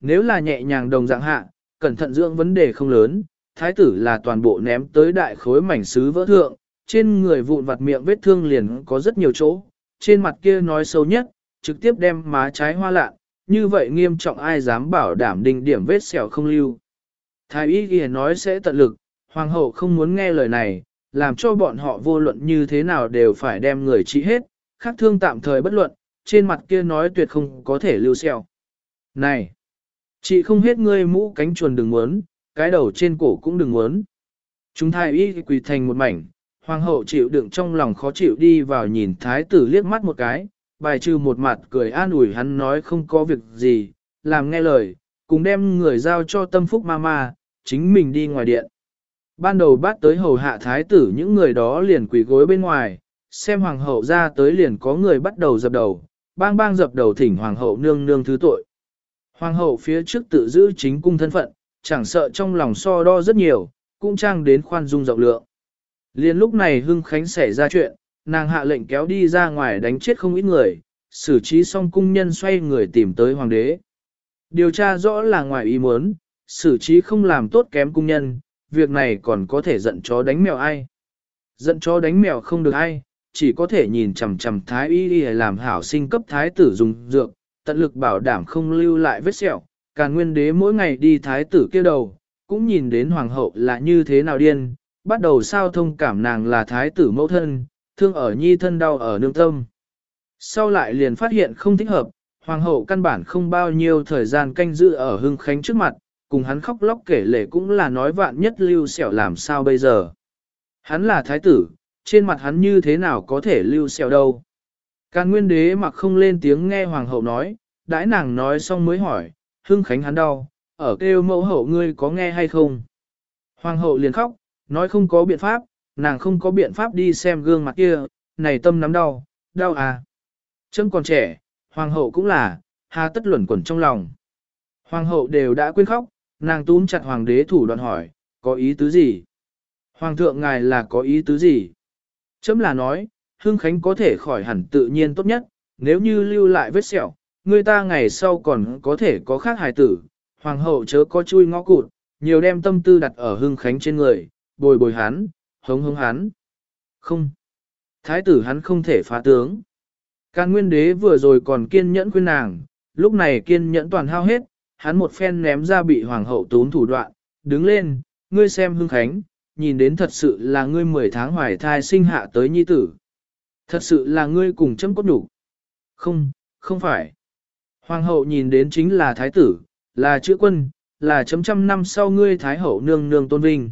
nếu là nhẹ nhàng đồng dạng hạ, cẩn thận dưỡng vấn đề không lớn, thái tử là toàn bộ ném tới đại khối mảnh sứ vỡ thượng, trên người vụn vặt miệng vết thương liền có rất nhiều chỗ, trên mặt kia nói sâu nhất, trực tiếp đem má trái hoa lạ, như vậy nghiêm trọng ai dám bảo đảm đình điểm vết sẹo không lưu. Thái y ghi nói sẽ tận lực, hoàng hậu không muốn nghe lời này, làm cho bọn họ vô luận như thế nào đều phải đem người trị hết, khắc thương tạm thời bất luận, trên mặt kia nói tuyệt không có thể lưu sẹo. Này, chị không hết ngươi mũ cánh chuồn đừng muốn, cái đầu trên cổ cũng đừng muốn. Chúng thái y quỳ thành một mảnh, hoàng hậu chịu đựng trong lòng khó chịu đi vào nhìn thái tử liếc mắt một cái, bài trừ một mặt cười an ủi hắn nói không có việc gì, làm nghe lời, cùng đem người giao cho tâm phúc ma ma, chính mình đi ngoài điện. Ban đầu bắt tới hầu hạ thái tử những người đó liền quỳ gối bên ngoài, xem hoàng hậu ra tới liền có người bắt đầu dập đầu, bang bang dập đầu thỉnh hoàng hậu nương nương thứ tội. Hoàng hậu phía trước tự giữ chính cung thân phận, chẳng sợ trong lòng so đo rất nhiều, cũng trang đến khoan dung rộng lượng. Liên lúc này Hưng Khánh xảy ra chuyện, nàng hạ lệnh kéo đi ra ngoài đánh chết không ít người, xử trí xong cung nhân xoay người tìm tới hoàng đế. Điều tra rõ là ngoài ý muốn, xử trí không làm tốt kém cung nhân, việc này còn có thể giận chó đánh mèo ai. Giận chó đánh mèo không được ai, chỉ có thể nhìn chằm chằm thái y y làm hảo sinh cấp thái tử dùng dược, tận lực bảo đảm không lưu lại vết sẹo. Càn nguyên đế mỗi ngày đi thái tử kia đầu, cũng nhìn đến hoàng hậu là như thế nào điên, bắt đầu sao thông cảm nàng là thái tử mẫu thân, thương ở nhi thân đau ở nương tâm. Sau lại liền phát hiện không thích hợp, hoàng hậu căn bản không bao nhiêu thời gian canh giữ ở hưng khánh trước mặt, cùng hắn khóc lóc kể lể cũng là nói vạn nhất lưu sẹo làm sao bây giờ. Hắn là thái tử, trên mặt hắn như thế nào có thể lưu sẹo đâu. Càn nguyên đế mặc không lên tiếng nghe hoàng hậu nói, đãi nàng nói xong mới hỏi, hưng khánh hắn đau, ở kêu mẫu hậu ngươi có nghe hay không. Hoàng hậu liền khóc, nói không có biện pháp, nàng không có biện pháp đi xem gương mặt kia, này tâm nắm đau, đau à. Chấm còn trẻ, hoàng hậu cũng là, hà tất luẩn quẩn trong lòng. Hoàng hậu đều đã quên khóc, nàng túm chặt hoàng đế thủ đoạn hỏi, có ý tứ gì? Hoàng thượng ngài là có ý tứ gì? Chấm là nói, Hưng Khánh có thể khỏi hẳn tự nhiên tốt nhất, nếu như lưu lại vết sẹo, người ta ngày sau còn có thể có khác hài tử. Hoàng hậu chớ có chui ngõ cụt, nhiều đem tâm tư đặt ở Hưng Khánh trên người, bồi bồi hắn, hống hống hắn. Không. Thái tử hắn không thể phá tướng. Càn nguyên đế vừa rồi còn kiên nhẫn khuyên nàng, lúc này kiên nhẫn toàn hao hết, hắn một phen ném ra bị hoàng hậu tốn thủ đoạn, đứng lên, ngươi xem hưng khánh, nhìn đến thật sự là ngươi 10 tháng hoài thai sinh hạ tới nhi tử. Thật sự là ngươi cùng chấm cốt đủ. Không, không phải. Hoàng hậu nhìn đến chính là thái tử, là chữ quân, là chấm trăm năm sau ngươi thái hậu nương nương tôn vinh.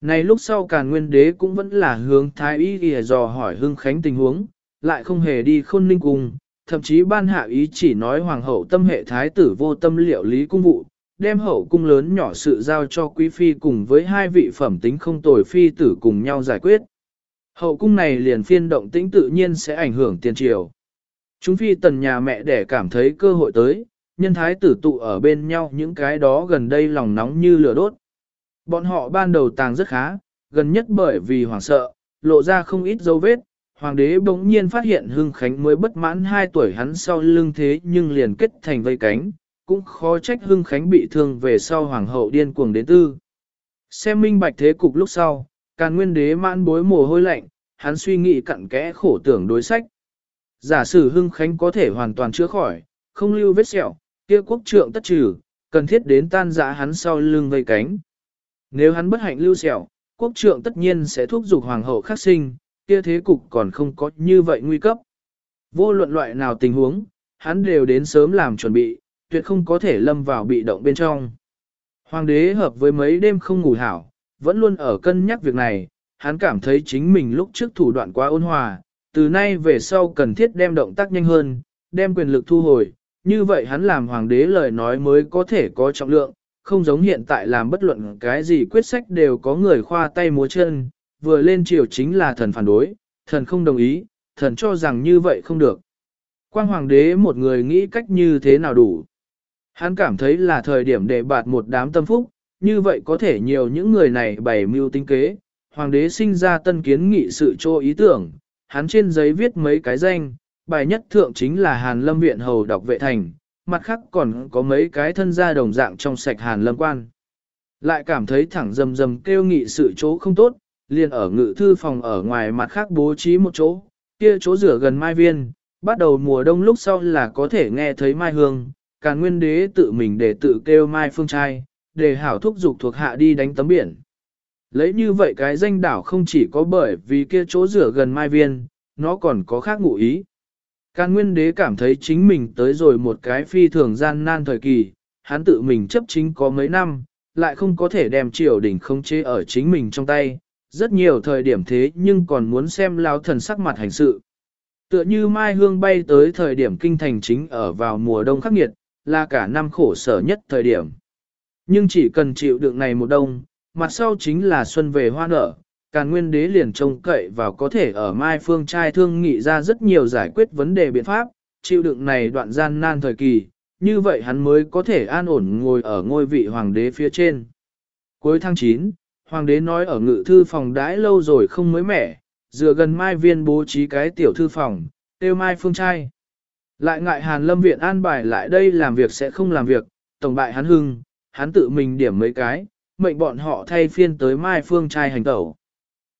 Này lúc sau càn nguyên đế cũng vẫn là hướng thái y ghi dò hỏi hưng khánh tình huống, lại không hề đi khôn ninh cùng thậm chí ban hạ ý chỉ nói hoàng hậu tâm hệ thái tử vô tâm liệu lý cung vụ, đem hậu cung lớn nhỏ sự giao cho quý phi cùng với hai vị phẩm tính không tồi phi tử cùng nhau giải quyết. Hậu cung này liền phiên động tĩnh tự nhiên sẽ ảnh hưởng tiền triều. Chúng phi tần nhà mẹ để cảm thấy cơ hội tới, nhân thái tử tụ ở bên nhau những cái đó gần đây lòng nóng như lửa đốt. Bọn họ ban đầu tàng rất khá, gần nhất bởi vì hoảng sợ, lộ ra không ít dấu vết, hoàng đế bỗng nhiên phát hiện Hưng Khánh mới bất mãn 2 tuổi hắn sau lưng thế nhưng liền kết thành vây cánh, cũng khó trách Hưng Khánh bị thương về sau hoàng hậu điên cuồng đến tư. Xem minh bạch thế cục lúc sau, càn nguyên đế mãn bối mồ hôi lạnh, hắn suy nghĩ cặn kẽ khổ tưởng đối sách. Giả sử Hưng Khánh có thể hoàn toàn chữa khỏi, không lưu vết sẹo, kia quốc trượng tất trừ, cần thiết đến tan dã hắn sau lưng vây cánh. Nếu hắn bất hạnh lưu sẹo, quốc trượng tất nhiên sẽ thúc giục hoàng hậu khắc sinh, kia thế cục còn không có như vậy nguy cấp. Vô luận loại nào tình huống, hắn đều đến sớm làm chuẩn bị, tuyệt không có thể lâm vào bị động bên trong. Hoàng đế hợp với mấy đêm không ngủ hảo, vẫn luôn ở cân nhắc việc này, hắn cảm thấy chính mình lúc trước thủ đoạn quá ôn hòa, từ nay về sau cần thiết đem động tác nhanh hơn, đem quyền lực thu hồi, như vậy hắn làm hoàng đế lời nói mới có thể có trọng lượng, không giống hiện tại làm bất luận cái gì quyết sách đều có người khoa tay múa chân, vừa lên triều chính là thần phản đối, thần không đồng ý, thần cho rằng như vậy không được. Quang hoàng đế một người nghĩ cách như thế nào đủ. Hắn cảm thấy là thời điểm để bạt một đám tâm phúc, như vậy có thể nhiều những người này bày mưu tính kế. Hoàng đế sinh ra tân kiến nghị sự cho ý tưởng, hắn trên giấy viết mấy cái danh, bài nhất thượng chính là Hàn Lâm Viện Hầu đọc vệ thành, mặt khác còn có mấy cái thân gia đồng dạng trong sạch hàn lâm quan. Lại cảm thấy thẳng dầm dầm kêu nghị sự chỗ không tốt, liền ở ngự thư phòng ở ngoài mặt khác bố trí một chỗ, kia chỗ rửa gần mai viên, bắt đầu mùa đông lúc sau là có thể nghe thấy mai hương, cả nguyên đế tự mình để tự kêu mai phương trai, để hảo thúc dục thuộc hạ đi đánh tấm biển. Lấy như vậy cái danh đảo không chỉ có bởi vì kia chỗ rửa gần mai viên, nó còn có khác ngụ ý. Càn nguyên đế cảm thấy chính mình tới rồi một cái phi thường gian nan thời kỳ, hắn tự mình chấp chính có mấy năm, lại không có thể đem triều đình không chế ở chính mình trong tay, rất nhiều thời điểm thế nhưng còn muốn xem lao thần sắc mặt hành sự. Tựa như mai hương bay tới thời điểm kinh thành chính ở vào mùa đông khắc nghiệt, là cả năm khổ sở nhất thời điểm. Nhưng chỉ cần chịu đựng này một đông, mặt sau chính là xuân về hoa nở, càn nguyên đế liền trông cậy vào có thể ở mai phương trai thương nghị ra rất nhiều giải quyết vấn đề biện pháp, chịu đựng này đoạn gian nan thời kỳ, như vậy hắn mới có thể an ổn ngồi ở ngôi vị hoàng đế phía trên. Cuối tháng 9, hoàng đế nói ở ngự thư phòng đãi lâu rồi không mới mẻ, dựa gần mai viên bố trí cái tiểu thư phòng, tiêu mai phương trai. Lại ngại hàn lâm viện an bài lại đây làm việc sẽ không làm việc, tổng bại hắn hưng, hắn tự mình điểm mấy cái, mệnh bọn họ thay phiên tới mai phương trai hành tẩu.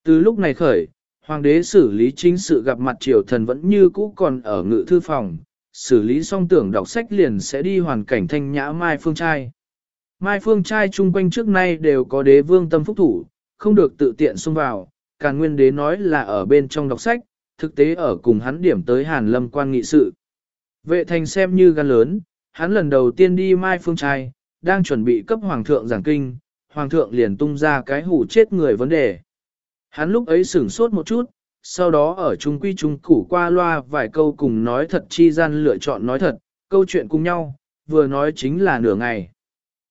Từ lúc này khởi, hoàng đế xử lý chính sự gặp mặt triều thần vẫn như cũ còn ở ngự thư phòng, xử lý xong tưởng đọc sách liền sẽ đi hoàn cảnh thanh nhã mai phương trai. Mai phương trai chung quanh trước nay đều có đế vương tâm phúc thủ, không được tự tiện xông vào, càng nguyên đế nói là ở bên trong đọc sách, thực tế ở cùng hắn điểm tới hàn lâm quan nghị sự. Vệ thành xem như gan lớn, hắn lần đầu tiên đi mai phương trai, đang chuẩn bị cấp hoàng thượng giảng kinh, hoàng thượng liền tung ra cái hủ chết người vấn đề. Hắn lúc ấy sửng sốt một chút, sau đó ở trung quy trung củ qua loa vài câu cùng nói thật chi gian lựa chọn nói thật, câu chuyện cùng nhau, vừa nói chính là nửa ngày.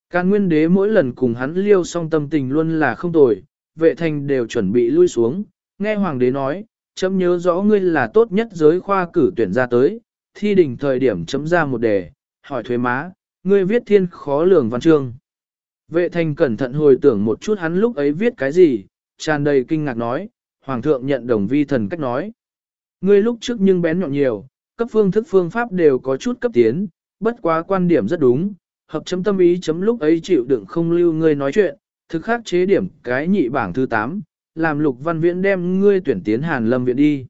Càn nguyên đế mỗi lần cùng hắn liêu song tâm tình luôn là không tồi, vệ thành đều chuẩn bị lui xuống, nghe hoàng đế nói, chấm nhớ rõ ngươi là tốt nhất giới khoa cử tuyển ra tới, thi đỉnh thời điểm chấm ra một đề, hỏi thuế má, ngươi viết thiên khó lường văn chương. Vệ thành cẩn thận hồi tưởng một chút hắn lúc ấy viết cái gì, tràn đầy kinh ngạc nói, Hoàng thượng nhận đồng vi thần cách nói. Ngươi lúc trước nhưng bén nhọn nhiều, cấp phương thức phương pháp đều có chút cấp tiến, bất quá quan điểm rất đúng, hợp chấm tâm ý chấm lúc ấy chịu đựng không lưu ngươi nói chuyện, thực khác chế điểm cái nhị bảng thứ 8, làm lục văn viễn đem ngươi tuyển tiến hàn lâm viện đi.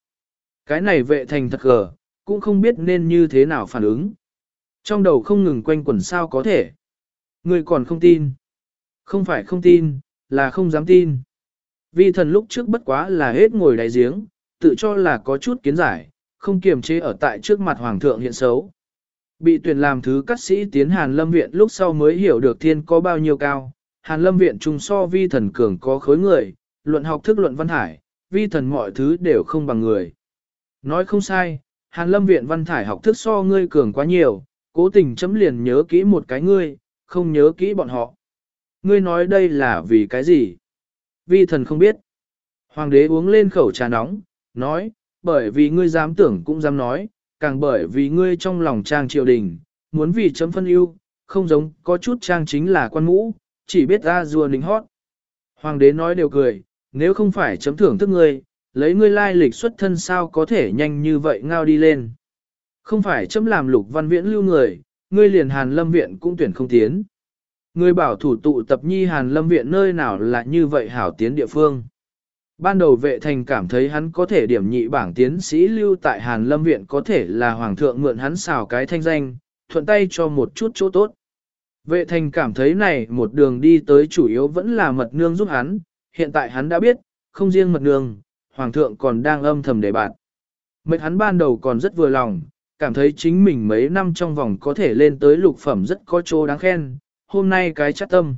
Cái này vệ thành thật gờ, cũng không biết nên như thế nào phản ứng. Trong đầu không ngừng quanh quẩn sao có thể. người còn không tin. Không phải không tin, là không dám tin. Vi thần lúc trước bất quá là hết ngồi đáy giếng, tự cho là có chút kiến giải, không kiềm chế ở tại trước mặt hoàng thượng hiện xấu. Bị tuyển làm thứ cắt sĩ tiến Hàn Lâm Viện lúc sau mới hiểu được thiên có bao nhiêu cao. Hàn Lâm Viện trùng so vi thần cường có khối người, luận học thức luận văn hải, vi thần mọi thứ đều không bằng người. Nói không sai, Hàn Lâm Viện văn thải học thức so ngươi cường quá nhiều, cố tình chấm liền nhớ kỹ một cái ngươi, không nhớ kỹ bọn họ. Ngươi nói đây là vì cái gì? Vi thần không biết. Hoàng đế uống lên khẩu trà nóng, nói, bởi vì ngươi dám tưởng cũng dám nói, càng bởi vì ngươi trong lòng trang triều đình, muốn vì chấm phân ưu, không giống có chút trang chính là quan mũ, chỉ biết ra rùa nính hót. Hoàng đế nói đều cười, nếu không phải chấm thưởng thức ngươi, lấy ngươi lai lịch xuất thân sao có thể nhanh như vậy ngao đi lên. Không phải chấm làm lục văn viễn lưu người, ngươi liền hàn lâm viện cũng tuyển không tiến. Người bảo thủ tụ tập nhi hàn lâm viện nơi nào là như vậy hảo tiến địa phương. Ban đầu vệ thành cảm thấy hắn có thể điểm nhị bảng tiến sĩ lưu tại hàn lâm viện có thể là hoàng thượng mượn hắn xào cái thanh danh, thuận tay cho một chút chỗ tốt. Vệ thành cảm thấy này một đường đi tới chủ yếu vẫn là mật nương giúp hắn, hiện tại hắn đã biết, không riêng mật nương, hoàng thượng còn đang âm thầm đề bạt. Mệt hắn ban đầu còn rất vừa lòng, cảm thấy chính mình mấy năm trong vòng có thể lên tới lục phẩm rất có chỗ đáng khen, hôm nay cái chắc tâm.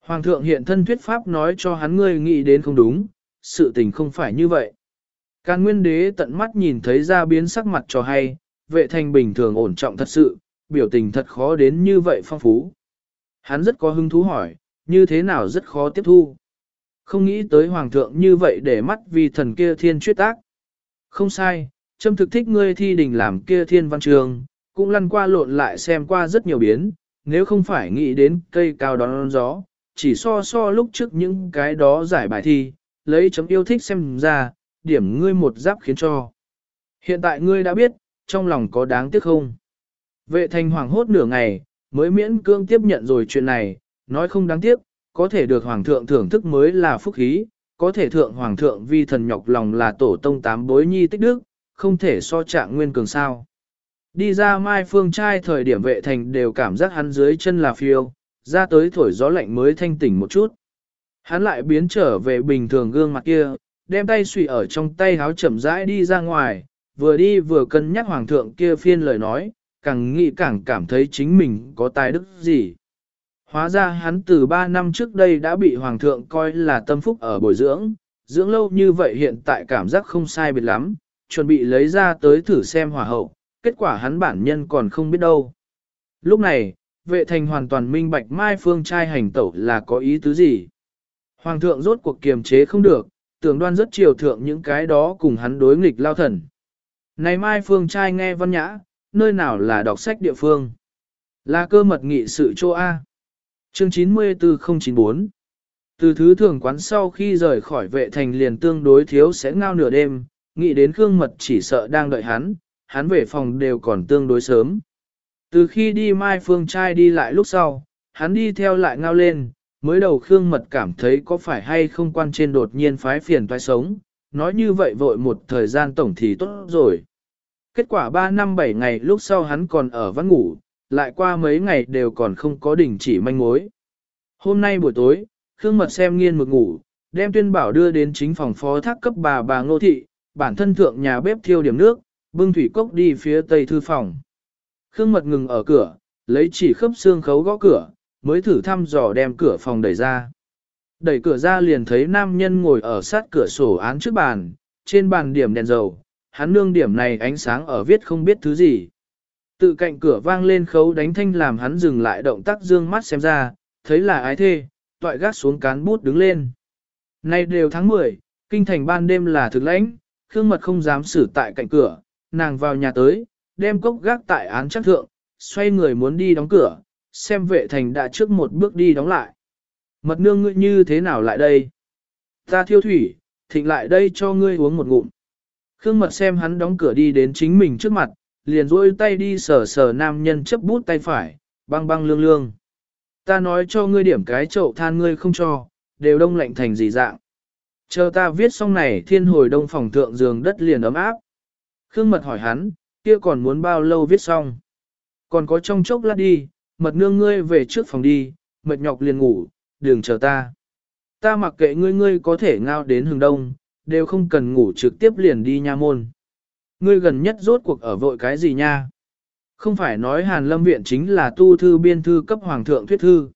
Hoàng thượng hiện thân thuyết pháp nói cho hắn ngươi nghĩ đến không đúng, sự tình không phải như vậy. Càn nguyên đế tận mắt nhìn thấy ra biến sắc mặt cho hay, vệ thành bình thường ổn trọng thật sự, biểu tình thật khó đến như vậy phong phú. Hắn rất có hứng thú hỏi, như thế nào rất khó tiếp thu. Không nghĩ tới hoàng thượng như vậy để mắt vì thần kia thiên truyết tác. Không sai, châm thực thích ngươi thi đình làm kia thiên văn trường, cũng lăn qua lộn lại xem qua rất nhiều biến, nếu không phải nghĩ đến cây cao đón gió, chỉ so so lúc trước những cái đó giải bài thi, lấy chấm yêu thích xem ra, điểm ngươi một giáp khiến cho. Hiện tại ngươi đã biết, trong lòng có đáng tiếc không? Vệ thành hoàng hốt nửa ngày, mới miễn cương tiếp nhận rồi chuyện này, nói không đáng tiếc, có thể được hoàng thượng thưởng thức mới là phúc khí, có thể thượng hoàng thượng vi thần nhọc lòng là tổ tông tám bối nhi tích đức, không thể so trạng nguyên cường sao. Đi ra mai phương trai thời điểm vệ thành đều cảm giác hắn dưới chân là phiêu, ra tới thổi gió lạnh mới thanh tỉnh một chút. Hắn lại biến trở về bình thường gương mặt kia, đem tay suy ở trong tay háo chậm rãi đi ra ngoài, vừa đi vừa cân nhắc hoàng thượng kia phiên lời nói, càng nghĩ càng cảm thấy chính mình có tài đức gì. Hóa ra hắn từ 3 năm trước đây đã bị hoàng thượng coi là tâm phúc ở bồi dưỡng, dưỡng lâu như vậy hiện tại cảm giác không sai biệt lắm, chuẩn bị lấy ra tới thử xem hòa hậu, kết quả hắn bản nhân còn không biết đâu. Lúc này, vệ thành hoàn toàn minh bạch Mai Phương trai hành tẩu là có ý tứ gì. Hoàng thượng rốt cuộc kiềm chế không được, tưởng đoan rất chiều thượng những cái đó cùng hắn đối nghịch lao thần. Này Mai Phương trai nghe văn nhã, nơi nào là đọc sách địa phương? Là cơ mật nghị sự chô A. Chương 94094 Từ thứ thường quán sau khi rời khỏi vệ thành liền tương đối thiếu sẽ ngao nửa đêm, nghĩ đến Khương Mật chỉ sợ đang đợi hắn, hắn về phòng đều còn tương đối sớm. Từ khi đi Mai Phương trai đi lại lúc sau, hắn đi theo lại ngao lên, mới đầu Khương Mật cảm thấy có phải hay không quan trên đột nhiên phái phiền toái sống, nói như vậy vội một thời gian tổng thì tốt rồi. Kết quả 3 năm 7 ngày lúc sau hắn còn ở văn ngủ, lại qua mấy ngày đều còn không có đỉnh chỉ manh mối. Hôm nay buổi tối, Khương Mật xem nghiên mực ngủ, đem tuyên bảo đưa đến chính phòng phó thác cấp bà bà Ngô Thị, bản thân thượng nhà bếp thiêu điểm nước, bưng thủy cốc đi phía tây thư phòng. Khương Mật ngừng ở cửa, lấy chỉ khớp xương khấu gõ cửa, mới thử thăm dò đem cửa phòng đẩy ra. Đẩy cửa ra liền thấy nam nhân ngồi ở sát cửa sổ án trước bàn, trên bàn điểm đèn dầu, hắn nương điểm này ánh sáng ở viết không biết thứ gì. Tự cạnh cửa vang lên khấu đánh thanh làm hắn dừng lại động tác dương mắt xem ra, thấy là ái thê, toại gác xuống cán bút đứng lên. Nay đều tháng 10, kinh thành ban đêm là thực lãnh, Khương Mật không dám xử tại cạnh cửa, nàng vào nhà tới, đem cốc gác tại án chắc thượng, xoay người muốn đi đóng cửa, xem vệ thành đã trước một bước đi đóng lại. Mật nương ngươi như thế nào lại đây? Ta thiêu thủy, thịnh lại đây cho ngươi uống một ngụm. Khương mật xem hắn đóng cửa đi đến chính mình trước mặt, liền rôi tay đi sờ sờ nam nhân chấp bút tay phải, băng băng lương lương. Ta nói cho ngươi điểm cái chậu than ngươi không cho, đều đông lạnh thành gì dạng. Chờ ta viết xong này thiên hồi đông phòng thượng giường đất liền ấm áp. Khương mật hỏi hắn, kia còn muốn bao lâu viết xong. Còn có trong chốc lát đi, mật nương ngươi về trước phòng đi, mệt nhọc liền ngủ, đừng chờ ta. Ta mặc kệ ngươi ngươi có thể ngao đến hừng đông, đều không cần ngủ trực tiếp liền đi nha môn. Ngươi gần nhất rốt cuộc ở vội cái gì nha? Không phải nói Hàn Lâm Viện chính là tu thư biên thư cấp hoàng thượng thuyết thư.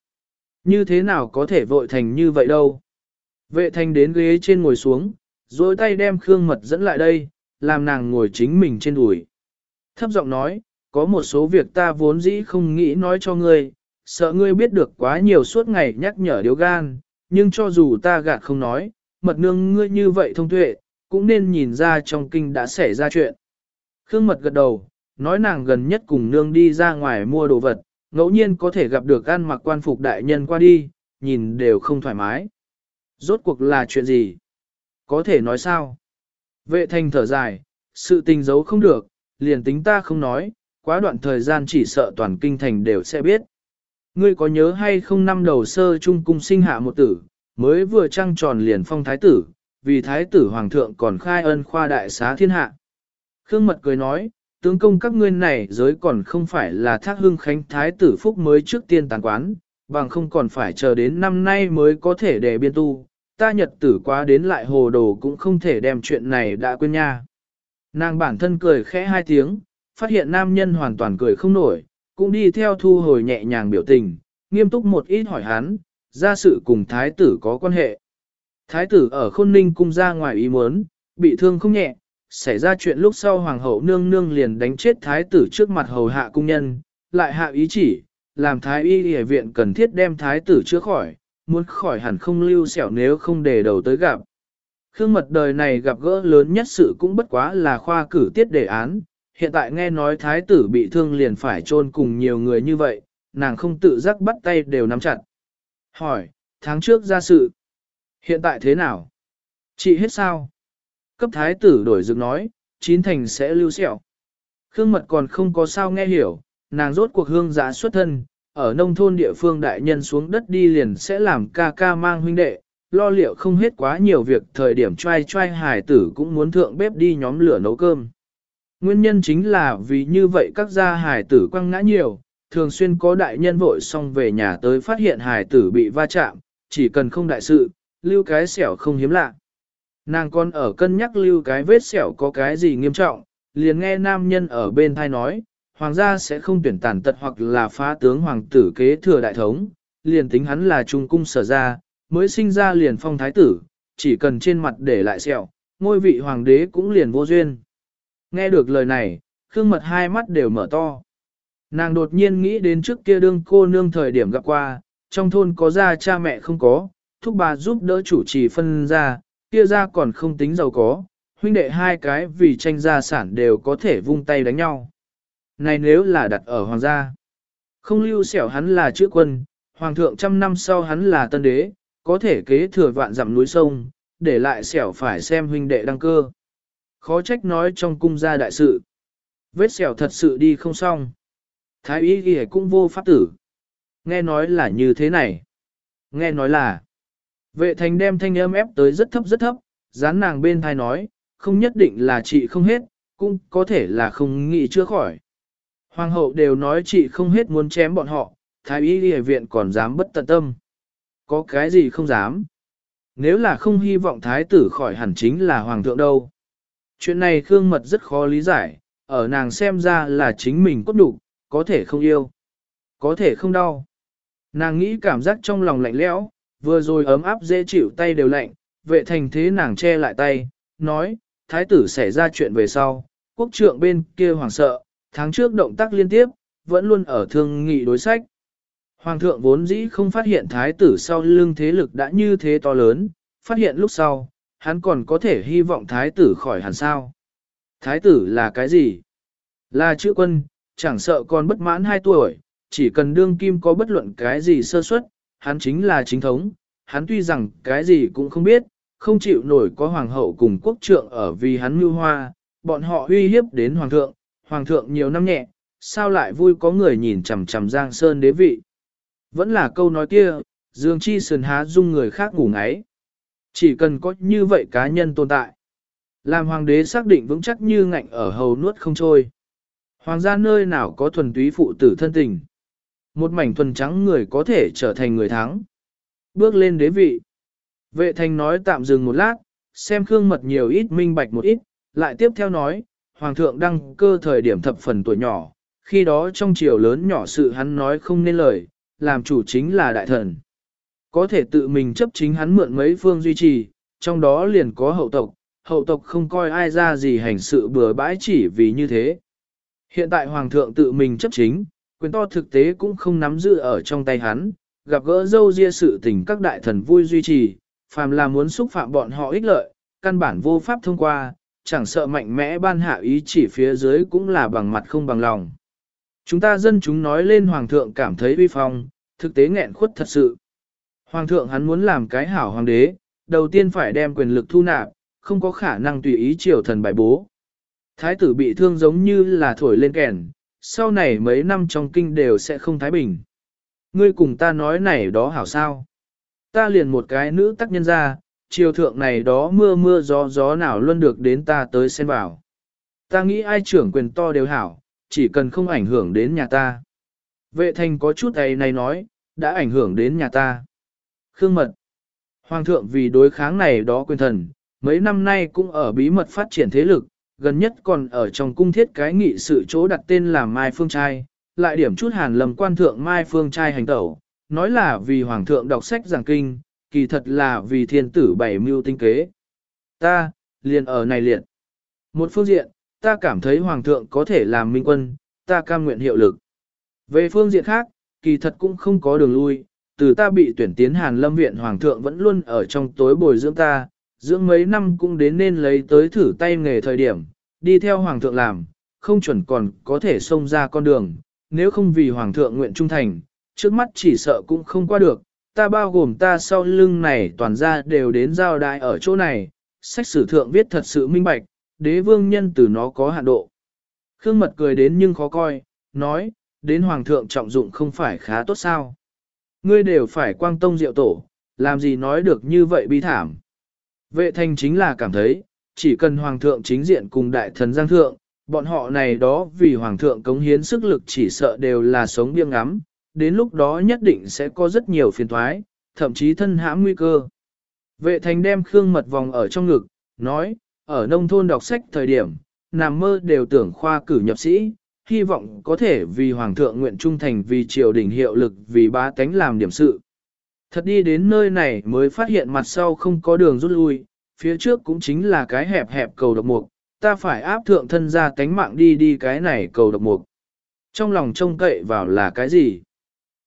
Như thế nào có thể vội thành như vậy đâu? Vệ Thanh đến ghế trên ngồi xuống, rồi tay đem Khương Mật dẫn lại đây, làm nàng ngồi chính mình trên đùi. Thấp giọng nói, có một số việc ta vốn dĩ không nghĩ nói cho ngươi, sợ ngươi biết được quá nhiều suốt ngày nhắc nhở điếu gan, nhưng cho dù ta gạt không nói, mật nương ngươi như vậy thông tuệ, cũng nên nhìn ra trong kinh đã xảy ra chuyện. Khương mật gật đầu, nói nàng gần nhất cùng nương đi ra ngoài mua đồ vật, ngẫu nhiên có thể gặp được ăn mặc quan phục đại nhân qua đi, nhìn đều không thoải mái. Rốt cuộc là chuyện gì? Có thể nói sao? Vệ thanh thở dài, sự tình giấu không được, liền tính ta không nói, quá đoạn thời gian chỉ sợ toàn kinh thành đều sẽ biết. Ngươi có nhớ hay không năm đầu sơ trung cung sinh hạ một tử, mới vừa trăng tròn liền phong thái tử, vì thái tử hoàng thượng còn khai ân khoa đại xá thiên hạ. Khương Mật cười nói, tướng công các ngươi này giới còn không phải là thác hưng khánh thái tử phúc mới trước tiên tàn quán, bằng không còn phải chờ đến năm nay mới có thể để biên tu, ta nhật tử quá đến lại hồ đồ cũng không thể đem chuyện này đã quên nha. Nàng bản thân cười khẽ hai tiếng, phát hiện nam nhân hoàn toàn cười không nổi, cũng đi theo thu hồi nhẹ nhàng biểu tình, nghiêm túc một ít hỏi hắn, ra sự cùng thái tử có quan hệ. Thái tử ở khôn ninh cung ra ngoài ý muốn, bị thương không nhẹ, xảy ra chuyện lúc sau hoàng hậu nương nương liền đánh chết thái tử trước mặt hầu hạ cung nhân, lại hạ ý chỉ, làm thái y y viện cần thiết đem thái tử chữa khỏi, muốn khỏi hẳn không lưu sẹo nếu không để đầu tới gặp. Khương mật đời này gặp gỡ lớn nhất sự cũng bất quá là khoa cử tiết đề án, hiện tại nghe nói thái tử bị thương liền phải chôn cùng nhiều người như vậy, nàng không tự giác bắt tay đều nắm chặt. Hỏi, tháng trước ra sự, hiện tại thế nào? Chị hết sao? Cấp thái tử đổi dựng nói, chín thành sẽ lưu sẹo. Khương mật còn không có sao nghe hiểu, nàng rốt cuộc hương giá xuất thân, ở nông thôn địa phương đại nhân xuống đất đi liền sẽ làm ca ca mang huynh đệ, lo liệu không hết quá nhiều việc thời điểm trai trai hải tử cũng muốn thượng bếp đi nhóm lửa nấu cơm. Nguyên nhân chính là vì như vậy các gia hải tử quăng ngã nhiều, thường xuyên có đại nhân vội xong về nhà tới phát hiện hải tử bị va chạm, chỉ cần không đại sự, lưu cái xẻo không hiếm lạ. Nàng còn ở cân nhắc lưu cái vết xẻo có cái gì nghiêm trọng, liền nghe nam nhân ở bên thai nói, hoàng gia sẽ không tuyển tàn tật hoặc là phá tướng hoàng tử kế thừa đại thống, liền tính hắn là trung cung sở ra, mới sinh ra liền phong thái tử, chỉ cần trên mặt để lại sẹo, ngôi vị hoàng đế cũng liền vô duyên. Nghe được lời này, Khương Mật hai mắt đều mở to. Nàng đột nhiên nghĩ đến trước kia đương cô nương thời điểm gặp qua, trong thôn có gia cha mẹ không có, thúc bà giúp đỡ chủ trì phân ra, kia ra còn không tính giàu có, huynh đệ hai cái vì tranh gia sản đều có thể vung tay đánh nhau. Này nếu là đặt ở hoàng gia, không lưu xẻo hắn là chữ quân, hoàng thượng trăm năm sau hắn là tân đế, có thể kế thừa vạn dặm núi sông, để lại xẻo phải xem huynh đệ đăng cơ. Khó trách nói trong cung gia đại sự. Vết xẻo thật sự đi không xong. Thái y ghi cũng vô pháp tử. Nghe nói là như thế này. Nghe nói là. Vệ thành đem thanh âm ép tới rất thấp rất thấp, dán nàng bên thai nói, không nhất định là chị không hết, cũng có thể là không nghĩ chữa khỏi. Hoàng hậu đều nói chị không hết muốn chém bọn họ, thái y ghi viện còn dám bất tận tâm. Có cái gì không dám? Nếu là không hy vọng thái tử khỏi hẳn chính là hoàng thượng đâu. Chuyện này Khương Mật rất khó lý giải, ở nàng xem ra là chính mình cốt đủ, có thể không yêu, có thể không đau. Nàng nghĩ cảm giác trong lòng lạnh lẽo, vừa rồi ấm áp dễ chịu tay đều lạnh, vệ thành thế nàng che lại tay, nói, thái tử xảy ra chuyện về sau, quốc trượng bên kia hoàng sợ, tháng trước động tác liên tiếp, vẫn luôn ở thương nghị đối sách. Hoàng thượng vốn dĩ không phát hiện thái tử sau lưng thế lực đã như thế to lớn, phát hiện lúc sau, hắn còn có thể hy vọng thái tử khỏi hẳn sao. Thái tử là cái gì? Là chữ quân, chẳng sợ còn bất mãn 2 tuổi, chỉ cần đương kim có bất luận cái gì sơ suất, hắn chính là chính thống, hắn tuy rằng cái gì cũng không biết, không chịu nổi có hoàng hậu cùng quốc trượng ở vì hắn mưu hoa, bọn họ uy hiếp đến hoàng thượng, hoàng thượng nhiều năm nhẹ, sao lại vui có người nhìn chằm chằm Giang Sơn đế vị. Vẫn là câu nói kia, Dương Chi sườn há dung người khác ngủ ngáy. Chỉ cần có như vậy cá nhân tồn tại. Làm hoàng đế xác định vững chắc như ngạnh ở hầu nuốt không trôi. Hoàng gia nơi nào có thuần túy phụ tử thân tình. Một mảnh thuần trắng người có thể trở thành người thắng. Bước lên đế vị. Vệ thành nói tạm dừng một lát, xem khương mật nhiều ít minh bạch một ít, lại tiếp theo nói, Hoàng thượng đăng cơ thời điểm thập phần tuổi nhỏ, khi đó trong triều lớn nhỏ sự hắn nói không nên lời, làm chủ chính là đại thần. Có thể tự mình chấp chính hắn mượn mấy phương duy trì, trong đó liền có hậu tộc, hậu tộc không coi ai ra gì hành sự bừa bãi chỉ vì như thế. Hiện tại hoàng thượng tự mình chấp chính, quyền to thực tế cũng không nắm giữ ở trong tay hắn, gặp gỡ dâu ria sự tình các đại thần vui duy trì, phàm là muốn xúc phạm bọn họ ích lợi, căn bản vô pháp thông qua, chẳng sợ mạnh mẽ ban hạ ý chỉ phía dưới cũng là bằng mặt không bằng lòng. Chúng ta dân chúng nói lên hoàng thượng cảm thấy uy phong, thực tế nghẹn khuất thật sự. Hoàng thượng hắn muốn làm cái hảo hoàng đế, đầu tiên phải đem quyền lực thu nạp, không có khả năng tùy ý triều thần bài bố. Thái tử bị thương giống như là thổi lên kèn, sau này mấy năm trong kinh đều sẽ không thái bình. Ngươi cùng ta nói này đó hảo sao. Ta liền một cái nữ tác nhân ra, triều thượng này đó mưa mưa gió gió nào luôn được đến ta tới xen vào. Ta nghĩ ai trưởng quyền to đều hảo, chỉ cần không ảnh hưởng đến nhà ta. Vệ thành có chút ấy này nói, đã ảnh hưởng đến nhà ta. Khương mật. Hoàng thượng vì đối kháng này đó quyền thần, mấy năm nay cũng ở bí mật phát triển thế lực, gần nhất còn ở trong cung thiết cái nghị sự chỗ đặt tên là Mai Phương Trai, lại điểm chút hàn lầm quan thượng Mai Phương Trai hành tẩu, nói là vì Hoàng thượng đọc sách giảng kinh, kỳ thật là vì thiên tử bảy mưu tinh kế. Ta, liền ở này liệt. Một phương diện, ta cảm thấy Hoàng thượng có thể làm minh quân, ta cam nguyện hiệu lực. Về phương diện khác, kỳ thật cũng không có đường lui, từ ta bị tuyển tiến Hàn Lâm Viện Hoàng thượng vẫn luôn ở trong tối bồi dưỡng ta, dưỡng mấy năm cũng đến nên lấy tới thử tay nghề thời điểm, đi theo Hoàng thượng làm, không chuẩn còn có thể xông ra con đường, nếu không vì Hoàng thượng nguyện trung thành, trước mắt chỉ sợ cũng không qua được, ta bao gồm ta sau lưng này toàn ra đều đến giao đại ở chỗ này, sách sử thượng viết thật sự minh bạch, đế vương nhân từ nó có hạn độ. Khương mật cười đến nhưng khó coi, nói, đến hoàng thượng trọng dụng không phải khá tốt sao. Ngươi đều phải quang tông diệu tổ, làm gì nói được như vậy bi thảm. Vệ Thanh chính là cảm thấy, chỉ cần hoàng thượng chính diện cùng đại thần giang thượng, bọn họ này đó vì hoàng thượng cống hiến sức lực chỉ sợ đều là sống biêng ngắm, đến lúc đó nhất định sẽ có rất nhiều phiền thoái, thậm chí thân hãm nguy cơ. Vệ thành đem khương mật vòng ở trong ngực, nói, ở nông thôn đọc sách thời điểm, nằm mơ đều tưởng khoa cử nhập sĩ, hy vọng có thể vì hoàng thượng nguyện trung thành vì triều đình hiệu lực vì bá tánh làm điểm sự. Thật đi đến nơi này mới phát hiện mặt sau không có đường rút lui, phía trước cũng chính là cái hẹp hẹp cầu độc mục, ta phải áp thượng thân ra tánh mạng đi đi cái này cầu độc mục. Trong lòng trông cậy vào là cái gì?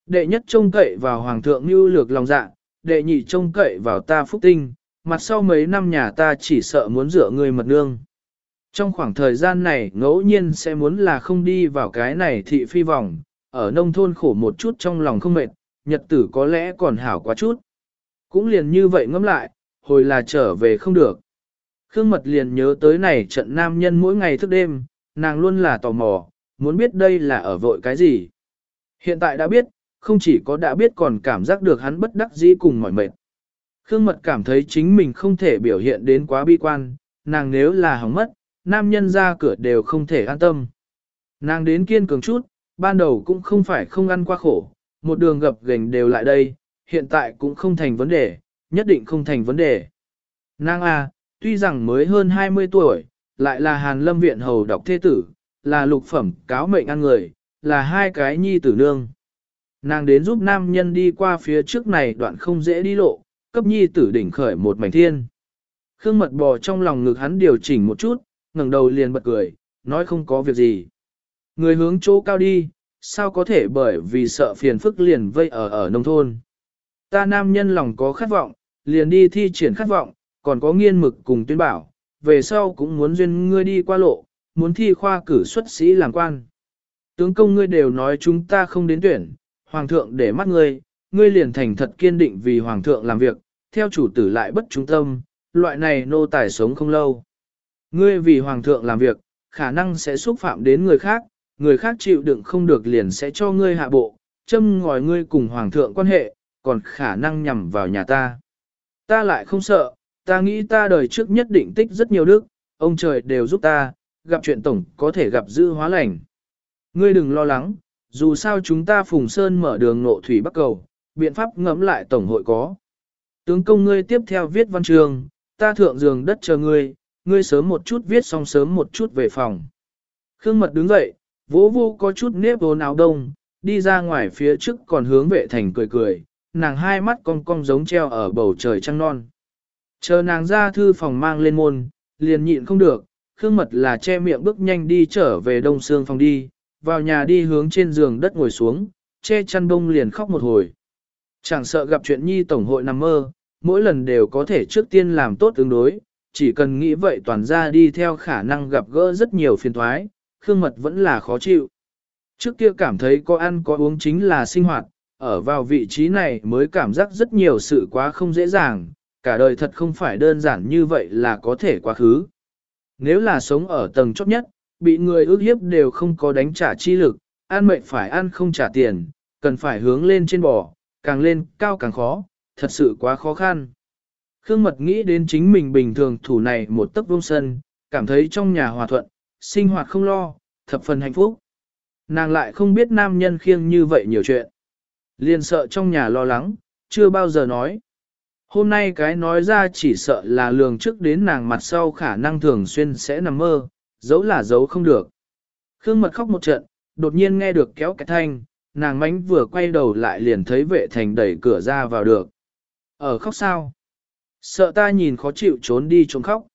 Đệ nhất trông cậy vào hoàng thượng như lược lòng dạ, đệ nhị trông cậy vào ta phúc tinh, mặt sau mấy năm nhà ta chỉ sợ muốn rửa người mật nương. Trong khoảng thời gian này ngẫu nhiên sẽ muốn là không đi vào cái này thị phi vòng, ở nông thôn khổ một chút trong lòng không mệt, nhật tử có lẽ còn hảo quá chút. Cũng liền như vậy ngẫm lại, hồi là trở về không được. Khương Mật liền nhớ tới này trận nam nhân mỗi ngày thức đêm, nàng luôn là tò mò, muốn biết đây là ở vội cái gì. Hiện tại đã biết, không chỉ có đã biết còn cảm giác được hắn bất đắc dĩ cùng mỏi mệt. Khương Mật cảm thấy chính mình không thể biểu hiện đến quá bi quan, nàng nếu là hỏng mất, nam nhân ra cửa đều không thể an tâm. Nàng đến kiên cường chút, ban đầu cũng không phải không ăn qua khổ, một đường gập gành đều lại đây, hiện tại cũng không thành vấn đề, nhất định không thành vấn đề. Nàng A, tuy rằng mới hơn 20 tuổi, lại là Hàn Lâm Viện Hầu đọc thế tử, là lục phẩm cáo mệnh ăn người, là hai cái nhi tử nương. Nàng đến giúp nam nhân đi qua phía trước này đoạn không dễ đi lộ, cấp nhi tử đỉnh khởi một mảnh thiên. Khương mật bò trong lòng ngực hắn điều chỉnh một chút, ngẩng đầu liền bật cười, nói không có việc gì. Người hướng chỗ cao đi, sao có thể bởi vì sợ phiền phức liền vây ở ở nông thôn. Ta nam nhân lòng có khát vọng, liền đi thi triển khát vọng, còn có nghiên mực cùng tuyên bảo, về sau cũng muốn duyên ngươi đi qua lộ, muốn thi khoa cử xuất sĩ làm quan. Tướng công ngươi đều nói chúng ta không đến tuyển, hoàng thượng để mắt ngươi, ngươi liền thành thật kiên định vì hoàng thượng làm việc, theo chủ tử lại bất trung tâm, loại này nô tài sống không lâu. Ngươi vì hoàng thượng làm việc, khả năng sẽ xúc phạm đến người khác, người khác chịu đựng không được liền sẽ cho ngươi hạ bộ, châm ngòi ngươi cùng hoàng thượng quan hệ, còn khả năng nhằm vào nhà ta. Ta lại không sợ, ta nghĩ ta đời trước nhất định tích rất nhiều đức, ông trời đều giúp ta, gặp chuyện tổng có thể gặp dư hóa lành. Ngươi đừng lo lắng, dù sao chúng ta phùng sơn mở đường nộ thủy bắc cầu, biện pháp ngẫm lại tổng hội có. Tướng công ngươi tiếp theo viết văn trường, ta thượng giường đất chờ ngươi, ngươi sớm một chút viết xong sớm một chút về phòng. Khương mật đứng dậy, vỗ vô có chút nếp vốn áo đông, đi ra ngoài phía trước còn hướng vệ thành cười cười, nàng hai mắt cong cong giống treo ở bầu trời trăng non. Chờ nàng ra thư phòng mang lên môn, liền nhịn không được, Khương Mật là che miệng bước nhanh đi trở về đông xương phòng đi, vào nhà đi hướng trên giường đất ngồi xuống, che chăn đông liền khóc một hồi. Chẳng sợ gặp chuyện nhi tổng hội nằm mơ, mỗi lần đều có thể trước tiên làm tốt tương đối, chỉ cần nghĩ vậy toàn ra đi theo khả năng gặp gỡ rất nhiều phiền thoái, Khương Mật vẫn là khó chịu. Trước kia cảm thấy có ăn có uống chính là sinh hoạt, ở vào vị trí này mới cảm giác rất nhiều sự quá không dễ dàng, cả đời thật không phải đơn giản như vậy là có thể quá khứ. Nếu là sống ở tầng chót nhất, bị người ước hiếp đều không có đánh trả chi lực, ăn mệnh phải ăn không trả tiền, cần phải hướng lên trên bò, càng lên cao càng khó, thật sự quá khó khăn. Khương Mật nghĩ đến chính mình bình thường thủ này một tấc vông sân, cảm thấy trong nhà hòa thuận, sinh hoạt không lo, thập phần hạnh phúc. Nàng lại không biết nam nhân khiêng như vậy nhiều chuyện. Liên sợ trong nhà lo lắng, chưa bao giờ nói. Hôm nay cái nói ra chỉ sợ là lường trước đến nàng mặt sau khả năng thường xuyên sẽ nằm mơ, giấu là giấu không được. Khương mật khóc một trận, đột nhiên nghe được kéo cái thanh, nàng mánh vừa quay đầu lại liền thấy vệ thành đẩy cửa ra vào được. Ở khóc sao? Sợ ta nhìn khó chịu trốn đi trốn khóc.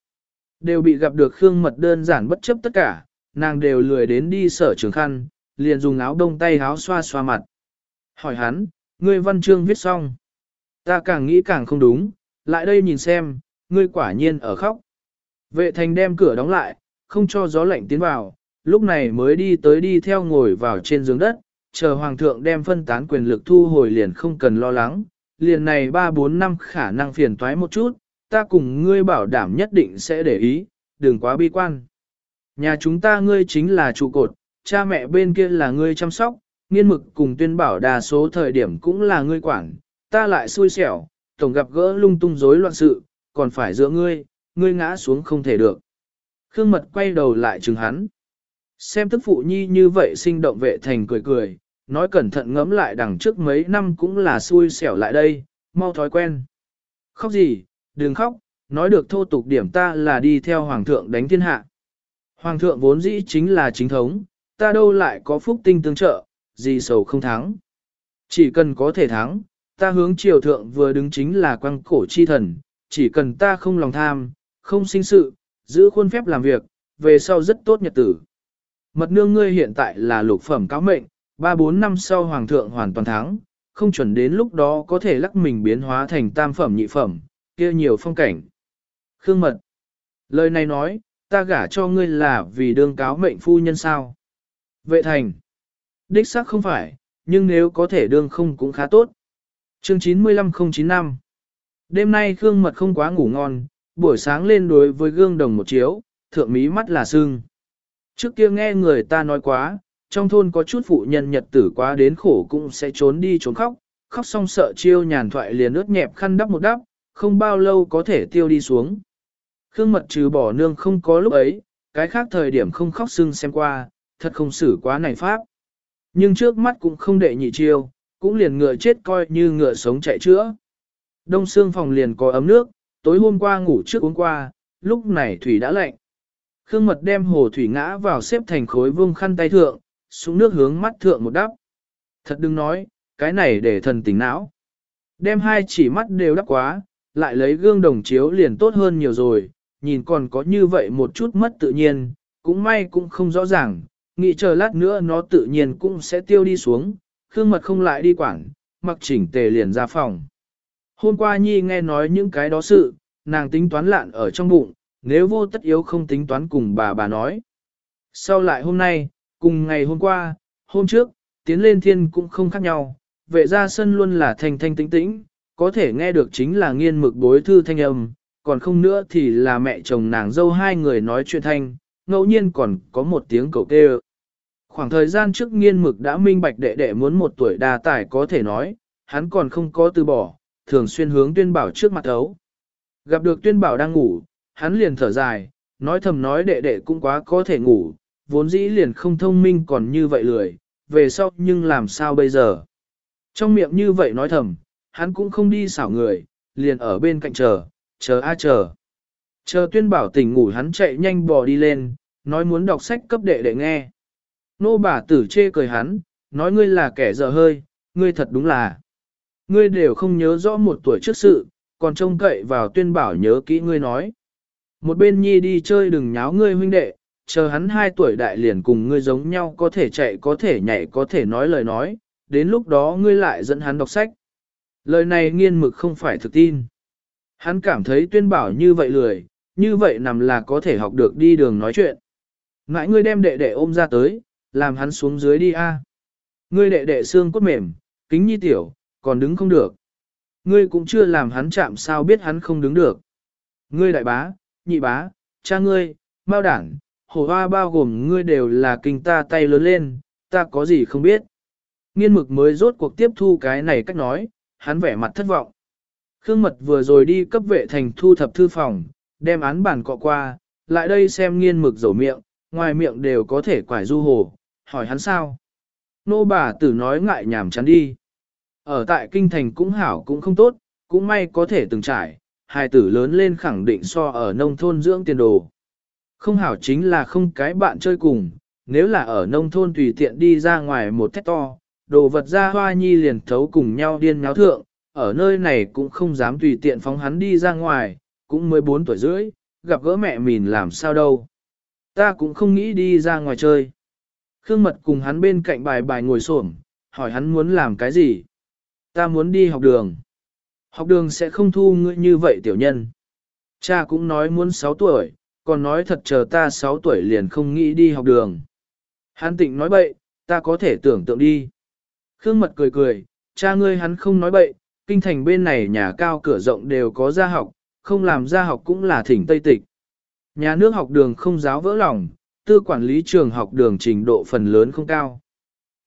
Đều bị gặp được Khương mật đơn giản bất chấp tất cả, nàng đều lười đến đi sở trường khăn, liền dùng áo đông tay áo xoa xoa mặt. Hỏi hắn, ngươi văn chương viết xong. Ta càng nghĩ càng không đúng, lại đây nhìn xem, ngươi quả nhiên ở khóc. Vệ thành đem cửa đóng lại, không cho gió lạnh tiến vào, lúc này mới đi tới đi theo ngồi vào trên giường đất, chờ hoàng thượng đem phân tán quyền lực thu hồi liền không cần lo lắng, liền này 3-4 năm khả năng phiền toái một chút, ta cùng ngươi bảo đảm nhất định sẽ để ý, đừng quá bi quan. Nhà chúng ta ngươi chính là trụ cột, cha mẹ bên kia là ngươi chăm sóc, nghiên mực cùng tuyên bảo đa số thời điểm cũng là ngươi quản, ta lại xui xẻo, tổng gặp gỡ lung tung rối loạn sự, còn phải dựa ngươi, ngươi ngã xuống không thể được. Khương mật quay đầu lại chừng hắn. Xem tức phụ nhi như vậy sinh động vệ thành cười cười, nói cẩn thận ngẫm lại đằng trước mấy năm cũng là xui xẻo lại đây, mau thói quen. Khóc gì, đừng khóc, nói được thô tục điểm ta là đi theo hoàng thượng đánh thiên hạ. Hoàng thượng vốn dĩ chính là chính thống, ta đâu lại có phúc tinh tương trợ, gì sầu không thắng. Chỉ cần có thể thắng, ta hướng triều thượng vừa đứng chính là quăng cổ chi thần, chỉ cần ta không lòng tham, không sinh sự, giữ khuôn phép làm việc, về sau rất tốt nhật tử. Mật nương ngươi hiện tại là lục phẩm cáo mệnh, 3-4 năm sau hoàng thượng hoàn toàn thắng, không chuẩn đến lúc đó có thể lắc mình biến hóa thành tam phẩm nhị phẩm, kia nhiều phong cảnh. Khương mật. Lời này nói, ta gả cho ngươi là vì đương cáo mệnh phu nhân sao. Vệ thành. Đích xác không phải, nhưng nếu có thể đương không cũng khá tốt. Chương 95095 Đêm nay Khương Mật không quá ngủ ngon, buổi sáng lên đối với gương đồng một chiếu, thượng mí mắt là sưng. Trước kia nghe người ta nói quá, trong thôn có chút phụ nhân nhật tử quá đến khổ cũng sẽ trốn đi trốn khóc, khóc xong sợ chiêu nhàn thoại liền ướt nhẹp khăn đắp một đắp, không bao lâu có thể tiêu đi xuống. Khương Mật trừ bỏ nương không có lúc ấy, cái khác thời điểm không khóc sưng xem qua, thật không xử quá này pháp. Nhưng trước mắt cũng không đệ nhị chiêu, cũng liền ngựa chết coi như ngựa sống chạy chữa. Đông xương phòng liền có ấm nước, tối hôm qua ngủ trước uống qua, lúc này thủy đã lạnh. Khương mật đem hồ thủy ngã vào xếp thành khối vương khăn tay thượng, xuống nước hướng mắt thượng một đắp. Thật đừng nói, cái này để thần tỉnh não. Đem hai chỉ mắt đều đắp quá, lại lấy gương đồng chiếu liền tốt hơn nhiều rồi, nhìn còn có như vậy một chút mất tự nhiên, cũng may cũng không rõ ràng, nghĩ chờ lát nữa nó tự nhiên cũng sẽ tiêu đi xuống, Khương Mật không lại đi quảng, mặc chỉnh tề liền ra phòng. Hôm qua Nhi nghe nói những cái đó sự, nàng tính toán lạn ở trong bụng, nếu vô tất yếu không tính toán cùng bà bà nói. Sau lại hôm nay, cùng ngày hôm qua, hôm trước, tiến lên thiên cũng không khác nhau, vệ ra sân luôn là thanh thanh tĩnh tĩnh, có thể nghe được chính là nghiên mực bối thư thanh âm, còn không nữa thì là mẹ chồng nàng dâu hai người nói chuyện thanh, ngẫu nhiên còn có một tiếng cầu kêu. Khoảng thời gian trước nghiên mực đã minh bạch đệ đệ muốn một tuổi đa tài có thể nói, hắn còn không có từ bỏ, thường xuyên hướng tuyên bảo trước mặt thấu. Gặp được tuyên bảo đang ngủ, hắn liền thở dài, nói thầm nói đệ đệ cũng quá có thể ngủ, vốn dĩ liền không thông minh còn như vậy lười, về sau nhưng làm sao bây giờ. Trong miệng như vậy nói thầm, hắn cũng không đi xảo người, liền ở bên cạnh chờ, chờ a chờ. Chờ tuyên bảo tỉnh ngủ hắn chạy nhanh bò đi lên, nói muốn đọc sách cấp đệ đệ nghe. Nô bà tử chê cười hắn, nói ngươi là kẻ dở hơi, ngươi thật đúng là. Ngươi đều không nhớ rõ một tuổi trước sự, còn trông cậy vào tuyên bảo nhớ kỹ ngươi nói. Một bên nhi đi chơi đừng nháo ngươi huynh đệ, chờ hắn hai tuổi đại liền cùng ngươi giống nhau có thể chạy có thể nhảy có thể nói lời nói, đến lúc đó ngươi lại dẫn hắn đọc sách. Lời này nghiên mực không phải thực tin. Hắn cảm thấy tuyên bảo như vậy lười, như vậy nằm là có thể học được đi đường nói chuyện. Ngãi ngươi đem đệ đệ ôm ra tới, làm hắn xuống dưới đi a. Ngươi đệ đệ xương cốt mềm, kính nhi tiểu, còn đứng không được. Ngươi cũng chưa làm hắn chạm sao biết hắn không đứng được. Ngươi đại bá, nhị bá, cha ngươi, bao đảng, hồ hoa bao gồm ngươi đều là kinh ta tay lớn lên, ta có gì không biết. Nghiên mực mới rốt cuộc tiếp thu cái này cách nói, hắn vẻ mặt thất vọng. Khương mật vừa rồi đi cấp vệ thành thu thập thư phòng, đem án bản cọ qua, lại đây xem nghiên mực dầu miệng, ngoài miệng đều có thể quải du hồ, hỏi hắn sao. Nô bà tử nói ngại nhảm chán đi. Ở tại kinh thành cũng hảo cũng không tốt, cũng may có thể từng trải, hai tử lớn lên khẳng định so ở nông thôn dưỡng tiền đồ. Không hảo chính là không cái bạn chơi cùng, nếu là ở nông thôn tùy tiện đi ra ngoài một thét to, đồ vật ra hoa nhi liền thấu cùng nhau điên nháo thượng, ở nơi này cũng không dám tùy tiện phóng hắn đi ra ngoài, cũng 14 tuổi rưỡi, gặp gỡ mẹ mình làm sao đâu. Ta cũng không nghĩ đi ra ngoài chơi. Khương Mật cùng hắn bên cạnh bài bài ngồi xổm, hỏi hắn muốn làm cái gì. Ta muốn đi học đường. Học đường sẽ không thu ngươi như vậy tiểu nhân. Cha cũng nói muốn 6 tuổi, còn nói thật chờ ta 6 tuổi liền không nghĩ đi học đường. Hắn tịnh nói bậy, ta có thể tưởng tượng đi. Khương Mật cười cười, cha ngươi hắn không nói bậy, kinh thành bên này nhà cao cửa rộng đều có gia học, không làm gia học cũng là thỉnh Tây Tịch. Nhà nước học đường không giáo vỡ lòng, tư quản lý trường học đường trình độ phần lớn không cao.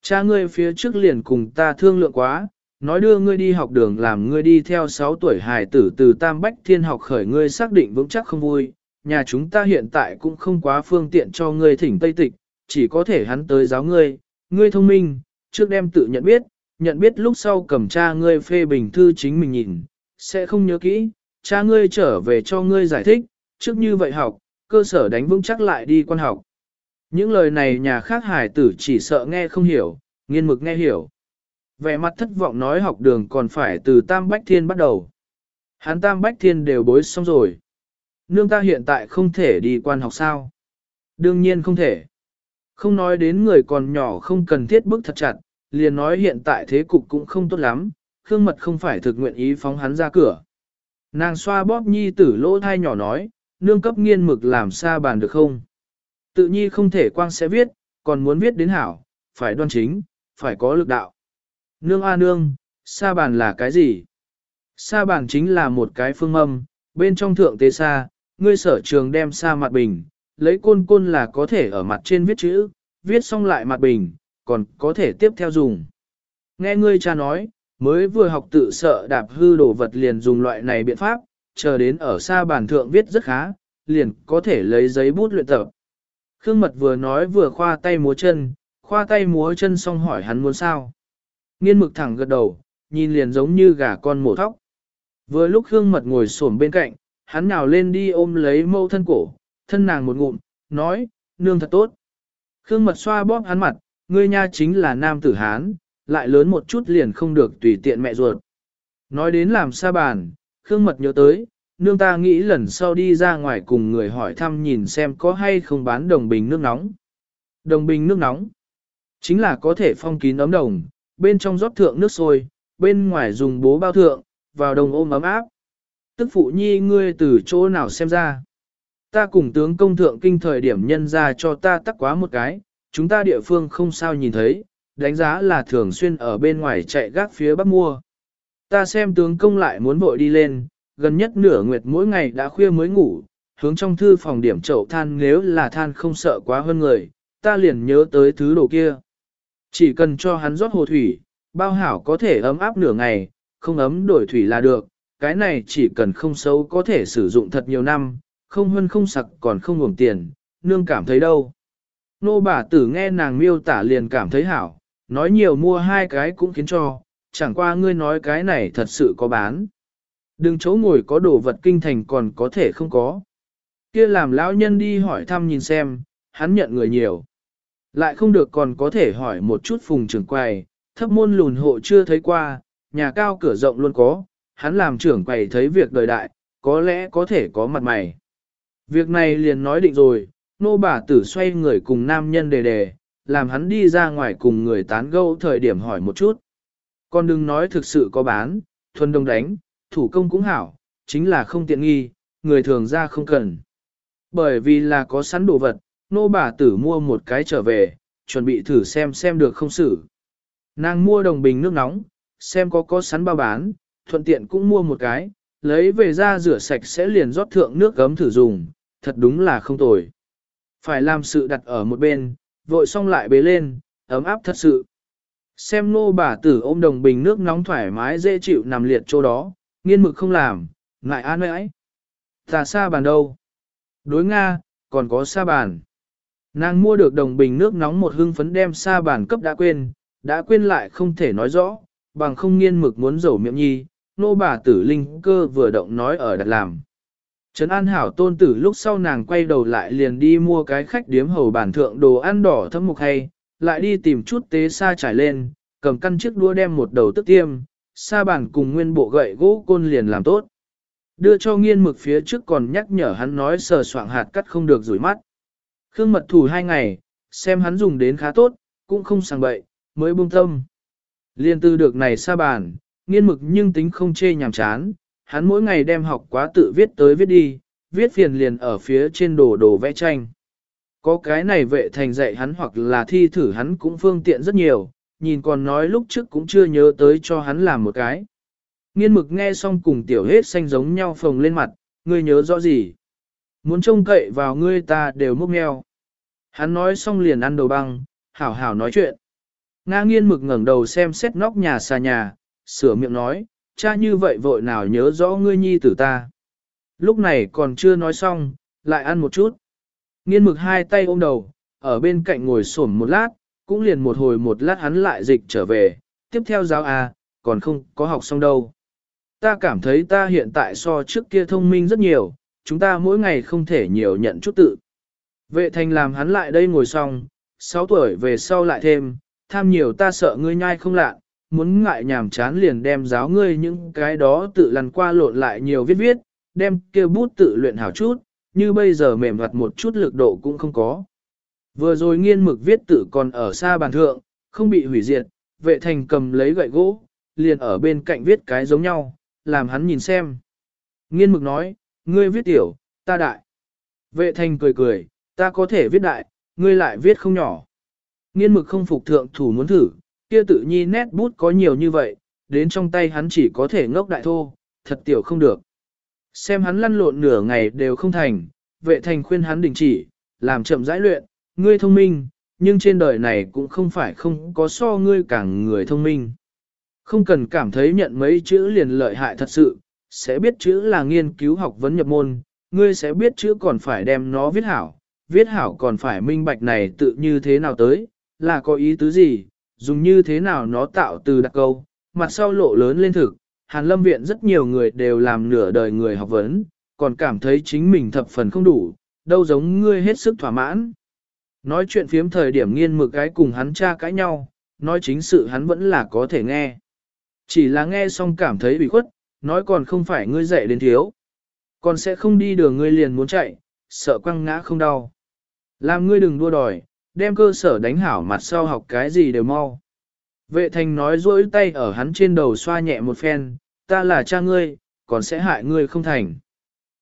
Cha ngươi phía trước liền cùng ta thương lượng quá, nói đưa ngươi đi học đường làm ngươi đi theo 6 tuổi hài tử từ Tam Bách Thiên học khởi ngươi xác định vững chắc không vui, nhà chúng ta hiện tại cũng không quá phương tiện cho ngươi thỉnh Tây Tịch, chỉ có thể hắn tới giáo ngươi, ngươi thông minh, trước đem tự nhận biết, nhận biết lúc sau cầm cha ngươi phê bình thư chính mình nhìn, sẽ không nhớ kỹ, cha ngươi trở về cho ngươi giải thích, trước như vậy học, cơ sở đánh vững chắc lại đi quan học. Những lời này nhà khác hải tử chỉ sợ nghe không hiểu, nghiên mực nghe hiểu. Vẻ mặt thất vọng nói học đường còn phải từ Tam Bách Thiên bắt đầu. Hắn Tam Bách Thiên đều bối xong rồi. Nương ta hiện tại không thể đi quan học sao? Đương nhiên không thể. Không nói đến người còn nhỏ không cần thiết bức thật chặt, liền nói hiện tại thế cục cũng không tốt lắm, Khương Mật không phải thực nguyện ý phóng hắn ra cửa. Nàng xoa bóp nhi tử lỗ thai nhỏ nói, nương cấp nghiên mực làm xa bàn được không? Tự nhi không thể quang sẽ viết, còn muốn viết đến hảo, phải đoan chính, phải có lực đạo. Nương a nương, sa bàn là cái gì? Sa bàn chính là một cái phương âm, bên trong thượng tế sa, ngươi sở trường đem sa mặt bình, lấy côn côn là có thể ở mặt trên viết chữ, viết xong lại mặt bình, còn có thể tiếp theo dùng. Nghe ngươi cha nói, mới vừa học tự sợ đạp hư đồ vật liền dùng loại này biện pháp, chờ đến ở sa bàn thượng viết rất khá, liền có thể lấy giấy bút luyện tập. Khương Mật vừa nói vừa khoa tay múa chân, khoa tay múa chân xong hỏi hắn muốn sao. Nghiên mực thẳng gật đầu, nhìn liền giống như gà con mổ thóc. Vừa lúc Khương Mật ngồi xổm bên cạnh, hắn nào lên đi ôm lấy mâu thân cổ, thân nàng một ngụm, nói, nương thật tốt. Khương Mật xoa bóp hắn mặt, ngươi nha chính là nam tử Hán, lại lớn một chút liền không được tùy tiện mẹ ruột. Nói đến làm sa bàn, Khương Mật nhớ tới, nương ta nghĩ lần sau đi ra ngoài cùng người hỏi thăm nhìn xem có hay không bán đồng bình nước nóng. Đồng bình nước nóng, chính là có thể phong kín ấm đồng, bên trong rót thượng nước sôi, bên ngoài dùng bố bao thượng, vào đồng ôm ấm áp. Tức phụ nhi ngươi từ chỗ nào xem ra. Ta cùng tướng công thượng kinh thời điểm nhân ra cho ta tắc quá một cái, chúng ta địa phương không sao nhìn thấy, đánh giá là thường xuyên ở bên ngoài chạy gác phía bắc mua. Ta xem tướng công lại muốn vội đi lên, gần nhất nửa nguyệt mỗi ngày đã khuya mới ngủ, hướng trong thư phòng điểm chậu than nếu là than không sợ quá hơn người, ta liền nhớ tới thứ đồ kia. Chỉ cần cho hắn rót hồ thủy, bao hảo có thể ấm áp nửa ngày, không ấm đổi thủy là được, cái này chỉ cần không xấu có thể sử dụng thật nhiều năm, không hơn không sặc còn không ngủng tiền, nương cảm thấy đâu. Nô bà tử nghe nàng miêu tả liền cảm thấy hảo, nói nhiều mua hai cái cũng khiến cho, chẳng qua ngươi nói cái này thật sự có bán. Đừng chỗ ngồi có đồ vật kinh thành còn có thể không có. Kia làm lão nhân đi hỏi thăm nhìn xem, hắn nhận người nhiều. Lại không được còn có thể hỏi một chút phùng trưởng quầy, thấp môn lùn hộ chưa thấy qua, nhà cao cửa rộng luôn có, hắn làm trưởng quầy thấy việc đời đại, có lẽ có thể có mặt mày. Việc này liền nói định rồi, nô bà tử xoay người cùng nam nhân đề đề, làm hắn đi ra ngoài cùng người tán gẫu thời điểm hỏi một chút. Còn đừng nói thực sự có bán, thuần đông đánh, thủ công cũng hảo, chính là không tiện nghi, người thường ra không cần. Bởi vì là có sẵn đồ vật, nô bà tử mua một cái trở về, chuẩn bị thử xem xem được không xử. Nàng mua đồng bình nước nóng, xem có có sẵn bao bán, thuận tiện cũng mua một cái, lấy về ra rửa sạch sẽ liền rót thượng nước gấm thử dùng, thật đúng là không tồi. Phải làm sự đặt ở một bên, vội xong lại bế lên, ấm áp thật sự. Xem nô bà tử ôm đồng bình nước nóng thoải mái dễ chịu nằm liệt chỗ đó, nghiên mực không làm, ngại an ấy. Ta xa bàn đâu? Đối Nga, còn có xa bàn. Nàng mua được đồng bình nước nóng một hưng phấn đem xa bản cấp đã quên, đã quên lại không thể nói rõ, bằng không nghiên mực muốn dầu miệng nhi, nô bà tử linh cơ vừa động nói ở đặt làm. Trấn An Hảo tôn tử lúc sau nàng quay đầu lại liền đi mua cái khách điếm hầu bản thượng đồ ăn đỏ thấm mục hay, lại đi tìm chút tế xa trải lên, cầm căn chiếc đua đem một đầu tức tiêm, xa bản cùng nguyên bộ gậy gỗ côn liền làm tốt. Đưa cho nghiên mực phía trước còn nhắc nhở hắn nói sờ soạng hạt cắt không được rủi mắt. Khương mật thủ hai ngày, xem hắn dùng đến khá tốt, cũng không sang bậy, mới buông tâm. Liên tư được này xa bản, nghiên mực nhưng tính không chê nhàm chán, hắn mỗi ngày đem học quá tự viết tới viết đi, viết phiền liền ở phía trên đồ đồ vẽ tranh. Có cái này vệ thành dạy hắn hoặc là thi thử hắn cũng phương tiện rất nhiều, nhìn còn nói lúc trước cũng chưa nhớ tới cho hắn làm một cái. Nghiên mực nghe xong cùng tiểu hết xanh giống nhau phồng lên mặt, ngươi nhớ rõ gì? Muốn trông cậy vào ngươi ta đều múc nghèo. Hắn nói xong liền ăn đầu băng, hảo hảo nói chuyện. Nga nghiên mực ngẩng đầu xem xét nóc nhà xa nhà, sửa miệng nói, cha như vậy vội nào nhớ rõ ngươi nhi tử ta. Lúc này còn chưa nói xong, lại ăn một chút. Nghiên mực hai tay ôm đầu, ở bên cạnh ngồi xổm một lát, cũng liền một hồi một lát hắn lại dịch trở về, tiếp theo giáo à, còn không có học xong đâu. Ta cảm thấy ta hiện tại so trước kia thông minh rất nhiều, chúng ta mỗi ngày không thể nhiều nhận chút tự. Vệ thành làm hắn lại đây ngồi xong, 6 tuổi về sau lại thêm, tham nhiều ta sợ ngươi nhai không lạ, muốn ngại nhàm chán liền đem giáo ngươi những cái đó tự lăn qua lộn lại nhiều viết viết, đem kêu bút tự luyện hảo chút, như bây giờ mềm hoạt một chút lực độ cũng không có. Vừa rồi nghiên mực viết tự còn ở xa bàn thượng, không bị hủy diệt, vệ thành cầm lấy gậy gỗ, liền ở bên cạnh viết cái giống nhau, làm hắn nhìn xem. Nghiên mực nói, ngươi viết tiểu, ta đại. Vệ thành cười cười, ta có thể viết đại, ngươi lại viết không nhỏ. Nghiên mực không phục thượng thủ muốn thử, kia tự nhi nét bút có nhiều như vậy, đến trong tay hắn chỉ có thể ngốc đại thô, thật tiểu không được. Xem hắn lăn lộn nửa ngày đều không thành, vệ thành khuyên hắn đình chỉ, làm chậm rãi luyện, ngươi thông minh, nhưng trên đời này cũng không phải không có so ngươi càng người thông minh. Không cần cảm thấy nhận mấy chữ liền lợi hại thật sự, sẽ biết chữ là nghiên cứu học vấn nhập môn, ngươi sẽ biết chữ còn phải đem nó viết hảo, viết hảo còn phải minh bạch này tự như thế nào tới, là có ý tứ gì, dùng như thế nào nó tạo từ đặc câu, mặt sau lộ lớn lên thực. Hàn lâm viện rất nhiều người đều làm nửa đời người học vấn, còn cảm thấy chính mình thập phần không đủ, đâu giống ngươi hết sức thỏa mãn. Nói chuyện phiếm thời điểm nghiên mực cái cùng hắn cha cãi nhau, nói chính sự hắn vẫn là có thể nghe. Chỉ là nghe xong cảm thấy bị khuất, nói còn không phải ngươi dạy đến thiếu. Còn sẽ không đi đường ngươi liền muốn chạy, sợ quăng ngã không đau. Làm ngươi đừng đua đòi, đem cơ sở đánh hảo mặt sau học cái gì đều mau. Vệ thành nói rỗi tay ở hắn trên đầu xoa nhẹ một phen, ta là cha ngươi, còn sẽ hại ngươi không thành.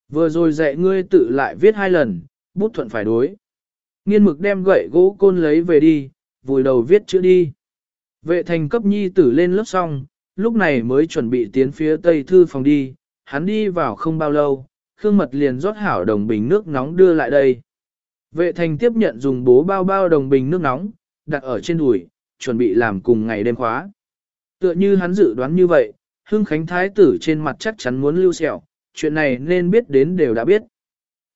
Vừa rồi dạy ngươi tự lại viết hai lần, bút thuận phải đối. Nghiên mực đem gậy gỗ côn lấy về đi, vùi đầu viết chữ đi. Vệ thành cấp nhi tử lên lớp xong, lúc này mới chuẩn bị tiến phía tây thư phòng đi, hắn đi vào không bao lâu, Khương Mật liền rót hảo đồng bình nước nóng đưa lại đây. Vệ thành tiếp nhận dùng bố bao bao đồng bình nước nóng, đặt ở trên đùi, chuẩn bị làm cùng ngày đêm khóa. Tựa như hắn dự đoán như vậy, Hưng Khánh Thái tử trên mặt chắc chắn muốn lưu sẹo, chuyện này nên biết đến đều đã biết.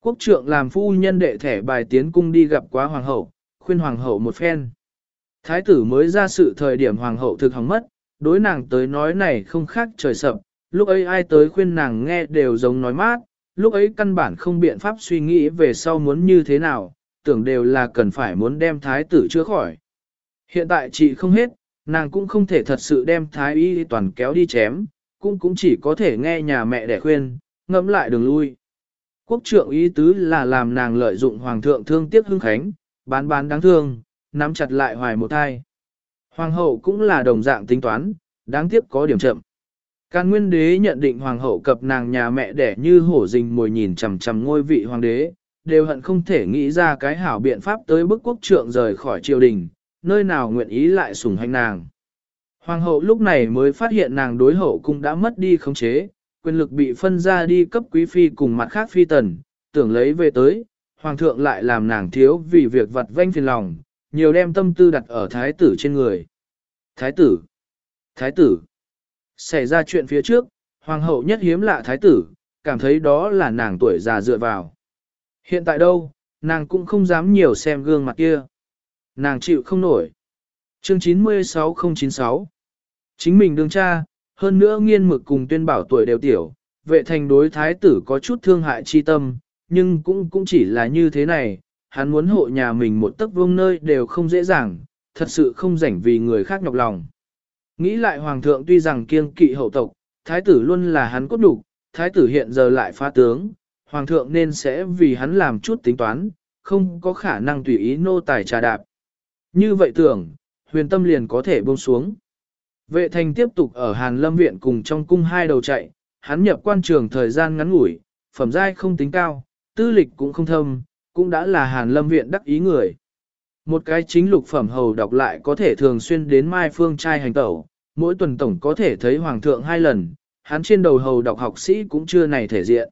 Quốc trượng làm phu nhân đệ thẻ bài tiến cung đi gặp quá hoàng hậu, khuyên hoàng hậu một phen. Thái tử mới ra sự thời điểm hoàng hậu thực hỏng mất, đối nàng tới nói này không khác trời sập, lúc ấy ai tới khuyên nàng nghe đều giống nói mát, lúc ấy căn bản không biện pháp suy nghĩ về sau muốn như thế nào, tưởng đều là cần phải muốn đem thái tử chữa khỏi. Hiện tại chị không hết, nàng cũng không thể thật sự đem thái y toàn kéo đi chém, cũng cũng chỉ có thể nghe nhà mẹ đẻ khuyên, ngẫm lại đường lui. Quốc trượng ý tứ là làm nàng lợi dụng hoàng thượng thương tiếc hưng khánh, bán bán đáng thương, nắm chặt lại hoài một thai. Hoàng hậu cũng là đồng dạng tính toán, đáng tiếc có điểm chậm. Càn nguyên đế nhận định hoàng hậu cập nàng nhà mẹ đẻ như hổ rình mồi nhìn chằm chằm ngôi vị hoàng đế, đều hận không thể nghĩ ra cái hảo biện pháp tới bức quốc trượng rời khỏi triều đình, nơi nào nguyện ý lại sủng hành nàng. Hoàng hậu lúc này mới phát hiện nàng đối hậu cũng đã mất đi khống chế, quyền lực bị phân ra đi cấp quý phi cùng mặt khác phi tần, tưởng lấy về tới, hoàng thượng lại làm nàng thiếu vì việc vặt vanh phiền lòng, nhiều đem tâm tư đặt ở thái tử trên người. Thái tử! Thái tử! Xảy ra chuyện phía trước, hoàng hậu nhất hiếm lạ thái tử, cảm thấy đó là nàng tuổi già dựa vào. Hiện tại đâu, nàng cũng không dám nhiều xem gương mặt kia. Nàng chịu không nổi. Chương 96096 Chính mình đương cha, hơn nữa nghiên mực cùng tuyên bảo tuổi đều tiểu, vệ thành đối thái tử có chút thương hại chi tâm, nhưng cũng cũng chỉ là như thế này, hắn muốn hộ nhà mình một tấc vương nơi đều không dễ dàng, thật sự không rảnh vì người khác nhọc lòng. Nghĩ lại hoàng thượng tuy rằng kiêng kỵ hậu tộc, thái tử luôn là hắn cốt đủ, thái tử hiện giờ lại phá tướng, hoàng thượng nên sẽ vì hắn làm chút tính toán, không có khả năng tùy ý nô tài trà đạp. Như vậy tưởng, huyền tâm liền có thể buông xuống. Vệ thành tiếp tục ở Hàn Lâm Viện cùng trong cung hai đầu chạy, hắn nhập quan trường thời gian ngắn ngủi, phẩm giai không tính cao, tư lịch cũng không thâm, cũng đã là Hàn Lâm Viện đắc ý người. Một cái chính lục phẩm hầu đọc lại có thể thường xuyên đến Mai Phương trai hành tẩu, mỗi tuần tổng có thể thấy Hoàng thượng hai lần, hắn trên đầu hầu đọc học sĩ cũng chưa này thể diện.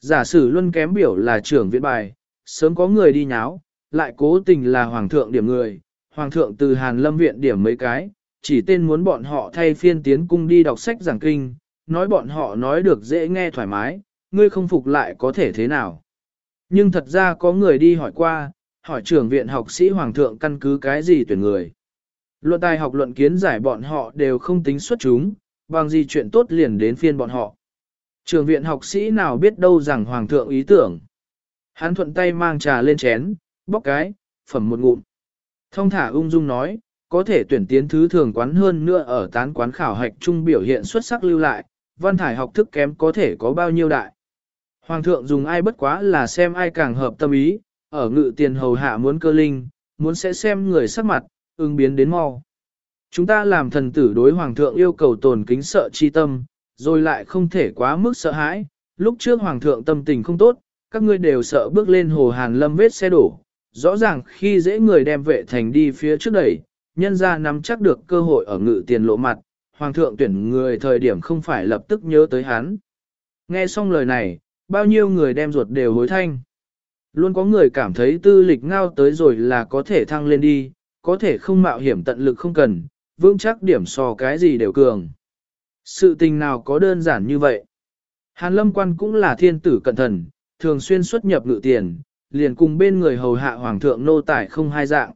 Giả sử luôn kém biểu là trưởng viện bài, sớm có người đi nháo, lại cố tình là Hoàng thượng điểm người, hoàng thượng từ Hàn Lâm viện điểm mấy cái, chỉ tên muốn bọn họ thay phiên tiến cung đi đọc sách giảng kinh, nói bọn họ nói được dễ nghe thoải mái, ngươi không phục lại có thể thế nào. Nhưng thật ra có người đi hỏi qua, hỏi trưởng viện học sĩ hoàng thượng căn cứ cái gì tuyển người. Luận tài học luận kiến giải bọn họ đều không tính xuất chúng, bằng gì chuyện tốt liền đến phiên bọn họ. Trường viện học sĩ nào biết đâu rằng hoàng thượng ý tưởng. Hắn thuận tay mang trà lên chén, bóc cái, phẩm một ngụm. Thông thả ung dung nói, có thể tuyển tiến thứ thường quán hơn nữa ở tán quán khảo hạch trung biểu hiện xuất sắc lưu lại, văn thải học thức kém có thể có bao nhiêu đại. Hoàng thượng dùng ai bất quá là xem ai càng hợp tâm ý, ở ngự tiền hầu hạ muốn cơ linh, muốn sẽ xem người sắc mặt, ứng biến đến mau. Chúng ta làm thần tử đối hoàng thượng yêu cầu tồn kính sợ chi tâm, rồi lại không thể quá mức sợ hãi. Lúc trước hoàng thượng tâm tình không tốt, các ngươi đều sợ bước lên hồ hàn lâm vết xe đổ. Rõ ràng khi dễ người đem vệ thành đi phía trước đẩy, nhân ra nắm chắc được cơ hội ở ngự tiền lộ mặt, hoàng thượng tuyển người thời điểm không phải lập tức nhớ tới hắn. Nghe xong lời này, bao nhiêu người đem ruột đều hối thanh. Luôn có người cảm thấy tư lịch ngao tới rồi là có thể thăng lên đi, có thể không mạo hiểm tận lực không cần, vững chắc điểm so cái gì đều cường. Sự tình nào có đơn giản như vậy? Hàn lâm quan cũng là thiên tử cận thần, thường xuyên xuất nhập ngự tiền, liền cùng bên người hầu hạ hoàng thượng nô tài không hai dạng.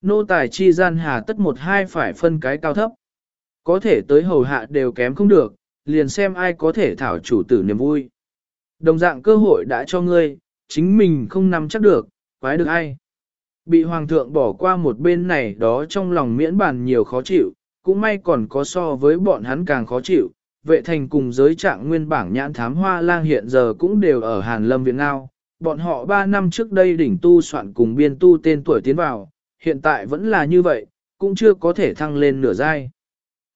Nô tài chi gian hà tất một hai phải phân cái cao thấp. Có thể tới hầu hạ đều kém không được, liền xem ai có thể thảo chủ tử niềm vui. Đồng dạng cơ hội đã cho ngươi, chính mình không nắm chắc được, quái được ai. Bị hoàng thượng bỏ qua một bên này đó trong lòng miễn bàn nhiều khó chịu, cũng may còn có so với bọn hắn càng khó chịu. Vệ thành cùng giới trạng nguyên bảng nhãn thám hoa lang hiện giờ cũng đều ở Hàn Lâm Việt Ngao. Bọn họ 3 năm trước đây đỉnh tu soạn cùng biên tu tên tuổi tiến vào, hiện tại vẫn là như vậy, cũng chưa có thể thăng lên nửa giai.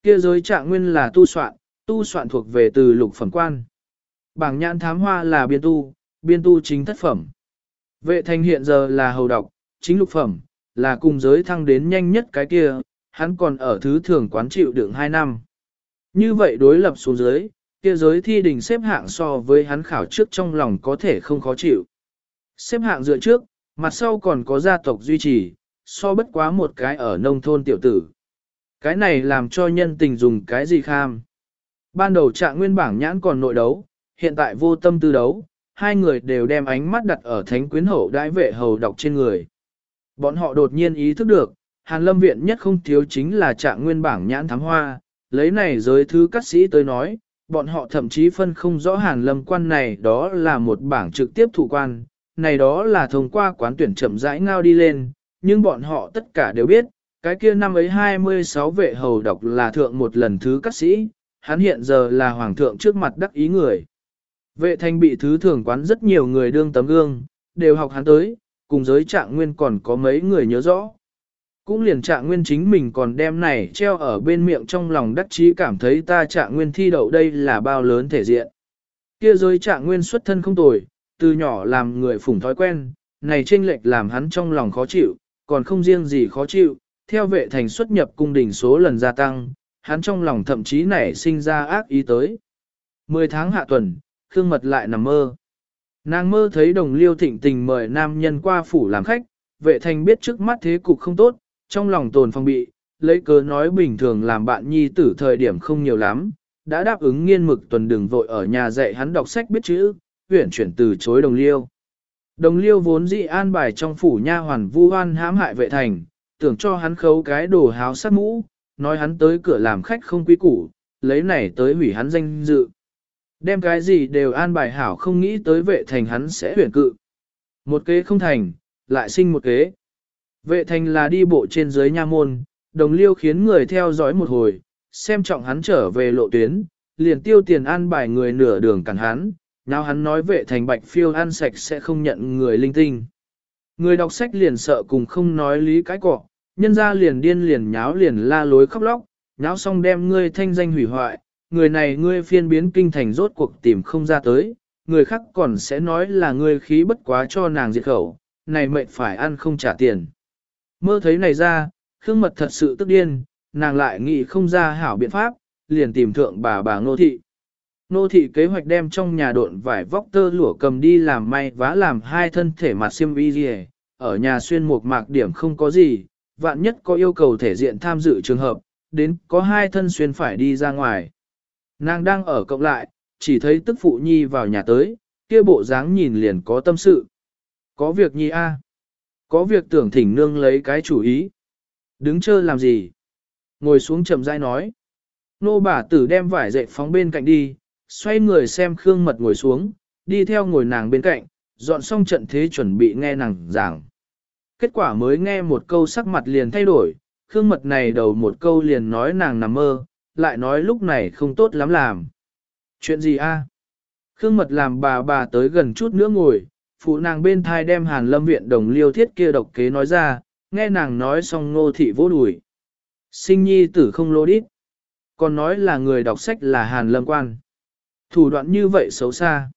Kia giới trạng nguyên là tu soạn, tu soạn thuộc về từ lục phẩm quan. Bảng nhãn thám hoa là biên tu, biên tu chính thất phẩm. Vệ thành hiện giờ là hầu độc, chính lục phẩm, là cùng giới thăng đến nhanh nhất cái kia, hắn còn ở thứ thường quán chịu đựng 2 năm. Như vậy đối lập xuống dưới, kia giới thi đình xếp hạng so với hắn khảo trước trong lòng có thể không khó chịu. Xếp hạng dựa trước, mặt sau còn có gia tộc duy trì, so bất quá một cái ở nông thôn tiểu tử. Cái này làm cho nhân tình dùng cái gì kham. Ban đầu trạng nguyên bảng nhãn còn nội đấu, hiện tại vô tâm tư đấu, hai người đều đem ánh mắt đặt ở thánh quyến hậu đãi vệ hầu đọc trên người. Bọn họ đột nhiên ý thức được, Hàn Lâm Viện nhất không thiếu chính là trạng nguyên bảng nhãn thám hoa, lấy này giới thứ cắt sĩ tới nói, bọn họ thậm chí phân không rõ Hàn Lâm quan này đó là một bảng trực tiếp thủ quan, này đó là thông qua quán tuyển chậm rãi ngao đi lên, nhưng bọn họ tất cả đều biết, cái kia năm ấy 26 vệ hầu độc là thượng một lần thứ cắt sĩ, hắn hiện giờ là hoàng thượng trước mặt đắc ý người. Vệ thanh bị thứ thường quán rất nhiều người đương tấm gương, đều học hắn tới, cùng giới trạng nguyên còn có mấy người nhớ rõ. Cũng liền trạng nguyên chính mình còn đem này treo ở bên miệng trong lòng đắc chí cảm thấy ta trạng nguyên thi đậu đây là bao lớn thể diện. Kia giới trạng nguyên xuất thân không tồi, từ nhỏ làm người phủng thói quen, này chênh lệch làm hắn trong lòng khó chịu, còn không riêng gì khó chịu, theo vệ thành xuất nhập cung đình số lần gia tăng, hắn trong lòng thậm chí nảy sinh ra ác ý tới. Mười tháng hạ tuần, Khương Mật lại nằm mơ. Nàng mơ thấy đồng liêu thịnh tình mời nam nhân qua phủ làm khách, vệ thành biết trước mắt thế cục không tốt, trong lòng tồn phong bị, lấy cớ nói bình thường làm bạn nhi tử thời điểm không nhiều lắm, đã đáp ứng nghiên mực tuần đường vội ở nhà dạy hắn đọc sách biết chữ, huyển chuyển từ chối đồng liêu. Đồng liêu vốn dị an bài trong phủ nha hoàn vu hoan hãm hại vệ thành, tưởng cho hắn khấu cái đồ háo sát mũ, nói hắn tới cửa làm khách không quý củ, lấy này tới hủy hắn danh dự. Đem cái gì đều an bài hảo không nghĩ tới vệ thành hắn sẽ huyển cự. Một kế không thành, lại sinh một kế. Vệ thành là đi bộ trên dưới nha môn, đồng liêu khiến người theo dõi một hồi, xem trọng hắn trở về lộ tuyến, liền tiêu tiền an bài người nửa đường cản hắn, nào hắn nói vệ thành bạch phiêu ăn sạch sẽ không nhận người linh tinh. Người đọc sách liền sợ cùng không nói lý cái cọ, nhân ra liền điên liền nháo liền la lối khóc lóc, nháo xong đem ngươi thanh danh hủy hoại, người này ngươi phiên biến kinh thành rốt cuộc tìm không ra tới, người khác còn sẽ nói là ngươi khí bất quá cho nàng diệt khẩu, này mệnh phải ăn không trả tiền. Mơ thấy này ra, Khương Mật thật sự tức điên, nàng lại nghĩ không ra hảo biện pháp, liền tìm thượng bà bà Nô Thị. Nô Thị kế hoạch đem trong nhà độn vải vóc tơ lụa cầm đi làm may vá làm hai thân thể mặt xiêm y gì ở nhà xuyên một mạc điểm không có gì, vạn nhất có yêu cầu thể diện tham dự trường hợp, đến có hai thân xuyên phải đi ra ngoài. Nàng đang ở cộng lại, chỉ thấy tức phụ nhi vào nhà tới, kia bộ dáng nhìn liền có tâm sự. Có việc nhi a, Có việc tưởng thỉnh nương lấy cái chủ ý. Đứng chơ làm gì? Ngồi xuống chậm rãi nói. Nô bà tử đem vải dậy phóng bên cạnh đi, xoay người xem Khương Mật ngồi xuống, đi theo ngồi nàng bên cạnh, dọn xong trận thế chuẩn bị nghe nàng giảng. Kết quả mới nghe một câu sắc mặt liền thay đổi, Khương Mật này đầu một câu liền nói nàng nằm mơ, lại nói lúc này không tốt lắm làm. Chuyện gì a? Khương Mật làm bà bà tới gần chút nữa ngồi, phụ nàng bên thai đem hàn lâm viện đồng liêu thiết kia độc kế nói ra, nghe nàng nói xong ngô thị vô đùi. Sinh nhi tử không lô đít. Còn nói là người đọc sách là hàn lâm quan. Thủ đoạn như vậy xấu xa.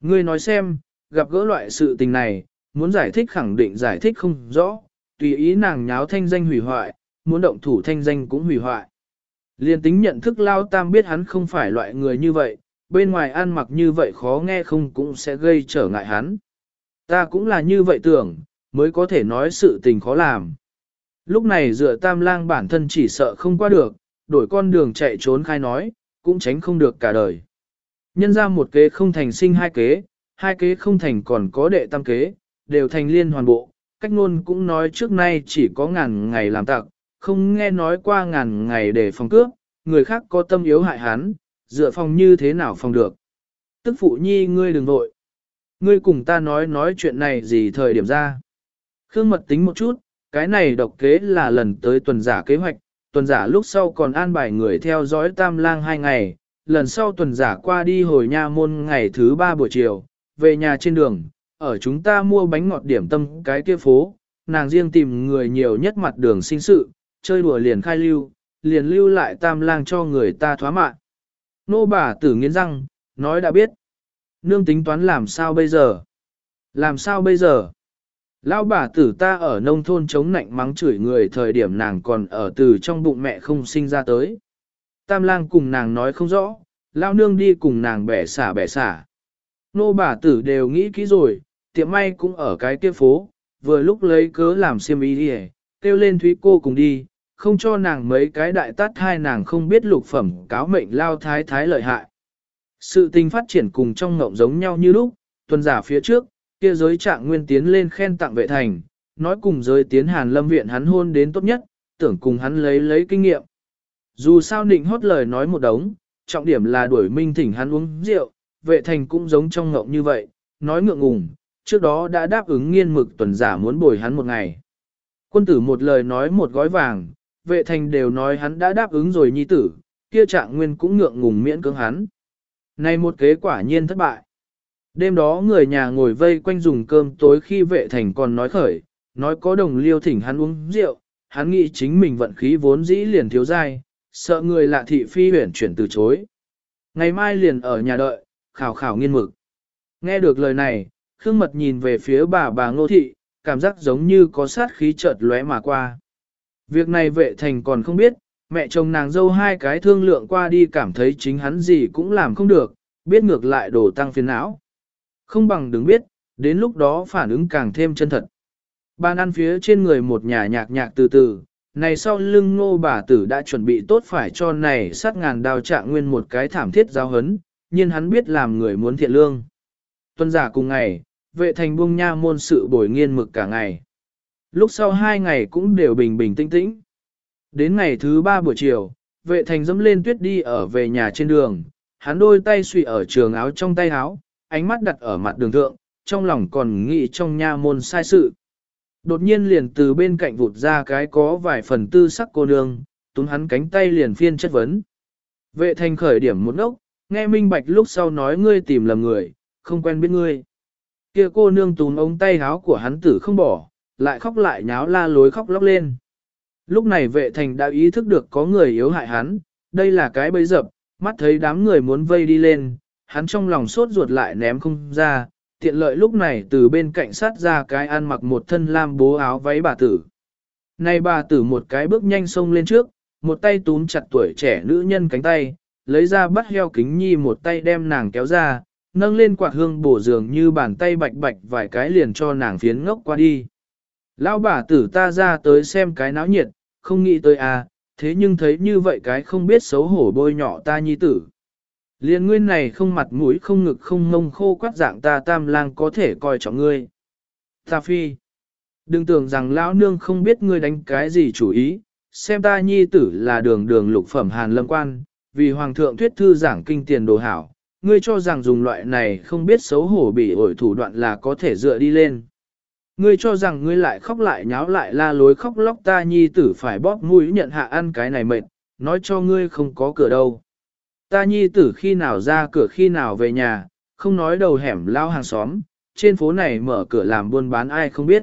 Ngươi nói xem, gặp gỡ loại sự tình này, muốn giải thích khẳng định giải thích không rõ, tùy ý nàng nháo thanh danh hủy hoại, muốn động thủ thanh danh cũng hủy hoại. Liên tính nhận thức lao tam biết hắn không phải loại người như vậy, bên ngoài ăn mặc như vậy khó nghe không cũng sẽ gây trở ngại hắn. Ta cũng là như vậy tưởng, mới có thể nói sự tình khó làm. Lúc này dựa tam lang bản thân chỉ sợ không qua được, đổi con đường chạy trốn khai nói, cũng tránh không được cả đời. Nhân ra một kế không thành sinh hai kế, hai kế không thành còn có đệ tam kế, đều thành liên hoàn bộ. Cách ngôn cũng nói trước nay chỉ có ngàn ngày làm tặc, không nghe nói qua ngàn ngày để phòng cướp, người khác có tâm yếu hại hắn, dựa phòng như thế nào phòng được. Tức phụ nhi ngươi đừng vội. Ngươi cùng ta nói nói chuyện này gì thời điểm ra. Khương mật tính một chút, cái này độc kế là lần tới tuần giả kế hoạch, tuần giả lúc sau còn an bài người theo dõi tam lang hai ngày, lần sau tuần giả qua đi hồi nha môn ngày thứ ba buổi chiều, về nhà trên đường, ở chúng ta mua bánh ngọt điểm tâm cái kia phố, nàng riêng tìm người nhiều nhất mặt đường sinh sự, chơi đùa liền khai lưu, liền lưu lại tam lang cho người ta thoá mạn. Nô bà tử nghiến răng, nói đã biết. Nương tính toán làm sao bây giờ? Làm sao bây giờ? Lão bà tử ta ở nông thôn chống nạnh mắng chửi người thời điểm nàng còn ở từ trong bụng mẹ không sinh ra tới. Tam lang cùng nàng nói không rõ, lão nương đi cùng nàng bẻ xả bẻ xả. Nô bà tử đều nghĩ kỹ rồi, tiệm may cũng ở cái kia phố, vừa lúc lấy cớ làm xiêm y đi kêu lên thúy cô cùng đi, không cho nàng mấy cái đại tát hai nàng không biết lục phẩm cáo mệnh lao thái thái lợi hại. Sự tình phát triển cùng trong ngộng giống nhau như lúc, tuần giả phía trước, kia giới trạng nguyên tiến lên khen tặng vệ thành, nói cùng giới tiến hàn lâm viện hắn hôn đến tốt nhất, tưởng cùng hắn lấy lấy kinh nghiệm. Dù sao định hót lời nói một đống, trọng điểm là đuổi minh thỉnh hắn uống rượu, vệ thành cũng giống trong ngộng như vậy, nói ngượng ngùng, trước đó đã đáp ứng nghiên mực tuần giả muốn bồi hắn một ngày. Quân tử một lời nói một gói vàng, vệ thành đều nói hắn đã đáp ứng rồi nhi tử, kia trạng nguyên cũng ngượng ngùng miễn cưỡng hắn. Này một kế quả nhiên thất bại. Đêm đó người nhà ngồi vây quanh dùng cơm tối khi vệ thành còn nói khởi, nói có đồng liêu thỉnh hắn uống rượu, hắn nghĩ chính mình vận khí vốn dĩ liền thiếu dai, sợ người lạ thị phi huyển chuyển từ chối. Ngày mai liền ở nhà đợi, khảo khảo nghiên mực. Nghe được lời này, Khương Mật nhìn về phía bà bà Ngô Thị, cảm giác giống như có sát khí chợt lóe mà qua. Việc này vệ thành còn không biết, mẹ chồng nàng dâu hai cái thương lượng qua đi cảm thấy chính hắn gì cũng làm không được, biết ngược lại đổ tăng phiền não. Không bằng đừng biết, đến lúc đó phản ứng càng thêm chân thật. Ban ăn phía trên người một nhà nhạc nhạc từ từ, này sau lưng ngô bà tử đã chuẩn bị tốt phải cho này sát ngàn đào trạng nguyên một cái thảm thiết giáo hấn, nhưng hắn biết làm người muốn thiện lương. Tuân giả cùng ngày, vệ thành buông nha môn sự bồi nghiên mực cả ngày. Lúc sau hai ngày cũng đều bình bình tĩnh tĩnh. Đến ngày thứ ba buổi chiều, vệ thành dẫm lên tuyết đi ở về nhà trên đường, hắn đôi tay suy ở trường áo trong tay áo, ánh mắt đặt ở mặt đường thượng, trong lòng còn nghĩ trong nha môn sai sự. Đột nhiên liền từ bên cạnh vụt ra cái có vài phần tư sắc cô nương, túm hắn cánh tay liền phiên chất vấn. Vệ thành khởi điểm một ốc, nghe minh bạch lúc sau nói ngươi tìm lầm người, không quen biết ngươi. Kia cô nương túm ống tay áo của hắn tử không bỏ, lại khóc lại nháo la lối khóc lóc lên. Lúc này vệ thành đã ý thức được có người yếu hại hắn, đây là cái bấy dập, mắt thấy đám người muốn vây đi lên, hắn trong lòng sốt ruột lại ném không ra, tiện lợi lúc này từ bên cạnh sát ra cái ăn mặc một thân lam bố áo váy bà tử. Này bà tử một cái bước nhanh xông lên trước, một tay túm chặt tuổi trẻ nữ nhân cánh tay, lấy ra bắt heo kính nhi một tay đem nàng kéo ra, nâng lên quạt hương bổ dường như bàn tay bạch bạch vài cái liền cho nàng phiến ngốc qua đi. Lão bà tử ta ra tới xem cái náo nhiệt, không nghĩ tới à, thế nhưng thấy như vậy cái không biết xấu hổ bôi nhỏ ta nhi tử. Liên nguyên này không mặt mũi không ngực không ngông khô quát dạng ta tam lang có thể coi trọng ngươi. Ta phi. Đừng tưởng rằng lão nương không biết ngươi đánh cái gì chủ ý, xem ta nhi tử là đường đường lục phẩm hàn lâm quan, vì hoàng thượng thuyết thư giảng kinh tiền đồ hảo, ngươi cho rằng dùng loại này không biết xấu hổ bị ổi thủ đoạn là có thể dựa đi lên. Ngươi cho rằng ngươi lại khóc lại nháo lại la lối khóc lóc ta nhi tử phải bóp mũi nhận hạ ăn cái này mệt, nói cho ngươi không có cửa đâu. Ta nhi tử khi nào ra cửa khi nào về nhà, không nói đầu hẻm lao hàng xóm, trên phố này mở cửa làm buôn bán ai không biết.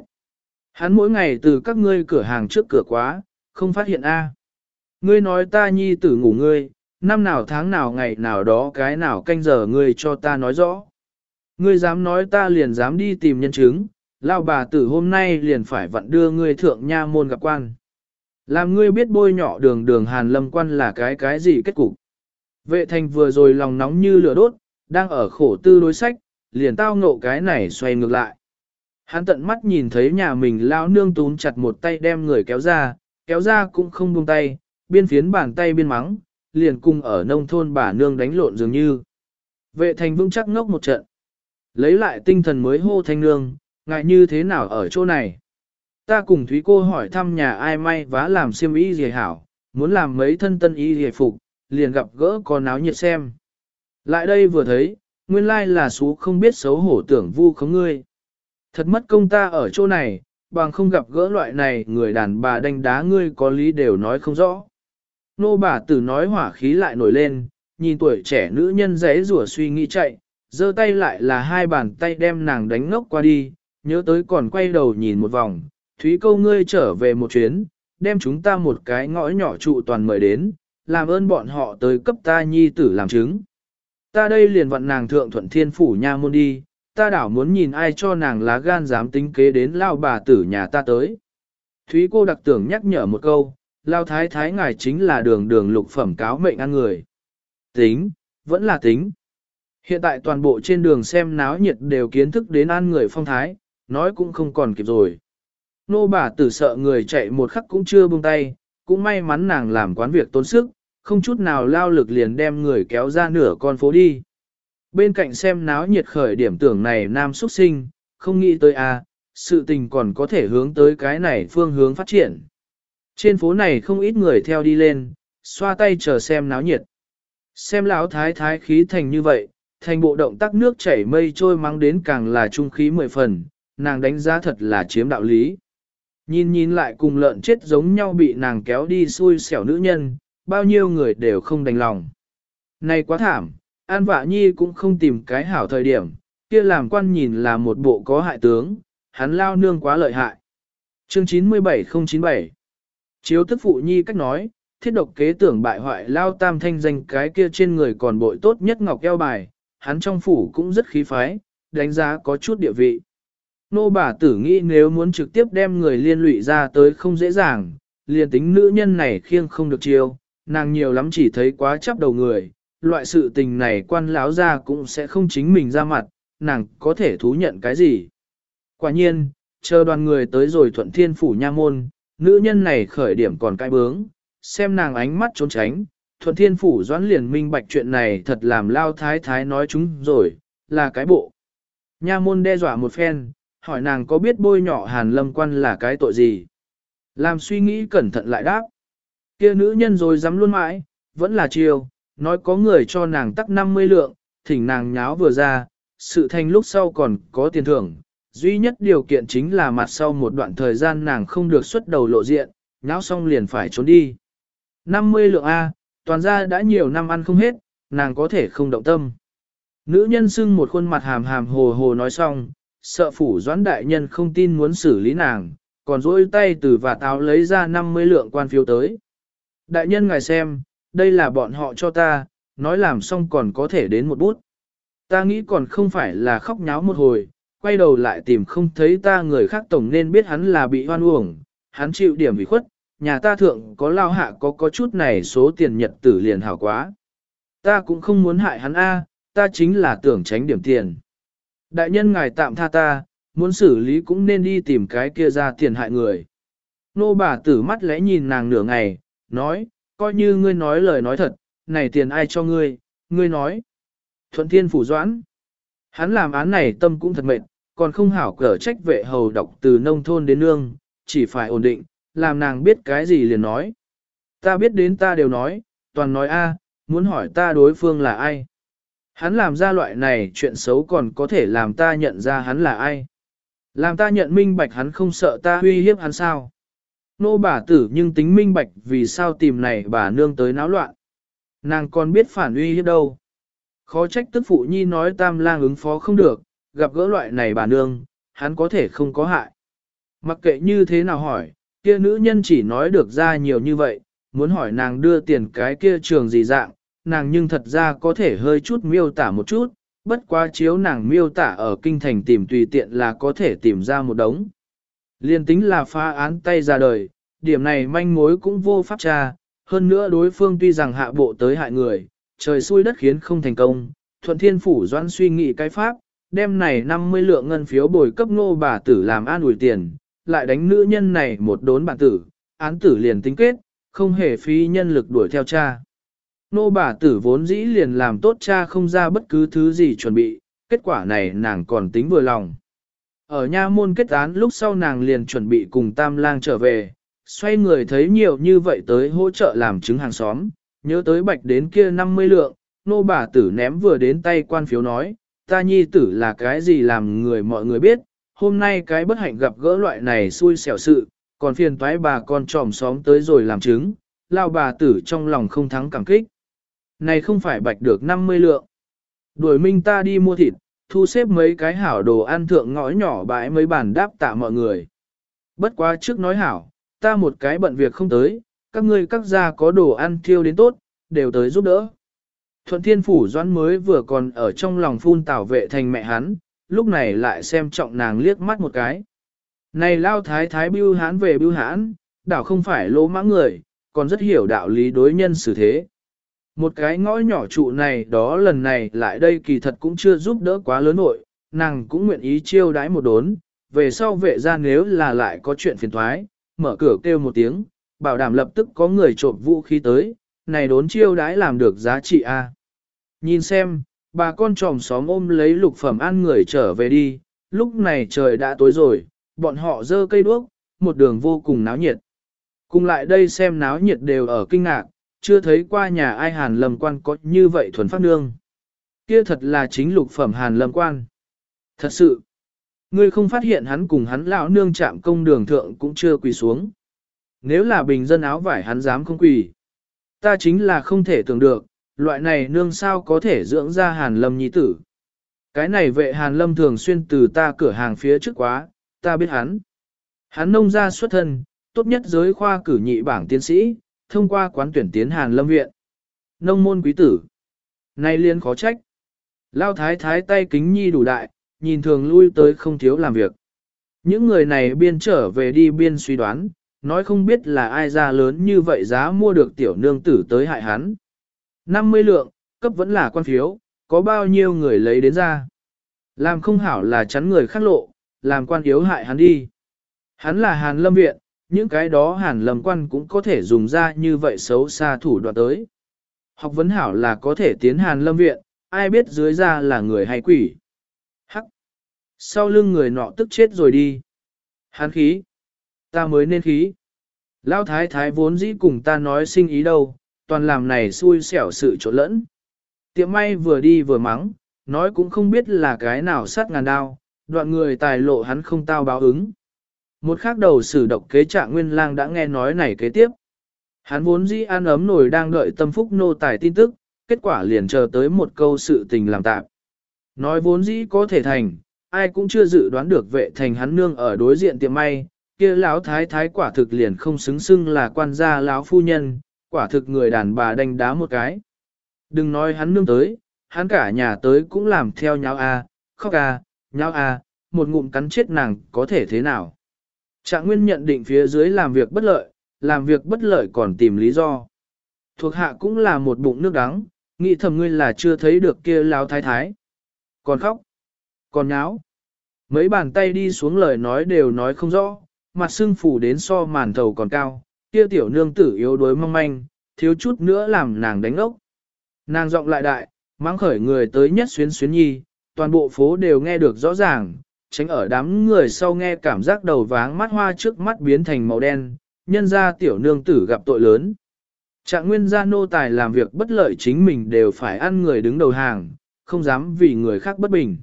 Hắn mỗi ngày từ các ngươi cửa hàng trước cửa quá, không phát hiện a. Ngươi nói ta nhi tử ngủ ngươi, năm nào tháng nào ngày nào đó cái nào canh giờ ngươi cho ta nói rõ. Ngươi dám nói ta liền dám đi tìm nhân chứng, lao bà tử hôm nay liền phải vặn đưa ngươi thượng nha môn gặp quan. Làm ngươi biết bôi nhỏ đường đường hàn lâm quan là cái cái gì kết cục. Vệ thành vừa rồi lòng nóng như lửa đốt, đang ở khổ tư đối sách, liền tao ngộ cái này xoay ngược lại. Hắn tận mắt nhìn thấy nhà mình lao nương tún chặt một tay đem người kéo ra, kéo ra cũng không buông tay, biên phiến bàn tay biên mắng, liền cùng ở nông thôn bà nương đánh lộn dường như. Vệ thành vững chắc ngốc một trận. Lấy lại tinh thần mới hô thanh nương, ngại như thế nào ở chỗ này. Ta cùng Thúy cô hỏi thăm nhà ai may vá làm xiêm y gì hảo, muốn làm mấy thân tân y gì phục, liền gặp gỡ con náo nhiệt xem. Lại đây vừa thấy, nguyên lai là xú không biết xấu hổ tưởng vu khống ngươi. Thật mất công ta ở chỗ này, bằng không gặp gỡ loại này người đàn bà đánh đá ngươi có lý đều nói không rõ. Nô bà tử nói hỏa khí lại nổi lên, nhìn tuổi trẻ nữ nhân rẽ rủa suy nghĩ chạy, giơ tay lại là hai bàn tay đem nàng đánh ngốc qua đi, nhớ tới còn quay đầu nhìn một vòng, Thúy câu ngươi trở về một chuyến, đem chúng ta một cái ngõ nhỏ trụ toàn mời đến, làm ơn bọn họ tới cấp ta nhi tử làm chứng. Ta đây liền vận nàng thượng thuận thiên phủ nha môn đi, ta đảo muốn nhìn ai cho nàng lá gan dám tính kế đến lao bà tử nhà ta tới. Thúy cô đặc tưởng nhắc nhở một câu, lao thái thái ngài chính là đường đường lục phẩm cáo mệnh ăn người. Tính, vẫn là tính. Hiện tại toàn bộ trên đường xem náo nhiệt đều kiến thức đến ăn người phong thái, nói cũng không còn kịp rồi. Nô bà tử sợ người chạy một khắc cũng chưa buông tay, cũng may mắn nàng làm quán việc tốn sức, không chút nào lao lực liền đem người kéo ra nửa con phố đi. Bên cạnh xem náo nhiệt khởi điểm tưởng này nam xuất sinh, không nghĩ tới à, sự tình còn có thể hướng tới cái này phương hướng phát triển. Trên phố này không ít người theo đi lên, xoa tay chờ xem náo nhiệt. Xem lão thái thái khí thành như vậy, thành bộ động tác nước chảy mây trôi mang đến càng là trung khí mười phần, nàng đánh giá thật là chiếm đạo lý. Nhìn nhìn lại cùng lợn chết giống nhau bị nàng kéo đi xui xẻo nữ nhân, bao nhiêu người đều không đành lòng. Này quá thảm, An Vạ Nhi cũng không tìm cái hảo thời điểm, kia làm quan nhìn là một bộ có hại tướng, hắn lao nương quá lợi hại. Chương 97097 Chiếu tức phụ Nhi cách nói, thiết độc kế tưởng bại hoại lao tam thanh danh cái kia trên người còn bội tốt nhất ngọc eo bài, hắn trong phủ cũng rất khí phái, đánh giá có chút địa vị. Nô bà tử nghĩ nếu muốn trực tiếp đem người liên lụy ra tới không dễ dàng, liền tính nữ nhân này khiêng không được chiêu, nàng nhiều lắm chỉ thấy quá chấp đầu người, loại sự tình này quan láo ra cũng sẽ không chính mình ra mặt, nàng có thể thú nhận cái gì. Quả nhiên, chờ đoàn người tới rồi thuận thiên phủ nha môn, nữ nhân này khởi điểm còn cãi bướng, xem nàng ánh mắt trốn tránh, thuận thiên phủ doãn liền minh bạch chuyện này thật làm lao thái thái nói chúng rồi, là cái bộ. Nha môn đe dọa một phen, hỏi nàng có biết bôi nhỏ hàn lâm quan là cái tội gì. Làm suy nghĩ cẩn thận lại đáp. kia nữ nhân rồi dám luôn mãi, vẫn là chiều, nói có người cho nàng tắc 50 lượng, thỉnh nàng nháo vừa ra, sự thành lúc sau còn có tiền thưởng. Duy nhất điều kiện chính là mặt sau một đoạn thời gian nàng không được xuất đầu lộ diện, nháo xong liền phải trốn đi. 50 lượng A, toàn ra đã nhiều năm ăn không hết, nàng có thể không động tâm. Nữ nhân xưng một khuôn mặt hàm hàm hồ hồ nói xong, sợ phủ doãn đại nhân không tin muốn xử lý nàng, còn dỗi tay từ và táo lấy ra 50 lượng quan phiếu tới. Đại nhân ngài xem, đây là bọn họ cho ta, nói làm xong còn có thể đến một bút. Ta nghĩ còn không phải là khóc nháo một hồi, quay đầu lại tìm không thấy ta người khác tổng nên biết hắn là bị hoan uổng, hắn chịu điểm bị khuất, nhà ta thượng có lao hạ có có chút này số tiền nhật tử liền hảo quá. Ta cũng không muốn hại hắn A, ta chính là tưởng tránh điểm tiền. Đại nhân ngài tạm tha ta, muốn xử lý cũng nên đi tìm cái kia ra tiền hại người. Nô bà tử mắt lẽ nhìn nàng nửa ngày, nói, coi như ngươi nói lời nói thật, này tiền ai cho ngươi, ngươi nói. Thuận thiên phủ doãn. Hắn làm án này tâm cũng thật mệt, còn không hảo cở trách vệ hầu độc từ nông thôn đến nương, chỉ phải ổn định, làm nàng biết cái gì liền nói. Ta biết đến ta đều nói, toàn nói a, muốn hỏi ta đối phương là ai. Hắn làm ra loại này chuyện xấu còn có thể làm ta nhận ra hắn là ai. Làm ta nhận minh bạch hắn không sợ ta uy hiếp hắn sao. Nô bà tử nhưng tính minh bạch vì sao tìm này bà nương tới náo loạn. Nàng còn biết phản uy hiếp đâu. Khó trách tức phụ nhi nói tam lang ứng phó không được, gặp gỡ loại này bà nương, hắn có thể không có hại. Mặc kệ như thế nào hỏi, kia nữ nhân chỉ nói được ra nhiều như vậy, muốn hỏi nàng đưa tiền cái kia trường gì dạng, nàng nhưng thật ra có thể hơi chút miêu tả một chút, bất quá chiếu nàng miêu tả ở kinh thành tìm tùy tiện là có thể tìm ra một đống. Liên tính là phá án tay ra đời, điểm này manh mối cũng vô pháp tra, hơn nữa đối phương tuy rằng hạ bộ tới hại người, trời xui đất khiến không thành công, thuận thiên phủ doan suy nghĩ cái pháp, đem này 50 lượng ngân phiếu bồi cấp ngô bà tử làm an ủi tiền, lại đánh nữ nhân này một đốn bản tử, án tử liền tính kết, không hề phí nhân lực đuổi theo cha. Nô bà tử vốn dĩ liền làm tốt cha không ra bất cứ thứ gì chuẩn bị, kết quả này nàng còn tính vừa lòng. Ở nha môn kết án lúc sau nàng liền chuẩn bị cùng tam lang trở về, xoay người thấy nhiều như vậy tới hỗ trợ làm chứng hàng xóm, nhớ tới bạch đến kia 50 lượng, nô bà tử ném vừa đến tay quan phiếu nói, ta nhi tử là cái gì làm người mọi người biết, hôm nay cái bất hạnh gặp gỡ loại này xui xẻo sự, còn phiền toái bà con tròm xóm tới rồi làm chứng, lao bà tử trong lòng không thắng cảm kích. Này không phải bạch được 50 lượng. Đuổi minh ta đi mua thịt, thu xếp mấy cái hảo đồ ăn thượng ngõ nhỏ bãi mấy bàn đáp tạ mọi người. Bất quá trước nói hảo, ta một cái bận việc không tới, các ngươi các gia có đồ ăn thiêu đến tốt, đều tới giúp đỡ. Thuận thiên phủ doãn mới vừa còn ở trong lòng phun tảo vệ thành mẹ hắn, lúc này lại xem trọng nàng liếc mắt một cái. Này lao thái thái bưu hán về bưu hán, đảo không phải lỗ mã người, còn rất hiểu đạo lý đối nhân xử thế. Một cái ngõ nhỏ trụ này đó lần này lại đây kỳ thật cũng chưa giúp đỡ quá lớn nội, nàng cũng nguyện ý chiêu đãi một đốn, về sau vệ ra nếu là lại có chuyện phiền thoái, mở cửa kêu một tiếng, bảo đảm lập tức có người trộm vũ khí tới, này đốn chiêu đãi làm được giá trị a. Nhìn xem, bà con tròm xóm ôm lấy lục phẩm ăn người trở về đi, lúc này trời đã tối rồi, bọn họ dơ cây đuốc, một đường vô cùng náo nhiệt. Cùng lại đây xem náo nhiệt đều ở kinh ngạc, chưa thấy qua nhà ai hàn lâm quan có như vậy thuần phát nương. Kia thật là chính lục phẩm hàn lâm quan. Thật sự, ngươi không phát hiện hắn cùng hắn lão nương chạm công đường thượng cũng chưa quỳ xuống. Nếu là bình dân áo vải hắn dám không quỳ. Ta chính là không thể tưởng được, loại này nương sao có thể dưỡng ra hàn lâm nhi tử. Cái này vệ hàn lâm thường xuyên từ ta cửa hàng phía trước quá, ta biết hắn. Hắn nông gia xuất thân, tốt nhất giới khoa cử nhị bảng tiến sĩ, thông qua quán tuyển tiến hàn lâm viện. Nông môn quý tử. Nay liên khó trách. Lao thái thái tay kính nhi đủ đại, nhìn thường lui tới không thiếu làm việc. Những người này biên trở về đi biên suy đoán, nói không biết là ai ra lớn như vậy giá mua được tiểu nương tử tới hại hắn. 50 lượng, cấp vẫn là quan phiếu, có bao nhiêu người lấy đến ra. Làm không hảo là chắn người khác lộ, làm quan yếu hại hắn đi. Hắn là hàn lâm viện, những cái đó hàn lâm quan cũng có thể dùng ra như vậy xấu xa thủ đoạn tới. Học vấn hảo là có thể tiến hàn lâm viện, ai biết dưới ra là người hay quỷ. Hắc! Sau lưng người nọ tức chết rồi đi. Hán khí! Ta mới nên khí! Lão thái thái vốn dĩ cùng ta nói sinh ý đâu, toàn làm này xui xẻo sự trộn lẫn. Tiệm may vừa đi vừa mắng, nói cũng không biết là cái nào sát ngàn đao, đoạn người tài lộ hắn không tao báo ứng. Một khác đầu sử độc kế trạng nguyên lang đã nghe nói này kế tiếp. Hắn vốn dĩ an ấm nổi đang đợi tâm phúc nô tài tin tức, kết quả liền chờ tới một câu sự tình làm tạm. Nói vốn dĩ có thể thành, ai cũng chưa dự đoán được vệ thành hắn nương ở đối diện tiệm may, kia lão thái thái quả thực liền không xứng xưng là quan gia lão phu nhân, quả thực người đàn bà đánh đá một cái. Đừng nói hắn nương tới, hắn cả nhà tới cũng làm theo nhau a, khóc a, nhau a, một ngụm cắn chết nàng có thể thế nào. Trạng nguyên nhận định phía dưới làm việc bất lợi, làm việc bất lợi còn tìm lý do. Thuộc hạ cũng là một bụng nước đắng, nghĩ thầm ngươi là chưa thấy được kia lao thái thái. Còn khóc, còn nháo. Mấy bàn tay đi xuống lời nói đều nói không rõ, mặt sưng phủ đến so màn thầu còn cao, kia tiểu nương tử yếu đuối mong manh, thiếu chút nữa làm nàng đánh ốc. Nàng giọng lại đại, mang khởi người tới nhất xuyến xuyến nhi, toàn bộ phố đều nghe được rõ ràng, tránh ở đám người sau nghe cảm giác đầu váng mắt hoa trước mắt biến thành màu đen, nhân ra tiểu nương tử gặp tội lớn. Trạng nguyên gia nô tài làm việc bất lợi chính mình đều phải ăn người đứng đầu hàng, không dám vì người khác bất bình.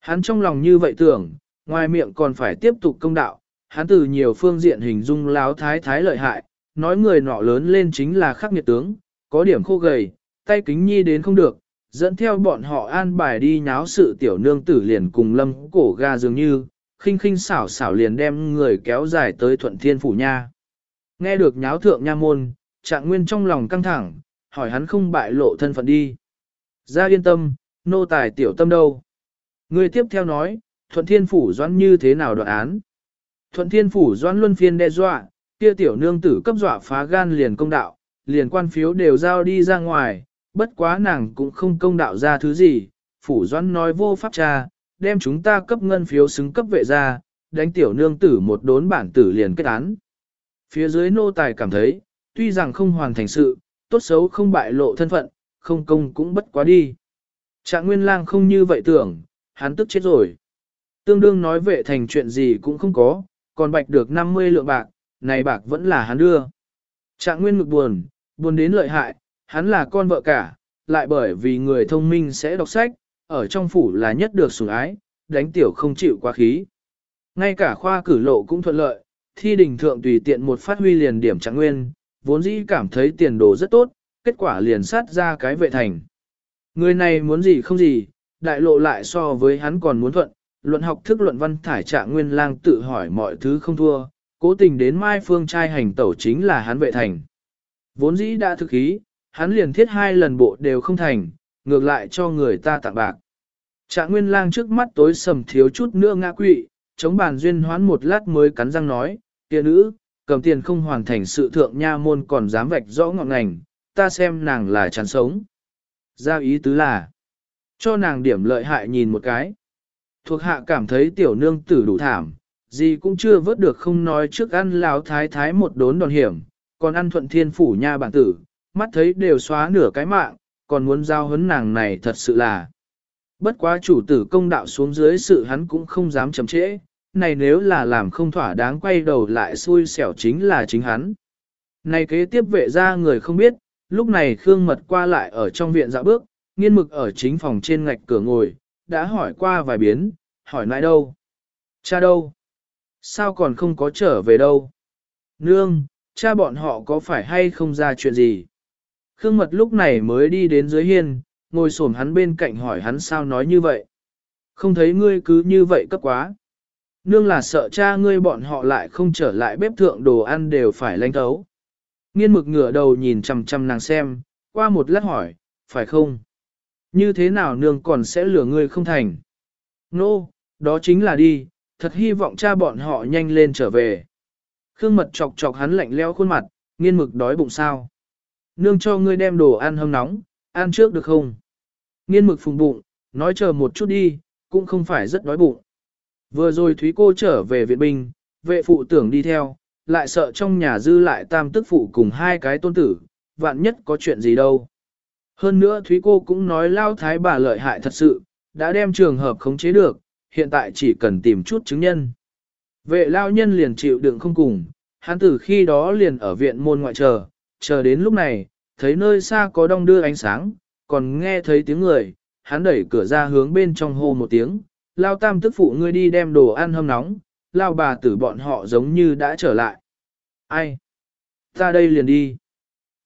Hắn trong lòng như vậy tưởng, ngoài miệng còn phải tiếp tục công đạo, hắn từ nhiều phương diện hình dung láo thái thái lợi hại, nói người nọ lớn lên chính là khắc nghiệt tướng, có điểm khô gầy, tay kính nhi đến không được, dẫn theo bọn họ an bài đi nháo sự tiểu nương tử liền cùng lâm cổ ga dường như, khinh khinh xảo xảo liền đem người kéo dài tới thuận thiên phủ nha. Nghe được nháo thượng nha môn, trạng nguyên trong lòng căng thẳng, hỏi hắn không bại lộ thân phận đi. Ra yên tâm, nô tài tiểu tâm đâu. Người tiếp theo nói, thuận thiên phủ doãn như thế nào đoạn án. Thuận thiên phủ doãn luân phiên đe dọa, kia tiểu nương tử cấp dọa phá gan liền công đạo, liền quan phiếu đều giao đi ra ngoài, bất quá nàng cũng không công đạo ra thứ gì, phủ doãn nói vô pháp cha, đem chúng ta cấp ngân phiếu xứng cấp vệ ra, đánh tiểu nương tử một đốn bản tử liền kết án. Phía dưới nô tài cảm thấy, tuy rằng không hoàn thành sự, tốt xấu không bại lộ thân phận, không công cũng bất quá đi. Trạng nguyên lang không như vậy tưởng, hắn tức chết rồi. Tương đương nói vệ thành chuyện gì cũng không có, còn bạch được 50 lượng bạc, này bạc vẫn là hắn đưa. Trạng nguyên ngực buồn, buồn đến lợi hại, hắn là con vợ cả, lại bởi vì người thông minh sẽ đọc sách, ở trong phủ là nhất được sủng ái, đánh tiểu không chịu quá khí. Ngay cả khoa cử lộ cũng thuận lợi, thi đình thượng tùy tiện một phát huy liền điểm trạng nguyên, vốn dĩ cảm thấy tiền đồ rất tốt, kết quả liền sát ra cái vệ thành. Người này muốn gì không gì, đại lộ lại so với hắn còn muốn thuận, luận học thức luận văn thải trạng nguyên lang tự hỏi mọi thứ không thua, cố tình đến mai phương trai hành tẩu chính là hắn vệ thành. Vốn dĩ đã thực ý, hắn liền thiết hai lần bộ đều không thành, ngược lại cho người ta tặng bạc. Trạng nguyên lang trước mắt tối sầm thiếu chút nữa ngã quỵ, chống bàn duyên hoán một lát mới cắn răng nói, kia nữ, cầm tiền không hoàn thành sự thượng nha môn còn dám vạch rõ ngọn ngành, ta xem nàng là chán sống. Giao ý tứ là, cho nàng điểm lợi hại nhìn một cái. Thuộc hạ cảm thấy tiểu nương tử đủ thảm, gì cũng chưa vớt được không nói trước ăn lão thái thái một đốn đòn hiểm, còn ăn thuận thiên phủ nha bản tử, mắt thấy đều xóa nửa cái mạng, còn muốn giao hấn nàng này thật sự là. Bất quá chủ tử công đạo xuống dưới sự hắn cũng không dám chậm trễ, này nếu là làm không thỏa đáng quay đầu lại xui xẻo chính là chính hắn. Này kế tiếp vệ ra người không biết, lúc này Khương Mật qua lại ở trong viện dạo bước, nghiên mực ở chính phòng trên ngạch cửa ngồi, đã hỏi qua vài biến, hỏi lại đâu? Cha đâu? Sao còn không có trở về đâu? Nương, cha bọn họ có phải hay không ra chuyện gì? Khương Mật lúc này mới đi đến dưới hiên, ngồi xổm hắn bên cạnh hỏi hắn sao nói như vậy. Không thấy ngươi cứ như vậy cấp quá. Nương là sợ cha ngươi bọn họ lại không trở lại bếp thượng đồ ăn đều phải lanh thấu. Nghiên mực ngửa đầu nhìn chằm chằm nàng xem, qua một lát hỏi, phải không? Như thế nào nương còn sẽ lừa ngươi không thành? Nô, no, đó chính là đi, thật hy vọng cha bọn họ nhanh lên trở về. Khương mật chọc chọc hắn lạnh leo khuôn mặt, nghiên mực đói bụng sao. Nương cho ngươi đem đồ ăn hâm nóng, ăn trước được không? Nghiên mực phùng bụng, nói chờ một chút đi, cũng không phải rất đói bụng. Vừa rồi Thúy cô trở về viện binh, vệ phụ tưởng đi theo, lại sợ trong nhà dư lại tam tức phụ cùng hai cái tôn tử, vạn nhất có chuyện gì đâu. Hơn nữa Thúy cô cũng nói lao thái bà lợi hại thật sự, đã đem trường hợp khống chế được, hiện tại chỉ cần tìm chút chứng nhân. Vệ lao nhân liền chịu đựng không cùng, hắn từ khi đó liền ở viện môn ngoại chờ, chờ đến lúc này, thấy nơi xa có đong đưa ánh sáng, còn nghe thấy tiếng người, hắn đẩy cửa ra hướng bên trong hô một tiếng, lao tam tức phụ ngươi đi đem đồ ăn hâm nóng, lao bà tử bọn họ giống như đã trở lại. Ai? Ta đây liền đi.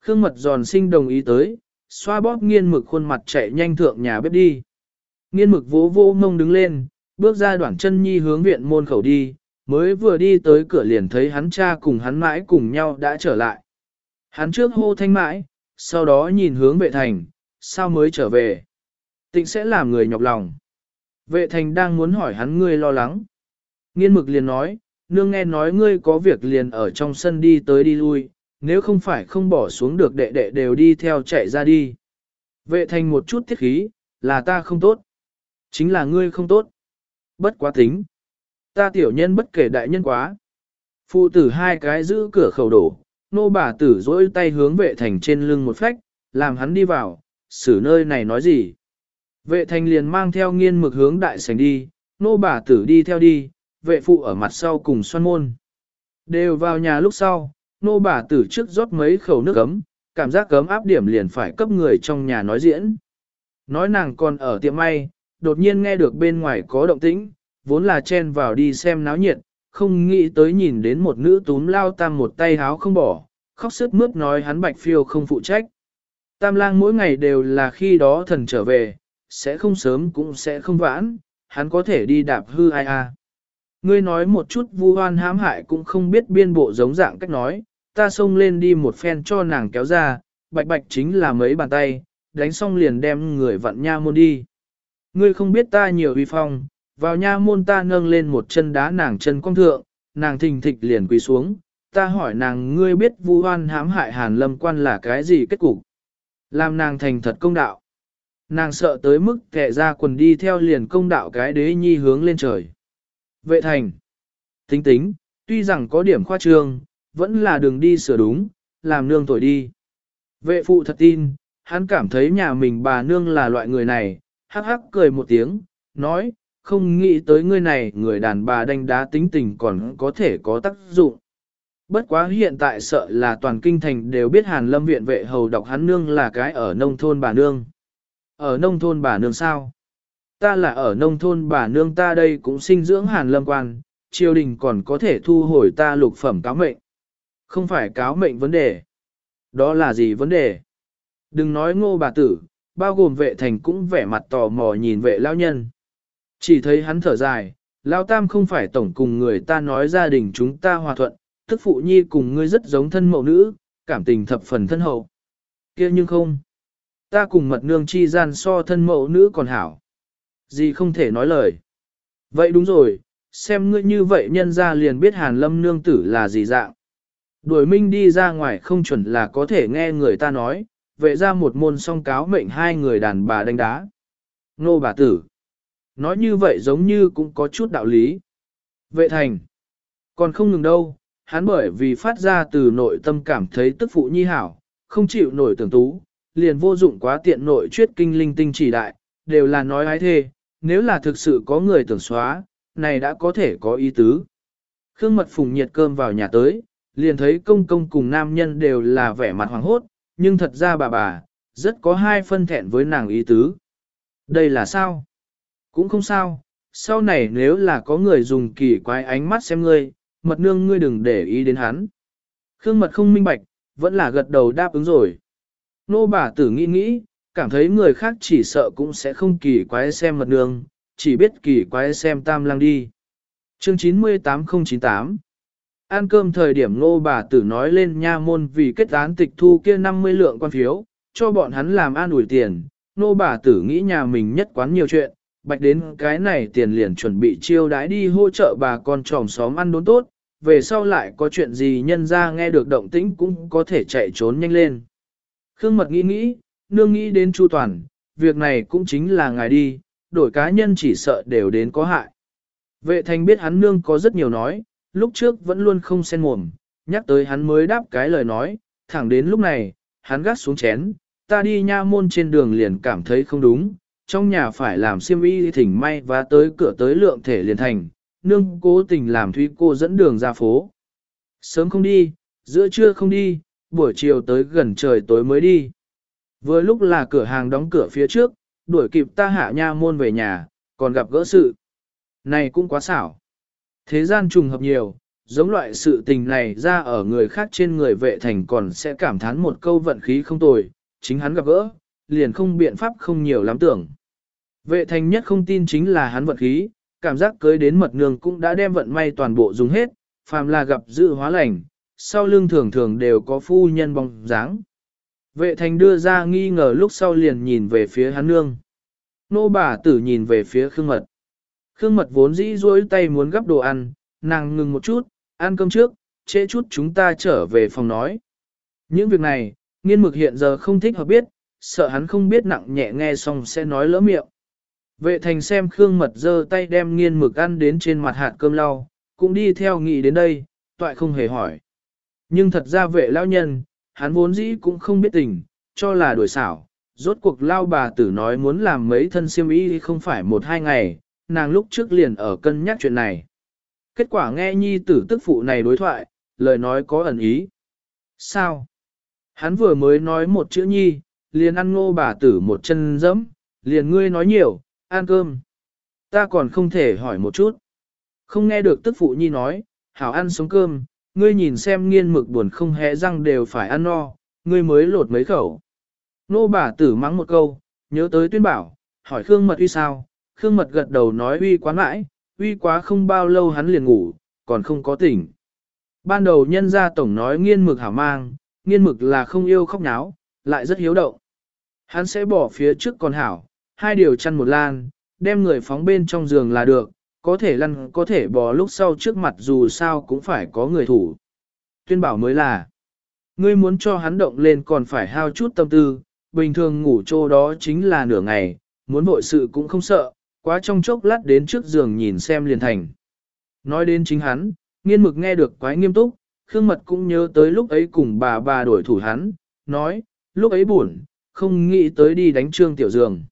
Khương mật giòn sinh đồng ý tới, xoa bóp nghiên mực khuôn mặt chạy nhanh thượng nhà bếp đi. Nghiên mực vỗ vô mông đứng lên, bước ra đoạn chân nhi hướng viện môn khẩu đi, mới vừa đi tới cửa liền thấy hắn cha cùng hắn mãi cùng nhau đã trở lại. Hắn trước hô thanh mãi, sau đó nhìn hướng vệ thành, sao mới trở về. Tịnh sẽ làm người nhọc lòng. Vệ thành đang muốn hỏi hắn ngươi lo lắng. Nghiên mực liền nói, nương nghe nói ngươi có việc liền ở trong sân đi tới đi lui, nếu không phải không bỏ xuống được đệ đệ đều đi theo chạy ra đi. Vệ thành một chút thiết khí, là ta không tốt. Chính là ngươi không tốt. Bất quá tính. Ta tiểu nhân bất kể đại nhân quá. Phụ tử hai cái giữ cửa khẩu đổ, nô bà tử dỗi tay hướng vệ thành trên lưng một phách, làm hắn đi vào, xử nơi này nói gì. Vệ thành liền mang theo nghiên mực hướng đại sảnh đi, nô bà tử đi theo đi, vệ phụ ở mặt sau cùng xoan môn. Đều vào nhà lúc sau, nô bà tử trước rót mấy khẩu nước ấm, cảm giác cấm áp điểm liền phải cấp người trong nhà nói diễn. Nói nàng còn ở tiệm may, đột nhiên nghe được bên ngoài có động tĩnh, vốn là chen vào đi xem náo nhiệt, không nghĩ tới nhìn đến một nữ túm lao tam một tay háo không bỏ, khóc sức mướt nói hắn bạch phiêu không phụ trách. Tam lang mỗi ngày đều là khi đó thần trở về, sẽ không sớm cũng sẽ không vãn, hắn có thể đi đạp hư ai a. Ngươi nói một chút vu hoan hãm hại cũng không biết biên bộ giống dạng cách nói, ta xông lên đi một phen cho nàng kéo ra, bạch bạch chính là mấy bàn tay, đánh xong liền đem người vặn nha môn đi. Ngươi không biết ta nhiều uy phong, vào nha môn ta nâng lên một chân đá nàng chân cong thượng, nàng thình thịch liền quỳ xuống, ta hỏi nàng ngươi biết vu hoan hãm hại hàn lâm quan là cái gì kết cục. Làm nàng thành thật công đạo. Nàng sợ tới mức kẻ ra quần đi theo liền công đạo cái đế nhi hướng lên trời. Vệ thành. Tính tính, tuy rằng có điểm khoa trương, vẫn là đường đi sửa đúng, làm nương tuổi đi. Vệ phụ thật tin, hắn cảm thấy nhà mình bà nương là loại người này, hắc hắc cười một tiếng, nói, không nghĩ tới ngươi này người đàn bà đánh đá tính tình còn có thể có tác dụng. Bất quá hiện tại sợ là toàn kinh thành đều biết Hàn Lâm viện vệ hầu đọc hắn nương là cái ở nông thôn bà nương. Ở nông thôn bà nương sao? Ta là ở nông thôn bà nương ta đây cũng sinh dưỡng Hàn Lâm quan, triều đình còn có thể thu hồi ta lục phẩm cáo mệnh. Không phải cáo mệnh vấn đề. Đó là gì vấn đề? Đừng nói ngô bà tử, bao gồm vệ thành cũng vẻ mặt tò mò nhìn vệ lao nhân. Chỉ thấy hắn thở dài, Lão tam không phải tổng cùng người ta nói gia đình chúng ta hòa thuận, tức phụ nhi cùng ngươi rất giống thân mẫu nữ, cảm tình thập phần thân hậu. kia nhưng không. Ta cùng mật nương chi gian so thân mẫu nữ còn hảo. Gì không thể nói lời. Vậy đúng rồi, xem ngươi như vậy nhân ra liền biết hàn lâm nương tử là gì dạng. Đuổi minh đi ra ngoài không chuẩn là có thể nghe người ta nói, vệ ra một môn song cáo mệnh hai người đàn bà đánh đá. Nô bà tử. Nói như vậy giống như cũng có chút đạo lý. Vệ thành. Còn không ngừng đâu, hắn bởi vì phát ra từ nội tâm cảm thấy tức phụ nhi hảo, không chịu nổi tưởng tú, liền vô dụng quá tiện nội chuyết kinh linh tinh chỉ đại, đều là nói ái thê, nếu là thực sự có người tưởng xóa, này đã có thể có ý tứ. Khương mật phùng nhiệt cơm vào nhà tới, liền thấy công công cùng nam nhân đều là vẻ mặt hoàng hốt, nhưng thật ra bà bà, rất có hai phân thẹn với nàng ý tứ. Đây là sao? Cũng không sao, sau này nếu là có người dùng kỳ quái ánh mắt xem ngươi, mật nương ngươi đừng để ý đến hắn. Khương mật không minh bạch, vẫn là gật đầu đáp ứng rồi. Nô bà tử nghĩ nghĩ, cảm thấy người khác chỉ sợ cũng sẽ không kỳ quái xem mật nương, chỉ biết kỳ quái xem tam lang đi. Chương 98098 Ăn cơm thời điểm nô bà tử nói lên nha môn vì kết án tịch thu kia 50 lượng quan phiếu, cho bọn hắn làm an ủi tiền. Nô bà tử nghĩ nhà mình nhất quán nhiều chuyện, bạch đến cái này tiền liền chuẩn bị chiêu đãi đi hỗ trợ bà con tròm xóm ăn đốn tốt, về sau lại có chuyện gì nhân ra nghe được động tĩnh cũng có thể chạy trốn nhanh lên. Khương Mật nghĩ nghĩ, nương nghĩ đến Chu Toàn, việc này cũng chính là ngài đi, đổi cá nhân chỉ sợ đều đến có hại. Vệ thành biết hắn nương có rất nhiều nói, lúc trước vẫn luôn không xen mồm, nhắc tới hắn mới đáp cái lời nói, thẳng đến lúc này, hắn gắt xuống chén, ta đi nha môn trên đường liền cảm thấy không đúng, trong nhà phải làm siêm y thỉnh may và tới cửa tới lượng thể liền thành, nương cố tình làm Thúy cô dẫn đường ra phố. Sớm không đi, giữa trưa không đi, buổi chiều tới gần trời tối mới đi. Vừa lúc là cửa hàng đóng cửa phía trước, đuổi kịp ta hạ nha môn về nhà, còn gặp gỡ sự. Này cũng quá xảo. Thế gian trùng hợp nhiều, giống loại sự tình này ra ở người khác trên người vệ thành còn sẽ cảm thán một câu vận khí không tồi, chính hắn gặp gỡ, liền không biện pháp không nhiều lắm tưởng. Vệ thành nhất không tin chính là hắn vận khí, cảm giác cưới đến mật nương cũng đã đem vận may toàn bộ dùng hết, phàm là gặp dự hóa lành, sau lưng thường thường đều có phu nhân bóng dáng. Vệ thành đưa ra nghi ngờ lúc sau liền nhìn về phía hắn nương. Nô bà tử nhìn về phía Khương Mật. Khương Mật vốn dĩ duỗi tay muốn gắp đồ ăn, nàng ngừng một chút, ăn cơm trước, trễ chút chúng ta trở về phòng nói. Những việc này, nghiên mực hiện giờ không thích hợp biết, sợ hắn không biết nặng nhẹ nghe xong sẽ nói lỡ miệng. Vệ thành xem Khương Mật giơ tay đem nghiên mực ăn đến trên mặt hạt cơm lau, cũng đi theo nghị đến đây, toại không hề hỏi. Nhưng thật ra vệ lão nhân, hắn vốn dĩ cũng không biết tình, cho là đuổi xảo. Rốt cuộc lao bà tử nói muốn làm mấy thân siêm y không phải một hai ngày, nàng lúc trước liền ở cân nhắc chuyện này. Kết quả nghe nhi tử tức phụ này đối thoại, lời nói có ẩn ý. Sao? Hắn vừa mới nói một chữ nhi, liền ăn ngô bà tử một chân dẫm, liền ngươi nói nhiều, ăn cơm. Ta còn không thể hỏi một chút. Không nghe được tức phụ nhi nói, hảo ăn sống cơm, ngươi nhìn xem nghiên mực buồn không hé răng đều phải ăn no, ngươi mới lột mấy khẩu. Nô bà tử mắng một câu, nhớ tới tuyên bảo, hỏi Khương Mật uy sao, Khương Mật gật đầu nói uy quá mãi, uy quá không bao lâu hắn liền ngủ, còn không có tỉnh. Ban đầu nhân gia tổng nói nghiên mực hảo mang, nghiên mực là không yêu khóc náo, lại rất hiếu động. Hắn sẽ bỏ phía trước còn hảo, hai điều chăn một lan, đem người phóng bên trong giường là được, có thể lăn có thể bò lúc sau trước mặt dù sao cũng phải có người thủ. Tuyên bảo mới là, ngươi muốn cho hắn động lên còn phải hao chút tâm tư, bình thường ngủ chỗ đó chính là nửa ngày, muốn vội sự cũng không sợ, quá trong chốc lát đến trước giường nhìn xem liền thành. Nói đến chính hắn, nghiên mực nghe được quái nghiêm túc, Khương Mật cũng nhớ tới lúc ấy cùng bà bà đổi thủ hắn, nói, lúc ấy buồn, không nghĩ tới đi đánh trương tiểu giường.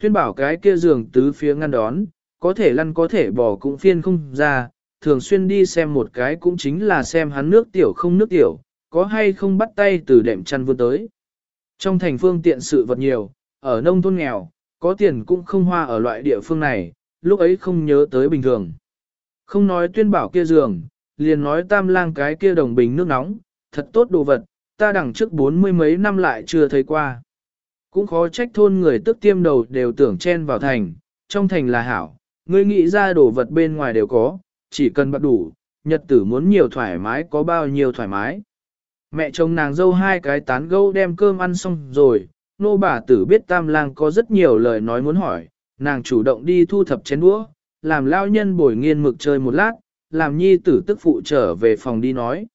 Tuyên bảo cái kia giường tứ phía ngăn đón, có thể lăn có thể bò cũng phiên không ra, thường xuyên đi xem một cái cũng chính là xem hắn nước tiểu không nước tiểu, có hay không bắt tay từ đệm chăn vươn tới. Trong thành phương tiện sự vật nhiều, ở nông thôn nghèo, có tiền cũng không hoa ở loại địa phương này, lúc ấy không nhớ tới bình thường. Không nói tuyên bảo kia giường, liền nói tam lang cái kia đồng bình nước nóng, thật tốt đồ vật, ta đằng trước bốn mươi mấy năm lại chưa thấy qua. Cũng khó trách thôn người tức tiêm đầu đều tưởng chen vào thành, trong thành là hảo, ngươi nghĩ ra đồ vật bên ngoài đều có, chỉ cần bắt đủ, nhật tử muốn nhiều thoải mái có bao nhiêu thoải mái. Mẹ chồng nàng dâu hai cái tán gẫu đem cơm ăn xong rồi, nô bà tử biết tam lang có rất nhiều lời nói muốn hỏi, nàng chủ động đi thu thập chén đũa, làm lao nhân bồi nghiên mực chơi một lát, làm nhi tử tức phụ trở về phòng đi nói.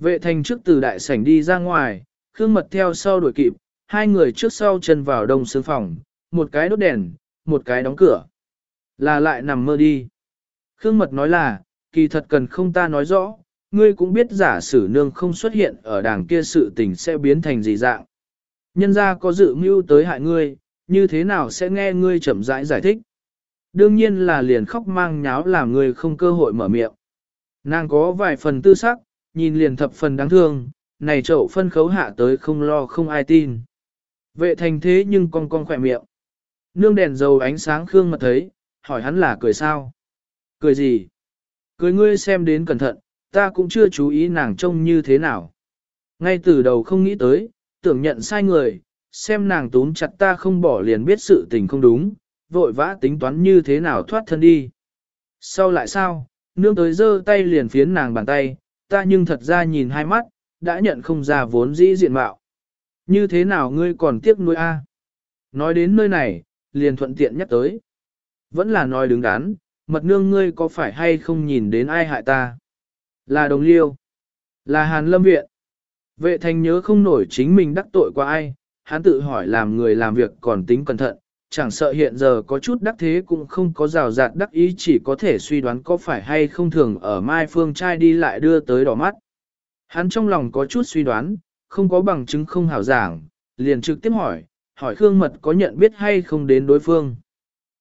Vệ thành trước từ đại sảnh đi ra ngoài, Khương Mật theo sau đuổi kịp, hai người trước sau chân vào đông sương phòng, một cái đốt đèn, một cái đóng cửa. Là lại nằm mơ đi. Khương Mật nói là, kỳ thật cần không ta nói rõ, ngươi cũng biết giả sử nương không xuất hiện ở đảng kia sự tình sẽ biến thành gì dạng. Nhân ra có dự mưu tới hại ngươi, như thế nào sẽ nghe ngươi chậm rãi giải, giải thích. Đương nhiên là liền khóc mang nháo làm ngươi không cơ hội mở miệng. Nàng có vài phần tư sắc, nhìn liền thập phần đáng thương, này chậu phân khấu hạ tới không lo không ai tin. Vệ thành thế nhưng con con khỏe miệng. Nương đèn dầu ánh sáng khương mà thấy, hỏi hắn là cười sao? Cười gì? Cười ngươi xem đến cẩn thận, ta cũng chưa chú ý nàng trông như thế nào. Ngay từ đầu không nghĩ tới, tưởng nhận sai người, xem nàng túm chặt ta không bỏ liền biết sự tình không đúng, vội vã tính toán như thế nào thoát thân đi. Sau lại sao, nương tới giơ tay liền phiến nàng bàn tay, ta nhưng thật ra nhìn hai mắt, đã nhận không ra vốn dĩ diện mạo. Như thế nào ngươi còn tiếc nuôi a? Nói đến nơi này, liền thuận tiện nhắc tới. Vẫn là nói đứng đắn, mật nương ngươi có phải hay không nhìn đến ai hại ta? Là đồng liêu. Là hàn lâm viện. Vệ thành nhớ không nổi chính mình đắc tội qua ai, hắn tự hỏi làm người làm việc còn tính cẩn thận, chẳng sợ hiện giờ có chút đắc thế cũng không có rào rạt đắc ý chỉ có thể suy đoán có phải hay không thường ở Mai Phương trai đi lại đưa tới đỏ mắt. Hắn trong lòng có chút suy đoán, không có bằng chứng không hảo giảng, liền trực tiếp hỏi, hỏi Khương Mật có nhận biết hay không đến đối phương.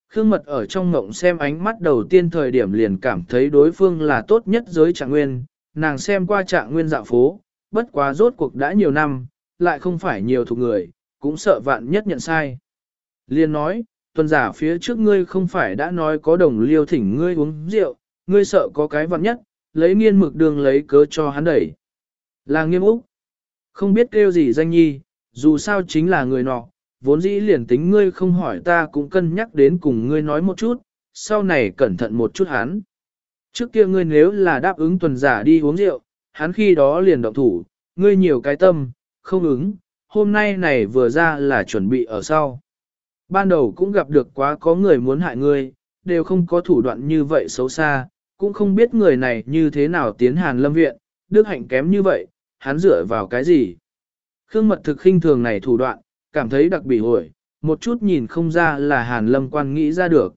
Khương Mật ở trong ngộng xem ánh mắt đầu tiên thời điểm liền cảm thấy đối phương là tốt nhất giới trạng nguyên, nàng xem qua trạng nguyên dạo phố, bất quá rốt cuộc đã nhiều năm, lại không phải nhiều thuộc người, cũng sợ vạn nhất nhận sai. Liên nói, tuần giả phía trước ngươi không phải đã nói có đồng liêu thỉnh ngươi uống rượu, ngươi sợ có cái vặn nhất, lấy nghiên mực đường lấy cớ cho hắn đẩy. Là nghiêm úc, không biết kêu gì danh nhi, dù sao chính là người nọ, vốn dĩ liền tính ngươi không hỏi ta cũng cân nhắc đến cùng ngươi nói một chút, sau này cẩn thận một chút hắn. Trước kia ngươi nếu là đáp ứng tuần giả đi uống rượu, hắn khi đó liền động thủ, ngươi nhiều cái tâm, không ứng, hôm nay này vừa ra là chuẩn bị ở sau. Ban đầu cũng gặp được quá có người muốn hại ngươi, đều không có thủ đoạn như vậy xấu xa, cũng không biết người này như thế nào tiến hàn lâm viện, đức hạnh kém như vậy, hắn dựa vào cái gì. Khương mật thực khinh thường này thủ đoạn, cảm thấy đặc biệt hồi, một chút nhìn không ra là hàn lâm quan nghĩ ra được.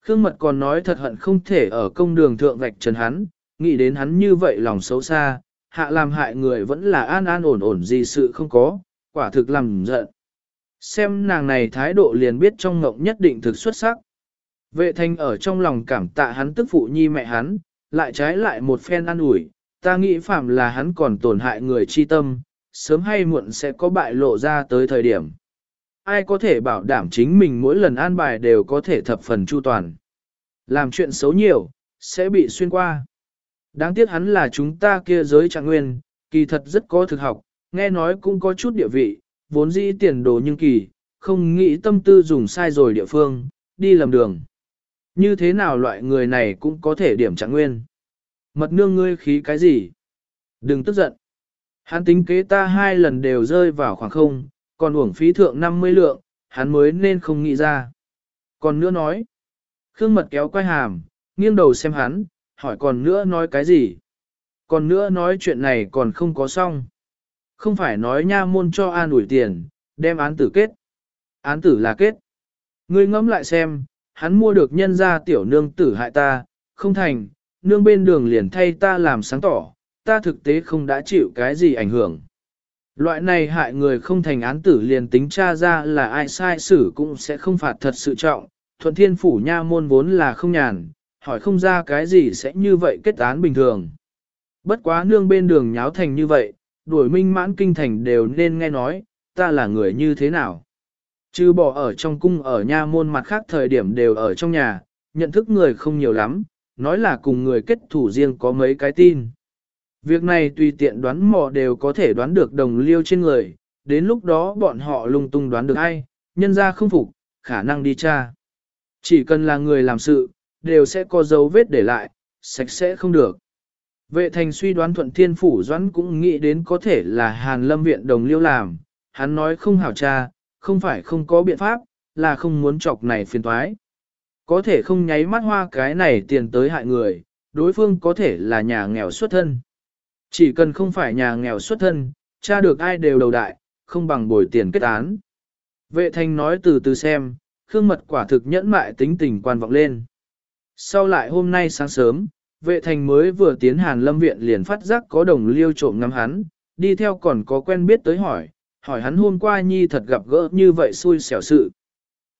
Khương mật còn nói thật hận không thể ở công đường thượng vạch trần hắn, nghĩ đến hắn như vậy lòng xấu xa, hạ làm hại người vẫn là an an ổn ổn gì sự không có, quả thực làm giận. Xem nàng này thái độ liền biết trong ngộng nhất định thực xuất sắc. Vệ thanh ở trong lòng cảm tạ hắn tức phụ nhi mẹ hắn, lại trái lại một phen an ủi, ta nghĩ phạm là hắn còn tổn hại người chi tâm, sớm hay muộn sẽ có bại lộ ra tới thời điểm. Ai có thể bảo đảm chính mình mỗi lần an bài đều có thể thập phần chu toàn. Làm chuyện xấu nhiều, sẽ bị xuyên qua. Đáng tiếc hắn là chúng ta kia giới trạng nguyên, kỳ thật rất có thực học, nghe nói cũng có chút địa vị, vốn dĩ tiền đồ nhưng kỳ, không nghĩ tâm tư dùng sai rồi địa phương, đi lầm đường. Như thế nào loại người này cũng có thể điểm trạng nguyên. Mật nương ngươi khí cái gì? Đừng tức giận. Hắn tính kế ta hai lần đều rơi vào khoảng không, còn uổng phí thượng 50 lượng, hắn mới nên không nghĩ ra. Còn nữa nói. Khương mật kéo quay hàm, nghiêng đầu xem hắn, hỏi còn nữa nói cái gì? Còn nữa nói chuyện này còn không có xong. Không phải nói nha môn cho an ủi tiền, đem án tử kết. Án tử là kết. Ngươi ngẫm lại xem, hắn mua được nhân gia tiểu nương tử hại ta, không thành, nương bên đường liền thay ta làm sáng tỏ, ta thực tế không đã chịu cái gì ảnh hưởng. Loại này hại người không thành án tử liền tính tra ra là ai sai xử cũng sẽ không phạt thật sự trọng, thuận thiên phủ nha môn vốn là không nhàn, hỏi không ra cái gì sẽ như vậy kết án bình thường. Bất quá nương bên đường nháo thành như vậy, đuổi minh mãn kinh thành đều nên nghe nói, ta là người như thế nào. Chứ bỏ ở trong cung ở nha môn mặt khác thời điểm đều ở trong nhà, nhận thức người không nhiều lắm, nói là cùng người kết thủ riêng có mấy cái tin. Việc này tùy tiện đoán mò đều có thể đoán được đồng liêu trên người, đến lúc đó bọn họ lung tung đoán được ai, nhân ra không phục, khả năng đi tra. Chỉ cần là người làm sự, đều sẽ có dấu vết để lại, sạch sẽ không được. Vệ thành suy đoán thuận thiên phủ doãn cũng nghĩ đến có thể là hàn lâm viện đồng liêu làm, hắn nói không hảo cha, không phải không có biện pháp, là không muốn chọc này phiền toái. Có thể không nháy mắt hoa cái này tiền tới hại người, đối phương có thể là nhà nghèo xuất thân. Chỉ cần không phải nhà nghèo xuất thân, cha được ai đều đầu đại, không bằng bồi tiền kết án. Vệ thanh nói từ từ xem, khương mật quả thực nhẫn mại tính tình quan vọng lên. Sau lại hôm nay sáng sớm, vệ thành mới vừa tiến hàn lâm viện liền phát giác có đồng liêu trộm ngắm hắn, đi theo còn có quen biết tới hỏi, hỏi hắn hôm qua nhi thật gặp gỡ như vậy xui xẻo sự.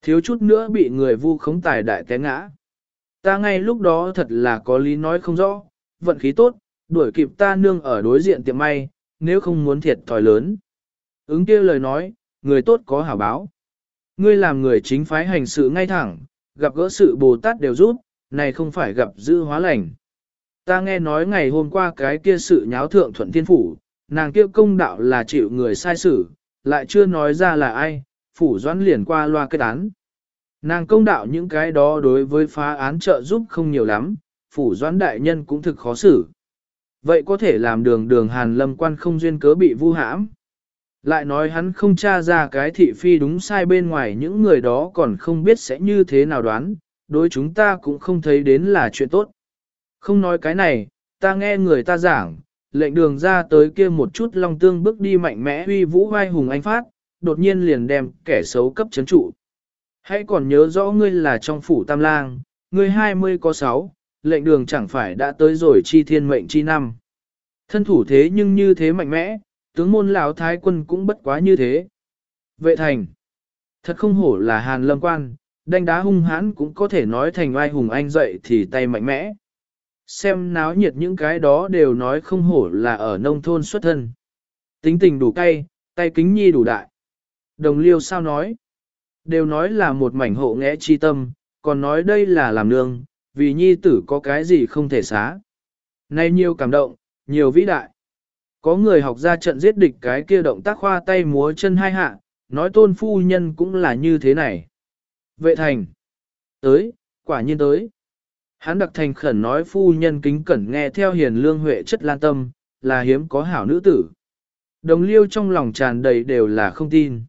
Thiếu chút nữa bị người vu khống tài đại té ngã. Ta ngay lúc đó thật là có lý nói không rõ, vận khí tốt, đuổi kịp ta nương ở đối diện tiệm may, nếu không muốn thiệt thòi lớn. Ứng kia lời nói, người tốt có hảo báo. Ngươi làm người chính phái hành sự ngay thẳng, gặp gỡ sự Bồ Tát đều giúp, này không phải gặp dư hóa lành. Ta nghe nói ngày hôm qua cái kia sự nháo thượng thuận thiên phủ, nàng kia công đạo là chịu người sai xử, lại chưa nói ra là ai, phủ doãn liền qua loa kết án. Nàng công đạo những cái đó đối với phá án trợ giúp không nhiều lắm, phủ doãn đại nhân cũng thực khó xử. Vậy có thể làm đường đường hàn lâm quan không duyên cớ bị vu hãm. Lại nói hắn không tra ra cái thị phi đúng sai bên ngoài những người đó còn không biết sẽ như thế nào đoán, đối chúng ta cũng không thấy đến là chuyện tốt. Không nói cái này, ta nghe người ta giảng, lệnh đường ra tới kia một chút long tương bước đi mạnh mẽ huy vũ vai hùng anh phát, đột nhiên liền đem kẻ xấu cấp chấn trụ. Hãy còn nhớ rõ ngươi là trong phủ tam lang, ngươi hai mươi có sáu, lệnh đường chẳng phải đã tới rồi chi thiên mệnh chi năm. Thân thủ thế nhưng như thế mạnh mẽ, tướng môn lão thái quân cũng bất quá như thế. Vệ thành, thật không hổ là hàn lâm quan, đánh đá hung hãn cũng có thể nói thành oai hùng anh dậy thì tay mạnh mẽ. Xem náo nhiệt những cái đó đều nói không hổ là ở nông thôn xuất thân. Tính tình đủ cay, tay kính nhi đủ đại. Đồng liêu sao nói? Đều nói là một mảnh hộ nghẽ chi tâm, còn nói đây là làm nương, vì nhi tử có cái gì không thể xá. Nay nhiều cảm động, nhiều vĩ đại. Có người học ra trận giết địch cái kia động tác khoa tay múa chân hai hạ, nói tôn phu nhân cũng là như thế này. Vệ thành. Tới, quả nhiên tới. Hắn đặc thành khẩn nói phu nhân kính cẩn nghe theo hiền lương huệ chất lan tâm, là hiếm có hảo nữ tử. Đồng liêu trong lòng tràn đầy đều là không tin.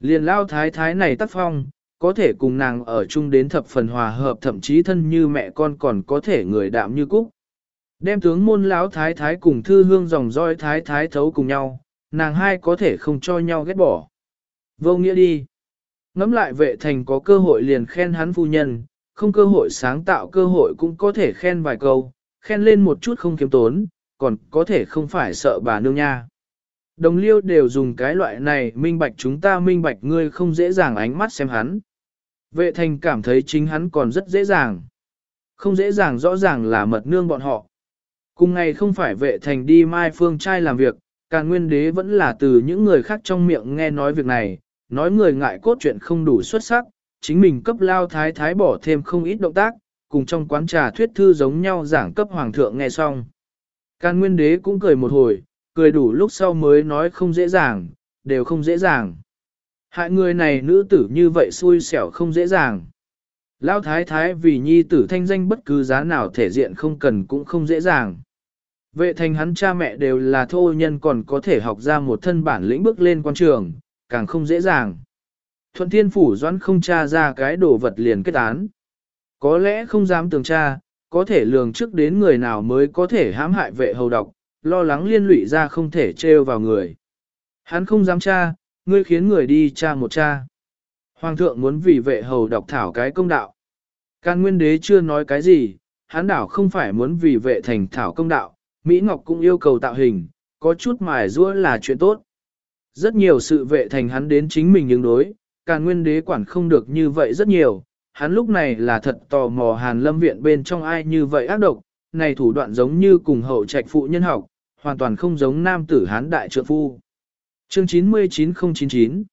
Liền lao thái thái này tác phong, có thể cùng nàng ở chung đến thập phần hòa hợp thậm chí thân như mẹ con còn có thể người đạm như cúc. Đem tướng môn lão thái thái cùng thư hương dòng roi thái thái thấu cùng nhau, nàng hai có thể không cho nhau ghét bỏ. Vô nghĩa đi. Ngắm lại vệ thành có cơ hội liền khen hắn phu nhân, không cơ hội sáng tạo cơ hội cũng có thể khen vài câu, khen lên một chút không kiếm tốn, còn có thể không phải sợ bà nương nha. Đồng liêu đều dùng cái loại này minh bạch chúng ta minh bạch ngươi không dễ dàng ánh mắt xem hắn. Vệ thành cảm thấy chính hắn còn rất dễ dàng. Không dễ dàng rõ ràng là mật nương bọn họ. Cùng ngày không phải vệ thành đi mai phương trai làm việc, càng nguyên đế vẫn là từ những người khác trong miệng nghe nói việc này, nói người ngại cốt chuyện không đủ xuất sắc, chính mình cấp lao thái thái bỏ thêm không ít động tác, cùng trong quán trà thuyết thư giống nhau giảng cấp hoàng thượng nghe xong. Can nguyên đế cũng cười một hồi, cười đủ lúc sau mới nói không dễ dàng, đều không dễ dàng. Hại người này nữ tử như vậy xui xẻo không dễ dàng. Lão thái thái vì nhi tử thanh danh bất cứ giá nào thể diện không cần cũng không dễ dàng. Vệ thành hắn cha mẹ đều là thô nhân còn có thể học ra một thân bản lĩnh bước lên quan trường, càng không dễ dàng. Thuận thiên phủ doãn không tra ra cái đồ vật liền kết án. Có lẽ không dám tường tra, có thể lường trước đến người nào mới có thể hãm hại vệ hầu độc, lo lắng liên lụy ra không thể trêu vào người. Hắn không dám tra, ngươi khiến người đi tra một tra. Hoàng thượng muốn vì vệ hầu độc thảo cái công đạo. Can nguyên đế chưa nói cái gì, hắn đảo không phải muốn vì vệ thành thảo công đạo, Mỹ Ngọc cũng yêu cầu tạo hình, có chút mài rũa là chuyện tốt. Rất nhiều sự vệ thành hắn đến chính mình ứng đối, Càn nguyên đế quản không được như vậy rất nhiều, hắn lúc này là thật tò mò hàn lâm viện bên trong ai như vậy ác độc, này thủ đoạn giống như cùng hậu trạch phụ nhân học, hoàn toàn không giống nam tử hán đại trượng phu. Chương 99099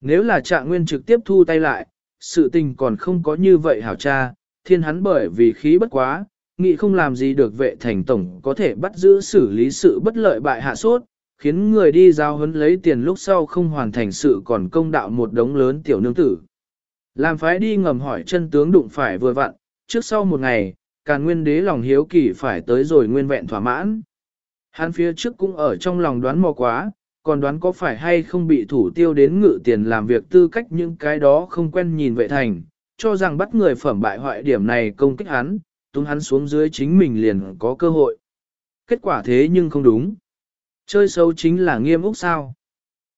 Nếu là trạng nguyên trực tiếp thu tay lại, sự tình còn không có như vậy hảo cha, thiên hắn bởi vì khí bất quá, nghĩ không làm gì được vệ thành tổng có thể bắt giữ xử lý sự bất lợi bại hạ sốt, khiến người đi giao hấn lấy tiền lúc sau không hoàn thành sự còn công đạo một đống lớn tiểu nương tử. Làm phái đi ngầm hỏi chân tướng đụng phải vừa vặn, trước sau một ngày, càng nguyên đế lòng hiếu kỳ phải tới rồi nguyên vẹn thỏa mãn. Hắn phía trước cũng ở trong lòng đoán mò quá, còn đoán có phải hay không bị thủ tiêu đến ngự tiền làm việc tư cách những cái đó không quen nhìn vệ thành, cho rằng bắt người phẩm bại hoại điểm này công kích hắn, tung hắn xuống dưới chính mình liền có cơ hội. Kết quả thế nhưng không đúng. Chơi xấu chính là nghiêm úc sao.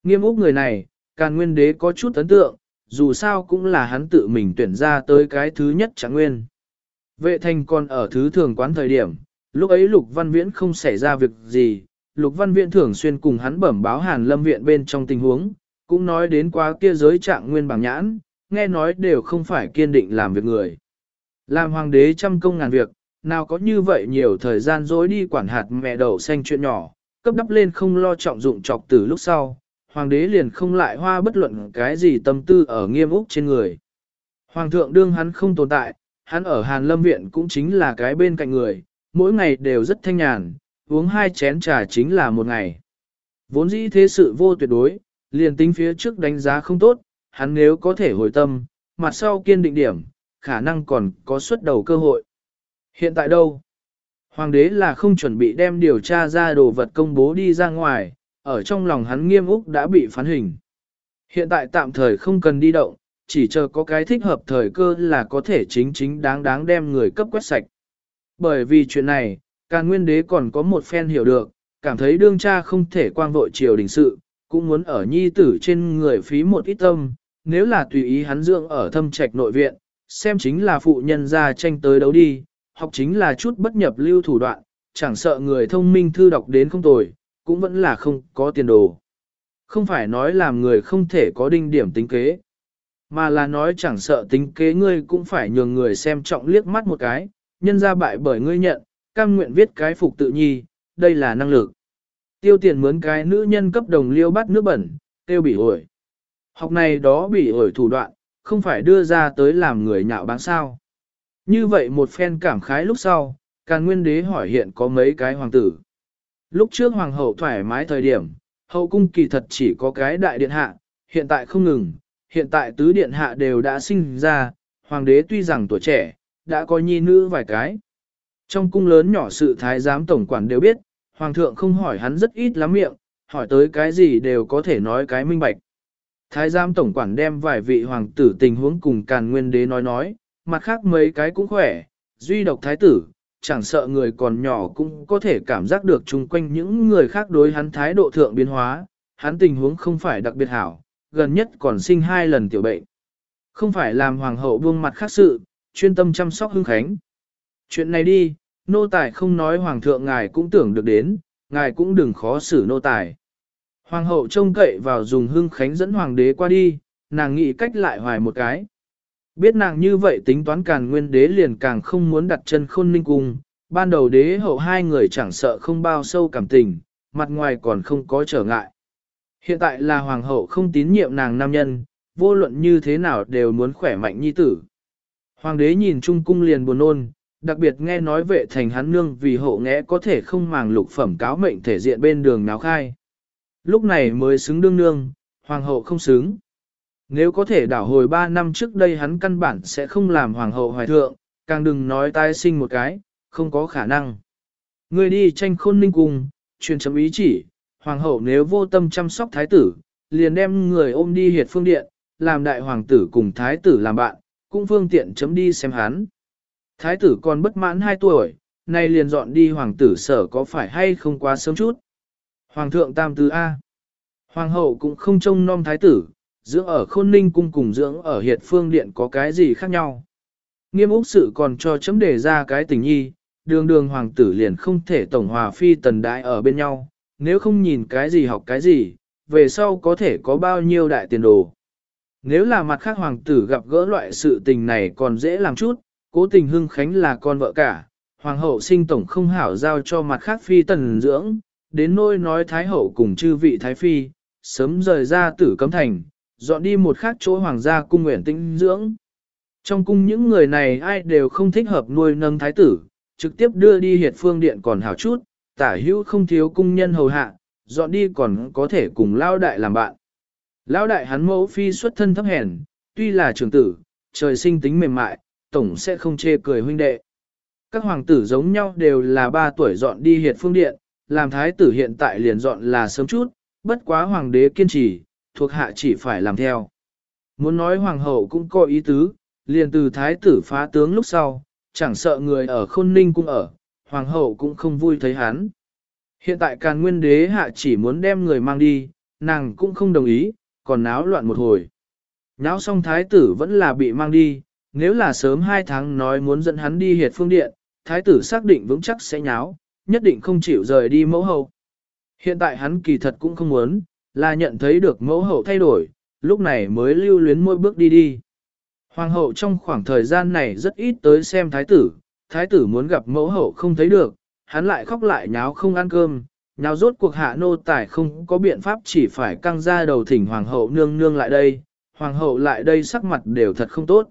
Nghiêm úc người này, càn nguyên đế có chút ấn tượng, dù sao cũng là hắn tự mình tuyển ra tới cái thứ nhất trạng nguyên. Vệ thành còn ở thứ thường quán thời điểm, lúc ấy Lục Văn Viễn không xảy ra việc gì, Lục Văn Viễn thường xuyên cùng hắn bẩm báo Hàn Lâm Viện bên trong tình huống, cũng nói đến quá kia giới trạng nguyên bằng nhãn, nghe nói đều không phải kiên định làm việc người. Làm hoàng đế trăm công ngàn việc, nào có như vậy nhiều thời gian dối đi quản hạt mẹ đầu xanh chuyện nhỏ, cấp đắp lên không lo trọng dụng trọc từ lúc sau, hoàng đế liền không lại hoa bất luận cái gì tâm tư ở nghiêm úc trên người. Hoàng thượng đương hắn không tồn tại, hắn ở Hàn Lâm Viện cũng chính là cái bên cạnh người, mỗi ngày đều rất thanh nhàn, uống hai chén trà chính là một ngày. Vốn dĩ thế sự vô tuyệt đối, liền tính phía trước đánh giá không tốt, hắn nếu có thể hồi tâm, mặt sau kiên định điểm, khả năng còn có xuất đầu cơ hội. Hiện tại đâu? Hoàng đế là không chuẩn bị đem điều tra ra đồ vật công bố đi ra ngoài, ở trong lòng hắn nghiêm úc đã bị phán hình. Hiện tại tạm thời không cần đi động, chỉ chờ có cái thích hợp thời cơ là có thể chính chính đáng đáng đem người cấp quét sạch. Bởi vì chuyện này, càng nguyên đế còn có một phen hiểu được, cảm thấy đương cha không thể quang vội triều đình sự, cũng muốn ở nhi tử trên người phí một ít tâm, nếu là tùy ý hắn dưỡng ở thâm trạch nội viện, xem chính là phụ nhân ra tranh tới đấu đi, học chính là chút bất nhập lưu thủ đoạn, chẳng sợ người thông minh thư đọc đến không tồi, cũng vẫn là không có tiền đồ. Không phải nói làm người không thể có đinh điểm tính kế, mà là nói chẳng sợ tính kế ngươi cũng phải nhường người xem trọng liếc mắt một cái, nhân ra bại bởi ngươi nhận, cam nguyện viết cái phục tự nhi, đây là năng lực. Tiêu tiền mướn cái nữ nhân cấp đồng liêu bắt nước bẩn, tiêu bị ổi. Học này đó bị ổi thủ đoạn, không phải đưa ra tới làm người nhạo báng sao. Như vậy một phen cảm khái lúc sau, càng nguyên đế hỏi hiện có mấy cái hoàng tử. Lúc trước hoàng hậu thoải mái thời điểm, hậu cung kỳ thật chỉ có cái đại điện hạ, hiện tại không ngừng, hiện tại tứ điện hạ đều đã sinh ra, hoàng đế tuy rằng tuổi trẻ, đã có nhi nữ vài cái. Trong cung lớn nhỏ sự thái giám tổng quản đều biết, hoàng thượng không hỏi hắn rất ít lắm miệng, hỏi tới cái gì đều có thể nói cái minh bạch. Thái giám tổng quản đem vài vị hoàng tử tình huống cùng càn nguyên đế nói nói, mặt khác mấy cái cũng khỏe, duy độc thái tử, chẳng sợ người còn nhỏ cũng có thể cảm giác được chung quanh những người khác đối hắn thái độ thượng biến hóa, hắn tình huống không phải đặc biệt hảo, gần nhất còn sinh hai lần tiểu bệnh. Không phải làm hoàng hậu buông mặt khác sự, chuyên tâm chăm sóc hưng khánh. Chuyện này đi, nô tài không nói hoàng thượng ngài cũng tưởng được đến, ngài cũng đừng khó xử nô tài. Hoàng hậu trông cậy vào dùng hưng khánh dẫn hoàng đế qua đi, nàng nghĩ cách lại hoài một cái. Biết nàng như vậy tính toán càn nguyên đế liền càng không muốn đặt chân khôn ninh cung, ban đầu đế hậu hai người chẳng sợ không bao sâu cảm tình, mặt ngoài còn không có trở ngại. Hiện tại là hoàng hậu không tín nhiệm nàng nam nhân, vô luận như thế nào đều muốn khỏe mạnh nhi tử. Hoàng đế nhìn trung cung liền buồn ôn, đặc biệt nghe nói vệ thành hắn nương vì hộ nghẽ có thể không màng lục phẩm cáo mệnh thể diện bên đường náo khai. Lúc này mới xứng đương nương, hoàng hậu không xứng. Nếu có thể đảo hồi 3 năm trước đây hắn căn bản sẽ không làm hoàng hậu hoài thượng, càng đừng nói tái sinh một cái, không có khả năng. Người đi tranh khôn ninh cung, truyền chấm ý chỉ, hoàng hậu nếu vô tâm chăm sóc thái tử, liền đem người ôm đi hiệt phương điện, làm đại hoàng tử cùng thái tử làm bạn, cũng phương tiện chấm đi xem hắn. Thái tử còn bất mãn 2 tuổi, nay liền dọn đi hoàng tử sở có phải hay không quá sớm chút. Hoàng thượng tam tứ A. Hoàng hậu cũng không trông nom thái tử, dưỡng ở khôn ninh cung cùng dưỡng ở hiệt phương điện có cái gì khác nhau. Nghiêm úc sự còn cho chấm đề ra cái tình nhi, đường đường hoàng tử liền không thể tổng hòa phi tần đại ở bên nhau, nếu không nhìn cái gì học cái gì, về sau có thể có bao nhiêu đại tiền đồ. Nếu là mặt khác hoàng tử gặp gỡ loại sự tình này còn dễ làm chút, cố tình hưng khánh là con vợ cả, hoàng hậu sinh tổng không hảo giao cho mặt khác phi tần dưỡng, đến nôi nói thái hậu cùng chư vị thái phi, sớm rời ra tử cấm thành, dọn đi một khác chỗ hoàng gia cung nguyện tinh dưỡng. Trong cung những người này ai đều không thích hợp nuôi nâng thái tử, trực tiếp đưa đi hiệt phương điện còn hảo chút, tả hữu không thiếu cung nhân hầu hạ, dọn đi còn có thể cùng lao đại làm bạn. Lao đại hắn mẫu phi xuất thân thấp hèn, tuy là trưởng tử, trời sinh tính mềm mại, tổng sẽ không chê cười huynh đệ. Các hoàng tử giống nhau đều là ba tuổi dọn đi hiệt phương điện, làm thái tử hiện tại liền dọn là sớm chút, bất quá hoàng đế kiên trì, thuộc hạ chỉ phải làm theo. Muốn nói hoàng hậu cũng có ý tứ, liền từ thái tử phá tướng lúc sau, chẳng sợ người ở khôn ninh cũng ở, hoàng hậu cũng không vui thấy hắn. Hiện tại càn nguyên đế hạ chỉ muốn đem người mang đi, nàng cũng không đồng ý, còn náo loạn một hồi. Náo xong thái tử vẫn là bị mang đi, nếu là sớm hai tháng nói muốn dẫn hắn đi hiệt phương điện, thái tử xác định vững chắc sẽ nháo, nhất định không chịu rời đi mẫu hậu. Hiện tại hắn kỳ thật cũng không muốn, là nhận thấy được mẫu hậu thay đổi, lúc này mới lưu luyến mỗi bước đi đi. Hoàng hậu trong khoảng thời gian này rất ít tới xem thái tử, thái tử muốn gặp mẫu hậu không thấy được, hắn lại khóc lại nháo không ăn cơm, nháo rốt cuộc hạ nô tài không có biện pháp chỉ phải căng ra đầu thỉnh hoàng hậu nương nương lại đây, hoàng hậu lại đây sắc mặt đều thật không tốt.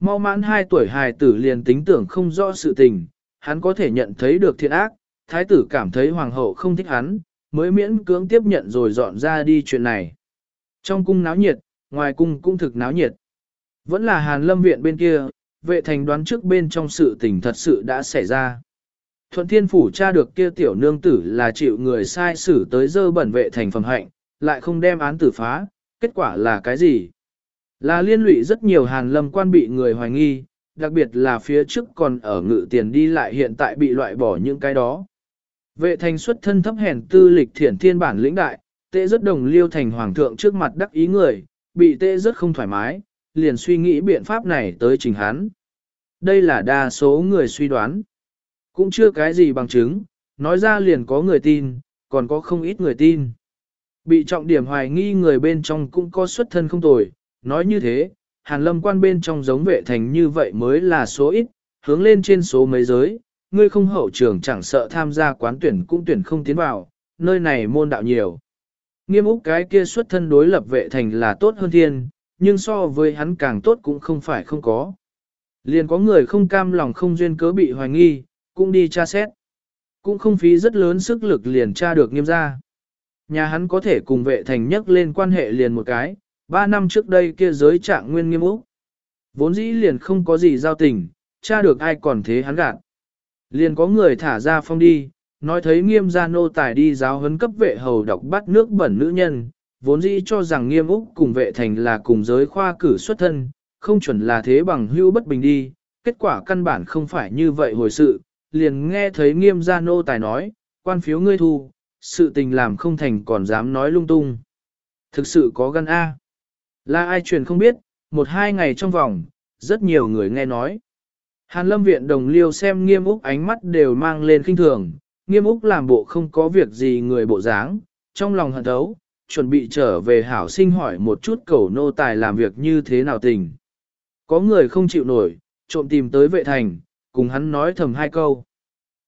Mau mãn hai tuổi hài tử liền tính tưởng không rõ sự tình, hắn có thể nhận thấy được thiện ác, thái tử cảm thấy hoàng hậu không thích hắn, mới miễn cưỡng tiếp nhận rồi dọn ra đi chuyện này. Trong cung náo nhiệt, ngoài cung cũng thực náo nhiệt. Vẫn là hàn lâm viện bên kia, vệ thành đoán trước bên trong sự tình thật sự đã xảy ra. Thuận thiên phủ tra được kia tiểu nương tử là chịu người sai xử tới dơ bẩn vệ thành phẩm hạnh, lại không đem án tử phá, kết quả là cái gì? Là liên lụy rất nhiều hàn lâm quan bị người hoài nghi, đặc biệt là phía trước còn ở ngự tiền đi lại hiện tại bị loại bỏ những cái đó. Vệ thành xuất thân thấp hèn tư lịch thiển thiên bản lĩnh đại, tệ rất đồng liêu thành hoàng thượng trước mặt đắc ý người, bị tệ rất không thoải mái, liền suy nghĩ biện pháp này tới trình hắn. Đây là đa số người suy đoán. Cũng chưa cái gì bằng chứng, nói ra liền có người tin, còn có không ít người tin. Bị trọng điểm hoài nghi người bên trong cũng có xuất thân không tồi, nói như thế, hàn lâm quan bên trong giống vệ thành như vậy mới là số ít, hướng lên trên số mấy giới, ngươi không hậu trường chẳng sợ tham gia quán tuyển cũng tuyển không tiến vào, nơi này môn đạo nhiều. Nghiêm úc cái kia xuất thân đối lập vệ thành là tốt hơn thiên, nhưng so với hắn càng tốt cũng không phải không có. Liền có người không cam lòng không duyên cớ bị hoài nghi, cũng đi tra xét. Cũng không phí rất lớn sức lực liền tra được nghiêm ra. Nhà hắn có thể cùng vệ thành nhất lên quan hệ liền một cái, ba năm trước đây kia giới trạng nguyên nghiêm úc. Vốn dĩ liền không có gì giao tình, tra được ai còn thế hắn gạt. Liền có người thả ra phong đi, nói thấy nghiêm gia nô tài đi giáo huấn cấp vệ hầu đọc bắt nước bẩn nữ nhân, vốn dĩ cho rằng nghiêm úc cùng vệ thành là cùng giới khoa cử xuất thân, không chuẩn là thế bằng hưu bất bình đi, kết quả căn bản không phải như vậy hồi sự, liền nghe thấy nghiêm gia nô tài nói, quan phiếu ngươi thu, sự tình làm không thành còn dám nói lung tung. Thực sự có gan A. Là ai truyền không biết, một hai ngày trong vòng, rất nhiều người nghe nói. Hàn lâm viện đồng liêu xem nghiêm úc ánh mắt đều mang lên kinh thường, nghiêm úc làm bộ không có việc gì người bộ dáng, trong lòng hận thấu, chuẩn bị trở về hảo sinh hỏi một chút cầu nô tài làm việc như thế nào tình. Có người không chịu nổi, trộm tìm tới vệ thành, cùng hắn nói thầm hai câu.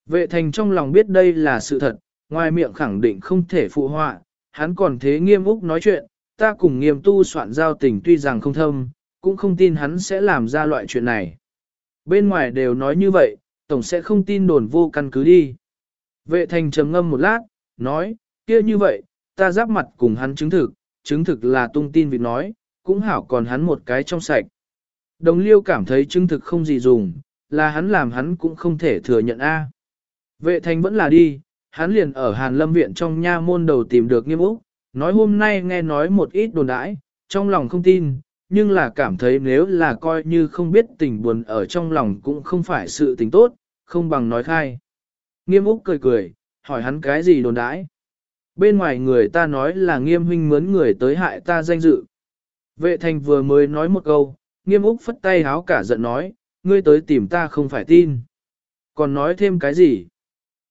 Vệ thành trong lòng biết đây là sự thật, ngoài miệng khẳng định không thể phụ họa, hắn còn thế nghiêm úc nói chuyện, ta cùng nghiêm tu soạn giao tình tuy rằng không thâm, cũng không tin hắn sẽ làm ra loại chuyện này. Bên ngoài đều nói như vậy, tổng sẽ không tin đồn vô căn cứ đi. Vệ thành trầm ngâm một lát, nói, kia như vậy, ta giáp mặt cùng hắn chứng thực, chứng thực là tung tin vịt nói, cũng hảo còn hắn một cái trong sạch. Đồng liêu cảm thấy chứng thực không gì dùng, là hắn làm hắn cũng không thể thừa nhận A. Vệ thành vẫn là đi, hắn liền ở Hàn Lâm Viện trong nha môn đầu tìm được nghiêm úc, nói hôm nay nghe nói một ít đồn đãi, trong lòng không tin, nhưng là cảm thấy nếu là coi như không biết tình buồn ở trong lòng cũng không phải sự tình tốt, không bằng nói khai. Nghiêm Úc cười cười, hỏi hắn cái gì đồn đãi. Bên ngoài người ta nói là nghiêm huynh mướn người tới hại ta danh dự. Vệ thành vừa mới nói một câu, nghiêm Úc phất tay háo cả giận nói, ngươi tới tìm ta không phải tin. Còn nói thêm cái gì?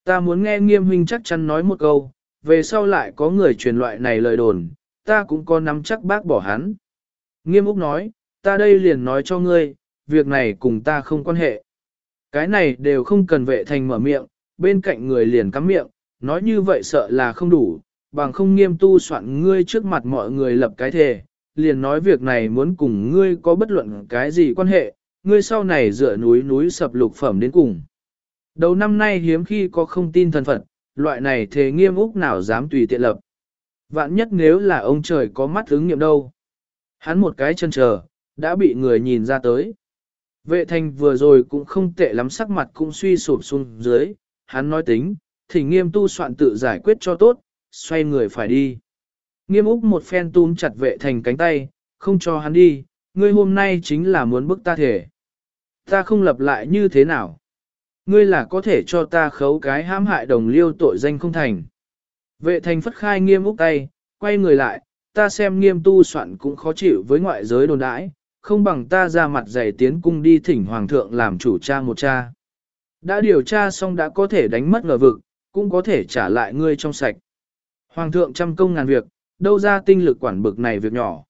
Ta muốn nghe nghiêm huynh chắc chắn nói một câu, về sau lại có người truyền loại này lời đồn, ta cũng có nắm chắc bác bỏ hắn. Nghiêm Úc nói, ta đây liền nói cho ngươi, việc này cùng ta không quan hệ. Cái này đều không cần vệ thành mở miệng, bên cạnh người liền cắm miệng, nói như vậy sợ là không đủ, bằng không nghiêm tu soạn ngươi trước mặt mọi người lập cái thề, liền nói việc này muốn cùng ngươi có bất luận cái gì quan hệ, ngươi sau này dựa núi núi sập lục phẩm đến cùng. Đầu năm nay hiếm khi có không tin thần Phật, loại này thề nghiêm úc nào dám tùy tiện lập. Vạn nhất nếu là ông trời có mắt ứng nghiệm đâu. Hắn một cái chân chờ, đã bị người nhìn ra tới. Vệ thành vừa rồi cũng không tệ lắm sắc mặt cũng suy sụp xuống dưới, hắn nói tính, thì nghiêm tu soạn tự giải quyết cho tốt, xoay người phải đi. Nghiêm úc một phen túm chặt vệ thành cánh tay, không cho hắn đi, ngươi hôm nay chính là muốn bức ta thể. Ta không lập lại như thế nào. Ngươi là có thể cho ta khấu cái hãm hại đồng liêu tội danh không thành. Vệ thành phất khai nghiêm úc tay, quay người lại, ta xem nghiêm tu soạn cũng khó chịu với ngoại giới đồn đãi, không bằng ta ra mặt dày tiến cung đi thỉnh hoàng thượng làm chủ cha một cha. Đã điều tra xong đã có thể đánh mất ngờ vực, cũng có thể trả lại ngươi trong sạch. Hoàng thượng trăm công ngàn việc, đâu ra tinh lực quản bực này việc nhỏ.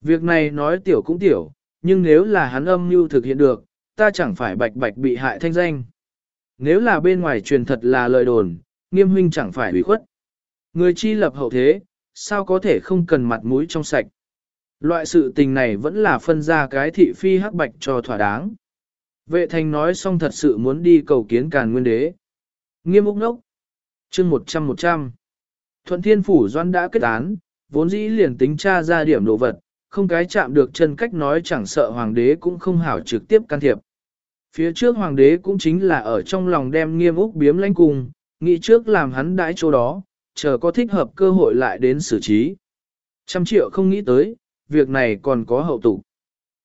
Việc này nói tiểu cũng tiểu, nhưng nếu là hắn âm mưu thực hiện được, ta chẳng phải bạch bạch bị hại thanh danh. Nếu là bên ngoài truyền thật là lời đồn, nghiêm huynh chẳng phải bị khuất. Người chi lập hậu thế, sao có thể không cần mặt mũi trong sạch. Loại sự tình này vẫn là phân ra cái thị phi hắc bạch cho thỏa đáng. Vệ thành nói xong thật sự muốn đi cầu kiến càn nguyên đế. Nghiêm úc nốc. chương 100 100. Thuận thiên phủ doan đã kết án, vốn dĩ liền tính tra ra điểm đồ vật, không cái chạm được chân cách nói chẳng sợ hoàng đế cũng không hảo trực tiếp can thiệp. Phía trước hoàng đế cũng chính là ở trong lòng đem nghiêm úc biếm lãnh cùng, nghĩ trước làm hắn đãi chỗ đó, chờ có thích hợp cơ hội lại đến xử trí. Trăm triệu không nghĩ tới, việc này còn có hậu tục.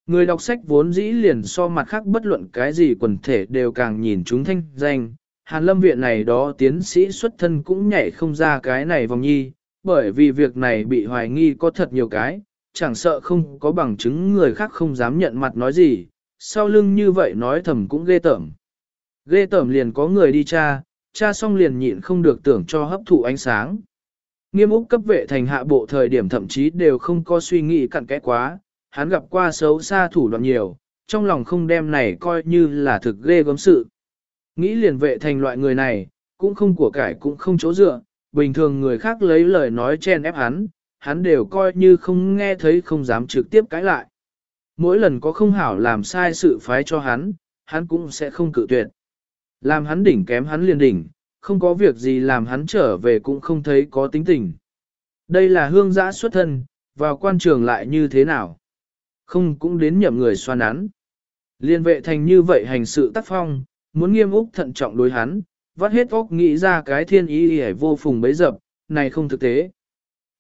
Người đọc sách vốn dĩ liền so mặt khác bất luận cái gì quần thể đều càng nhìn chúng thanh danh. Hàn lâm viện này đó tiến sĩ xuất thân cũng nhảy không ra cái này vòng nhi, bởi vì việc này bị hoài nghi có thật nhiều cái, chẳng sợ không có bằng chứng người khác không dám nhận mặt nói gì, sau lưng như vậy nói thầm cũng ghê tởm. Ghê tởm liền có người đi tra, cha xong liền nhịn không được tưởng cho hấp thụ ánh sáng. Nghiêm úc cấp vệ thành hạ bộ thời điểm thậm chí đều không có suy nghĩ cặn kẽ quá, hắn gặp qua xấu xa thủ đoạn nhiều, trong lòng không đem này coi như là thực ghê gớm sự. Nghĩ liền vệ thành loại người này, cũng không của cải cũng không chỗ dựa, bình thường người khác lấy lời nói chen ép hắn, hắn đều coi như không nghe thấy không dám trực tiếp cãi lại. Mỗi lần có không hảo làm sai sự phái cho hắn, hắn cũng sẽ không cự tuyệt. Làm hắn đỉnh kém hắn liền đỉnh, không có việc gì làm hắn trở về cũng không thấy có tính tình. Đây là hương giã xuất thân, vào quan trường lại như thế nào? Không cũng đến nhậm người xoan nắn. Liên vệ thành như vậy hành sự tác phong, muốn nghiêm úc thận trọng đối hắn, vắt hết óc nghĩ ra cái thiên ý hề vô phùng bấy dập, này không thực tế.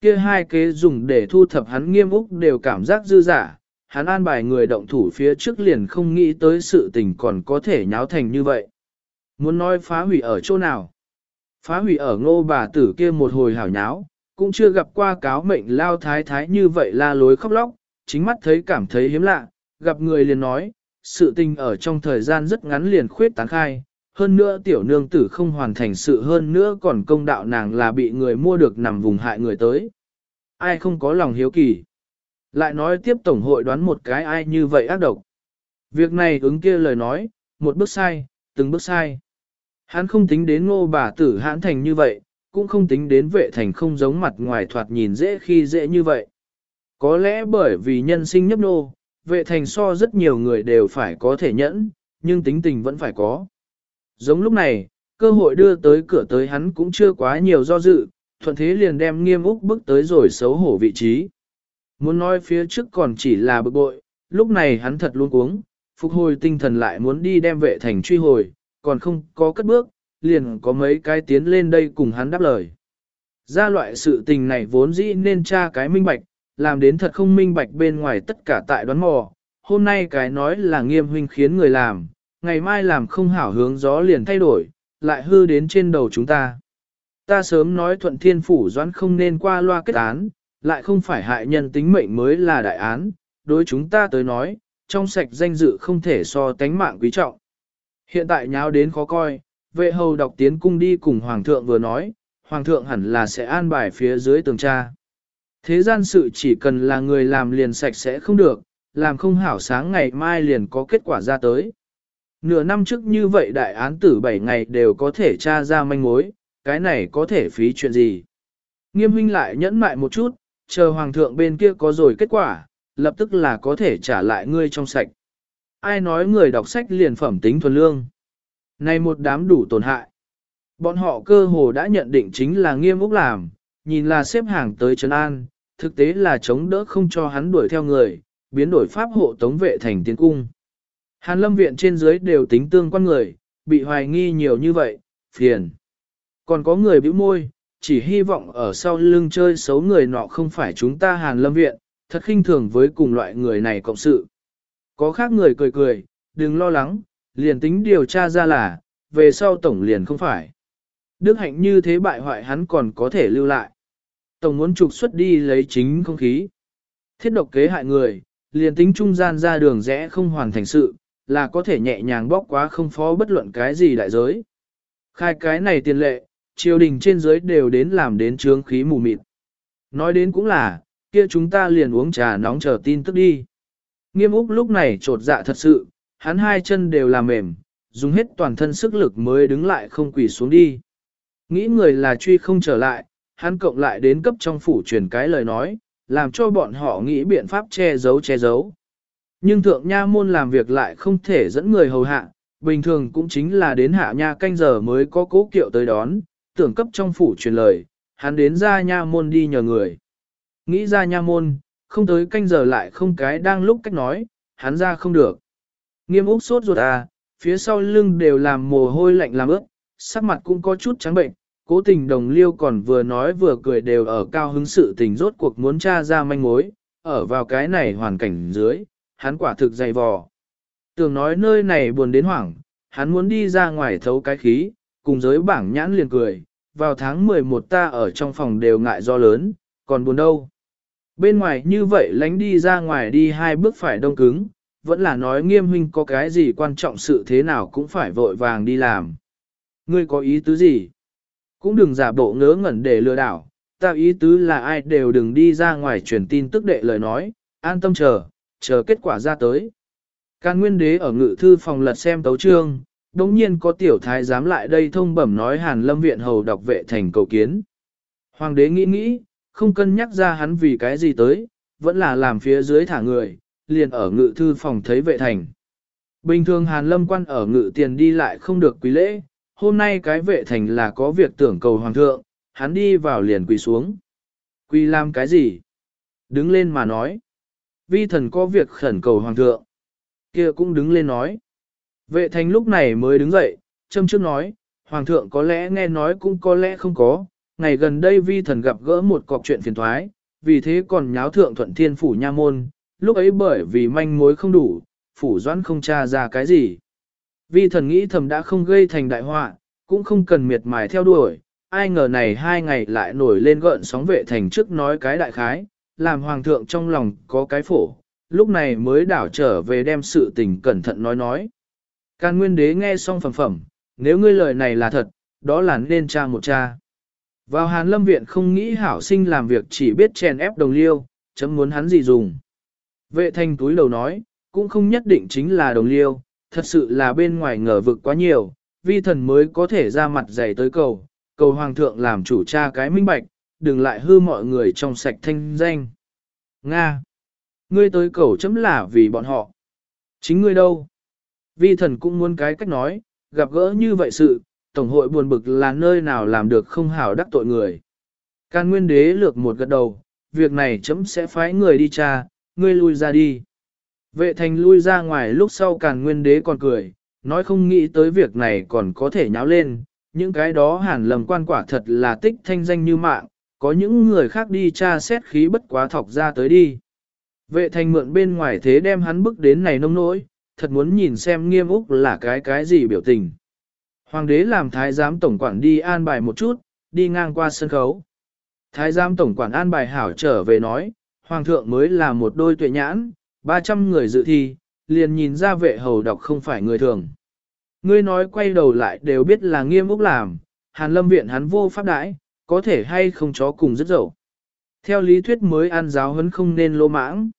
Kia hai kế dùng để thu thập hắn nghiêm úc đều cảm giác dư giả, hắn an bài người động thủ phía trước liền không nghĩ tới sự tình còn có thể nháo thành như vậy. Muốn nói phá hủy ở chỗ nào? Phá hủy ở ngô bà tử kia một hồi hảo nháo, cũng chưa gặp qua cáo mệnh lao thái thái như vậy la lối khóc lóc, chính mắt thấy cảm thấy hiếm lạ, gặp người liền nói, sự tình ở trong thời gian rất ngắn liền khuyết tán khai, hơn nữa tiểu nương tử không hoàn thành sự hơn nữa còn công đạo nàng là bị người mua được nằm vùng hại người tới. Ai không có lòng hiếu kỳ. Lại nói tiếp tổng hội đoán một cái ai như vậy ác độc. Việc này ứng kia lời nói, một bước sai, từng bước sai. Hắn không tính đến ngô bà tử hãn thành như vậy, cũng không tính đến vệ thành không giống mặt ngoài thoạt nhìn dễ khi dễ như vậy. Có lẽ bởi vì nhân sinh nhấp nô, vệ thành so rất nhiều người đều phải có thể nhẫn, nhưng tính tình vẫn phải có. Giống lúc này, cơ hội đưa tới cửa tới hắn cũng chưa quá nhiều do dự, thuận thế liền đem nghiêm úc bước tới rồi xấu hổ vị trí. Muốn nói phía trước còn chỉ là bực bội, lúc này hắn thật luôn cuống, phục hồi tinh thần lại muốn đi đem vệ thành truy hồi, còn không có cất bước, liền có mấy cái tiến lên đây cùng hắn đáp lời. Ra loại sự tình này vốn dĩ nên tra cái minh bạch, làm đến thật không minh bạch bên ngoài tất cả tại đoán mò. Hôm nay cái nói là nghiêm huynh khiến người làm, ngày mai làm không hảo hướng gió liền thay đổi, lại hư đến trên đầu chúng ta. Ta sớm nói thuận thiên phủ doãn không nên qua loa kết án, lại không phải hại nhân tính mệnh mới là đại án, đối chúng ta tới nói, trong sạch danh dự không thể so tánh mạng quý trọng. Hiện tại nháo đến khó coi, vệ hầu đọc tiến cung đi cùng hoàng thượng vừa nói, hoàng thượng hẳn là sẽ an bài phía dưới tường tra. Thế gian sự chỉ cần là người làm liền sạch sẽ không được, làm không hảo sáng ngày mai liền có kết quả ra tới. Nửa năm trước như vậy đại án tử 7 ngày đều có thể tra ra manh mối, cái này có thể phí chuyện gì. Nghiêm huynh lại nhẫn mại một chút, chờ hoàng thượng bên kia có rồi kết quả, lập tức là có thể trả lại ngươi trong sạch. Ai nói người đọc sách liền phẩm tính thuần lương. Này một đám đủ tổn hại. Bọn họ cơ hồ đã nhận định chính là nghiêm úc làm, nhìn là xếp hàng tới Trấn An, thực tế là chống đỡ không cho hắn đuổi theo người, biến đổi pháp hộ tống vệ thành tiến cung. Hàn lâm viện trên dưới đều tính tương quan người, bị hoài nghi nhiều như vậy, phiền. Còn có người bĩu môi, chỉ hy vọng ở sau lưng chơi xấu người nọ không phải chúng ta hàn lâm viện, thật khinh thường với cùng loại người này cộng sự. Có khác người cười cười, đừng lo lắng, liền tính điều tra ra là, về sau tổng liền không phải. Đức hạnh như thế bại hoại hắn còn có thể lưu lại. Tổng muốn trục xuất đi lấy chính không khí. Thiết độc kế hại người, liền tính trung gian ra đường rẽ không hoàn thành sự, là có thể nhẹ nhàng bóc quá không phó bất luận cái gì đại giới. Khai cái này tiền lệ, triều đình trên dưới đều đến làm đến trướng khí mù mịt. Nói đến cũng là, kia chúng ta liền uống trà nóng chờ tin tức đi. Nghiêm Úc lúc này trột dạ thật sự, hắn hai chân đều là mềm, dùng hết toàn thân sức lực mới đứng lại không quỳ xuống đi. Nghĩ người là truy không trở lại, hắn cộng lại đến cấp trong phủ truyền cái lời nói, làm cho bọn họ nghĩ biện pháp che giấu che giấu. Nhưng thượng nha môn làm việc lại không thể dẫn người hầu hạ, bình thường cũng chính là đến hạ nha canh giờ mới có cố kiệu tới đón, tưởng cấp trong phủ truyền lời, hắn đến ra nha môn đi nhờ người. Nghĩ ra nha môn, không tới canh giờ lại không cái đang lúc cách nói, hắn ra không được. Nghiêm úc sốt ruột à, phía sau lưng đều làm mồ hôi lạnh làm ướt, sắc mặt cũng có chút trắng bệnh, cố tình đồng liêu còn vừa nói vừa cười đều ở cao hứng sự tình rốt cuộc muốn tra ra manh mối, ở vào cái này hoàn cảnh dưới, hắn quả thực dày vò. Tưởng nói nơi này buồn đến hoảng, hắn muốn đi ra ngoài thấu cái khí, cùng giới bảng nhãn liền cười, vào tháng 11 ta ở trong phòng đều ngại do lớn, còn buồn đâu. Bên ngoài như vậy lánh đi ra ngoài đi hai bước phải đông cứng, vẫn là nói nghiêm huynh có cái gì quan trọng sự thế nào cũng phải vội vàng đi làm. Ngươi có ý tứ gì? Cũng đừng giả bộ ngớ ngẩn để lừa đảo, ta ý tứ là ai đều đừng đi ra ngoài truyền tin tức đệ lời nói, an tâm chờ, chờ kết quả ra tới. Can Nguyên Đế ở ngự thư phòng lật xem tấu trương, đống nhiên có tiểu thái dám lại đây thông bẩm nói Hàn Lâm Viện hầu đọc vệ thành cầu kiến. Hoàng đế nghĩ nghĩ, không cân nhắc ra hắn vì cái gì tới, vẫn là làm phía dưới thả người, liền ở ngự thư phòng thấy vệ thành. Bình thường Hàn Lâm quan ở ngự tiền đi lại không được quý lễ, hôm nay cái vệ thành là có việc tưởng cầu hoàng thượng, hắn đi vào liền quỳ xuống. Quỳ làm cái gì? Đứng lên mà nói. Vi thần có việc khẩn cầu hoàng thượng. kia cũng đứng lên nói. Vệ thành lúc này mới đứng dậy, châm trước nói, hoàng thượng có lẽ nghe nói cũng có lẽ không có, ngày gần đây vi thần gặp gỡ một cọc chuyện phiền thoái, vì thế còn nháo thượng thuận thiên phủ nha môn, lúc ấy bởi vì manh mối không đủ, phủ doãn không tra ra cái gì. Vi thần nghĩ thầm đã không gây thành đại họa, cũng không cần miệt mài theo đuổi, ai ngờ này hai ngày lại nổi lên gợn sóng vệ thành trước nói cái đại khái, làm hoàng thượng trong lòng có cái phổ, lúc này mới đảo trở về đem sự tình cẩn thận nói nói. Can nguyên đế nghe xong phẩm phẩm, nếu ngươi lời này là thật, đó là nên cha một cha. Vào hàn lâm viện không nghĩ hảo sinh làm việc chỉ biết chèn ép đồng liêu, chấm muốn hắn gì dùng. Vệ thanh túi đầu nói, cũng không nhất định chính là đồng liêu, thật sự là bên ngoài ngờ vực quá nhiều, vi thần mới có thể ra mặt dày tới cầu, cầu hoàng thượng làm chủ cha cái minh bạch, đừng lại hư mọi người trong sạch thanh danh. Nga! Ngươi tới cầu chấm là vì bọn họ. Chính ngươi đâu? Vi thần cũng muốn cái cách nói, gặp gỡ như vậy sự, Tổng hội buồn bực là nơi nào làm được không hảo đắc tội người. Can Nguyên Đế lược một gật đầu, việc này chấm sẽ phái người đi tra, ngươi lui ra đi. Vệ thành lui ra ngoài lúc sau Càn Nguyên Đế còn cười, nói không nghĩ tới việc này còn có thể nháo lên, những cái đó hàn lầm quan quả thật là tích thanh danh như mạng, có những người khác đi tra xét khí bất quá thọc ra tới đi. Vệ thành mượn bên ngoài thế đem hắn bước đến này nông nỗi, thật muốn nhìn xem nghiêm úc là cái cái gì biểu tình. Hoàng đế làm thái giám tổng quản đi an bài một chút, đi ngang qua sân khấu. Thái giám tổng quản an bài hảo trở về nói, hoàng thượng mới là một đôi tuệ nhãn, 300 người dự thi, liền nhìn ra vệ hầu đọc không phải người thường. Ngươi nói quay đầu lại đều biết là nghiêm úc làm, hàn lâm viện hắn vô pháp đãi, có thể hay không chó cùng rất dậu. Theo lý thuyết mới an giáo hấn không nên lô mãng.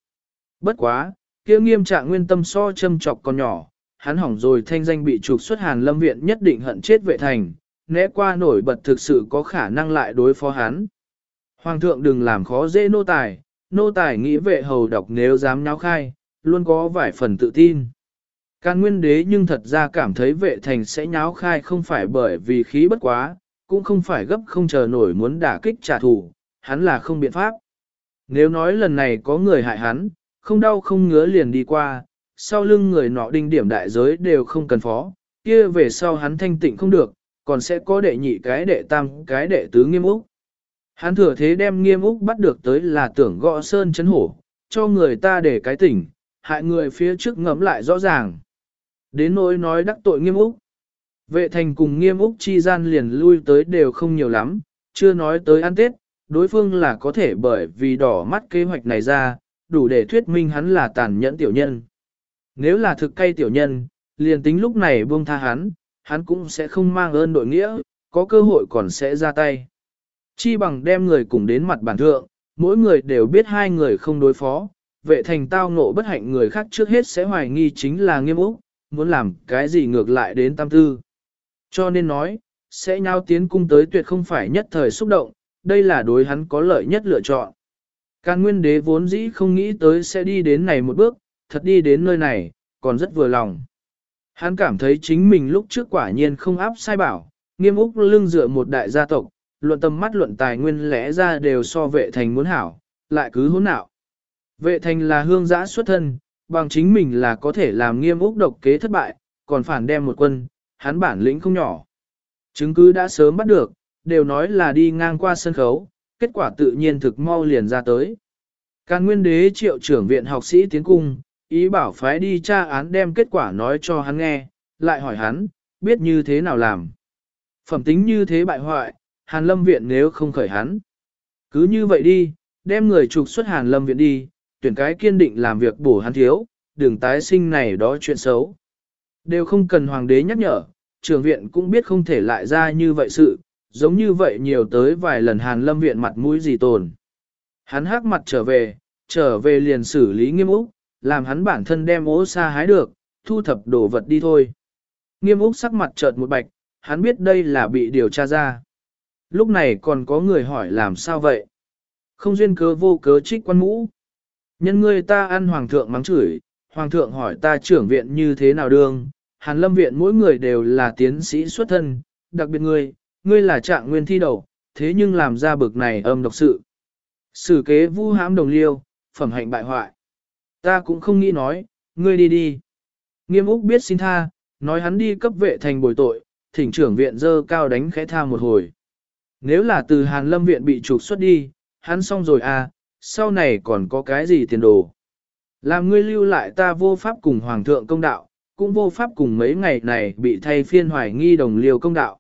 Bất quá, kia nghiêm trạng nguyên tâm so châm chọc còn nhỏ, hắn hỏng rồi thanh danh bị trục xuất hàn lâm viện nhất định hận chết vệ thành, né qua nổi bật thực sự có khả năng lại đối phó hắn. Hoàng thượng đừng làm khó dễ nô tài, nô tài nghĩ vệ hầu đọc nếu dám nháo khai, luôn có vài phần tự tin. Can nguyên đế nhưng thật ra cảm thấy vệ thành sẽ nháo khai không phải bởi vì khí bất quá, cũng không phải gấp không chờ nổi muốn đả kích trả thù, hắn là không biện pháp. Nếu nói lần này có người hại hắn, không đau không ngứa liền đi qua, sau lưng người nọ đinh điểm đại giới đều không cần phó, kia về sau hắn thanh tịnh không được, còn sẽ có đệ nhị cái đệ tam cái đệ tứ nghiêm úc. Hắn thừa thế đem nghiêm úc bắt được tới là tưởng gõ sơn chấn hổ, cho người ta để cái tỉnh, hại người phía trước ngẫm lại rõ ràng. Đến nỗi nói đắc tội nghiêm úc. Vệ thành cùng nghiêm úc chi gian liền lui tới đều không nhiều lắm, chưa nói tới ăn tết, đối phương là có thể bởi vì đỏ mắt kế hoạch này ra, đủ để thuyết minh hắn là tàn nhẫn tiểu nhân. Nếu là thực cay tiểu nhân, liền tính lúc này buông tha hắn, hắn cũng sẽ không mang ơn đội nghĩa, có cơ hội còn sẽ ra tay. Chi bằng đem người cùng đến mặt bản thượng, mỗi người đều biết hai người không đối phó, vệ thành tao ngộ bất hạnh người khác trước hết sẽ hoài nghi chính là nghiêm úc, muốn làm cái gì ngược lại đến tam tư. Cho nên nói, sẽ nhau tiến cung tới tuyệt không phải nhất thời xúc động, đây là đối hắn có lợi nhất lựa chọn. Càn nguyên đế vốn dĩ không nghĩ tới sẽ đi đến này một bước, thật đi đến nơi này, còn rất vừa lòng. Hắn cảm thấy chính mình lúc trước quả nhiên không áp sai bảo, nghiêm úc lưng dựa một đại gia tộc, luận tâm mắt luận tài nguyên lẽ ra đều so vệ thành muốn hảo, lại cứ hỗn nạo. Vệ thành là hương giã xuất thân, bằng chính mình là có thể làm nghiêm úc độc kế thất bại, còn phản đem một quân, hắn bản lĩnh không nhỏ. Chứng cứ đã sớm bắt được, đều nói là đi ngang qua sân khấu, kết quả tự nhiên thực mau liền ra tới. Càn nguyên đế triệu trưởng viện học sĩ tiến cung, ý bảo phái đi tra án đem kết quả nói cho hắn nghe, lại hỏi hắn, biết như thế nào làm. Phẩm tính như thế bại hoại, hàn lâm viện nếu không khởi hắn. Cứ như vậy đi, đem người trục xuất hàn lâm viện đi, tuyển cái kiên định làm việc bổ hắn thiếu, đừng tái sinh này đó chuyện xấu. Đều không cần hoàng đế nhắc nhở, trường viện cũng biết không thể lại ra như vậy sự, giống như vậy nhiều tới vài lần hàn lâm viện mặt mũi gì tồn. Hắn hắc mặt trở về, trở về liền xử lý nghiêm úc, làm hắn bản thân đem ố xa hái được, thu thập đồ vật đi thôi. Nghiêm úc sắc mặt chợt một bạch, hắn biết đây là bị điều tra ra. Lúc này còn có người hỏi làm sao vậy? Không duyên cớ vô cớ trích quan mũ. Nhân ngươi ta ăn hoàng thượng mắng chửi, hoàng thượng hỏi ta trưởng viện như thế nào đương, hàn lâm viện mỗi người đều là tiến sĩ xuất thân, đặc biệt ngươi, ngươi là trạng nguyên thi đầu, thế nhưng làm ra bực này âm độc sự. Sử kế vu hãm đồng liêu, phẩm hạnh bại hoại. Ta cũng không nghĩ nói, ngươi đi đi. Nghiêm Úc biết xin tha, nói hắn đi cấp vệ thành bồi tội, thỉnh trưởng viện dơ cao đánh khẽ tha một hồi. Nếu là từ Hàn Lâm viện bị trục xuất đi, hắn xong rồi à, sau này còn có cái gì tiền đồ. Làm ngươi lưu lại ta vô pháp cùng Hoàng thượng công đạo, cũng vô pháp cùng mấy ngày này bị thay phiên hoài nghi đồng liều công đạo.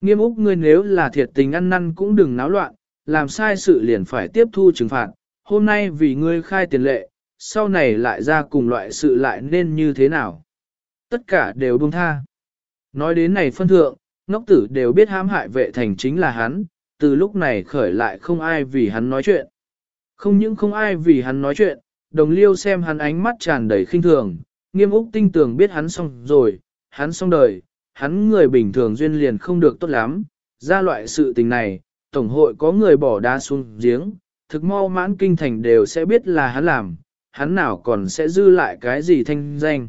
Nghiêm Úc ngươi nếu là thiệt tình ăn năn cũng đừng náo loạn, làm sai sự liền phải tiếp thu trừng phạt, hôm nay vì ngươi khai tiền lệ, sau này lại ra cùng loại sự lại nên như thế nào. Tất cả đều buông tha. Nói đến này phân thượng, ngốc tử đều biết hãm hại vệ thành chính là hắn, từ lúc này khởi lại không ai vì hắn nói chuyện. Không những không ai vì hắn nói chuyện, đồng liêu xem hắn ánh mắt tràn đầy khinh thường, nghiêm úc tinh tường biết hắn xong rồi, hắn xong đời, hắn người bình thường duyên liền không được tốt lắm, ra loại sự tình này, tổng hội có người bỏ đá xuống giếng, thực mau mãn kinh thành đều sẽ biết là hắn làm, hắn nào còn sẽ dư lại cái gì thanh danh.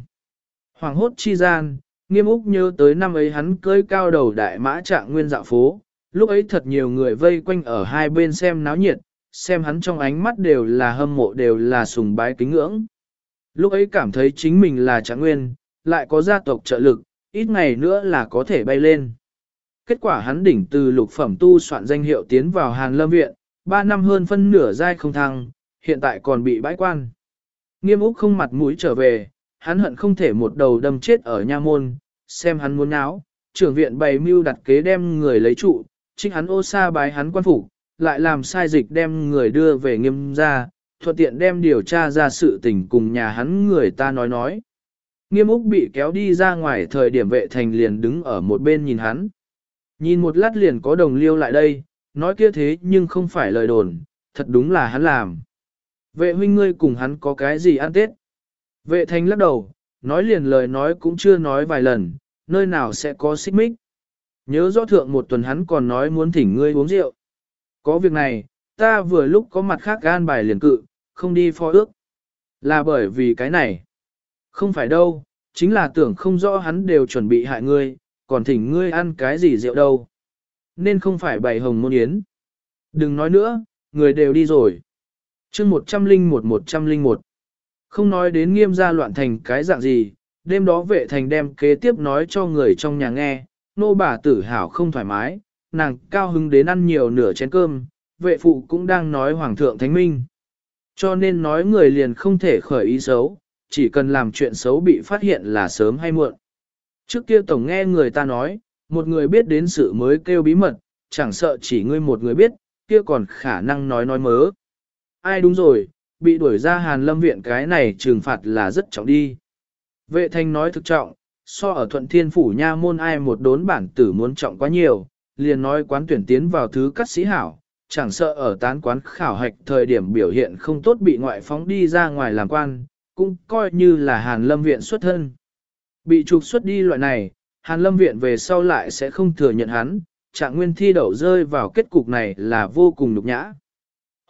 Hoàng hốt chi gian, nghiêm úc nhớ tới năm ấy hắn cưới cao đầu đại mã trạng nguyên dạo phố, lúc ấy thật nhiều người vây quanh ở hai bên xem náo nhiệt, xem hắn trong ánh mắt đều là hâm mộ đều là sùng bái kính ngưỡng. Lúc ấy cảm thấy chính mình là trạng nguyên, lại có gia tộc trợ lực, ít ngày nữa là có thể bay lên. Kết quả hắn đỉnh từ lục phẩm tu soạn danh hiệu tiến vào Hàn Lâm Viện, 3 năm hơn phân nửa giai không thăng, hiện tại còn bị bãi quan. Nghiêm Úc không mặt mũi trở về, hắn hận không thể một đầu đâm chết ở nha môn, xem hắn muốn náo, trưởng viện bày mưu đặt kế đem người lấy trụ, trích hắn ô sa bái hắn quan phủ, lại làm sai dịch đem người đưa về nghiêm ra, thuận tiện đem điều tra ra sự tình cùng nhà hắn người ta nói nói. Nghiêm Úc bị kéo đi ra ngoài thời điểm vệ thành liền đứng ở một bên nhìn hắn. Nhìn một lát liền có đồng liêu lại đây, nói kia thế nhưng không phải lời đồn, thật đúng là hắn làm. Vệ huynh ngươi cùng hắn có cái gì ăn tết? Vệ Thanh lắc đầu, nói liền lời nói cũng chưa nói vài lần, nơi nào sẽ có xích mích. Nhớ rõ thượng một tuần hắn còn nói muốn thỉnh ngươi uống rượu. Có việc này, ta vừa lúc có mặt khác gan bài liền cự, không đi phó ước. Là bởi vì cái này. Không phải đâu, chính là tưởng không rõ hắn đều chuẩn bị hại ngươi, còn thỉnh ngươi ăn cái gì rượu đâu. Nên không phải bày hồng môn yến. Đừng nói nữa, người đều đi rồi chương 101-101. Không nói đến nghiêm gia loạn thành cái dạng gì, đêm đó vệ thành đem kế tiếp nói cho người trong nhà nghe, nô bà tử hảo không thoải mái, nàng cao hứng đến ăn nhiều nửa chén cơm, vệ phụ cũng đang nói hoàng thượng thánh minh. Cho nên nói người liền không thể khởi ý xấu, chỉ cần làm chuyện xấu bị phát hiện là sớm hay muộn. Trước kia tổng nghe người ta nói, một người biết đến sự mới kêu bí mật, chẳng sợ chỉ ngươi một người biết, kia còn khả năng nói nói mớ. Ai đúng rồi, bị đuổi ra hàn lâm viện cái này trừng phạt là rất trọng đi. Vệ thanh nói thực trọng, so ở thuận thiên phủ nha môn ai một đốn bản tử muốn trọng quá nhiều, liền nói quán tuyển tiến vào thứ cắt sĩ hảo, chẳng sợ ở tán quán khảo hạch thời điểm biểu hiện không tốt bị ngoại phóng đi ra ngoài làm quan, cũng coi như là hàn lâm viện xuất thân. Bị trục xuất đi loại này, hàn lâm viện về sau lại sẽ không thừa nhận hắn, trạng nguyên thi đậu rơi vào kết cục này là vô cùng nhục nhã.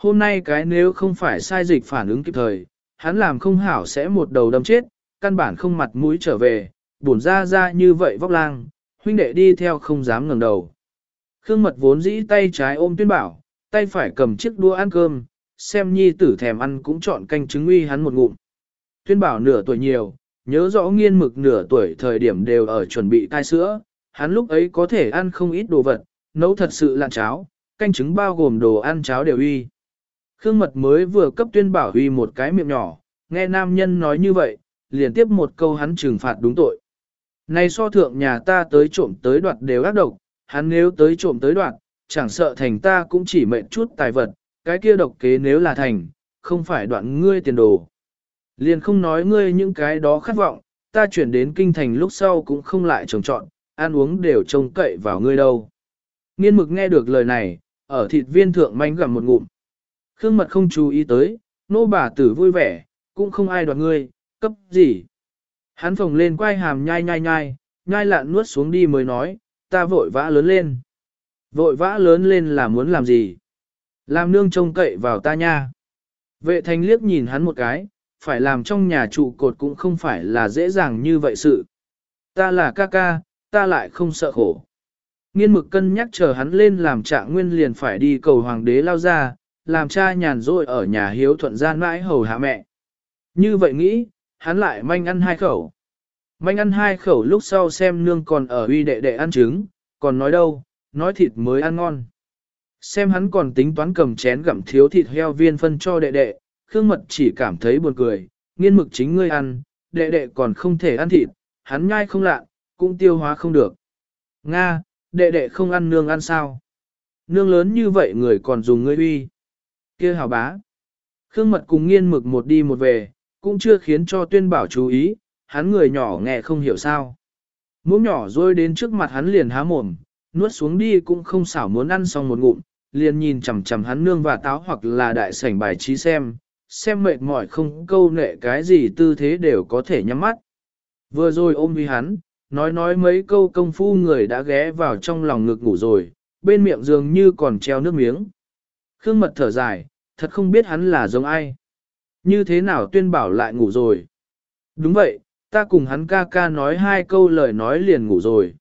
Hôm nay cái nếu không phải sai dịch phản ứng kịp thời, hắn làm không hảo sẽ một đầu đâm chết, căn bản không mặt mũi trở về, bổn ra ra như vậy vóc lang, huynh đệ đi theo không dám ngẩng đầu. Khương mật vốn dĩ tay trái ôm tuyên bảo, tay phải cầm chiếc đũa ăn cơm, xem nhi tử thèm ăn cũng chọn canh trứng uy hắn một ngụm. Tuyên bảo nửa tuổi nhiều, nhớ rõ nghiên mực nửa tuổi thời điểm đều ở chuẩn bị cai sữa, hắn lúc ấy có thể ăn không ít đồ vật, nấu thật sự lạn cháo, canh trứng bao gồm đồ ăn cháo đều uy. Khương mật mới vừa cấp tuyên bảo huy một cái miệng nhỏ, nghe nam nhân nói như vậy, liền tiếp một câu hắn trừng phạt đúng tội. Này so thượng nhà ta tới trộm tới đoạt đều ác độc, hắn nếu tới trộm tới đoạt, chẳng sợ thành ta cũng chỉ mệnh chút tài vật, cái kia độc kế nếu là thành, không phải đoạn ngươi tiền đồ. Liền không nói ngươi những cái đó khát vọng, ta chuyển đến kinh thành lúc sau cũng không lại trồng trọn, ăn uống đều trông cậy vào ngươi đâu. Nghiên mực nghe được lời này, ở thịt viên thượng manh gặm một ngụm. Khương mật không chú ý tới, nô bà tử vui vẻ, cũng không ai đoạt ngươi, cấp gì. Hắn phồng lên quay hàm nhai nhai nhai, nhai lạn nuốt xuống đi mới nói, ta vội vã lớn lên. Vội vã lớn lên là muốn làm gì? Làm nương trông cậy vào ta nha. Vệ Thanh liếc nhìn hắn một cái, phải làm trong nhà trụ cột cũng không phải là dễ dàng như vậy sự. Ta là ca ca, ta lại không sợ khổ. Nghiên mực cân nhắc chờ hắn lên làm trạng nguyên liền phải đi cầu hoàng đế lao ra, làm cha nhàn rỗi ở nhà hiếu thuận gian mãi hầu hạ mẹ. Như vậy nghĩ, hắn lại manh ăn hai khẩu. Manh ăn hai khẩu lúc sau xem nương còn ở uy đệ đệ ăn trứng, còn nói đâu, nói thịt mới ăn ngon. Xem hắn còn tính toán cầm chén gặm thiếu thịt heo viên phân cho đệ đệ, Khương Mật chỉ cảm thấy buồn cười, nghiên mực chính ngươi ăn, đệ đệ còn không thể ăn thịt, hắn nhai không lạ, cũng tiêu hóa không được. Nga, đệ đệ không ăn nương ăn sao? Nương lớn như vậy người còn dùng ngươi uy kia hào bá. Khương mật cùng nghiên mực một đi một về, cũng chưa khiến cho tuyên bảo chú ý, hắn người nhỏ nghe không hiểu sao. Muỗng nhỏ rôi đến trước mặt hắn liền há mồm, nuốt xuống đi cũng không xảo muốn ăn xong một ngụm, liền nhìn chằm chằm hắn nương và táo hoặc là đại sảnh bài trí xem, xem mệt mỏi không câu nệ cái gì tư thế đều có thể nhắm mắt. Vừa rồi ôm vì hắn, nói nói mấy câu công phu người đã ghé vào trong lòng ngực ngủ rồi, bên miệng dường như còn treo nước miếng. Khương mật thở dài, thật không biết hắn là giống ai. Như thế nào tuyên bảo lại ngủ rồi. Đúng vậy, ta cùng hắn ca ca nói hai câu lời nói liền ngủ rồi.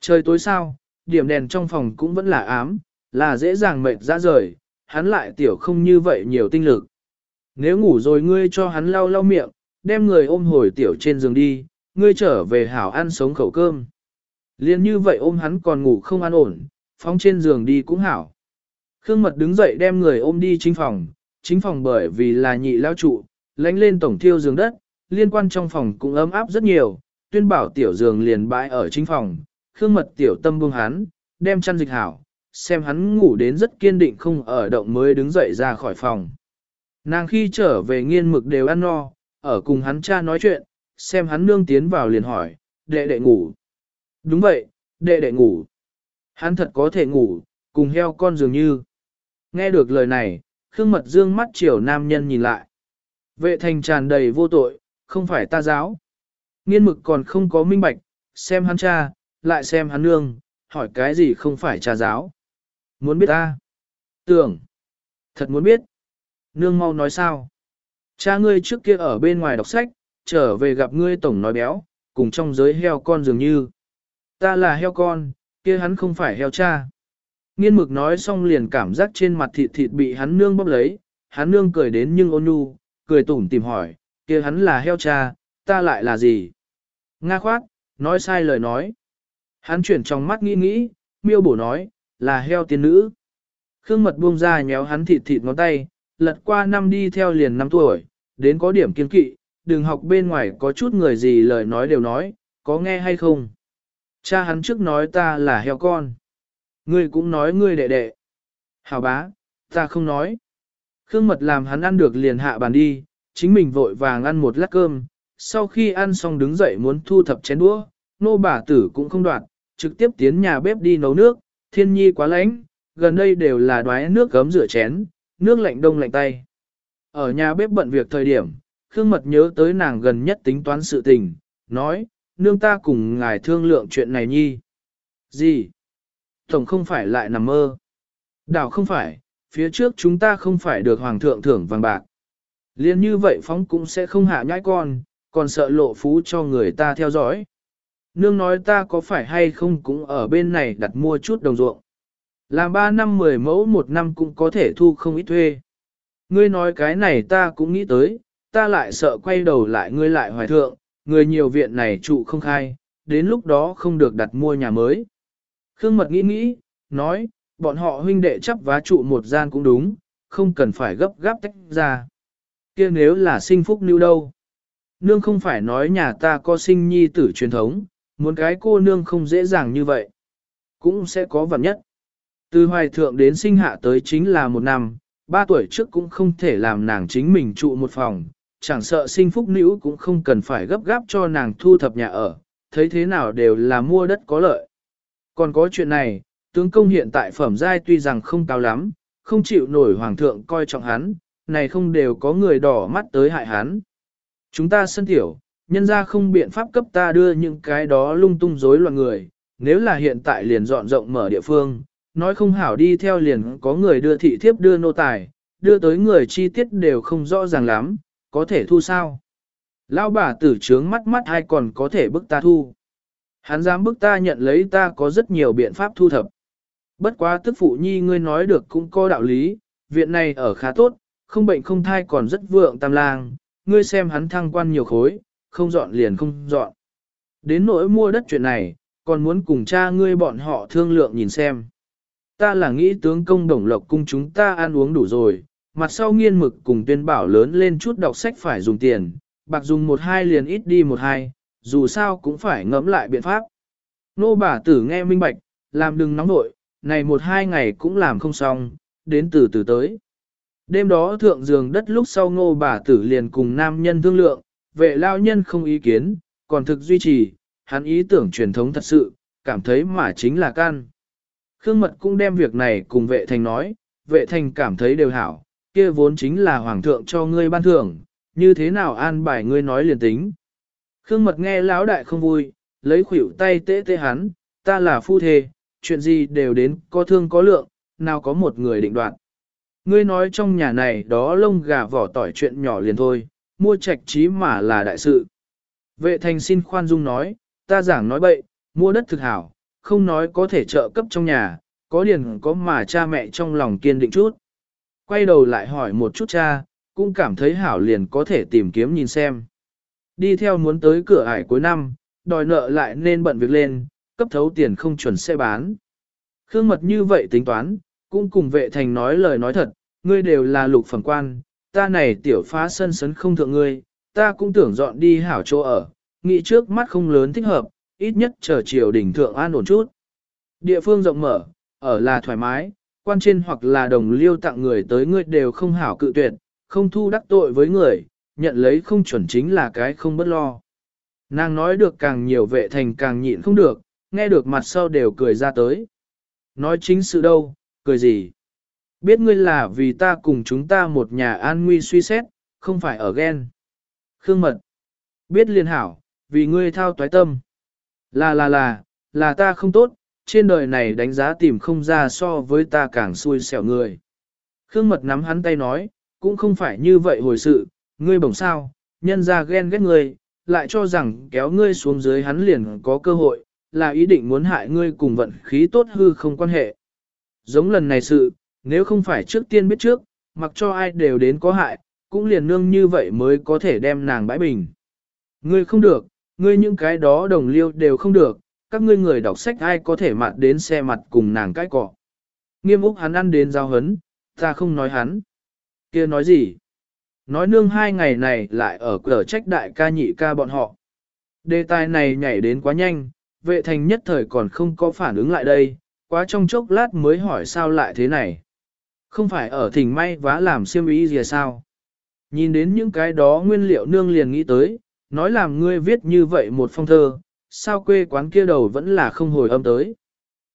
Trời tối sao, điểm đèn trong phòng cũng vẫn là ám, là dễ dàng mệt ra rời, hắn lại tiểu không như vậy nhiều tinh lực. Nếu ngủ rồi ngươi cho hắn lau lau miệng, đem người ôm hồi tiểu trên giường đi, ngươi trở về hảo ăn sống khẩu cơm. Liên như vậy ôm hắn còn ngủ không an ổn, phóng trên giường đi cũng hảo. Khương Mật đứng dậy đem người ôm đi chính phòng, chính phòng bởi vì là nhị lao trụ, lánh lên tổng thiêu giường đất, liên quan trong phòng cũng ấm áp rất nhiều, tuyên bảo tiểu giường liền bãi ở chính phòng, Khương Mật tiểu tâm buông hắn, đem chăn dịch hảo, xem hắn ngủ đến rất kiên định không ở động mới đứng dậy ra khỏi phòng. Nàng khi trở về nghiên mực đều ăn no, ở cùng hắn cha nói chuyện, xem hắn nương tiến vào liền hỏi, đệ đệ ngủ. Đúng vậy, đệ đệ ngủ. Hắn thật có thể ngủ, cùng heo con dường như. Nghe được lời này, Khương Mật dương mắt chiều nam nhân nhìn lại. Vệ thành tràn đầy vô tội, không phải ta giáo. Nghiên mực còn không có minh bạch, xem hắn cha, lại xem hắn nương, hỏi cái gì không phải cha giáo. Muốn biết ta? Tưởng. Thật muốn biết. Nương mau nói sao? Cha ngươi trước kia ở bên ngoài đọc sách, trở về gặp ngươi tổng nói béo, cùng trong giới heo con dường như. Ta là heo con, kia hắn không phải heo cha. Nghiên mực nói xong liền cảm giác trên mặt thịt thịt bị hắn nương bóp lấy, hắn nương cười đến nhưng ôn nhu, cười tủm tìm hỏi, kia hắn là heo cha, ta lại là gì? Nga khoát, nói sai lời nói. Hắn chuyển trong mắt nghĩ nghĩ, miêu bổ nói, là heo tiên nữ. Khương mật buông ra nhéo hắn thịt thịt ngón tay, lật qua năm đi theo liền năm tuổi, đến có điểm kiên kỵ, đừng học bên ngoài có chút người gì lời nói đều nói, có nghe hay không. Cha hắn trước nói ta là heo con. Ngươi cũng nói ngươi đệ đệ. Hào bá, ta không nói. Khương mật làm hắn ăn được liền hạ bàn đi, chính mình vội vàng ăn một lát cơm, sau khi ăn xong đứng dậy muốn thu thập chén đũa, nô bà tử cũng không đoạt, trực tiếp tiến nhà bếp đi nấu nước, thiên nhi quá lạnh, gần đây đều là đoái nước gấm rửa chén, nước lạnh đông lạnh tay. Ở nhà bếp bận việc thời điểm, Khương Mật nhớ tới nàng gần nhất tính toán sự tình, nói, nương ta cùng ngài thương lượng chuyện này nhi. Gì? Tổng không phải lại nằm mơ. Đảo không phải, phía trước chúng ta không phải được hoàng thượng thưởng vàng bạc. Liên như vậy phóng cũng sẽ không hạ nhãi con, còn sợ lộ phú cho người ta theo dõi. Nương nói ta có phải hay không cũng ở bên này đặt mua chút đồng ruộng. Làm 3 năm 10 mẫu một năm cũng có thể thu không ít thuê. Ngươi nói cái này ta cũng nghĩ tới, ta lại sợ quay đầu lại ngươi lại hoài thượng, người nhiều viện này trụ không khai, đến lúc đó không được đặt mua nhà mới. Khương Mật nghĩ nghĩ, nói, bọn họ huynh đệ chấp vá trụ một gian cũng đúng, không cần phải gấp gáp tách ra. kia nếu là sinh phúc nữ đâu? Nương không phải nói nhà ta có sinh nhi tử truyền thống, muốn cái cô nương không dễ dàng như vậy. Cũng sẽ có vật nhất. Từ hoài thượng đến sinh hạ tới chính là một năm, ba tuổi trước cũng không thể làm nàng chính mình trụ một phòng, chẳng sợ sinh phúc nữ cũng không cần phải gấp gáp cho nàng thu thập nhà ở, thấy thế nào đều là mua đất có lợi. Còn có chuyện này, tướng công hiện tại phẩm giai tuy rằng không cao lắm, không chịu nổi hoàng thượng coi trọng hắn, này không đều có người đỏ mắt tới hại hắn. Chúng ta sân tiểu, nhân ra không biện pháp cấp ta đưa những cái đó lung tung rối loạn người, nếu là hiện tại liền dọn rộng mở địa phương, nói không hảo đi theo liền có người đưa thị thiếp đưa nô tài, đưa tới người chi tiết đều không rõ ràng lắm, có thể thu sao? Lão bà tử trướng mắt mắt hay còn có thể bức ta thu. Hắn dám bức ta nhận lấy ta có rất nhiều biện pháp thu thập. Bất quá tức phụ nhi ngươi nói được cũng có đạo lý, viện này ở khá tốt, không bệnh không thai còn rất vượng tam lang, ngươi xem hắn thăng quan nhiều khối, không dọn liền không dọn. Đến nỗi mua đất chuyện này, còn muốn cùng cha ngươi bọn họ thương lượng nhìn xem. Ta là nghĩ tướng công đồng lộc cung chúng ta ăn uống đủ rồi, mặt sau nghiên mực cùng tuyên bảo lớn lên chút đọc sách phải dùng tiền, bạc dùng một hai liền ít đi một hai, dù sao cũng phải ngẫm lại biện pháp. Nô bà tử nghe minh bạch, làm đừng nóng nội, này một hai ngày cũng làm không xong, đến từ từ tới. Đêm đó thượng giường đất lúc sau ngô bà tử liền cùng nam nhân thương lượng, vệ lao nhân không ý kiến, còn thực duy trì, hắn ý tưởng truyền thống thật sự, cảm thấy mà chính là can. Khương Mật cũng đem việc này cùng vệ thành nói, vệ thành cảm thấy đều hảo, kia vốn chính là hoàng thượng cho ngươi ban thưởng, như thế nào an bài ngươi nói liền tính. Khương Mật nghe lão đại không vui, lấy khuỷu tay tế tế hắn, ta là phu thê, chuyện gì đều đến có thương có lượng, nào có một người định đoạt. Ngươi nói trong nhà này đó lông gà vỏ tỏi chuyện nhỏ liền thôi, mua trạch trí mà là đại sự. Vệ thành xin khoan dung nói, ta giảng nói bậy, mua đất thực hảo, không nói có thể trợ cấp trong nhà, có điền có mà cha mẹ trong lòng kiên định chút. Quay đầu lại hỏi một chút cha, cũng cảm thấy hảo liền có thể tìm kiếm nhìn xem. Đi theo muốn tới cửa ải cuối năm, đòi nợ lại nên bận việc lên, cấp thấu tiền không chuẩn sẽ bán. Khương mật như vậy tính toán, cũng cùng vệ thành nói lời nói thật, ngươi đều là lục phẩm quan, ta này tiểu phá sân sấn không thượng ngươi, ta cũng tưởng dọn đi hảo chỗ ở, nghĩ trước mắt không lớn thích hợp, ít nhất chờ chiều đỉnh thượng an ổn chút. Địa phương rộng mở, ở là thoải mái, quan trên hoặc là đồng liêu tặng người tới ngươi đều không hảo cự tuyệt, không thu đắc tội với người, nhận lấy không chuẩn chính là cái không bất lo. Nàng nói được càng nhiều vệ thành càng nhịn không được, nghe được mặt sau đều cười ra tới. Nói chính sự đâu, cười gì? Biết ngươi là vì ta cùng chúng ta một nhà an nguy suy xét, không phải ở ghen. Khương mật. Biết liên hảo, vì ngươi thao toái tâm. Là là là, là ta không tốt, trên đời này đánh giá tìm không ra so với ta càng xui xẻo người. Khương mật nắm hắn tay nói, cũng không phải như vậy hồi sự, ngươi bổng sao, nhân ra ghen ghét ngươi, lại cho rằng kéo ngươi xuống dưới hắn liền có cơ hội, là ý định muốn hại ngươi cùng vận khí tốt hư không quan hệ. Giống lần này sự, nếu không phải trước tiên biết trước, mặc cho ai đều đến có hại, cũng liền nương như vậy mới có thể đem nàng bãi bình. Ngươi không được, ngươi những cái đó đồng liêu đều không được, các ngươi người đọc sách ai có thể mặt đến xe mặt cùng nàng cái cọ. Nghiêm Úc hắn ăn đến giao hấn, ta không nói hắn. kia nói gì? Nói nương hai ngày này lại ở cửa trách đại ca nhị ca bọn họ. Đề tài này nhảy đến quá nhanh, vệ thành nhất thời còn không có phản ứng lại đây, quá trong chốc lát mới hỏi sao lại thế này. Không phải ở thỉnh may vá làm siêm ý gì sao? Nhìn đến những cái đó nguyên liệu nương liền nghĩ tới, nói làm ngươi viết như vậy một phong thơ, sao quê quán kia đầu vẫn là không hồi âm tới.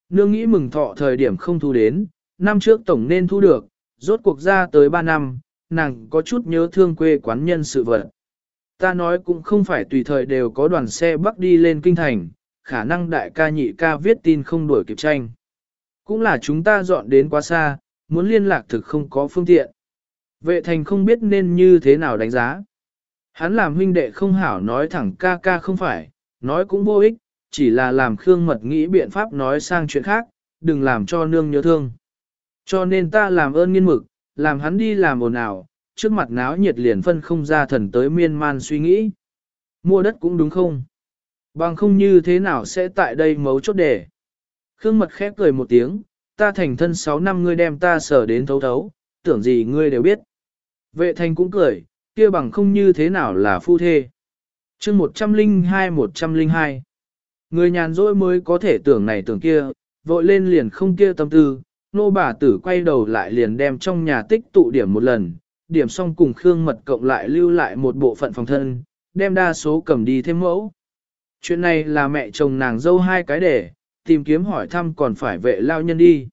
Nương nghĩ mừng thọ thời điểm không thu đến, năm trước tổng nên thu được, rốt cuộc ra tới 3 năm, nàng có chút nhớ thương quê quán nhân sự vật. Ta nói cũng không phải tùy thời đều có đoàn xe bắc đi lên kinh thành, khả năng đại ca nhị ca viết tin không đuổi kịp tranh. Cũng là chúng ta dọn đến quá xa, muốn liên lạc thực không có phương tiện. Vệ thành không biết nên như thế nào đánh giá. Hắn làm huynh đệ không hảo nói thẳng ca ca không phải, nói cũng vô ích, chỉ là làm Khương Mật nghĩ biện pháp nói sang chuyện khác, đừng làm cho nương nhớ thương. Cho nên ta làm ơn nghiên mực, làm hắn đi làm ồn ào, trước mặt náo nhiệt liền phân không ra thần tới miên man suy nghĩ. Mua đất cũng đúng không? Bằng không như thế nào sẽ tại đây mấu chốt để. Khương Mật khép cười một tiếng, ta thành thân 6 năm ngươi đem ta sở đến thấu thấu, tưởng gì ngươi đều biết. Vệ thành cũng cười, kia bằng không như thế nào là phu thê. chương 102-102 Người nhàn rỗi mới có thể tưởng này tưởng kia, vội lên liền không kia tâm tư, nô bà tử quay đầu lại liền đem trong nhà tích tụ điểm một lần, điểm xong cùng Khương Mật cộng lại lưu lại một bộ phận phòng thân, đem đa số cầm đi thêm mẫu. Chuyện này là mẹ chồng nàng dâu hai cái để, tìm kiếm hỏi thăm còn phải vệ lao nhân đi.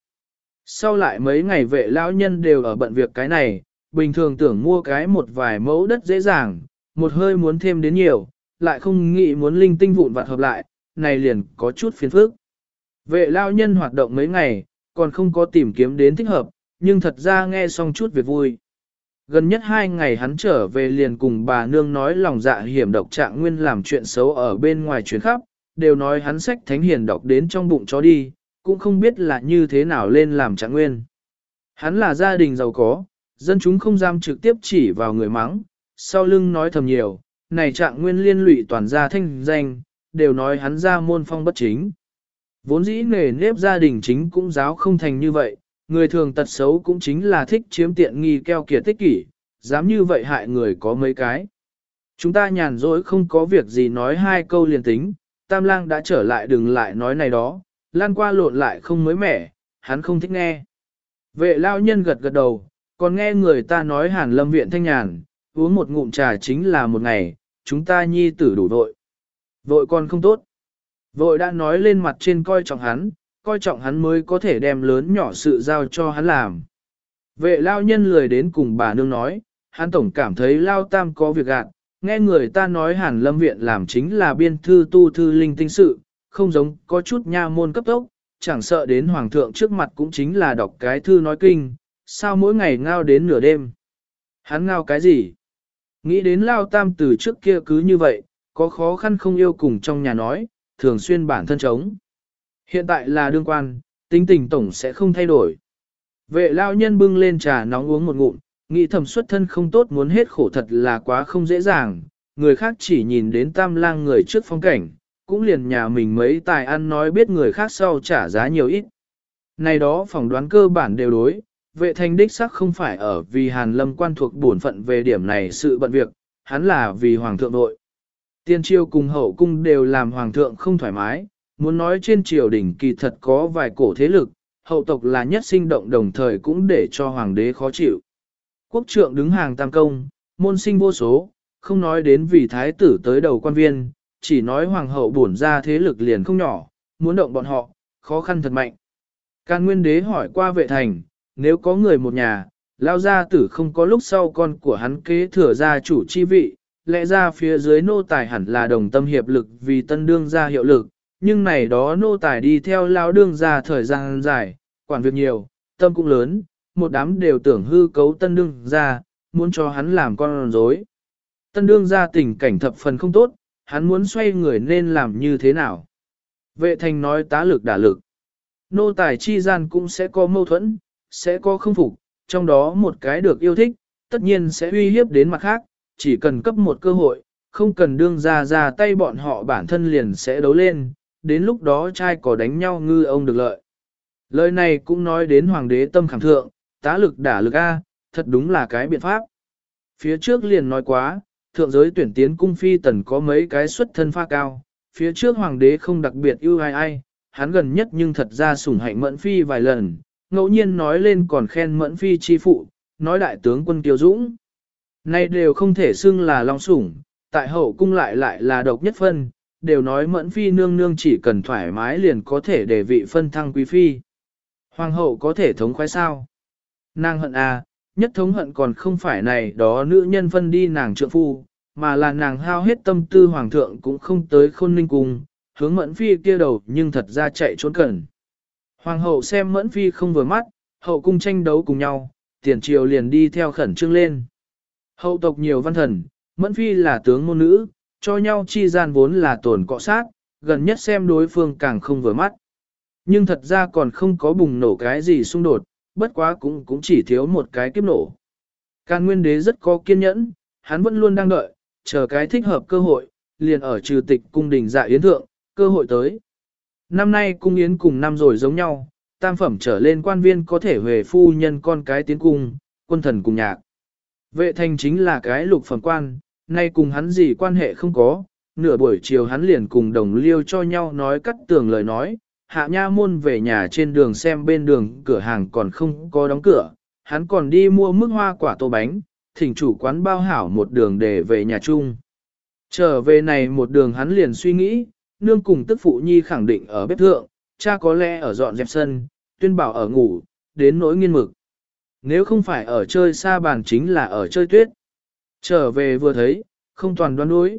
Sau lại mấy ngày vệ lao nhân đều ở bận việc cái này, bình thường tưởng mua cái một vài mẫu đất dễ dàng, một hơi muốn thêm đến nhiều, lại không nghĩ muốn linh tinh vụn vặt hợp lại, này liền có chút phiền phức. Vệ lao nhân hoạt động mấy ngày, còn không có tìm kiếm đến thích hợp, nhưng thật ra nghe xong chút việc vui. Gần nhất hai ngày hắn trở về liền cùng bà nương nói lòng dạ hiểm độc trạng nguyên làm chuyện xấu ở bên ngoài chuyến khắp, đều nói hắn sách thánh hiền đọc đến trong bụng chó đi, cũng không biết là như thế nào lên làm trạng nguyên. Hắn là gia đình giàu có, dân chúng không dám trực tiếp chỉ vào người mắng, sau lưng nói thầm nhiều, này trạng nguyên liên lụy toàn gia thanh danh, đều nói hắn ra môn phong bất chính. Vốn dĩ nề nếp gia đình chính cũng giáo không thành như vậy, người thường tật xấu cũng chính là thích chiếm tiện nghi keo kiệt tích kỷ, dám như vậy hại người có mấy cái. Chúng ta nhàn rỗi không có việc gì nói hai câu liền tính, tam lang đã trở lại đừng lại nói này đó, lan qua lộn lại không mới mẻ, hắn không thích nghe. Vệ lao nhân gật gật đầu, Còn nghe người ta nói hàn lâm viện thanh nhàn, uống một ngụm trà chính là một ngày, chúng ta nhi tử đủ vội. Vội còn không tốt. Vội đã nói lên mặt trên coi trọng hắn, coi trọng hắn mới có thể đem lớn nhỏ sự giao cho hắn làm. Vệ lao nhân lười đến cùng bà nương nói, hắn tổng cảm thấy lao tam có việc gạt, nghe người ta nói hàn lâm viện làm chính là biên thư tu thư linh tinh sự, không giống có chút nha môn cấp tốc, chẳng sợ đến hoàng thượng trước mặt cũng chính là đọc cái thư nói kinh, sao mỗi ngày ngao đến nửa đêm. Hắn ngao cái gì? Nghĩ đến lao tam từ trước kia cứ như vậy, có khó khăn không yêu cùng trong nhà nói, thường xuyên bản thân chống. Hiện tại là đương quan, tính tình tổng sẽ không thay đổi. Vệ lao nhân bưng lên trà nóng uống một ngụm, nghĩ thầm xuất thân không tốt muốn hết khổ thật là quá không dễ dàng, người khác chỉ nhìn đến tam lang người trước phong cảnh, cũng liền nhà mình mấy tài ăn nói biết người khác sau trả giá nhiều ít. Này đó phỏng đoán cơ bản đều đối, vệ thành đích sắc không phải ở vì hàn lâm quan thuộc bổn phận về điểm này sự bận việc, hắn là vì hoàng thượng nội. Tiên triều cùng hậu cung đều làm hoàng thượng không thoải mái, muốn nói trên triều đỉnh kỳ thật có vài cổ thế lực, hậu tộc là nhất sinh động đồng thời cũng để cho hoàng đế khó chịu. Quốc trượng đứng hàng tam công, môn sinh vô số, không nói đến vì thái tử tới đầu quan viên, chỉ nói hoàng hậu bổn ra thế lực liền không nhỏ, muốn động bọn họ, khó khăn thật mạnh. Can nguyên đế hỏi qua vệ thành, nếu có người một nhà, lao gia tử không có lúc sau con của hắn kế thừa gia chủ chi vị, lẽ ra phía dưới nô tài hẳn là đồng tâm hiệp lực vì tân đương gia hiệu lực, nhưng này đó nô tài đi theo lao đương gia thời gian dài, quản việc nhiều, tâm cũng lớn, một đám đều tưởng hư cấu tân đương gia, muốn cho hắn làm con rối. Tân đương gia tình cảnh thập phần không tốt, hắn muốn xoay người nên làm như thế nào. Vệ thành nói tá lực đả lực. Nô tài chi gian cũng sẽ có mâu thuẫn, sẽ có không phục, trong đó một cái được yêu thích, tất nhiên sẽ uy hiếp đến mặt khác, chỉ cần cấp một cơ hội, không cần đương ra ra tay bọn họ bản thân liền sẽ đấu lên, đến lúc đó trai có đánh nhau ngư ông được lợi. Lời này cũng nói đến hoàng đế tâm khẳng thượng, tá lực đả lực A, thật đúng là cái biện pháp. Phía trước liền nói quá, thượng giới tuyển tiến cung phi tần có mấy cái xuất thân pha cao, phía trước hoàng đế không đặc biệt ưu ai ai, hắn gần nhất nhưng thật ra sủng hạnh mẫn phi vài lần, ngẫu nhiên nói lên còn khen mẫn phi chi phụ, nói đại tướng quân kiều dũng. Nay đều không thể xưng là long sủng, tại hậu cung lại lại là độc nhất phân, đều nói mẫn phi nương nương chỉ cần thoải mái liền có thể để vị phân thăng quý phi. Hoàng hậu có thể thống khoái sao? Nàng hận à, nhất thống hận còn không phải này đó nữ nhân phân đi nàng trượng phu, mà là nàng hao hết tâm tư hoàng thượng cũng không tới khôn ninh cung, hướng mẫn phi kia đầu nhưng thật ra chạy trốn cẩn. Hoàng hậu xem mẫn phi không vừa mắt, hậu cung tranh đấu cùng nhau, tiền triều liền đi theo khẩn trương lên. Hậu tộc nhiều văn thần, mẫn phi là tướng môn nữ, cho nhau chi gian vốn là tổn cọ sát, gần nhất xem đối phương càng không vừa mắt. Nhưng thật ra còn không có bùng nổ cái gì xung đột, bất quá cũng cũng chỉ thiếu một cái kiếp nổ. Can nguyên đế rất có kiên nhẫn, hắn vẫn luôn đang đợi, chờ cái thích hợp cơ hội, liền ở trừ tịch cung đình dạ yến thượng, cơ hội tới. Năm nay cung yến cùng năm rồi giống nhau, tam phẩm trở lên quan viên có thể về phu nhân con cái tiến cung, quân thần cùng nhạc. Vệ thành chính là cái lục phẩm quan, nay cùng hắn gì quan hệ không có, nửa buổi chiều hắn liền cùng đồng liêu cho nhau nói cắt tường lời nói, hạ nha môn về nhà trên đường xem bên đường cửa hàng còn không có đóng cửa, hắn còn đi mua mức hoa quả tô bánh, thỉnh chủ quán bao hảo một đường để về nhà chung. Trở về này một đường hắn liền suy nghĩ, nương cùng tức phụ nhi khẳng định ở bếp thượng, cha có lẽ ở dọn dẹp sân, tuyên bảo ở ngủ, đến nỗi nghiên mực. Nếu không phải ở chơi xa bàn chính là ở chơi tuyết. Trở về vừa thấy, không toàn đoán đối.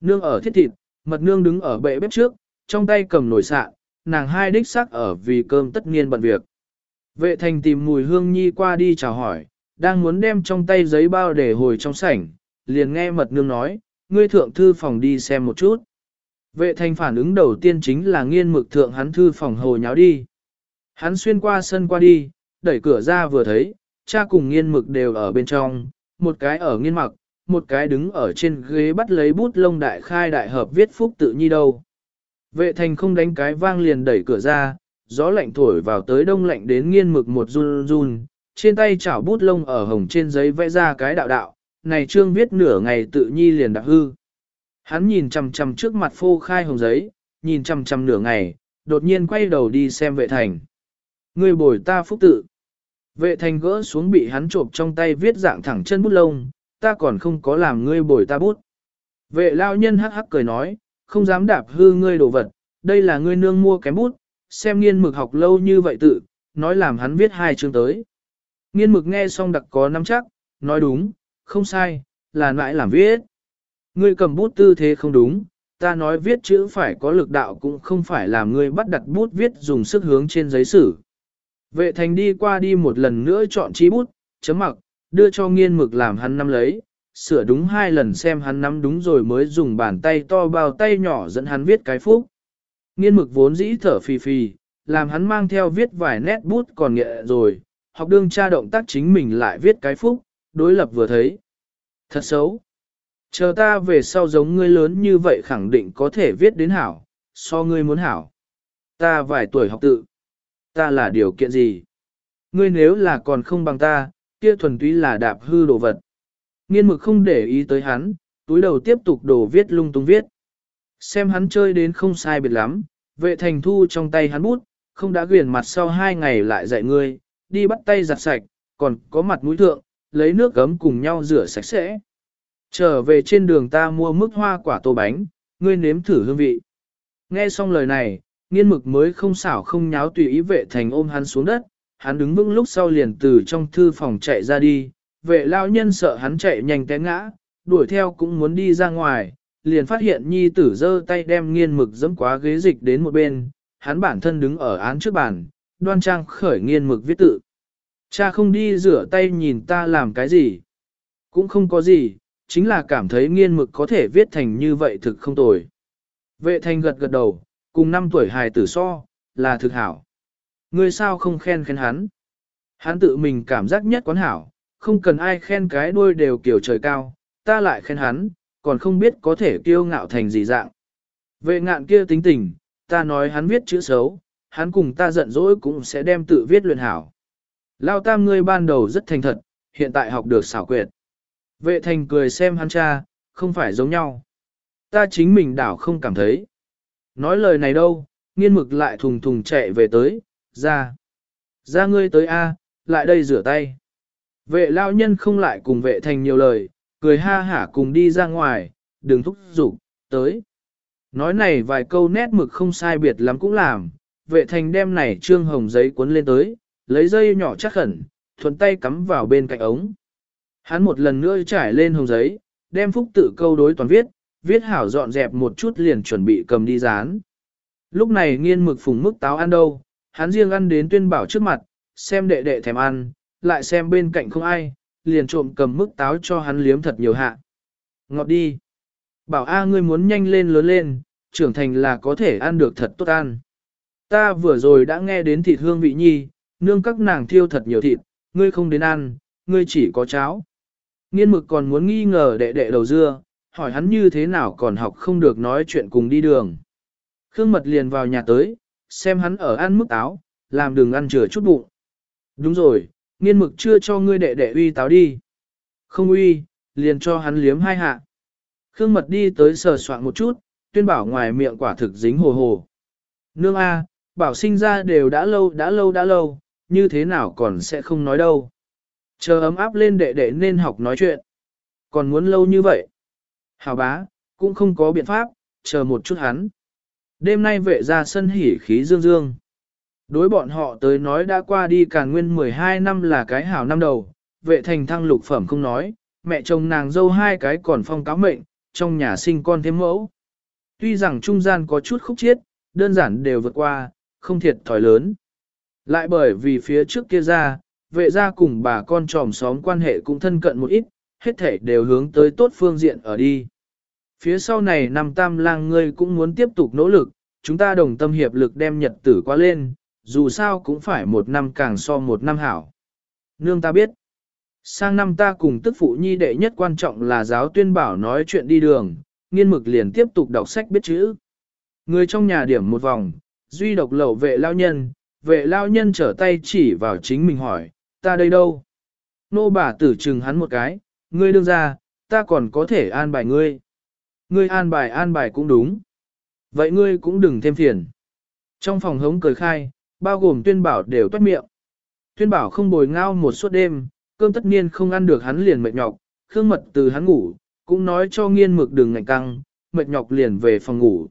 Nương ở thiết thịt, mật nương đứng ở bệ bếp trước, trong tay cầm nồi sạn, nàng hai đích sắc ở vì cơm tất nhiên bận việc. Vệ thành tìm mùi hương nhi qua đi chào hỏi, đang muốn đem trong tay giấy bao để hồi trong sảnh, liền nghe mật nương nói, ngươi thượng thư phòng đi xem một chút. Vệ thành phản ứng đầu tiên chính là nghiên mực thượng hắn thư phòng hồ nháo đi. Hắn xuyên qua sân qua đi, đẩy cửa ra vừa thấy, cha cùng nghiên mực đều ở bên trong, một cái ở nghiên mặc, một cái đứng ở trên ghế bắt lấy bút lông đại khai đại hợp viết phúc tự nhi đâu. Vệ thành không đánh cái vang liền đẩy cửa ra, gió lạnh thổi vào tới đông lạnh đến nghiên mực một run run, trên tay chảo bút lông ở hồng trên giấy vẽ ra cái đạo đạo, này trương viết nửa ngày tự nhi liền đặc hư. Hắn nhìn chằm chằm trước mặt phô khai hồng giấy, nhìn chằm chằm nửa ngày, đột nhiên quay đầu đi xem vệ thành. Người bồi ta phúc tự. Vệ thành gỡ xuống bị hắn trộm trong tay viết dạng thẳng chân bút lông, ta còn không có làm ngươi bồi ta bút. Vệ lao nhân hắc hắc cười nói, không dám đạp hư ngươi đồ vật, đây là ngươi nương mua kém bút, xem nghiên mực học lâu như vậy tự, nói làm hắn viết hai chương tới. Nghiên mực nghe xong đặc có nắm chắc, nói đúng, không sai, là nãi làm viết. Ngươi cầm bút tư thế không đúng, ta nói viết chữ phải có lực đạo cũng không phải làm ngươi bắt đặt bút viết dùng sức hướng trên giấy sử. Vệ thành đi qua đi một lần nữa chọn chí bút, chấm mặc, đưa cho nghiên mực làm hắn nắm lấy, sửa đúng hai lần xem hắn nắm đúng rồi mới dùng bàn tay to bao tay nhỏ dẫn hắn viết cái phúc. Nghiên mực vốn dĩ thở phì phì, làm hắn mang theo viết vài nét bút còn nghệ rồi, học đương tra động tác chính mình lại viết cái phúc, đối lập vừa thấy. Thật xấu. Chờ ta về sau giống ngươi lớn như vậy khẳng định có thể viết đến hảo, so ngươi muốn hảo. Ta vài tuổi học tự. Ta là điều kiện gì? Ngươi nếu là còn không bằng ta, kia thuần túy là đạp hư đồ vật. Nghiên mực không để ý tới hắn, túi đầu tiếp tục đổ viết lung tung viết. Xem hắn chơi đến không sai biệt lắm, vệ thành thu trong tay hắn bút, không đã ghiền mặt sau hai ngày lại dạy ngươi, đi bắt tay giặt sạch, còn có mặt mũi thượng, lấy nước gấm cùng nhau rửa sạch sẽ. Trở về trên đường ta mua mức hoa quả tô bánh, ngươi nếm thử hương vị. Nghe xong lời này, nghiên mực mới không xảo không nháo tùy ý vệ thành ôm hắn xuống đất, hắn đứng vững lúc sau liền từ trong thư phòng chạy ra đi, vệ lao nhân sợ hắn chạy nhanh té ngã, đuổi theo cũng muốn đi ra ngoài, liền phát hiện nhi tử giơ tay đem nghiên mực dẫm quá ghế dịch đến một bên, hắn bản thân đứng ở án trước bàn, đoan trang khởi nghiên mực viết tự. Cha không đi rửa tay nhìn ta làm cái gì? Cũng không có gì, chính là cảm thấy nghiên mực có thể viết thành như vậy thực không tồi. Vệ thành gật gật đầu, cùng năm tuổi hài tử so, là thực hảo. Ngươi sao không khen khen hắn? Hắn tự mình cảm giác nhất quán hảo, không cần ai khen cái đuôi đều kiểu trời cao, ta lại khen hắn, còn không biết có thể kiêu ngạo thành gì dạng. Vệ ngạn kia tính tình, ta nói hắn viết chữ xấu, hắn cùng ta giận dỗi cũng sẽ đem tự viết luyện hảo. Lao tam ngươi ban đầu rất thành thật, hiện tại học được xảo quyệt. Vệ thành cười xem hắn cha, không phải giống nhau. Ta chính mình đảo không cảm thấy. Nói lời này đâu, nghiên mực lại thùng thùng chạy về tới, ra. Ra ngươi tới A, lại đây rửa tay. Vệ lao nhân không lại cùng vệ thành nhiều lời, cười ha hả cùng đi ra ngoài, đừng thúc giục, tới. Nói này vài câu nét mực không sai biệt lắm cũng làm, vệ thành đem này trương hồng giấy cuốn lên tới, lấy dây nhỏ chắc khẩn, thuận tay cắm vào bên cạnh ống. Hắn một lần nữa trải lên hồng giấy, đem phúc tự câu đối toàn viết, viết hảo dọn dẹp một chút liền chuẩn bị cầm đi dán. Lúc này nghiên mực phùng mức táo ăn đâu, hắn riêng ăn đến tuyên bảo trước mặt, xem đệ đệ thèm ăn, lại xem bên cạnh không ai, liền trộm cầm mức táo cho hắn liếm thật nhiều hạ. Ngọt đi. Bảo A ngươi muốn nhanh lên lớn lên, trưởng thành là có thể ăn được thật tốt ăn. Ta vừa rồi đã nghe đến thịt hương vị nhi, nương các nàng thiêu thật nhiều thịt, ngươi không đến ăn, ngươi chỉ có cháo. Nghiên mực còn muốn nghi ngờ đệ đệ đầu dưa, hỏi hắn như thế nào còn học không được nói chuyện cùng đi đường. Khương mật liền vào nhà tới, xem hắn ở ăn mức táo, làm đường ăn chừa chút bụng. Đúng rồi, nghiên mực chưa cho ngươi đệ đệ uy táo đi. Không uy, liền cho hắn liếm hai hạ. Khương mật đi tới sờ soạn một chút, tuyên bảo ngoài miệng quả thực dính hồ hồ. Nương A, bảo sinh ra đều đã lâu đã lâu đã lâu, như thế nào còn sẽ không nói đâu. Chờ ấm áp lên đệ đệ nên học nói chuyện. Còn muốn lâu như vậy. Hào bá, cũng không có biện pháp, chờ một chút hắn. Đêm nay vệ ra sân hỉ khí dương dương. Đối bọn họ tới nói đã qua đi cả nguyên 12 năm là cái hảo năm đầu, vệ thành thăng lục phẩm không nói, mẹ chồng nàng dâu hai cái còn phong cáo mệnh, trong nhà sinh con thêm mẫu. Tuy rằng trung gian có chút khúc chiết, đơn giản đều vượt qua, không thiệt thòi lớn. Lại bởi vì phía trước kia ra, vệ gia cùng bà con tròm xóm quan hệ cũng thân cận một ít, hết thể đều hướng tới tốt phương diện ở đi. Phía sau này năm tam lang ngươi cũng muốn tiếp tục nỗ lực, chúng ta đồng tâm hiệp lực đem nhật tử qua lên, dù sao cũng phải một năm càng so một năm hảo. Nương ta biết, sang năm ta cùng tức phụ nhi đệ nhất quan trọng là giáo tuyên bảo nói chuyện đi đường, nghiên mực liền tiếp tục đọc sách biết chữ. Người trong nhà điểm một vòng, duy độc lẩu vệ lao nhân, vệ lao nhân trở tay chỉ vào chính mình hỏi, ta đây đâu? Nô bà tử trừng hắn một cái, ngươi đương ra, ta còn có thể an bài ngươi. Ngươi an bài an bài cũng đúng. Vậy ngươi cũng đừng thêm phiền. Trong phòng hống cười khai, bao gồm tuyên bảo đều toát miệng. Tuyên bảo không bồi ngao một suốt đêm, cơm tất nhiên không ăn được hắn liền mệt nhọc, khương mật từ hắn ngủ, cũng nói cho nghiên mực đừng ngạnh căng, mệt nhọc liền về phòng ngủ.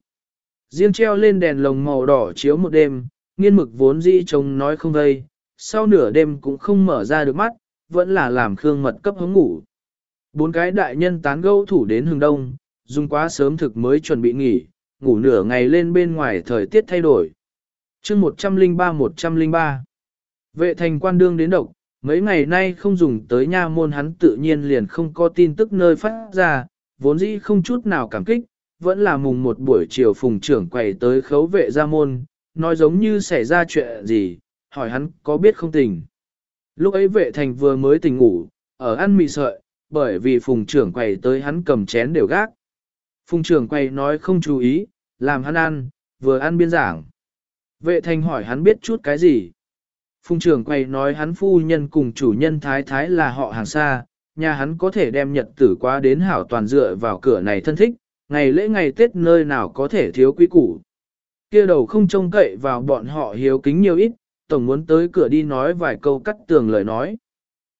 Riêng treo lên đèn lồng màu đỏ chiếu một đêm, nghiên mực vốn dĩ trông nói không vây, sau nửa đêm cũng không mở ra được mắt, vẫn là làm khương mật cấp hứng ngủ. Bốn cái đại nhân tán gẫu thủ đến hừng đông, dùng quá sớm thực mới chuẩn bị nghỉ, ngủ nửa ngày lên bên ngoài thời tiết thay đổi. chương 103-103 Vệ thành quan đương đến độc, mấy ngày nay không dùng tới nha môn hắn tự nhiên liền không có tin tức nơi phát ra, vốn dĩ không chút nào cảm kích, vẫn là mùng một buổi chiều phùng trưởng quầy tới khấu vệ ra môn, nói giống như xảy ra chuyện gì, hỏi hắn có biết không tình. Lúc ấy vệ thành vừa mới tỉnh ngủ, ở ăn mì sợi, bởi vì phùng trưởng quầy tới hắn cầm chén đều gác. Phùng trưởng quầy nói không chú ý, làm hắn ăn, vừa ăn biên giảng. Vệ thành hỏi hắn biết chút cái gì. Phùng trưởng quầy nói hắn phu nhân cùng chủ nhân thái thái là họ hàng xa, nhà hắn có thể đem nhật tử qua đến hảo toàn dựa vào cửa này thân thích, ngày lễ ngày Tết nơi nào có thể thiếu quý củ. Kia đầu không trông cậy vào bọn họ hiếu kính nhiều ít, tổng muốn tới cửa đi nói vài câu cắt tường lời nói.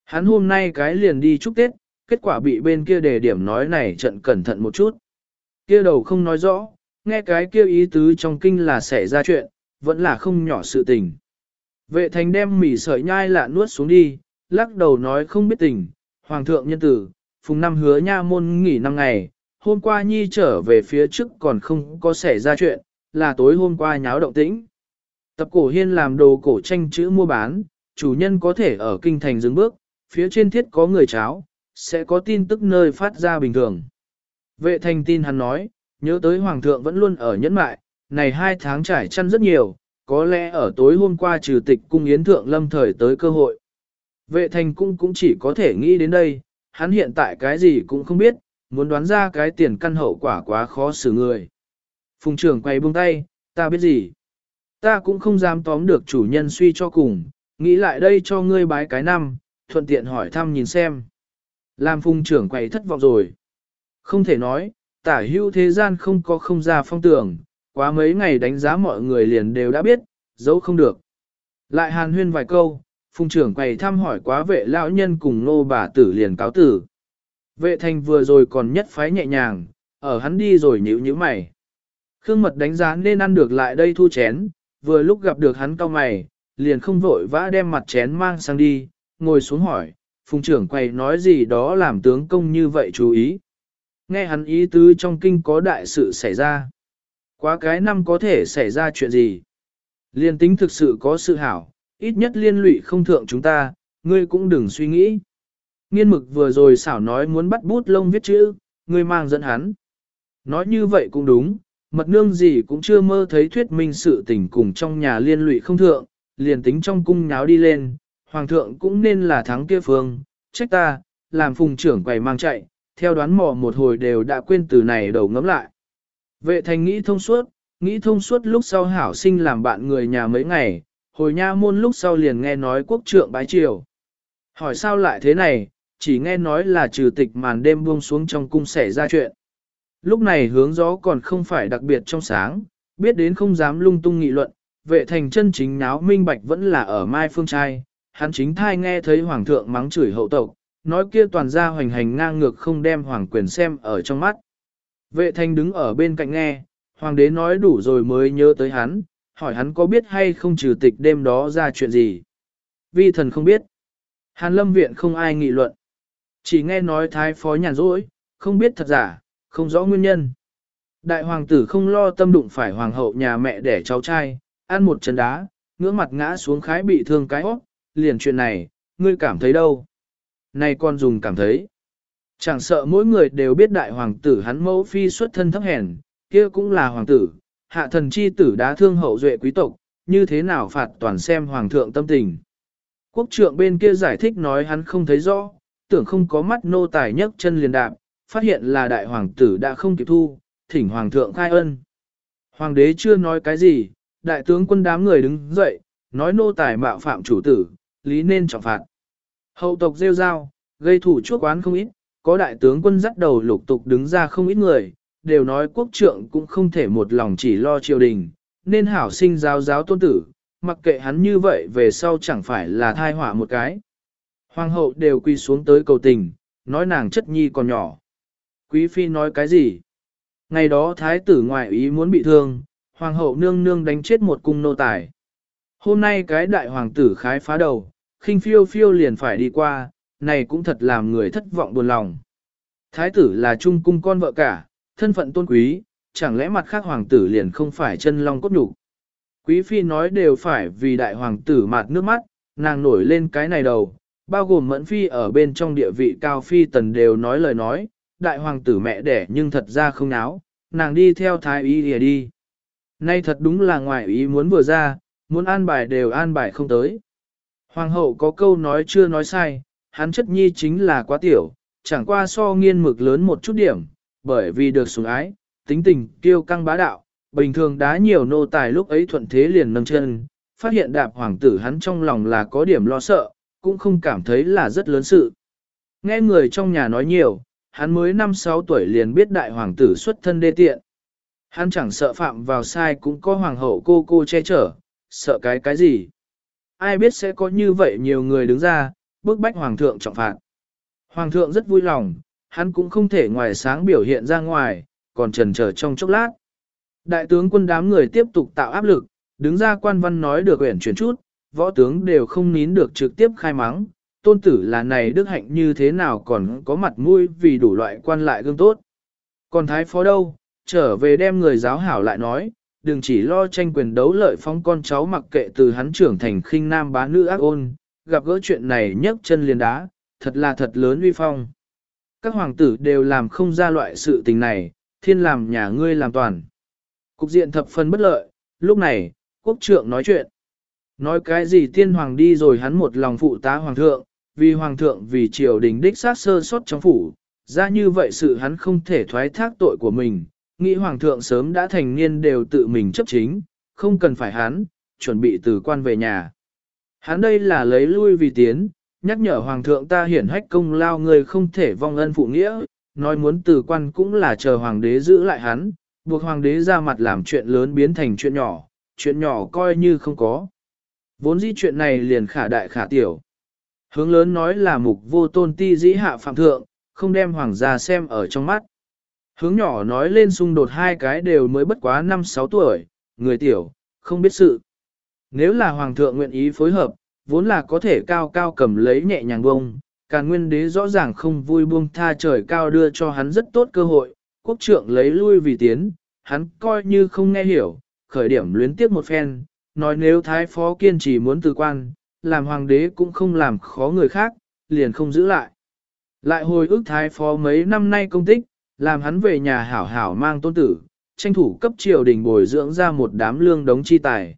Hắn hôm nay cái liền đi chúc Tết, kết quả bị bên kia đề điểm nói này trận cẩn thận một chút. Kia đầu không nói rõ, nghe cái kia ý tứ trong kinh là sẽ ra chuyện, vẫn là không nhỏ sự tình. Vệ thành đem mỉ sợi nhai lạ nuốt xuống đi, lắc đầu nói không biết tình, hoàng thượng nhân tử, phùng năm hứa nha môn nghỉ năm ngày, hôm qua nhi trở về phía trước còn không có xảy ra chuyện, là tối hôm qua nháo động tĩnh. Tập cổ hiên làm đồ cổ tranh chữ mua bán, chủ nhân có thể ở kinh thành dừng bước, phía trên thiết có người cháo, sẽ có tin tức nơi phát ra bình thường. Vệ Thanh tin hắn nói, nhớ tới hoàng thượng vẫn luôn ở nhẫn mại, này hai tháng trải chăn rất nhiều, có lẽ ở tối hôm qua trừ tịch cung yến thượng lâm thời tới cơ hội. Vệ thành cung cũng chỉ có thể nghĩ đến đây, hắn hiện tại cái gì cũng không biết, muốn đoán ra cái tiền căn hậu quả quá khó xử người. Phùng trưởng quay buông tay, ta biết gì. Ta cũng không dám tóm được chủ nhân suy cho cùng, nghĩ lại đây cho ngươi bái cái năm, thuận tiện hỏi thăm nhìn xem. Làm phùng trưởng quay thất vọng rồi. Không thể nói, tả hữu thế gian không có không ra phong tưởng, quá mấy ngày đánh giá mọi người liền đều đã biết, giấu không được. Lại hàn huyên vài câu, phùng trưởng quầy thăm hỏi quá vệ lão nhân cùng nô bà tử liền cáo tử. Vệ thành vừa rồi còn nhất phái nhẹ nhàng, ở hắn đi rồi nhíu nhíu mày. Khương mật đánh giá nên ăn được lại đây thu chén, vừa lúc gặp được hắn cao mày, liền không vội vã đem mặt chén mang sang đi, ngồi xuống hỏi, phùng trưởng quầy nói gì đó làm tướng công như vậy chú ý. Nghe hắn ý tứ trong kinh có đại sự xảy ra. Quá cái năm có thể xảy ra chuyện gì? Liên tính thực sự có sự hảo, ít nhất liên lụy không thượng chúng ta, ngươi cũng đừng suy nghĩ. Nghiên mực vừa rồi xảo nói muốn bắt bút lông viết chữ, ngươi mang dẫn hắn. Nói như vậy cũng đúng, mật nương gì cũng chưa mơ thấy thuyết minh sự tình cùng trong nhà liên lụy không thượng, liền tính trong cung nháo đi lên, hoàng thượng cũng nên là thắng kia phương, trách ta, làm phùng trưởng quầy mang chạy, theo đoán mò một hồi đều đã quên từ này đầu ngấm lại. Vệ thành nghĩ thông suốt, nghĩ thông suốt lúc sau hảo sinh làm bạn người nhà mấy ngày, hồi nha môn lúc sau liền nghe nói quốc trượng bái triều. Hỏi sao lại thế này, chỉ nghe nói là trừ tịch màn đêm buông xuống trong cung xảy ra chuyện. Lúc này hướng gió còn không phải đặc biệt trong sáng, biết đến không dám lung tung nghị luận, vệ thành chân chính náo minh bạch vẫn là ở Mai Phương Trai, hắn chính thai nghe thấy hoàng thượng mắng chửi hậu tộc, nói kia toàn gia hoành hành ngang ngược không đem hoàng quyền xem ở trong mắt. Vệ thanh đứng ở bên cạnh nghe, hoàng đế nói đủ rồi mới nhớ tới hắn, hỏi hắn có biết hay không trừ tịch đêm đó ra chuyện gì. Vi thần không biết. Hàn lâm viện không ai nghị luận. Chỉ nghe nói thái phó nhàn rỗi, không biết thật giả, không rõ nguyên nhân. Đại hoàng tử không lo tâm đụng phải hoàng hậu nhà mẹ để cháu trai, ăn một chân đá, ngưỡng mặt ngã xuống khái bị thương cái óc, liền chuyện này, ngươi cảm thấy đâu? Này con dùng cảm thấy. Chẳng sợ mỗi người đều biết đại hoàng tử hắn mẫu phi xuất thân thấp hèn, kia cũng là hoàng tử, hạ thần chi tử đá thương hậu duệ quý tộc, như thế nào phạt toàn xem hoàng thượng tâm tình. Quốc trượng bên kia giải thích nói hắn không thấy rõ, tưởng không có mắt nô tài nhấc chân liền đạp, phát hiện là đại hoàng tử đã không kịp thu, thỉnh hoàng thượng khai ân. Hoàng đế chưa nói cái gì, đại tướng quân đám người đứng dậy, nói nô tài mạo phạm chủ tử, lý nên trọng phạt. Hậu tộc rêu rao, gây thủ chuốc oán không ít, có đại tướng quân dắt đầu lục tục đứng ra không ít người, đều nói quốc trượng cũng không thể một lòng chỉ lo triều đình, nên hảo sinh giáo giáo tôn tử, mặc kệ hắn như vậy về sau chẳng phải là thai họa một cái. Hoàng hậu đều quy xuống tới cầu tình, nói nàng chất nhi còn nhỏ. Quý phi nói cái gì? Ngày đó thái tử ngoại ý muốn bị thương, hoàng hậu nương nương đánh chết một cung nô tài. Hôm nay cái đại hoàng tử khái phá đầu, khinh phiêu phiêu liền phải đi qua, này cũng thật làm người thất vọng buồn lòng. Thái tử là trung cung con vợ cả, thân phận tôn quý, chẳng lẽ mặt khác hoàng tử liền không phải chân long cốt nhục. Quý phi nói đều phải vì đại hoàng tử mạt nước mắt, nàng nổi lên cái này đầu, bao gồm mẫn phi ở bên trong địa vị cao phi tần đều nói lời nói, đại hoàng tử mẹ đẻ nhưng thật ra không náo, nàng đi theo thái y lìa đi. Nay thật đúng là ngoại ý muốn vừa ra, muốn an bài đều an bài không tới. Hoàng hậu có câu nói chưa nói sai, hắn chất nhi chính là quá tiểu, chẳng qua so nghiên mực lớn một chút điểm, bởi vì được sủng ái, tính tình kiêu căng bá đạo, bình thường đá nhiều nô tài lúc ấy thuận thế liền nâng chân, phát hiện đạp hoàng tử hắn trong lòng là có điểm lo sợ, cũng không cảm thấy là rất lớn sự. Nghe người trong nhà nói nhiều, hắn mới 5-6 tuổi liền biết đại hoàng tử xuất thân đê tiện. Hắn chẳng sợ phạm vào sai cũng có hoàng hậu cô cô che chở, sợ cái cái gì. Ai biết sẽ có như vậy nhiều người đứng ra, bức bách hoàng thượng trọng phạt. Hoàng thượng rất vui lòng, hắn cũng không thể ngoài sáng biểu hiện ra ngoài, còn trần chờ trong chốc lát. Đại tướng quân đám người tiếp tục tạo áp lực, đứng ra quan văn nói được uyển chuyển chút, võ tướng đều không nín được trực tiếp khai mắng, tôn tử là này đức hạnh như thế nào còn có mặt mũi vì đủ loại quan lại gương tốt. Còn thái phó đâu, trở về đem người giáo hảo lại nói, đừng chỉ lo tranh quyền đấu lợi phóng con cháu mặc kệ từ hắn trưởng thành khinh nam bá nữ ác ôn, gặp gỡ chuyện này nhấc chân liền đá, thật là thật lớn uy phong. Các hoàng tử đều làm không ra loại sự tình này, thiên làm nhà ngươi làm toàn. Cục diện thập phần bất lợi, lúc này, quốc trượng nói chuyện. Nói cái gì tiên hoàng đi rồi hắn một lòng phụ tá hoàng thượng, vì hoàng thượng vì triều đình đích sát sơ sót trong phủ, ra như vậy sự hắn không thể thoái thác tội của mình, nghĩ hoàng thượng sớm đã thành niên đều tự mình chấp chính, không cần phải hắn, chuẩn bị từ quan về nhà. Hắn đây là lấy lui vì tiến, nhắc nhở hoàng thượng ta hiển hách công lao người không thể vong ân phụ nghĩa, nói muốn từ quan cũng là chờ hoàng đế giữ lại hắn, buộc hoàng đế ra mặt làm chuyện lớn biến thành chuyện nhỏ, chuyện nhỏ coi như không có. Vốn dĩ chuyện này liền khả đại khả tiểu. Hướng lớn nói là mục vô tôn ti dĩ hạ phạm thượng, không đem hoàng gia xem ở trong mắt. Hướng nhỏ nói lên xung đột hai cái đều mới bất quá 5-6 tuổi, người tiểu, không biết sự. Nếu là hoàng thượng nguyện ý phối hợp, vốn là có thể cao cao cầm lấy nhẹ nhàng bông, càn nguyên đế rõ ràng không vui buông tha trời cao đưa cho hắn rất tốt cơ hội, quốc trượng lấy lui vì tiến, hắn coi như không nghe hiểu, khởi điểm luyến tiếp một phen, nói nếu thái phó kiên trì muốn từ quan, làm hoàng đế cũng không làm khó người khác, liền không giữ lại. Lại hồi ức thái phó mấy năm nay công tích, làm hắn về nhà hảo hảo mang tôn tử, tranh thủ cấp triều đình bồi dưỡng ra một đám lương đống chi tài.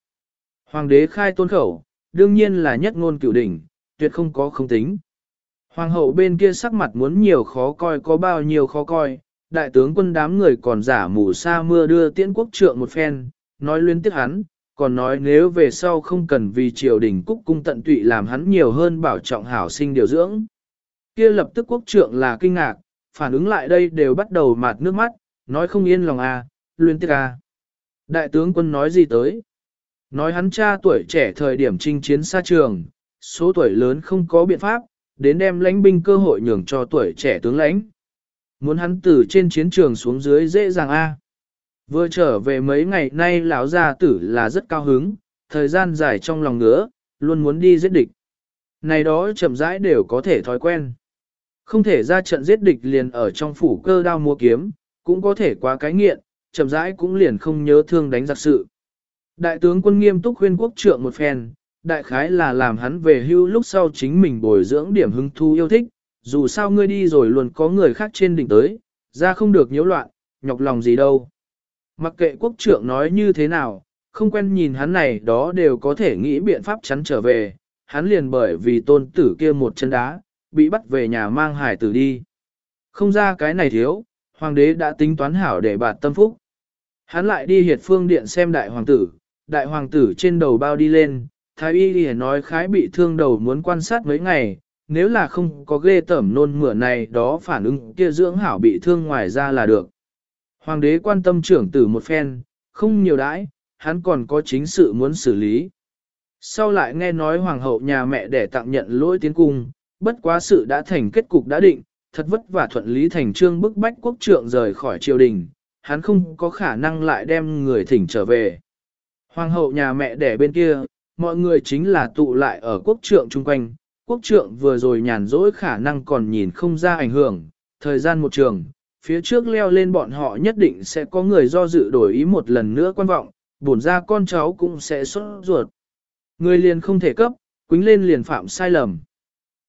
Hoàng đế khai tôn khẩu, đương nhiên là nhất ngôn cửu đỉnh, tuyệt không có không tính. Hoàng hậu bên kia sắc mặt muốn nhiều khó coi có bao nhiêu khó coi, đại tướng quân đám người còn giả mù sa mưa đưa tiễn quốc trượng một phen, nói luyến tiếc hắn, còn nói nếu về sau không cần vì triều đình cúc cung tận tụy làm hắn nhiều hơn bảo trọng hảo sinh điều dưỡng. Kia lập tức quốc trượng là kinh ngạc, phản ứng lại đây đều bắt đầu mạt nước mắt, nói không yên lòng à, luyến tiếc à. Đại tướng quân nói gì tới? Nói hắn cha tuổi trẻ thời điểm chinh chiến xa trường, số tuổi lớn không có biện pháp, đến đem lãnh binh cơ hội nhường cho tuổi trẻ tướng lãnh. Muốn hắn từ trên chiến trường xuống dưới dễ dàng a. Vừa trở về mấy ngày nay lão gia tử là rất cao hứng, thời gian dài trong lòng ngứa, luôn muốn đi giết địch. Này đó chậm rãi đều có thể thói quen. Không thể ra trận giết địch liền ở trong phủ cơ đao mua kiếm, cũng có thể quá cái nghiện, chậm rãi cũng liền không nhớ thương đánh giặc sự. Đại tướng quân nghiêm túc khuyên quốc trượng một phen, đại khái là làm hắn về hưu lúc sau chính mình bồi dưỡng điểm hứng thu yêu thích, dù sao ngươi đi rồi luôn có người khác trên đỉnh tới, ra không được nhiễu loạn, nhọc lòng gì đâu. Mặc kệ quốc trưởng nói như thế nào, không quen nhìn hắn này đó đều có thể nghĩ biện pháp chắn trở về, hắn liền bởi vì tôn tử kia một chân đá, bị bắt về nhà mang hải tử đi. Không ra cái này thiếu, hoàng đế đã tính toán hảo để bạt tâm phúc. Hắn lại đi hiệt phương điện xem đại hoàng tử, đại hoàng tử trên đầu bao đi lên, thái y đi nói khái bị thương đầu muốn quan sát mấy ngày, nếu là không có ghê tẩm nôn mửa này đó phản ứng kia dưỡng hảo bị thương ngoài ra là được. Hoàng đế quan tâm trưởng tử một phen, không nhiều đãi, hắn còn có chính sự muốn xử lý. sau lại nghe nói hoàng hậu nhà mẹ để tặng nhận lỗi tiến cung, bất quá sự đã thành kết cục đã định, thật vất vả thuận lý thành trương bức bách quốc trượng rời khỏi triều đình, hắn không có khả năng lại đem người thỉnh trở về. Hoàng hậu nhà mẹ đẻ bên kia, mọi người chính là tụ lại ở quốc trượng chung quanh, quốc trượng vừa rồi nhàn rỗi khả năng còn nhìn không ra ảnh hưởng, thời gian một trường, phía trước leo lên bọn họ nhất định sẽ có người do dự đổi ý một lần nữa quan vọng, bổn ra con cháu cũng sẽ xuất ruột. Người liền không thể cấp, quính lên liền phạm sai lầm.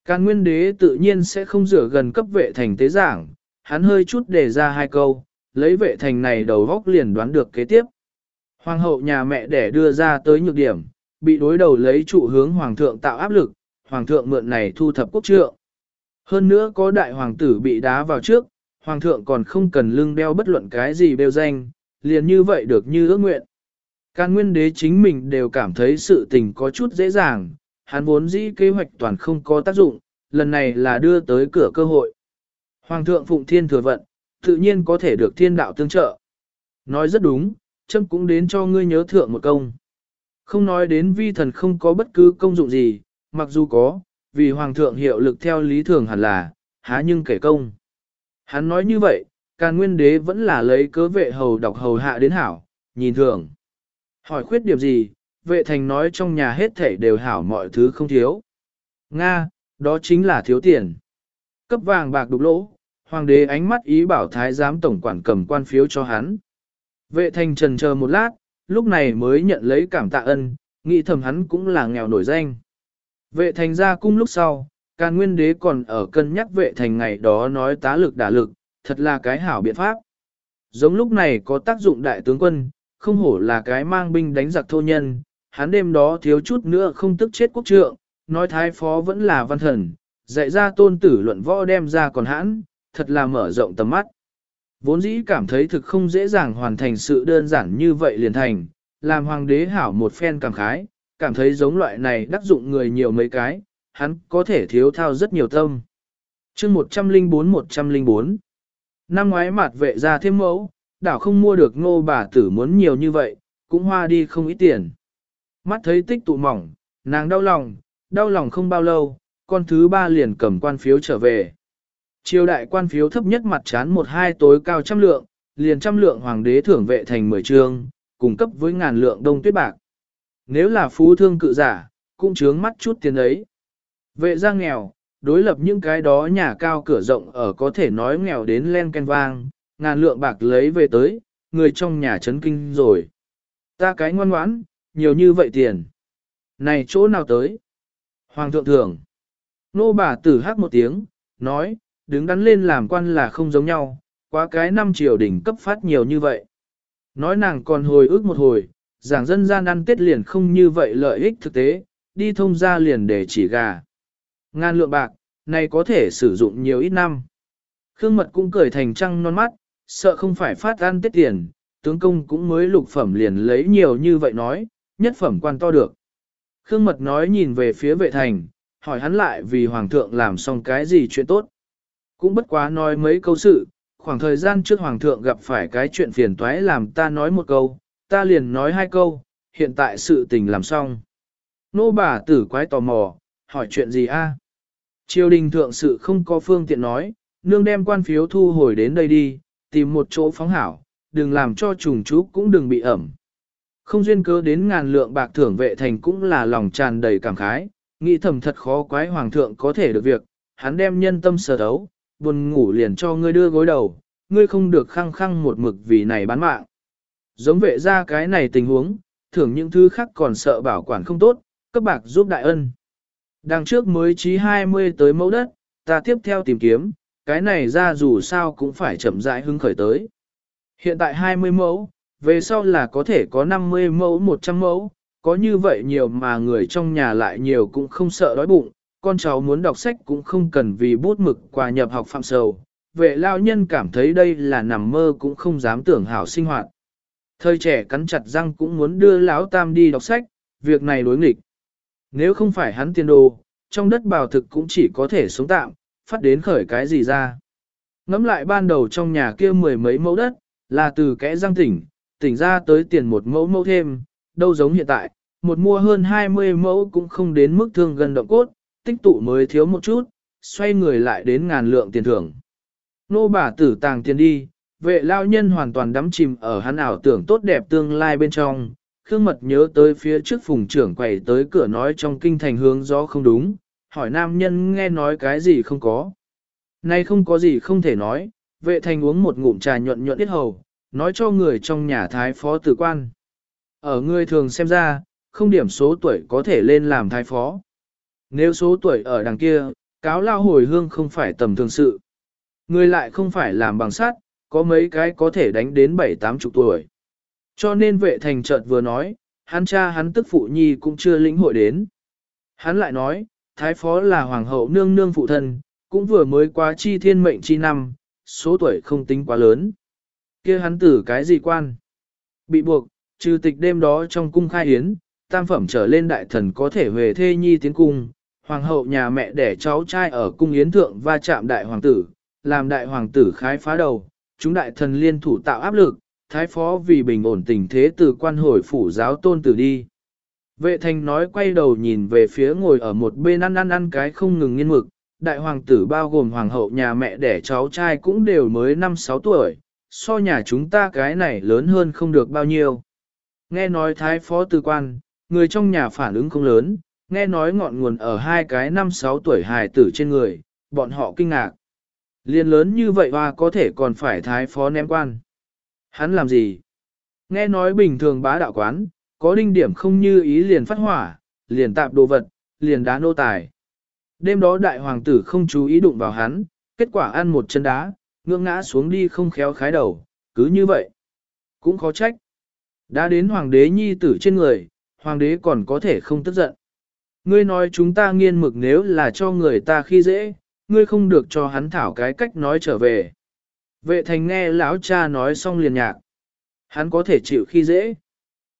Càn nguyên đế tự nhiên sẽ không rửa gần cấp vệ thành tế giảng, hắn hơi chút đề ra hai câu, lấy vệ thành này đầu góc liền đoán được kế tiếp. Hoàng hậu nhà mẹ đẻ đưa ra tới nhược điểm, bị đối đầu lấy trụ hướng hoàng thượng tạo áp lực, hoàng thượng mượn này thu thập quốc trượng. Hơn nữa có đại hoàng tử bị đá vào trước, hoàng thượng còn không cần lưng đeo bất luận cái gì bêu danh, liền như vậy được như ước nguyện. Can nguyên đế chính mình đều cảm thấy sự tình có chút dễ dàng, hắn vốn dĩ kế hoạch toàn không có tác dụng, lần này là đưa tới cửa cơ hội. Hoàng thượng phụng thiên thừa vận, tự nhiên có thể được thiên đạo tương trợ. Nói rất đúng, châm cũng đến cho ngươi nhớ thượng một công. Không nói đến vi thần không có bất cứ công dụng gì, mặc dù có, vì hoàng thượng hiệu lực theo lý thường hẳn là, há nhưng kể công. Hắn nói như vậy, càn nguyên đế vẫn là lấy cớ vệ hầu đọc hầu hạ đến hảo, nhìn thường. Hỏi khuyết điểm gì, vệ thành nói trong nhà hết thảy đều hảo mọi thứ không thiếu. Nga, đó chính là thiếu tiền. Cấp vàng bạc đục lỗ, hoàng đế ánh mắt ý bảo thái giám tổng quản cầm quan phiếu cho hắn. Vệ thành trần chờ một lát, lúc này mới nhận lấy cảm tạ ân, nghĩ thầm hắn cũng là nghèo nổi danh. Vệ thành ra cung lúc sau, Càn Nguyên Đế còn ở cân nhắc vệ thành ngày đó nói tá lực đả lực, thật là cái hảo biện pháp. Giống lúc này có tác dụng đại tướng quân, không hổ là cái mang binh đánh giặc thô nhân, hắn đêm đó thiếu chút nữa không tức chết quốc trượng, nói thái phó vẫn là văn thần, dạy ra tôn tử luận võ đem ra còn hãn, thật là mở rộng tầm mắt. Vốn dĩ cảm thấy thực không dễ dàng hoàn thành sự đơn giản như vậy liền thành, làm hoàng đế hảo một phen cảm khái, cảm thấy giống loại này đắc dụng người nhiều mấy cái, hắn có thể thiếu thao rất nhiều tâm. chương 104-104 Năm ngoái mặt vệ ra thêm mẫu, đảo không mua được ngô bà tử muốn nhiều như vậy, cũng hoa đi không ít tiền. Mắt thấy tích tụ mỏng, nàng đau lòng, đau lòng không bao lâu, con thứ ba liền cầm quan phiếu trở về. Triều đại quan phiếu thấp nhất mặt chán một hai tối cao trăm lượng, liền trăm lượng hoàng đế thưởng vệ thành mười trương, cung cấp với ngàn lượng đông tuyết bạc. Nếu là phú thương cự giả, cũng chướng mắt chút tiền ấy. Vệ ra nghèo, đối lập những cái đó nhà cao cửa rộng ở có thể nói nghèo đến len ken vang, ngàn lượng bạc lấy về tới, người trong nhà chấn kinh rồi. Ta cái ngoan ngoãn, nhiều như vậy tiền. Này chỗ nào tới? Hoàng thượng thưởng. Nô bà tử hát một tiếng, nói, đứng đắn lên làm quan là không giống nhau, quá cái năm triều đỉnh cấp phát nhiều như vậy. Nói nàng còn hồi ức một hồi, giảng dân gian ăn tết liền không như vậy lợi ích thực tế, đi thông ra liền để chỉ gà. Ngàn lượng bạc, này có thể sử dụng nhiều ít năm. Khương mật cũng cười thành trăng non mắt, sợ không phải phát ăn tết tiền, tướng công cũng mới lục phẩm liền lấy nhiều như vậy nói, nhất phẩm quan to được. Khương mật nói nhìn về phía vệ thành, hỏi hắn lại vì hoàng thượng làm xong cái gì chuyện tốt. Cũng bất quá nói mấy câu sự, khoảng thời gian trước hoàng thượng gặp phải cái chuyện phiền toái làm ta nói một câu, ta liền nói hai câu, hiện tại sự tình làm xong. Nô bà tử quái tò mò, hỏi chuyện gì a? Triều đình thượng sự không có phương tiện nói, nương đem quan phiếu thu hồi đến đây đi, tìm một chỗ phóng hảo, đừng làm cho trùng chú cũng đừng bị ẩm. Không duyên cớ đến ngàn lượng bạc thưởng vệ thành cũng là lòng tràn đầy cảm khái, nghĩ thầm thật khó quái hoàng thượng có thể được việc, hắn đem nhân tâm sở đấu, buồn ngủ liền cho ngươi đưa gối đầu, ngươi không được khăng khăng một mực vì này bán mạng. Giống vệ ra cái này tình huống, thưởng những thứ khác còn sợ bảo quản không tốt, cấp bạc giúp đại ân. Đằng trước mới trí 20 tới mẫu đất, ta tiếp theo tìm kiếm, cái này ra dù sao cũng phải chậm rãi hứng khởi tới. Hiện tại 20 mẫu, về sau là có thể có 50 mẫu 100 mẫu, có như vậy nhiều mà người trong nhà lại nhiều cũng không sợ đói bụng, con cháu muốn đọc sách cũng không cần vì bút mực quà nhập học phạm sầu. Vệ lao nhân cảm thấy đây là nằm mơ cũng không dám tưởng hảo sinh hoạt. Thời trẻ cắn chặt răng cũng muốn đưa lão tam đi đọc sách, việc này đối nghịch. Nếu không phải hắn tiền đồ, trong đất bào thực cũng chỉ có thể sống tạm, phát đến khởi cái gì ra. Ngắm lại ban đầu trong nhà kia mười mấy mẫu đất, là từ kẽ răng tỉnh, tỉnh ra tới tiền một mẫu mẫu thêm, đâu giống hiện tại, một mua hơn 20 mẫu cũng không đến mức thương gần động cốt, tích tụ mới thiếu một chút, xoay người lại đến ngàn lượng tiền thưởng. Nô bà tử tàng tiền đi, vệ lao nhân hoàn toàn đắm chìm ở hắn ảo tưởng tốt đẹp tương lai bên trong. Khương mật nhớ tới phía trước phùng trưởng quầy tới cửa nói trong kinh thành hướng gió không đúng, hỏi nam nhân nghe nói cái gì không có. Nay không có gì không thể nói, vệ thành uống một ngụm trà nhuận nhuận ít hầu, nói cho người trong nhà thái phó tử quan. Ở người thường xem ra, không điểm số tuổi có thể lên làm thái phó. Nếu số tuổi ở đằng kia, cáo lao hồi hương không phải tầm thường sự. Người lại không phải làm bằng sắt, có mấy cái có thể đánh đến bảy tám chục tuổi. Cho nên vệ thành chợt vừa nói, hắn cha hắn tức phụ nhi cũng chưa lĩnh hội đến. Hắn lại nói, thái phó là hoàng hậu nương nương phụ thân, cũng vừa mới qua chi thiên mệnh chi năm, số tuổi không tính quá lớn kia hắn tử cái gì quan? Bị buộc, trừ tịch đêm đó trong cung khai hiến, tam phẩm trở lên đại thần có thể về thê nhi tiến cung, hoàng hậu nhà mẹ đẻ cháu trai ở cung yến thượng va chạm đại hoàng tử, làm đại hoàng tử khái phá đầu, chúng đại thần liên thủ tạo áp lực, thái phó vì bình ổn tình thế từ quan hồi phủ giáo tôn tử đi. Vệ thành nói quay đầu nhìn về phía ngồi ở một bên ăn ăn ăn cái không ngừng nghiên mực, đại hoàng tử bao gồm hoàng hậu nhà mẹ đẻ cháu trai cũng đều mới 5-6 tuổi, so nhà chúng ta cái này lớn hơn không được bao nhiêu. Nghe nói thái phó tư quan, người trong nhà phản ứng không lớn, nghe nói ngọn nguồn ở hai cái 5-6 tuổi hài tử trên người, bọn họ kinh ngạc. Liên lớn như vậy hoa có thể còn phải thái phó ném quan. Hắn làm gì? Nghe nói bình thường bá đạo quán, có đinh điểm không như ý liền phát hỏa, liền tạp đồ vật, liền đá nô tài. Đêm đó đại hoàng tử không chú ý đụng vào hắn, kết quả ăn một chân đá, ngưỡng ngã xuống đi không khéo khái đầu, cứ như vậy. Cũng khó trách. Đã đến hoàng đế nhi tử trên người, hoàng đế còn có thể không tức giận. Ngươi nói chúng ta nghiên mực nếu là cho người ta khi dễ, ngươi không được cho hắn thảo cái cách nói trở về. Vệ thành nghe lão cha nói xong liền nhạc. Hắn có thể chịu khi dễ.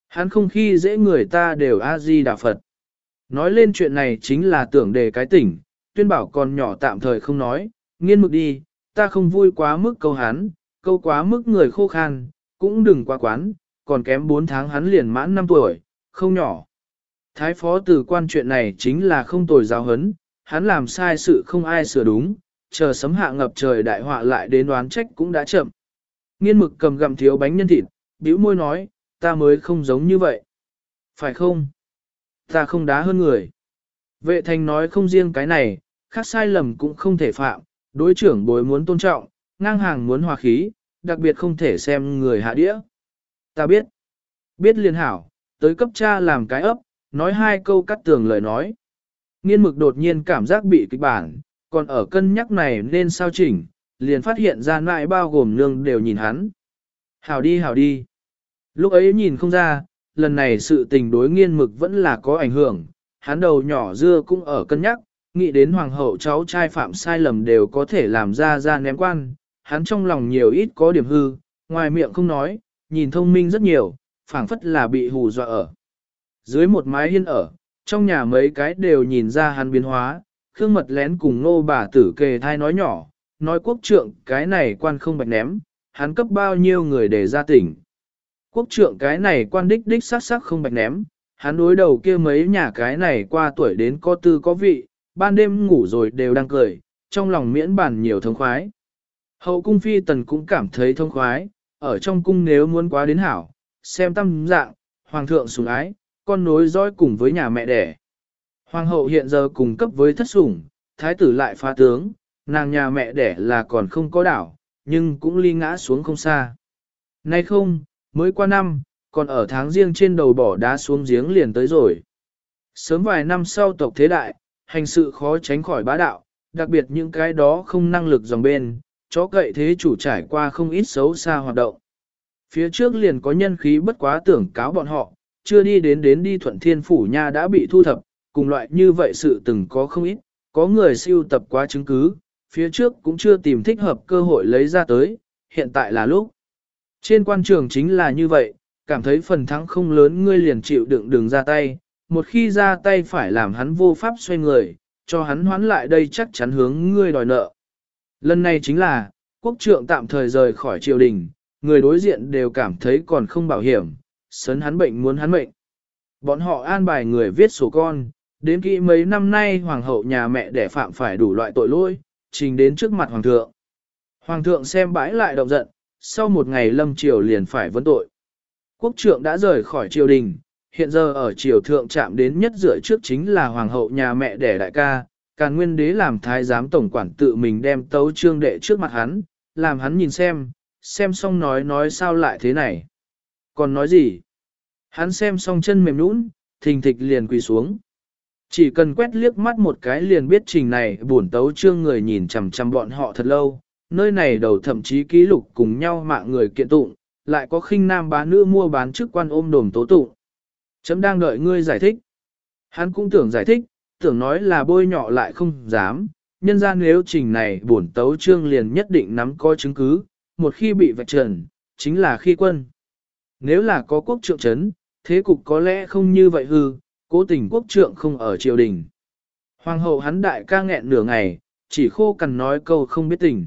Hắn không khi dễ người ta đều A-di đà Phật. Nói lên chuyện này chính là tưởng đề cái tỉnh, tuyên bảo còn nhỏ tạm thời không nói, nghiên mực đi, ta không vui quá mức câu hắn, câu quá mức người khô khan, cũng đừng quá quán, còn kém 4 tháng hắn liền mãn 5 tuổi, không nhỏ. Thái phó tử quan chuyện này chính là không tồi giáo hấn, hắn làm sai sự không ai sửa đúng, chờ sấm hạ ngập trời đại họa lại đến đoán trách cũng đã chậm. Nghiên mực cầm gặm thiếu bánh nhân thịt, bĩu môi nói, ta mới không giống như vậy. Phải không? Ta không đá hơn người. Vệ thành nói không riêng cái này, khác sai lầm cũng không thể phạm, đối trưởng bối muốn tôn trọng, ngang hàng muốn hòa khí, đặc biệt không thể xem người hạ đĩa. Ta biết. Biết liền hảo, tới cấp cha làm cái ấp, nói hai câu cắt tường lời nói. Nghiên mực đột nhiên cảm giác bị kịch bản, còn ở cân nhắc này nên sao chỉnh, liền phát hiện ra nại bao gồm nương đều nhìn hắn. Hảo đi hảo đi. Lúc ấy nhìn không ra, lần này sự tình đối nghiên mực vẫn là có ảnh hưởng, hắn đầu nhỏ dưa cũng ở cân nhắc, nghĩ đến hoàng hậu cháu trai phạm sai lầm đều có thể làm ra ra ném quan, hắn trong lòng nhiều ít có điểm hư, ngoài miệng không nói, nhìn thông minh rất nhiều, phảng phất là bị hù dọa ở. Dưới một mái hiên ở, trong nhà mấy cái đều nhìn ra hắn biến hóa, khương mật lén cùng nô bà tử kề thai nói nhỏ, nói quốc trượng cái này quan không bạch ném, hắn cấp bao nhiêu người để ra tỉnh. Quốc trượng cái này quan đích đích sắc sắc không bạch ném, hắn đối đầu kia mấy nhà cái này qua tuổi đến có tư có vị, ban đêm ngủ rồi đều đang cười, trong lòng miễn bàn nhiều thông khoái. Hậu cung phi tần cũng cảm thấy thông khoái, ở trong cung nếu muốn quá đến hảo, xem tâm dạng, hoàng thượng sủng ái, con nối dõi cùng với nhà mẹ đẻ. Hoàng hậu hiện giờ cùng cấp với thất sủng, thái tử lại phá tướng, nàng nhà mẹ đẻ là còn không có đảo, nhưng cũng ly ngã xuống không xa. Nay không, mới qua năm, còn ở tháng riêng trên đầu bỏ đá xuống giếng liền tới rồi. Sớm vài năm sau tộc thế đại, hành sự khó tránh khỏi bá đạo, đặc biệt những cái đó không năng lực dòng bên, chó cậy thế chủ trải qua không ít xấu xa hoạt động. Phía trước liền có nhân khí bất quá tưởng cáo bọn họ, chưa đi đến đến đi thuận thiên phủ nha đã bị thu thập, cùng loại như vậy sự từng có không ít, có người siêu tập quá chứng cứ, phía trước cũng chưa tìm thích hợp cơ hội lấy ra tới, hiện tại là lúc. Trên quan trường chính là như vậy, cảm thấy phần thắng không lớn ngươi liền chịu đựng đường ra tay, một khi ra tay phải làm hắn vô pháp xoay người, cho hắn hoán lại đây chắc chắn hướng ngươi đòi nợ. Lần này chính là, quốc trượng tạm thời rời khỏi triều đình, người đối diện đều cảm thấy còn không bảo hiểm, sấn hắn bệnh muốn hắn mệnh. Bọn họ an bài người viết sổ con, đến kỹ mấy năm nay hoàng hậu nhà mẹ đẻ phạm phải đủ loại tội lỗi, trình đến trước mặt hoàng thượng. Hoàng thượng xem bãi lại động giận, sau một ngày lâm triều liền phải vấn tội. Quốc trượng đã rời khỏi triều đình, hiện giờ ở triều thượng chạm đến nhất dựa trước chính là hoàng hậu nhà mẹ đẻ đại ca, càn nguyên đế làm thái giám tổng quản tự mình đem tấu trương đệ trước mặt hắn, làm hắn nhìn xem, xem xong nói nói sao lại thế này. Còn nói gì? Hắn xem xong chân mềm nũng, thình thịch liền quỳ xuống. Chỉ cần quét liếc mắt một cái liền biết trình này buồn tấu trương người nhìn chằm chằm bọn họ thật lâu, nơi này đầu thậm chí ký lục cùng nhau mạng người kiện tụng, lại có khinh nam bá nữ mua bán chức quan ôm đồm tố tụng. Chấm đang đợi ngươi giải thích. Hắn cũng tưởng giải thích, tưởng nói là bôi nhọ lại không dám, nhân ra nếu trình này bổn tấu trương liền nhất định nắm có chứng cứ, một khi bị vạch trần, chính là khi quân. Nếu là có quốc trượng chấn, thế cục có lẽ không như vậy hư, cố tình quốc trượng không ở triều đình. Hoàng hậu hắn đại ca nghẹn nửa ngày, chỉ khô cần nói câu không biết tình.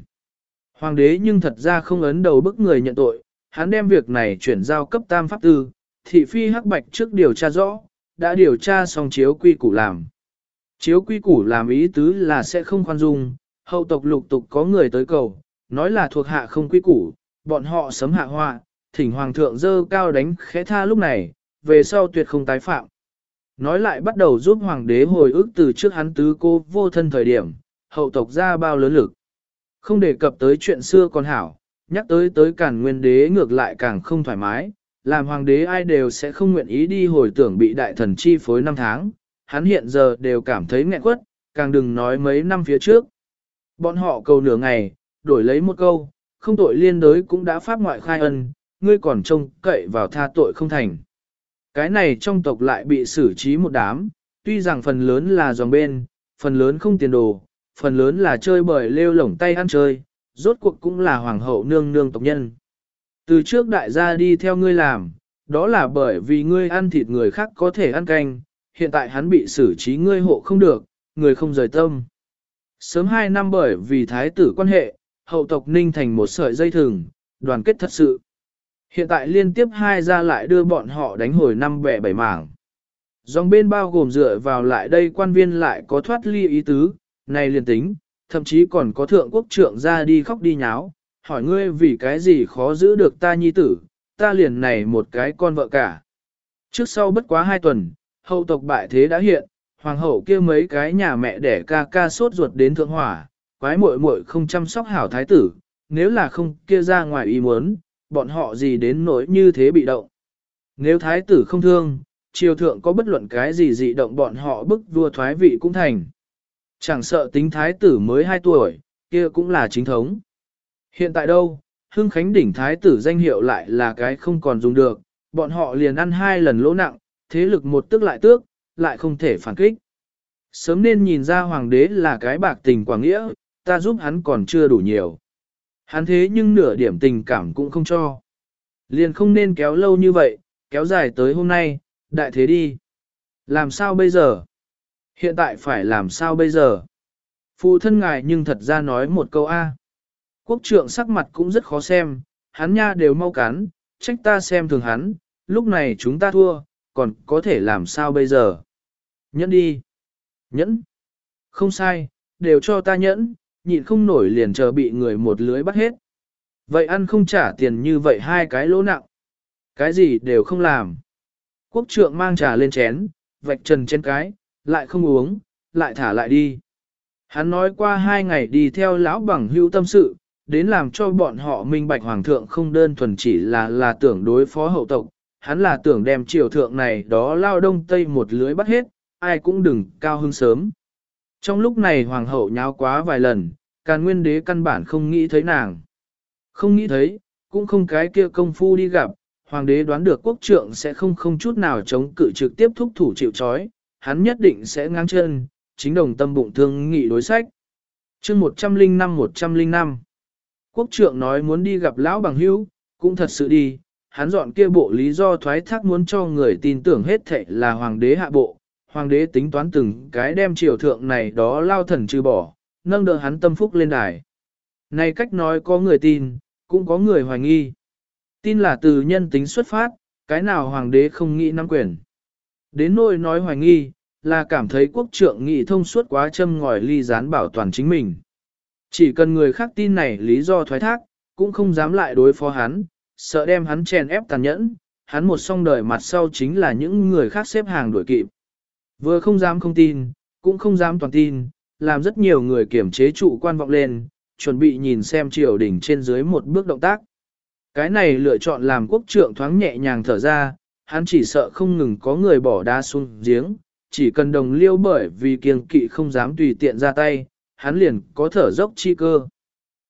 Hoàng đế nhưng thật ra không ấn đầu bức người nhận tội, hắn đem việc này chuyển giao cấp tam pháp tư, thị phi hắc bạch trước điều tra rõ, đã điều tra xong chiếu quy củ làm. Chiếu quy củ làm ý tứ là sẽ không khoan dung, hậu tộc lục tục có người tới cầu, nói là thuộc hạ không quy củ, bọn họ sấm hạ họa, thỉnh hoàng thượng dơ cao đánh khẽ tha lúc này, về sau tuyệt không tái phạm. Nói lại bắt đầu giúp hoàng đế hồi ức từ trước hắn tứ cô vô thân thời điểm, hậu tộc ra bao lớn lực. Không đề cập tới chuyện xưa còn hảo, nhắc tới tới cản nguyên đế ngược lại càng không thoải mái, làm hoàng đế ai đều sẽ không nguyện ý đi hồi tưởng bị đại thần chi phối năm tháng, hắn hiện giờ đều cảm thấy nghẹn quất, càng đừng nói mấy năm phía trước. Bọn họ cầu nửa ngày, đổi lấy một câu, không tội liên đới cũng đã pháp ngoại khai ân, ngươi còn trông cậy vào tha tội không thành. Cái này trong tộc lại bị xử trí một đám, tuy rằng phần lớn là dòng bên, phần lớn không tiền đồ, phần lớn là chơi bời lêu lổng tay ăn chơi, rốt cuộc cũng là hoàng hậu nương nương tộc nhân. Từ trước đại gia đi theo ngươi làm, đó là bởi vì ngươi ăn thịt người khác có thể ăn canh, hiện tại hắn bị xử trí ngươi hộ không được, người không rời tâm. Sớm hai năm bởi vì thái tử quan hệ, hậu tộc ninh thành một sợi dây thừng, đoàn kết thật sự. Hiện tại liên tiếp hai ra lại đưa bọn họ đánh hồi năm bẻ bảy mảng. Dòng bên bao gồm dựa vào lại đây quan viên lại có thoát ly ý tứ, này liền tính, thậm chí còn có thượng quốc trượng ra đi khóc đi nháo, hỏi ngươi vì cái gì khó giữ được ta nhi tử, ta liền này một cái con vợ cả. Trước sau bất quá hai tuần, hậu tộc bại thế đã hiện, hoàng hậu kia mấy cái nhà mẹ đẻ ca ca sốt ruột đến thượng hỏa, quái muội muội không chăm sóc hảo thái tử, nếu là không kia ra ngoài ý muốn, bọn họ gì đến nỗi như thế bị động. Nếu thái tử không thương, triều thượng có bất luận cái gì dị động bọn họ bức vua thoái vị cũng thành. Chẳng sợ tính thái tử mới 2 tuổi, kia cũng là chính thống. Hiện tại đâu, Hưng Khánh đỉnh thái tử danh hiệu lại là cái không còn dùng được, bọn họ liền ăn hai lần lỗ nặng, thế lực một tức lại tước, lại không thể phản kích. Sớm nên nhìn ra hoàng đế là cái bạc tình quảng nghĩa, ta giúp hắn còn chưa đủ nhiều. Hắn thế nhưng nửa điểm tình cảm cũng không cho. Liền không nên kéo lâu như vậy, kéo dài tới hôm nay, đại thế đi. Làm sao bây giờ? Hiện tại phải làm sao bây giờ? Phụ thân ngài nhưng thật ra nói một câu A. Quốc trượng sắc mặt cũng rất khó xem, hắn nha đều mau cắn, trách ta xem thường hắn, lúc này chúng ta thua, còn có thể làm sao bây giờ? Nhẫn đi. Nhẫn. Không sai, đều cho ta nhẫn, nhịn không nổi liền chờ bị người một lưới bắt hết. Vậy ăn không trả tiền như vậy hai cái lỗ nặng. Cái gì đều không làm. Quốc trượng mang trà lên chén, vạch trần trên cái, lại không uống, lại thả lại đi. Hắn nói qua hai ngày đi theo lão bằng hữu tâm sự, đến làm cho bọn họ minh bạch hoàng thượng không đơn thuần chỉ là là tưởng đối phó hậu tộc, hắn là tưởng đem triều thượng này đó lao đông tây một lưới bắt hết, ai cũng đừng cao hưng sớm. Trong lúc này hoàng hậu nháo quá vài lần, càn nguyên đế căn bản không nghĩ thấy nàng. Không nghĩ thấy, cũng không cái kia công phu đi gặp, hoàng đế đoán được quốc trượng sẽ không không chút nào chống cự trực tiếp thúc thủ chịu chói, hắn nhất định sẽ ngang chân, chính đồng tâm bụng thương nghị đối sách. chương 105-105 Quốc trượng nói muốn đi gặp lão bằng hữu, cũng thật sự đi, hắn dọn kia bộ lý do thoái thác muốn cho người tin tưởng hết thệ là hoàng đế hạ bộ, hoàng đế tính toán từng cái đem triều thượng này đó lao thần trừ bỏ, nâng đỡ hắn tâm phúc lên đài. Này cách nói có người tin, cũng có người hoài nghi. Tin là từ nhân tính xuất phát, cái nào hoàng đế không nghĩ nắm quyền. Đến nỗi nói hoài nghi, là cảm thấy quốc trượng nghị thông suốt quá châm ngòi ly gián bảo toàn chính mình. Chỉ cần người khác tin này lý do thoái thác, cũng không dám lại đối phó hắn, sợ đem hắn chèn ép tàn nhẫn, hắn một song đời mặt sau chính là những người khác xếp hàng đuổi kịp. Vừa không dám không tin, cũng không dám toàn tin, làm rất nhiều người kiểm chế trụ quan vọng lên, chuẩn bị nhìn xem triều đỉnh trên dưới một bước động tác. Cái này lựa chọn làm quốc trượng thoáng nhẹ nhàng thở ra, hắn chỉ sợ không ngừng có người bỏ đá xuống giếng, chỉ cần đồng liêu bởi vì kiêng kỵ không dám tùy tiện ra tay, hắn liền có thở dốc chi cơ.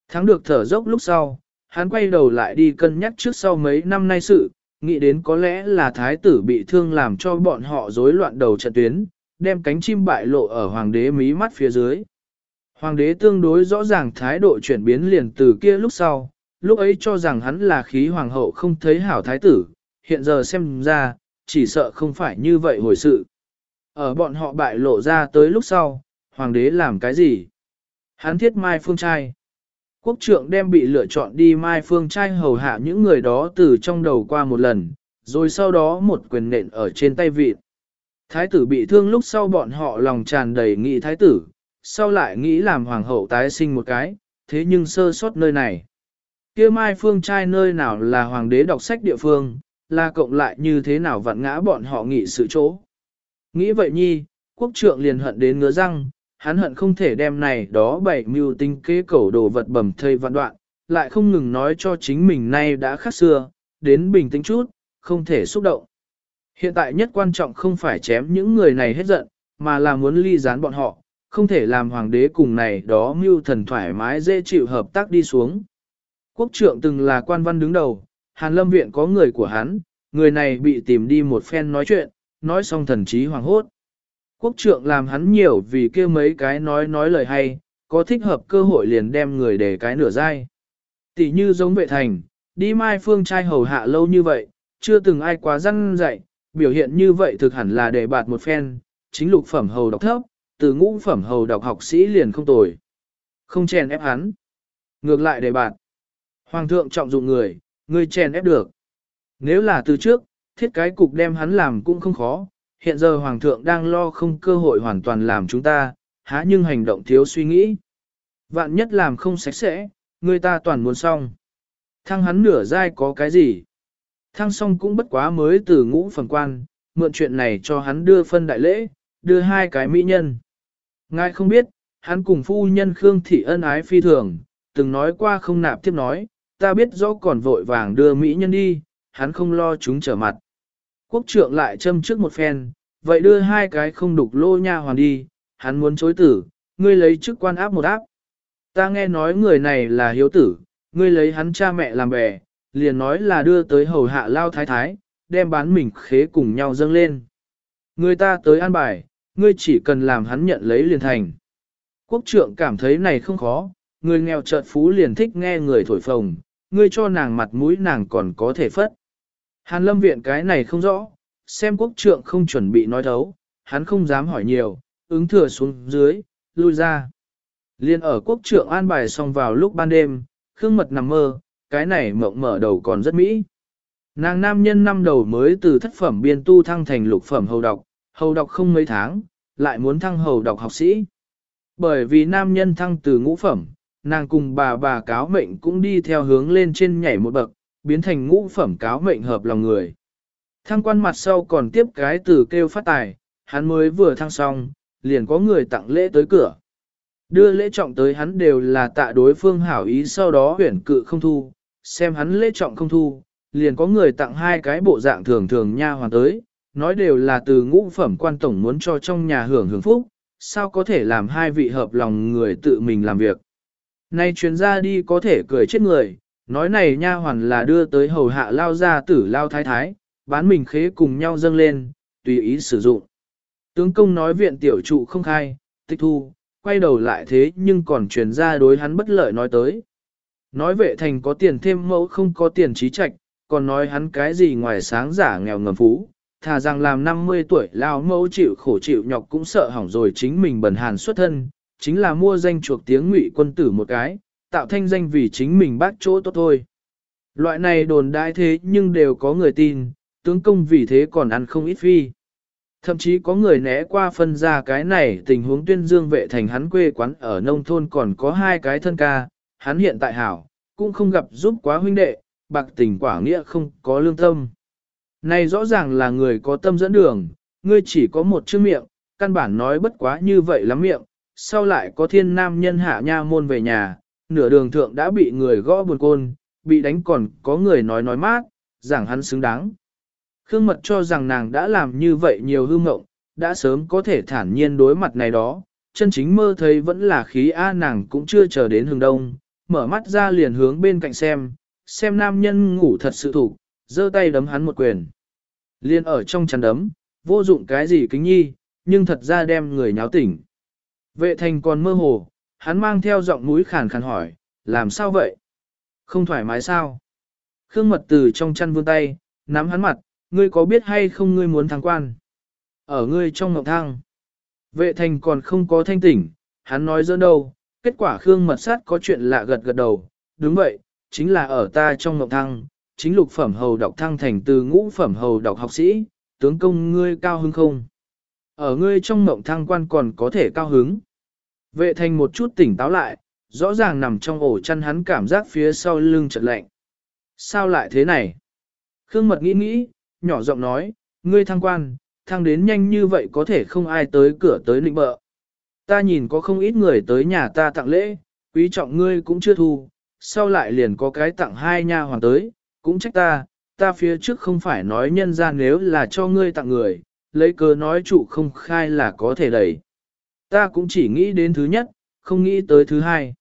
Thắng được thở dốc lúc sau, hắn quay đầu lại đi cân nhắc trước sau mấy năm nay sự, nghĩ đến có lẽ là thái tử bị thương làm cho bọn họ rối loạn đầu trận tuyến, đem cánh chim bại lộ ở hoàng đế mí mắt phía dưới. Hoàng đế tương đối rõ ràng thái độ chuyển biến liền từ kia lúc sau, lúc ấy cho rằng hắn là khí hoàng hậu không thấy hảo thái tử, hiện giờ xem ra, chỉ sợ không phải như vậy hồi sự. Ở bọn họ bại lộ ra tới lúc sau, hoàng đế làm cái gì? Hắn thiết mai phương trai. Quốc trượng đem bị lựa chọn đi mai phương trai hầu hạ những người đó từ trong đầu qua một lần, rồi sau đó một quyền nện ở trên tay vịt. Thái tử bị thương lúc sau bọn họ lòng tràn đầy nghĩ thái tử, sau lại nghĩ làm hoàng hậu tái sinh một cái, thế nhưng sơ sót nơi này. kia mai phương trai nơi nào là hoàng đế đọc sách địa phương, là cộng lại như thế nào vặn ngã bọn họ nghĩ sự chỗ. Nghĩ vậy nhi, quốc trượng liền hận đến ngứa răng, hắn hận không thể đem này đó bảy mưu tinh kế cẩu đồ vật bẩm thây vạn đoạn, lại không ngừng nói cho chính mình nay đã khác xưa, đến bình tĩnh chút, không thể xúc động. Hiện tại nhất quan trọng không phải chém những người này hết giận, mà là muốn ly gián bọn họ, không thể làm hoàng đế cùng này đó mưu thần thoải mái dễ chịu hợp tác đi xuống. Quốc trượng từng là quan văn đứng đầu, Hàn Lâm Viện có người của hắn, người này bị tìm đi một phen nói chuyện, nói xong thần trí hoàng hốt. Quốc trượng làm hắn nhiều vì kia mấy cái nói nói lời hay, có thích hợp cơ hội liền đem người để cái nửa dai. Tỷ như giống vệ thành, đi mai phương trai hầu hạ lâu như vậy, chưa từng ai quá răng dạy, biểu hiện như vậy thực hẳn là để bạt một phen, chính lục phẩm hầu đọc thấp, từ ngũ phẩm hầu đọc học sĩ liền không tồi. Không chèn ép hắn. Ngược lại để bạt. Hoàng thượng trọng dụng người, người chèn ép được. Nếu là từ trước, thiết cái cục đem hắn làm cũng không khó, hiện giờ Hoàng thượng đang lo không cơ hội hoàn toàn làm chúng ta, há nhưng hành động thiếu suy nghĩ. Vạn nhất làm không sạch sẽ, người ta toàn muốn xong. Thăng hắn nửa dai có cái gì? Thăng xong cũng bất quá mới từ ngũ phần quan, mượn chuyện này cho hắn đưa phân đại lễ, đưa hai cái mỹ nhân. Ngài không biết, hắn cùng phu nhân Khương Thị ân ái phi thường, từng nói qua không nạp tiếp nói, ta biết rõ còn vội vàng đưa mỹ nhân đi, hắn không lo chúng trở mặt. Quốc trượng lại châm trước một phen, vậy đưa hai cái không đục lô nha hoàn đi, hắn muốn chối tử, ngươi lấy chức quan áp một áp. Ta nghe nói người này là hiếu tử, ngươi lấy hắn cha mẹ làm bè, liền nói là đưa tới hầu hạ lao thái thái, đem bán mình khế cùng nhau dâng lên. Người ta tới an bài, ngươi chỉ cần làm hắn nhận lấy liền thành. Quốc trượng cảm thấy này không khó, người nghèo chợt phú liền thích nghe người thổi phồng, ngươi cho nàng mặt mũi nàng còn có thể phất. Hàn lâm viện cái này không rõ, xem quốc trượng không chuẩn bị nói thấu, hắn không dám hỏi nhiều, ứng thừa xuống dưới, lui ra. Liên ở quốc trượng an bài xong vào lúc ban đêm, khương mật nằm mơ, cái này mộng mở đầu còn rất mỹ. Nàng nam nhân năm đầu mới từ thất phẩm biên tu thăng thành lục phẩm hầu độc, hầu độc không mấy tháng, lại muốn thăng hầu độc học sĩ. Bởi vì nam nhân thăng từ ngũ phẩm, nàng cùng bà bà cáo mệnh cũng đi theo hướng lên trên nhảy một bậc, biến thành ngũ phẩm cáo mệnh hợp lòng người. Thăng quan mặt sau còn tiếp cái từ kêu phát tài, hắn mới vừa thăng xong, liền có người tặng lễ tới cửa. Đưa lễ trọng tới hắn đều là tạ đối phương hảo ý sau đó huyển cự không thu, xem hắn lễ trọng không thu, liền có người tặng hai cái bộ dạng thường thường nha hoàn tới, nói đều là từ ngũ phẩm quan tổng muốn cho trong nhà hưởng hưởng phúc, sao có thể làm hai vị hợp lòng người tự mình làm việc. Nay chuyến ra đi có thể cười chết người, nói này nha hoàn là đưa tới hầu hạ lao ra tử lao thái thái, bán mình khế cùng nhau dâng lên, tùy ý sử dụng. Tướng công nói viện tiểu trụ không khai, tịch thu, quay đầu lại thế nhưng còn truyền ra đối hắn bất lợi nói tới. Nói vệ thành có tiền thêm mẫu không có tiền trí trạch, còn nói hắn cái gì ngoài sáng giả nghèo ngầm phú, thà rằng làm 50 tuổi lao mẫu chịu khổ chịu nhọc cũng sợ hỏng rồi chính mình bần hàn xuất thân, chính là mua danh chuộc tiếng ngụy quân tử một cái, tạo thanh danh vì chính mình bác chỗ tốt thôi. Loại này đồn đại thế nhưng đều có người tin, tướng công vì thế còn ăn không ít phi. Thậm chí có người né qua phân ra cái này tình huống tuyên dương vệ thành hắn quê quán ở nông thôn còn có hai cái thân ca, hắn hiện tại hảo, cũng không gặp giúp quá huynh đệ, bạc tình quả nghĩa không có lương tâm. Này rõ ràng là người có tâm dẫn đường, ngươi chỉ có một chữ miệng, căn bản nói bất quá như vậy lắm miệng, sau lại có thiên nam nhân hạ nha môn về nhà, nửa đường thượng đã bị người gõ buồn côn, bị đánh còn có người nói nói mát, rằng hắn xứng đáng. Khương Mật cho rằng nàng đã làm như vậy nhiều hư mộng, đã sớm có thể thản nhiên đối mặt này đó, chân chính mơ thấy vẫn là khí A nàng cũng chưa chờ đến hướng đông, mở mắt ra liền hướng bên cạnh xem, xem nam nhân ngủ thật sự thủ, giơ tay đấm hắn một quyền. Liên ở trong chăn đấm, vô dụng cái gì kính nhi, nhưng thật ra đem người nháo tỉnh. Vệ thành còn mơ hồ, hắn mang theo giọng mũi khàn khàn hỏi, làm sao vậy? Không thoải mái sao? Khương mật từ trong chăn vươn tay, nắm hắn mặt, ngươi có biết hay không ngươi muốn thăng quan? Ở ngươi trong ngọc thang. Vệ thành còn không có thanh tỉnh, hắn nói dỡ đâu, kết quả Khương mật sát có chuyện lạ gật gật đầu, đúng vậy, chính là ở ta trong ngọc thang. chính lục phẩm hầu đọc thăng thành từ ngũ phẩm hầu đọc học sĩ, tướng công ngươi cao hứng không? Ở ngươi trong ngộng thăng quan còn có thể cao hứng. Vệ thành một chút tỉnh táo lại, rõ ràng nằm trong ổ chăn hắn cảm giác phía sau lưng chợt lạnh. Sao lại thế này? Khương mật nghĩ nghĩ, nhỏ giọng nói, ngươi thăng quan, thăng đến nhanh như vậy có thể không ai tới cửa tới lĩnh bợ. Ta nhìn có không ít người tới nhà ta tặng lễ, quý trọng ngươi cũng chưa thu, sau lại liền có cái tặng hai nha hoàng tới, cũng trách ta, ta phía trước không phải nói nhân ra nếu là cho ngươi tặng người, lấy cớ nói trụ không khai là có thể đẩy. Ta cũng chỉ nghĩ đến thứ nhất, không nghĩ tới thứ hai.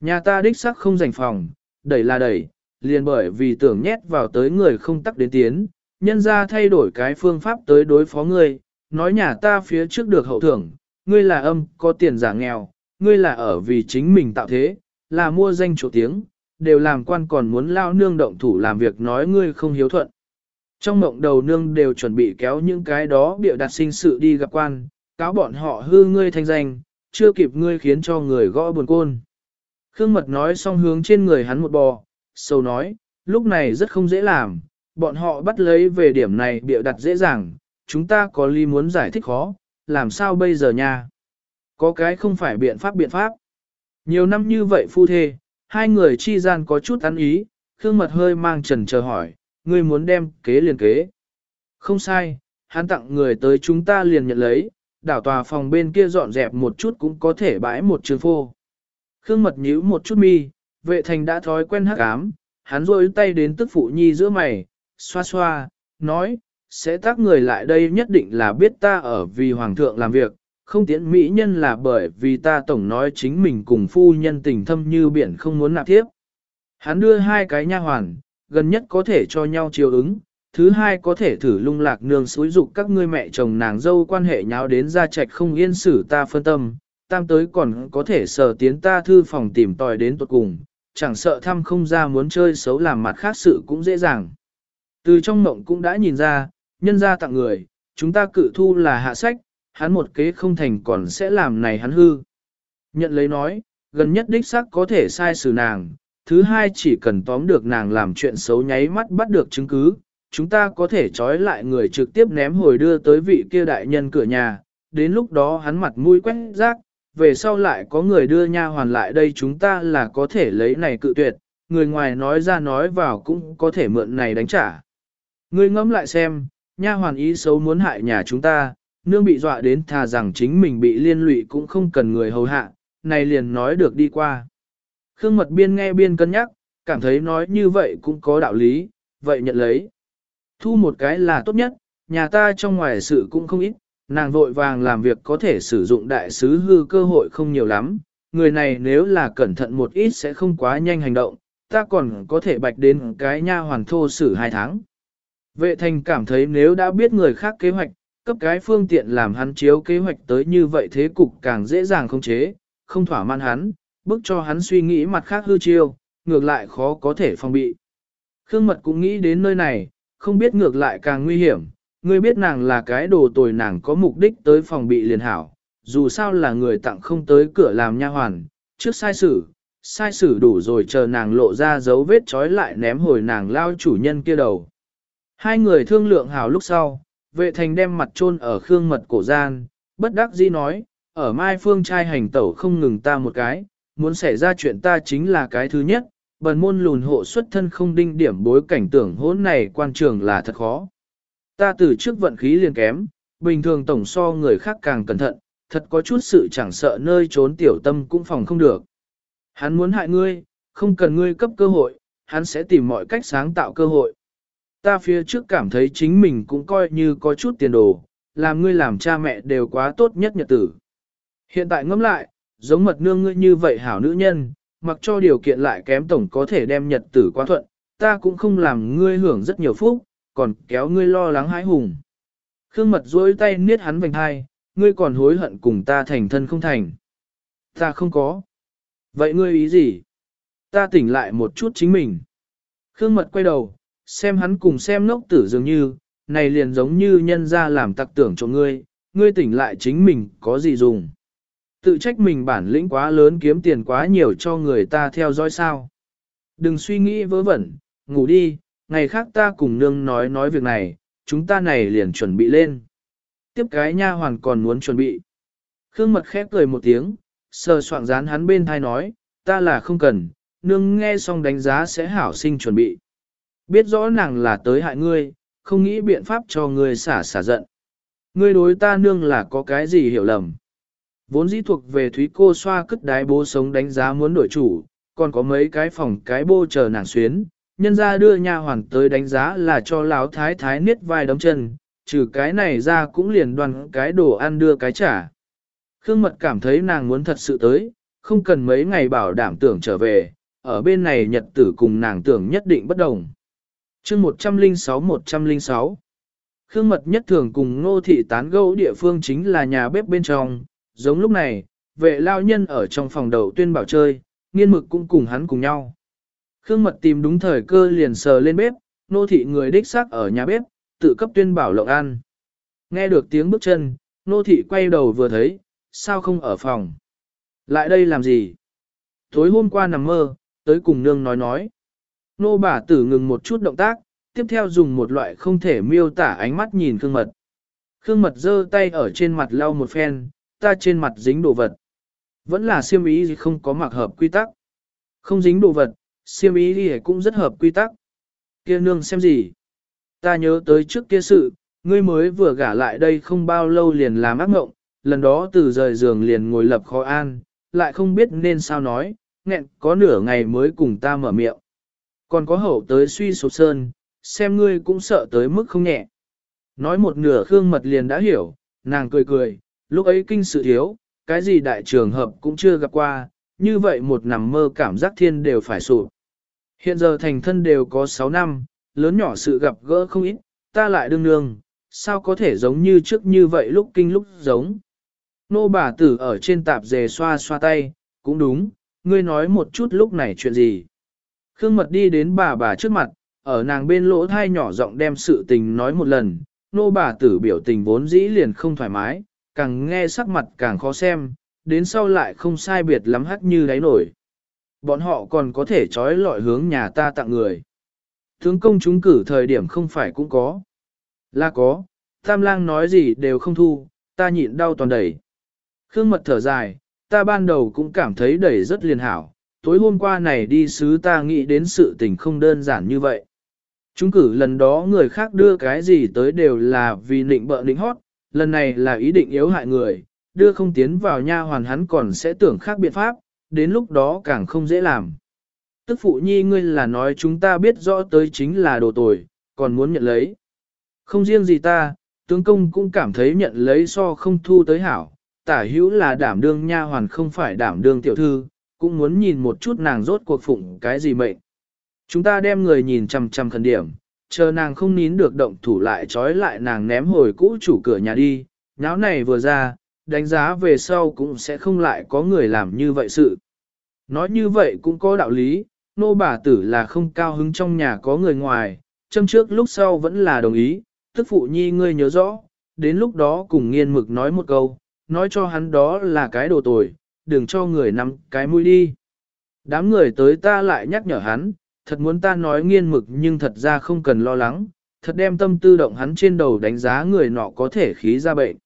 Nhà ta đích sắc không dành phòng, đẩy là đẩy, liền bởi vì tưởng nhét vào tới người không tắc đến tiến, nhân ra thay đổi cái phương pháp tới đối phó ngươi, nói nhà ta phía trước được hậu thưởng, ngươi là âm, có tiền giả nghèo, ngươi là ở vì chính mình tạo thế, là mua danh chỗ tiếng, đều làm quan còn muốn lao nương động thủ làm việc nói ngươi không hiếu thuận. Trong mộng đầu nương đều chuẩn bị kéo những cái đó biểu đặt sinh sự đi gặp quan, cáo bọn họ hư ngươi thanh danh, chưa kịp ngươi khiến cho người gõ buồn côn. Khương Mật nói xong hướng trên người hắn một bò, sâu nói, lúc này rất không dễ làm, bọn họ bắt lấy về điểm này biểu đặt dễ dàng, chúng ta có ly muốn giải thích khó, làm sao bây giờ nha? Có cái không phải biện pháp biện pháp. Nhiều năm như vậy phu thê, hai người chi gian có chút ăn ý, Khương Mật hơi mang trần chờ hỏi, ngươi muốn đem kế liền kế. Không sai, hắn tặng người tới chúng ta liền nhận lấy, đảo tòa phòng bên kia dọn dẹp một chút cũng có thể bãi một trường phô. Khương Mật nhíu một chút mi, vệ thành đã thói quen hắc ám, hắn rôi tay đến tức phụ nhi giữa mày, xoa xoa, nói, sẽ tác người lại đây nhất định là biết ta ở vì hoàng thượng làm việc, không tiễn mỹ nhân là bởi vì ta tổng nói chính mình cùng phu nhân tình thâm như biển không muốn nạp tiếp. Hắn đưa hai cái nha hoàn, gần nhất có thể cho nhau chiều ứng, thứ hai có thể thử lung lạc nương xúi dục các ngươi mẹ chồng nàng dâu quan hệ nháo đến ra trạch không yên xử ta phân tâm, tam tới còn có thể sở tiến ta thư phòng tìm tòi đến tuột cùng, chẳng sợ thăm không ra muốn chơi xấu làm mặt khác sự cũng dễ dàng. Từ trong mộng cũng đã nhìn ra, nhân ra tặng người, chúng ta cự thu là hạ sách, hắn một kế không thành còn sẽ làm này hắn hư. Nhận lấy nói, gần nhất đích xác có thể sai xử nàng, thứ hai chỉ cần tóm được nàng làm chuyện xấu nháy mắt bắt được chứng cứ, chúng ta có thể trói lại người trực tiếp ném hồi đưa tới vị kia đại nhân cửa nhà, đến lúc đó hắn mặt mũi quét rác, về sau lại có người đưa nha hoàn lại đây chúng ta là có thể lấy này cự tuyệt, người ngoài nói ra nói vào cũng có thể mượn này đánh trả. Ngươi ngẫm lại xem, nha hoàn ý xấu muốn hại nhà chúng ta, nương bị dọa đến thà rằng chính mình bị liên lụy cũng không cần người hầu hạ, này liền nói được đi qua. Khương mật biên nghe biên cân nhắc, cảm thấy nói như vậy cũng có đạo lý, vậy nhận lấy. Thu một cái là tốt nhất, nhà ta trong ngoài sự cũng không ít, nàng vội vàng làm việc có thể sử dụng đại sứ hư cơ hội không nhiều lắm, người này nếu là cẩn thận một ít sẽ không quá nhanh hành động, ta còn có thể bạch đến cái nha hoàn thô xử hai tháng. Vệ thành cảm thấy nếu đã biết người khác kế hoạch, cấp cái phương tiện làm hắn chiếu kế hoạch tới như vậy thế cục càng dễ dàng không chế, không thỏa mãn hắn, bức cho hắn suy nghĩ mặt khác hư chiêu, ngược lại khó có thể phòng bị. Khương Mật cũng nghĩ đến nơi này, không biết ngược lại càng nguy hiểm, ngươi biết nàng là cái đồ tồi nàng có mục đích tới phòng bị liền hảo, dù sao là người tặng không tới cửa làm nha hoàn, trước sai xử, sai xử đủ rồi chờ nàng lộ ra dấu vết trói lại ném hồi nàng lao chủ nhân kia đầu. Hai người thương lượng hảo lúc sau, vệ thành đem mặt chôn ở khương mật cổ gian, bất đắc dĩ nói, ở mai phương trai hành tẩu không ngừng ta một cái, muốn xảy ra chuyện ta chính là cái thứ nhất, bần môn lùn hộ xuất thân không đinh điểm bối cảnh tưởng hỗn này quan trường là thật khó. Ta từ trước vận khí liền kém, bình thường tổng so người khác càng cẩn thận, thật có chút sự chẳng sợ nơi trốn tiểu tâm cũng phòng không được. Hắn muốn hại ngươi, không cần ngươi cấp cơ hội, hắn sẽ tìm mọi cách sáng tạo cơ hội. Ta phía trước cảm thấy chính mình cũng coi như có chút tiền đồ, làm ngươi làm cha mẹ đều quá tốt nhất nhật tử. Hiện tại ngẫm lại, giống mật nương ngươi như vậy hảo nữ nhân, mặc cho điều kiện lại kém tổng có thể đem nhật tử quá thuận, ta cũng không làm ngươi hưởng rất nhiều phúc, còn kéo ngươi lo lắng hãi hùng. Khương mật duỗi tay niết hắn vành hai, ngươi còn hối hận cùng ta thành thân không thành. Ta không có. Vậy ngươi ý gì? Ta tỉnh lại một chút chính mình. Khương mật quay đầu, xem hắn cùng xem ngốc tử dường như, này liền giống như nhân ra làm tặc tưởng cho ngươi, ngươi tỉnh lại chính mình có gì dùng. Tự trách mình bản lĩnh quá lớn kiếm tiền quá nhiều cho người ta theo dõi sao. Đừng suy nghĩ vớ vẩn, ngủ đi, ngày khác ta cùng nương nói nói việc này, chúng ta này liền chuẩn bị lên. Tiếp cái nha hoàn còn muốn chuẩn bị. Khương mật khép cười một tiếng, sờ soạn dán hắn bên thai nói, ta là không cần, nương nghe xong đánh giá sẽ hảo sinh chuẩn bị. Biết rõ nàng là tới hại ngươi, không nghĩ biện pháp cho ngươi xả xả giận. Ngươi đối ta nương là có cái gì hiểu lầm. Vốn dĩ thuộc về Thúy cô xoa cất đái bố sống đánh giá muốn đổi chủ, còn có mấy cái phòng cái bô chờ nàng xuyến, nhân ra đưa nha hoàn tới đánh giá là cho lão thái thái niết vai đấm chân, trừ cái này ra cũng liền đoàn cái đồ ăn đưa cái trả. Khương Mật cảm thấy nàng muốn thật sự tới, không cần mấy ngày bảo đảm tưởng trở về, ở bên này nhật tử cùng nàng tưởng nhất định bất đồng. chương 106-106 Khương Mật nhất thường cùng ngô thị tán gẫu địa phương chính là nhà bếp bên trong, giống lúc này, vệ lao nhân ở trong phòng đầu tuyên bảo chơi, nghiên mực cũng cùng hắn cùng nhau. Khương Mật tìm đúng thời cơ liền sờ lên bếp, nô thị người đích xác ở nhà bếp, tự cấp tuyên bảo lộng ăn. Nghe được tiếng bước chân, nô thị quay đầu vừa thấy, sao không ở phòng? Lại đây làm gì? Tối hôm qua nằm mơ, tới cùng nương nói nói. Nô bà tử ngừng một chút động tác, tiếp theo dùng một loại không thể miêu tả ánh mắt nhìn Khương Mật. Khương Mật giơ tay ở trên mặt lau một phen, ta trên mặt dính đồ vật. Vẫn là siêm ý gì không có mặc hợp quy tắc. Không dính đồ vật, siêm ý gì cũng rất hợp quy tắc. Kia nương xem gì? Ta nhớ tới trước kia sự, ngươi mới vừa gả lại đây không bao lâu liền làm ác mộng, lần đó từ rời giường liền ngồi lập khó an, lại không biết nên sao nói, nghẹn có nửa ngày mới cùng ta mở miệng. Còn có hậu tới suy sụp sơn, xem ngươi cũng sợ tới mức không nhẹ. Nói một nửa khương mật liền đã hiểu, nàng cười cười, lúc ấy kinh sự thiếu, cái gì đại trường hợp cũng chưa gặp qua, như vậy một nằm mơ cảm giác thiên đều phải sụp. Hiện giờ thành thân đều có 6 năm, lớn nhỏ sự gặp gỡ không ít, ta lại đương nương, sao có thể giống như trước như vậy lúc kinh lúc giống. Nô bà tử ở trên tạp dề xoa xoa tay, cũng đúng, ngươi nói một chút lúc này chuyện gì. Khương mật đi đến bà bà trước mặt, ở nàng bên lỗ thai nhỏ giọng đem sự tình nói một lần, nô bà tử biểu tình vốn dĩ liền không thoải mái, càng nghe sắc mặt càng khó xem, đến sau lại không sai biệt lắm hắt như đáy nổi. Bọn họ còn có thể trói lọi hướng nhà ta tặng người. Tướng công chúng cử thời điểm không phải cũng có. Là có, tam lang nói gì đều không thu, ta nhịn đau toàn đẩy. Khương mật thở dài, ta ban đầu cũng cảm thấy đẩy rất liền hảo, tối hôm qua này đi sứ ta nghĩ đến sự tình không đơn giản như vậy. Chúng cử lần đó người khác đưa cái gì tới đều là vì nịnh bợ nịnh hót, lần này là ý định yếu hại người, đưa không tiến vào nha hoàn hắn còn sẽ tưởng khác biện pháp, đến lúc đó càng không dễ làm. Tức phụ nhi ngươi là nói chúng ta biết rõ tới chính là đồ tồi, còn muốn nhận lấy. Không riêng gì ta, tướng công cũng cảm thấy nhận lấy so không thu tới hảo, tả hữu là đảm đương nha hoàn không phải đảm đương tiểu thư, cũng muốn nhìn một chút nàng rốt cuộc phụng cái gì mệnh. Chúng ta đem người nhìn chằm chằm khẩn điểm, chờ nàng không nín được động thủ lại trói lại nàng ném hồi cũ chủ cửa nhà đi, náo này vừa ra, đánh giá về sau cũng sẽ không lại có người làm như vậy sự. Nói như vậy cũng có đạo lý, nô bà tử là không cao hứng trong nhà có người ngoài, châm trước lúc sau vẫn là đồng ý, tức phụ nhi ngươi nhớ rõ, đến lúc đó cùng nghiên mực nói một câu, nói cho hắn đó là cái đồ tồi, đừng cho người nắm cái mũi đi. Đám người tới ta lại nhắc nhở hắn, thật muốn ta nói nghiên mực nhưng thật ra không cần lo lắng, thật đem tâm tư động hắn trên đầu đánh giá người nọ có thể khí ra bệnh.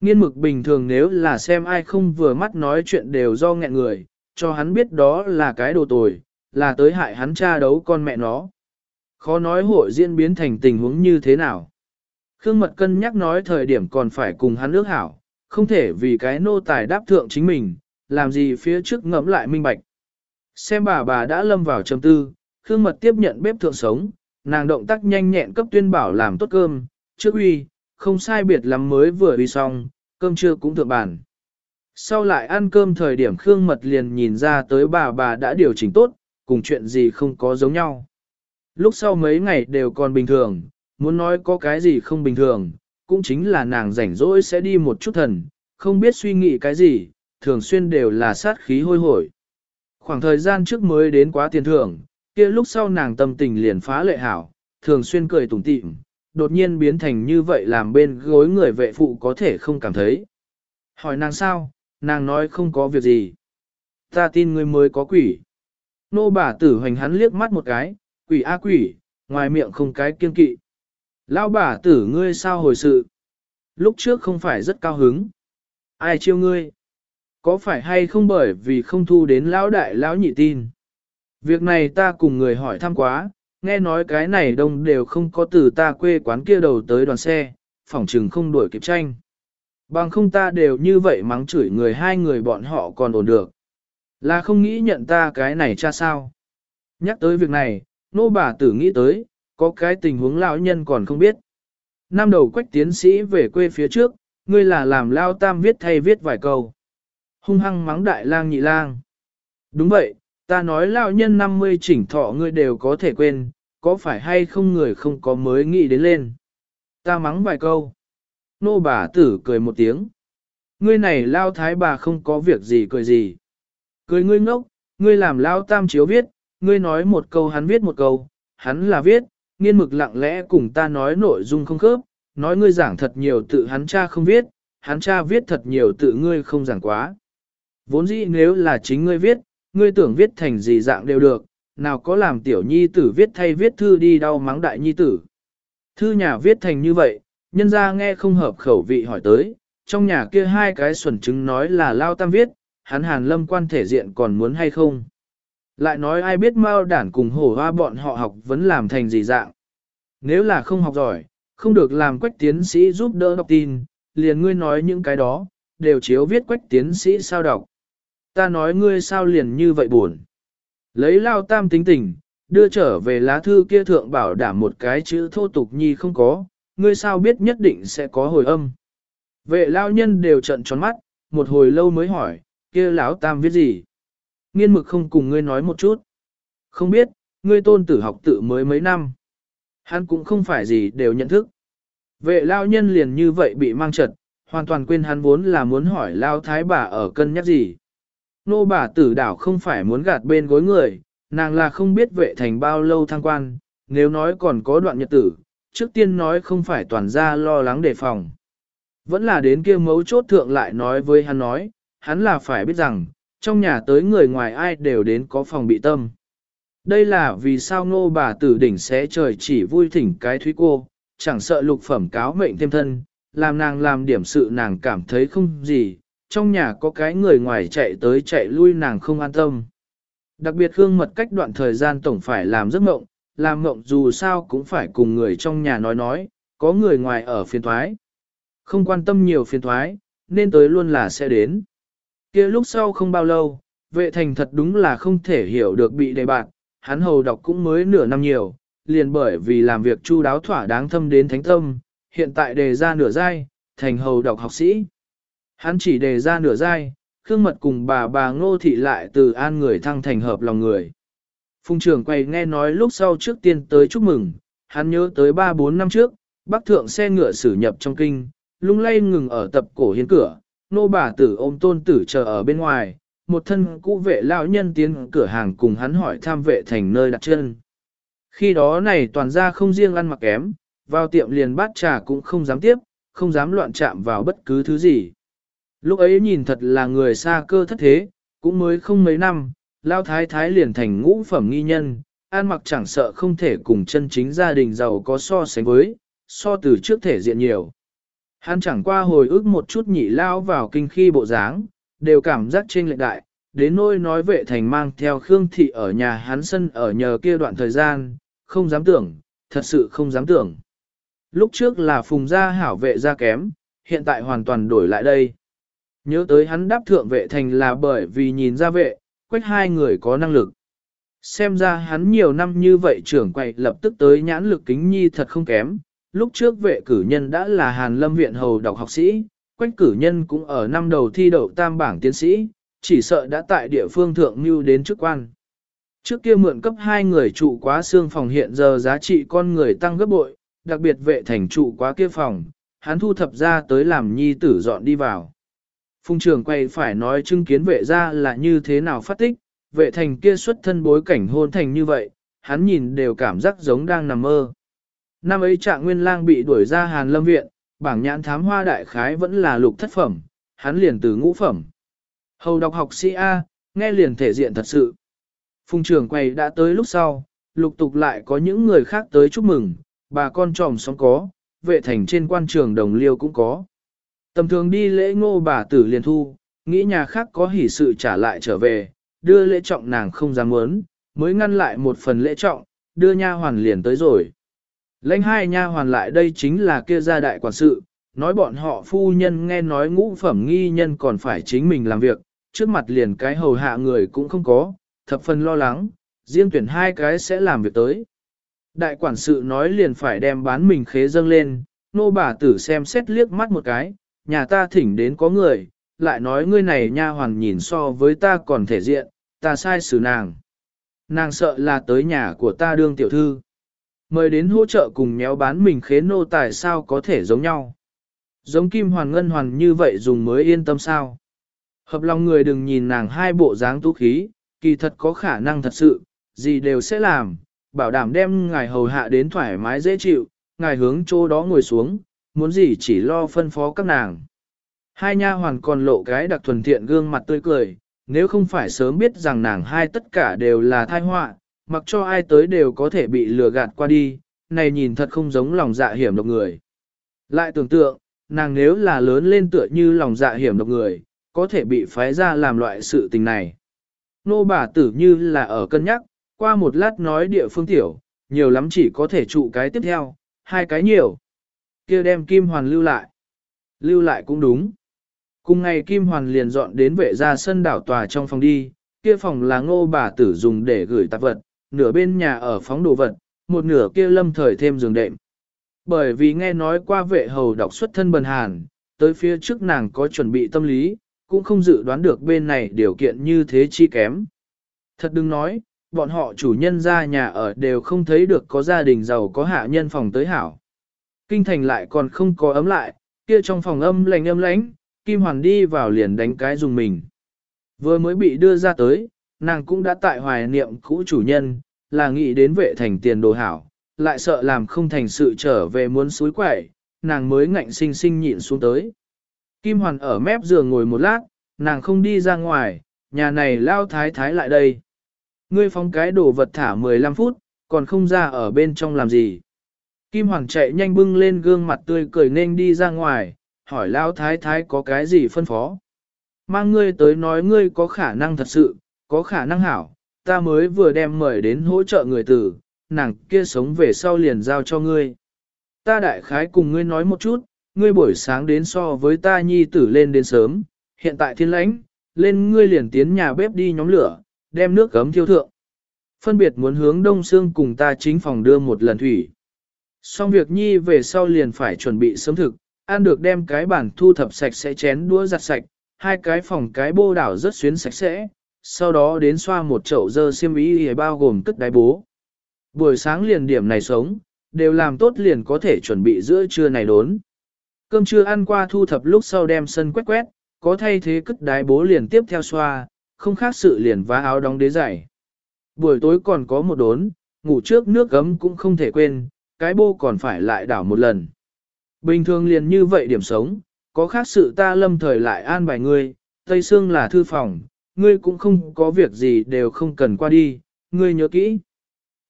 Nghiên mực bình thường nếu là xem ai không vừa mắt nói chuyện đều do nghẹn người, cho hắn biết đó là cái đồ tồi, là tới hại hắn cha đấu con mẹ nó. Khó nói hội diễn biến thành tình huống như thế nào. Khương Mật cân nhắc nói thời điểm còn phải cùng hắn ước hảo, không thể vì cái nô tài đáp thượng chính mình, làm gì phía trước ngẫm lại minh bạch. Xem bà bà đã lâm vào trầm tư, Khương Mật tiếp nhận bếp thượng sống, nàng động tác nhanh nhẹn cấp tuyên bảo làm tốt cơm, trước uy, không sai biệt lắm mới vừa uy xong, cơm trưa cũng thượng bàn. Sau lại ăn cơm thời điểm Khương Mật liền nhìn ra tới bà bà đã điều chỉnh tốt, cùng chuyện gì không có giống nhau. Lúc sau mấy ngày đều còn bình thường, muốn nói có cái gì không bình thường, cũng chính là nàng rảnh rỗi sẽ đi một chút thần, không biết suy nghĩ cái gì, thường xuyên đều là sát khí hôi hổi. Khoảng thời gian trước mới đến quá tiền thưởng, kia lúc sau nàng tâm tình liền phá lệ hảo, thường xuyên cười tủm tỉm, đột nhiên biến thành như vậy làm bên gối người vệ phụ có thể không cảm thấy. Hỏi nàng sao, nàng nói không có việc gì. Ta tin ngươi mới có quỷ. Nô bà tử hoành hắn liếc mắt một cái, quỷ a quỷ, ngoài miệng không cái kiên kỵ. Lão bà tử ngươi sao hồi sự? Lúc trước không phải rất cao hứng. Ai chiêu ngươi? Có phải hay không bởi vì không thu đến lão đại lão nhị tin? Việc này ta cùng người hỏi thăm quá, nghe nói cái này đông đều không có từ ta quê quán kia đầu tới đoàn xe, phỏng chừng không đuổi kịp tranh. Bằng không ta đều như vậy mắng chửi người hai người bọn họ còn ổn được. Là không nghĩ nhận ta cái này cha sao. Nhắc tới việc này, nô bà tử nghĩ tới, có cái tình huống lão nhân còn không biết. Năm đầu quách tiến sĩ về quê phía trước, ngươi là làm lao tam viết thay viết vài câu. Hung hăng mắng đại lang nhị lang. Đúng vậy, ta nói lão nhân 50 chỉnh thọ ngươi đều có thể quên, có phải hay không người không có mới nghĩ đến lên. Ta mắng vài câu. Nô bà tử cười một tiếng. Ngươi này lao thái bà không có việc gì cười gì. Cười ngươi ngốc, ngươi làm lao tam chiếu viết, ngươi nói một câu hắn viết một câu, hắn là viết, nghiên mực lặng lẽ cùng ta nói nội dung không khớp, nói ngươi giảng thật nhiều tự hắn cha không viết, hắn cha viết thật nhiều tự ngươi không giảng quá. Vốn dĩ nếu là chính ngươi viết, ngươi tưởng viết thành gì dạng đều được, nào có làm tiểu nhi tử viết thay viết thư đi đau mắng đại nhi tử. Thư nhà viết thành như vậy, nhân ra nghe không hợp khẩu vị hỏi tới, trong nhà kia hai cái xuẩn chứng nói là lao tam viết, hắn hàn lâm quan thể diện còn muốn hay không. Lại nói ai biết mao đản cùng hổ hoa bọn họ học vẫn làm thành gì dạng. Nếu là không học giỏi, không được làm quách tiến sĩ giúp đỡ đọc tin, liền ngươi nói những cái đó, đều chiếu viết quách tiến sĩ sao đọc. Ta nói ngươi sao liền như vậy buồn. Lấy lao tam tính tình, đưa trở về lá thư kia thượng bảo đảm một cái chữ thô tục nhi không có, ngươi sao biết nhất định sẽ có hồi âm. Vệ lao nhân đều trận tròn mắt, một hồi lâu mới hỏi, kia lão tam viết gì? Nghiên mực không cùng ngươi nói một chút. Không biết, ngươi tôn tử học tự mới mấy năm. Hắn cũng không phải gì đều nhận thức. Vệ lao nhân liền như vậy bị mang trật, hoàn toàn quên hắn vốn là muốn hỏi lao thái bà ở cân nhắc gì. Nô bà tử đảo không phải muốn gạt bên gối người, nàng là không biết vệ thành bao lâu thăng quan, nếu nói còn có đoạn nhật tử, trước tiên nói không phải toàn ra lo lắng đề phòng. Vẫn là đến kia mấu chốt thượng lại nói với hắn nói, hắn là phải biết rằng, trong nhà tới người ngoài ai đều đến có phòng bị tâm. Đây là vì sao ngô bà tử đỉnh sẽ trời chỉ vui thỉnh cái thúy cô, chẳng sợ lục phẩm cáo mệnh thêm thân, làm nàng làm điểm sự nàng cảm thấy không gì, trong nhà có cái người ngoài chạy tới chạy lui nàng không an tâm. Đặc biệt Khương Mật cách đoạn thời gian tổng phải làm giấc mộng, làm mộng dù sao cũng phải cùng người trong nhà nói nói, có người ngoài ở phiên thoái. Không quan tâm nhiều phiên thoái, nên tới luôn là sẽ đến kia lúc sau không bao lâu, vệ thành thật đúng là không thể hiểu được bị đề bạc, hắn hầu đọc cũng mới nửa năm nhiều, liền bởi vì làm việc chu đáo thỏa đáng thâm đến thánh tâm, hiện tại đề ra nửa giai, thành hầu đọc học sĩ. Hắn chỉ đề ra nửa giai, Khương Mật cùng bà bà Ngô Thị lại từ an người thăng thành hợp lòng người. Phùng trưởng quay nghe nói lúc sau trước tiên tới chúc mừng, hắn nhớ tới 3-4 năm trước, bác thượng xe ngựa xử nhập trong kinh, lung lay ngừng ở tập cổ hiến cửa, nô bà tử ôm tôn tử chờ ở bên ngoài, một thân cũ vệ lão nhân tiến cửa hàng cùng hắn hỏi tham vệ thành nơi đặt chân. Khi đó này toàn ra không riêng ăn mặc kém, vào tiệm liền bát trà cũng không dám tiếp, không dám loạn chạm vào bất cứ thứ gì. Lúc ấy nhìn thật là người xa cơ thất thế, cũng mới không mấy năm, lao thái thái liền thành ngũ phẩm nghi nhân, an mặc chẳng sợ không thể cùng chân chính gia đình giàu có so sánh với, so từ trước thể diện nhiều. Hắn chẳng qua hồi ức một chút nhị lao vào kinh khi bộ dáng, đều cảm giác trên lệ đại, đến nỗi nói vệ thành mang theo Khương Thị ở nhà hắn sân ở nhờ kia đoạn thời gian, không dám tưởng, thật sự không dám tưởng. Lúc trước là phùng gia hảo vệ gia kém, hiện tại hoàn toàn đổi lại đây. Nhớ tới hắn đáp thượng vệ thành là bởi vì nhìn ra vệ, quách hai người có năng lực. Xem ra hắn nhiều năm như vậy trưởng quậy lập tức tới nhãn lực kính nhi thật không kém. Lúc trước vệ cử nhân đã là Hàn Lâm Viện Hầu đọc học sĩ, quách cử nhân cũng ở năm đầu thi đậu tam bảng tiến sĩ, chỉ sợ đã tại địa phương thượng mưu đến chức quan. Trước kia mượn cấp hai người trụ quá xương phòng hiện giờ giá trị con người tăng gấp bội, đặc biệt vệ thành trụ quá kia phòng, hắn thu thập ra tới làm nhi tử dọn đi vào. Phùng trường quay phải nói chứng kiến vệ ra là như thế nào phát tích, vệ thành kia xuất thân bối cảnh hôn thành như vậy, hắn nhìn đều cảm giác giống đang nằm mơ. Năm ấy trạng nguyên lang bị đuổi ra hàn lâm viện, bảng nhãn thám hoa đại khái vẫn là lục thất phẩm, hắn liền từ ngũ phẩm. Hầu đọc học sĩ A, nghe liền thể diện thật sự. Phùng trường quay đã tới lúc sau, lục tục lại có những người khác tới chúc mừng, bà con tròm sống có, vệ thành trên quan trường đồng liêu cũng có. Tầm thường đi lễ ngô bà tử liền thu, nghĩ nhà khác có hỷ sự trả lại trở về, đưa lễ trọng nàng không dám muốn, mới ngăn lại một phần lễ trọng, đưa nha hoàn liền tới rồi. Lãnh hai nha hoàn lại đây chính là kia gia đại quản sự, nói bọn họ phu nhân nghe nói ngũ phẩm nghi nhân còn phải chính mình làm việc, trước mặt liền cái hầu hạ người cũng không có, thập phần lo lắng, riêng tuyển hai cái sẽ làm việc tới. Đại quản sự nói liền phải đem bán mình khế dâng lên, nô bà tử xem xét liếc mắt một cái, nhà ta thỉnh đến có người, lại nói ngươi này nha hoàn nhìn so với ta còn thể diện, ta sai xử nàng. Nàng sợ là tới nhà của ta đương tiểu thư. Mời đến hỗ trợ cùng nhéo bán mình khế nô tài sao có thể giống nhau. Giống kim hoàn ngân hoàn như vậy dùng mới yên tâm sao. Hợp lòng người đừng nhìn nàng hai bộ dáng tú khí, kỳ thật có khả năng thật sự, gì đều sẽ làm, bảo đảm đem ngài hầu hạ đến thoải mái dễ chịu, ngài hướng chỗ đó ngồi xuống, muốn gì chỉ lo phân phó các nàng. Hai nha hoàn còn lộ cái đặc thuần thiện gương mặt tươi cười, nếu không phải sớm biết rằng nàng hai tất cả đều là thai họa, mặc cho ai tới đều có thể bị lừa gạt qua đi, này nhìn thật không giống lòng dạ hiểm độc người. Lại tưởng tượng, nàng nếu là lớn lên tựa như lòng dạ hiểm độc người, có thể bị phái ra làm loại sự tình này. Nô bà tử như là ở cân nhắc, qua một lát nói địa phương tiểu, nhiều lắm chỉ có thể trụ cái tiếp theo, hai cái nhiều kia đem Kim Hoàn lưu lại. Lưu lại cũng đúng. Cùng ngày Kim Hoàn liền dọn đến vệ ra sân đảo tòa trong phòng đi, kia phòng là ngô bà tử dùng để gửi tạp vật, nửa bên nhà ở phóng đồ vật, một nửa kia lâm thời thêm giường đệm. Bởi vì nghe nói qua vệ hầu đọc xuất thân bần hàn, tới phía trước nàng có chuẩn bị tâm lý, cũng không dự đoán được bên này điều kiện như thế chi kém. Thật đừng nói, bọn họ chủ nhân ra nhà ở đều không thấy được có gia đình giàu có hạ nhân phòng tới hảo. Kinh thành lại còn không có ấm lại, kia trong phòng âm lạnh âm lãnh, Kim Hoàn đi vào liền đánh cái dùng mình. Vừa mới bị đưa ra tới, nàng cũng đã tại hoài niệm cũ chủ nhân, là nghĩ đến vệ thành tiền đồ hảo, lại sợ làm không thành sự trở về muốn suối quẩy, nàng mới ngạnh sinh sinh nhịn xuống tới. Kim Hoàn ở mép giường ngồi một lát, nàng không đi ra ngoài, nhà này lao thái thái lại đây. Ngươi phóng cái đồ vật thả 15 phút, còn không ra ở bên trong làm gì. Kim Hoàng chạy nhanh bưng lên gương mặt tươi cười nên đi ra ngoài, hỏi Lão thái thái có cái gì phân phó. Mang ngươi tới nói ngươi có khả năng thật sự, có khả năng hảo, ta mới vừa đem mời đến hỗ trợ người tử, nàng kia sống về sau liền giao cho ngươi. Ta đại khái cùng ngươi nói một chút, ngươi buổi sáng đến so với ta nhi tử lên đến sớm, hiện tại thiên lãnh, lên ngươi liền tiến nhà bếp đi nhóm lửa, đem nước gấm thiêu thượng. Phân biệt muốn hướng đông xương cùng ta chính phòng đưa một lần thủy. Xong việc nhi về sau liền phải chuẩn bị sớm thực, ăn được đem cái bản thu thập sạch sẽ chén đũa giặt sạch, hai cái phòng cái bô đảo rất xuyến sạch sẽ, sau đó đến xoa một chậu dơ xiêm y bao gồm cất đáy bố. Buổi sáng liền điểm này sống, đều làm tốt liền có thể chuẩn bị giữa trưa này đốn. Cơm trưa ăn qua thu thập lúc sau đem sân quét quét, có thay thế cất đái bố liền tiếp theo xoa, không khác sự liền vá áo đóng đế giày. Buổi tối còn có một đốn, ngủ trước nước gấm cũng không thể quên, cái bô còn phải lại đảo một lần. Bình thường liền như vậy điểm sống, có khác sự ta lâm thời lại an bài ngươi, Tây Sương là thư phòng, ngươi cũng không có việc gì đều không cần qua đi, ngươi nhớ kỹ.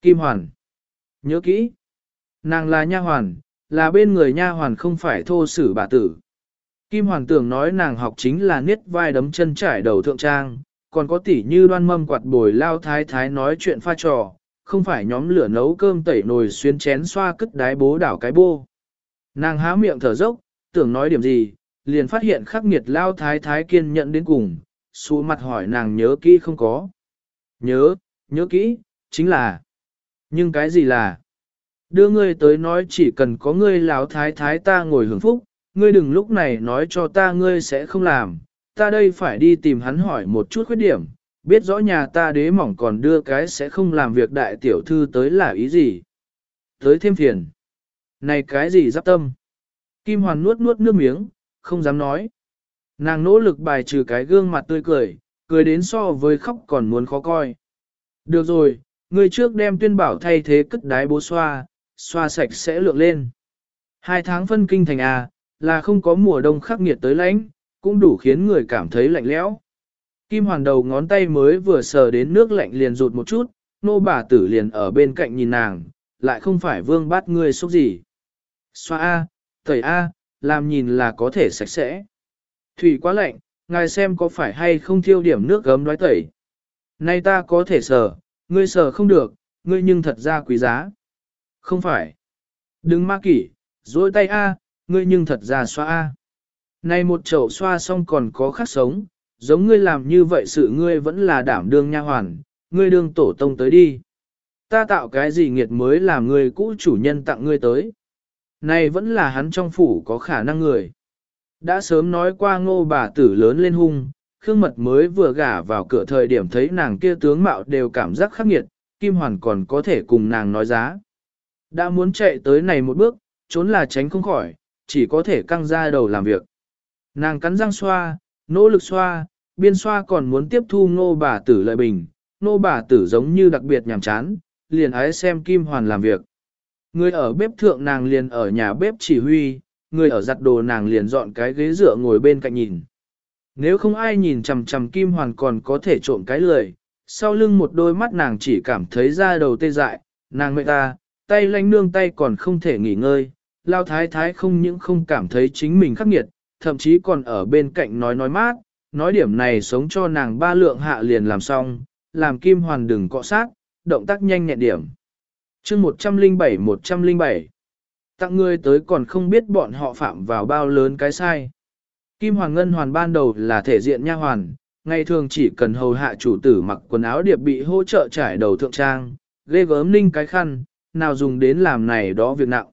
Kim Hoàn. Nhớ kỹ. Nàng là nha hoàn, là bên người nha hoàn không phải thô sử bà tử. Kim Hoàn tưởng nói nàng học chính là niết vai đấm chân trải đầu thượng trang, còn có tỉ như đoan mâm quạt bồi lao thái thái nói chuyện pha trò, không phải nhóm lửa nấu cơm tẩy nồi xuyên chén xoa cất đái bố đảo cái bô. Nàng há miệng thở dốc, tưởng nói điểm gì, liền phát hiện khắc nghiệt lao thái thái kiên nhận đến cùng, xu mặt hỏi nàng nhớ kỹ không có. Nhớ, nhớ kỹ, chính là. Nhưng cái gì là? Đưa ngươi tới nói chỉ cần có ngươi lão thái thái ta ngồi hưởng phúc, ngươi đừng lúc này nói cho ta ngươi sẽ không làm, ta đây phải đi tìm hắn hỏi một chút khuyết điểm, biết rõ nhà ta đế mỏng còn đưa cái sẽ không làm việc đại tiểu thư tới là ý gì. Tới thêm phiền. Này cái gì giáp tâm? Kim Hoàn nuốt nuốt nước miếng, không dám nói. Nàng nỗ lực bài trừ cái gương mặt tươi cười, cười đến so với khóc còn muốn khó coi. Được rồi, người trước đem tuyên bảo thay thế cất đái bố xoa, xoa sạch sẽ lượng lên. Hai tháng phân kinh thành A, là không có mùa đông khắc nghiệt tới lãnh, cũng đủ khiến người cảm thấy lạnh lẽo. Kim hoàn đầu ngón tay mới vừa sờ đến nước lạnh liền rụt một chút, nô bà tử liền ở bên cạnh nhìn nàng, lại không phải vương bát ngươi xúc gì. Xoa A, tẩy A, làm nhìn là có thể sạch sẽ. Thủy quá lạnh, ngài xem có phải hay không thiêu điểm nước gấm đoái tẩy. Nay ta có thể sờ, ngươi sờ không được, ngươi nhưng thật ra quý giá. Không phải. Đừng ma kỷ, dối tay A, ngươi nhưng thật ra xoa A. Này một chậu xoa xong còn có khắc sống, giống ngươi làm như vậy sự ngươi vẫn là đảm đương nha hoàn, ngươi đương tổ tông tới đi. Ta tạo cái gì nghiệt mới làm ngươi cũ chủ nhân tặng ngươi tới. Này vẫn là hắn trong phủ có khả năng người. Đã sớm nói qua ngô bà tử lớn lên hung, Khương Mật mới vừa gả vào cửa thời điểm thấy nàng kia tướng mạo đều cảm giác khắc nghiệt, Kim Hoàn còn có thể cùng nàng nói giá. Đã muốn chạy tới này một bước, trốn là tránh không khỏi, chỉ có thể căng ra đầu làm việc. Nàng cắn răng xoa, nỗ lực xoa, biên xoa còn muốn tiếp thu nô bà tử lợi bình, nô bà tử giống như đặc biệt nhàm chán, liền ái xem Kim Hoàn làm việc. Người ở bếp thượng nàng liền ở nhà bếp chỉ huy, người ở giặt đồ nàng liền dọn cái ghế dựa ngồi bên cạnh nhìn. Nếu không ai nhìn chằm chằm Kim Hoàn còn có thể trộm cái lời, sau lưng một đôi mắt nàng chỉ cảm thấy da đầu tê dại, nàng mệt ta, tay lanh nương tay còn không thể nghỉ ngơi, lao thái thái không những không cảm thấy chính mình khắc nghiệt, thậm chí còn ở bên cạnh nói nói mát, nói điểm này sống cho nàng ba lượng hạ liền làm xong, làm Kim Hoàn đừng cọ sát, động tác nhanh nhẹn điểm. chương 107-107 Tặng người tới còn không biết bọn họ phạm vào bao lớn cái sai. Kim hoàn Ngân Hoàn ban đầu là thể diện nha hoàn, ngày thường chỉ cần hầu hạ chủ tử mặc quần áo điệp bị hỗ trợ trải đầu thượng trang, ghê gớm ninh cái khăn, nào dùng đến làm này đó việc nặng.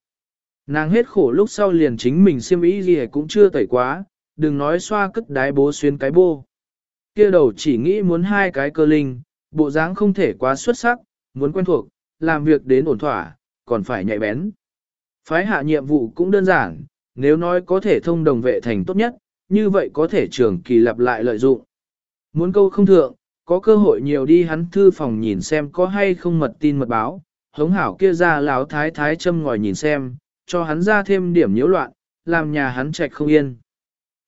Nàng hết khổ lúc sau liền chính mình siêm ý gì cũng chưa tẩy quá, đừng nói xoa cất đái bố xuyên cái bô. kia đầu chỉ nghĩ muốn hai cái cơ linh, bộ dáng không thể quá xuất sắc, muốn quen thuộc, làm việc đến ổn thỏa, còn phải nhạy bén. Phái hạ nhiệm vụ cũng đơn giản, nếu nói có thể thông đồng vệ thành tốt nhất, như vậy có thể trường kỳ lặp lại lợi dụng. Muốn câu không thượng, có cơ hội nhiều đi hắn thư phòng nhìn xem có hay không mật tin mật báo, hống hảo kia ra láo thái thái châm ngòi nhìn xem, cho hắn ra thêm điểm nhiễu loạn, làm nhà hắn trạch không yên.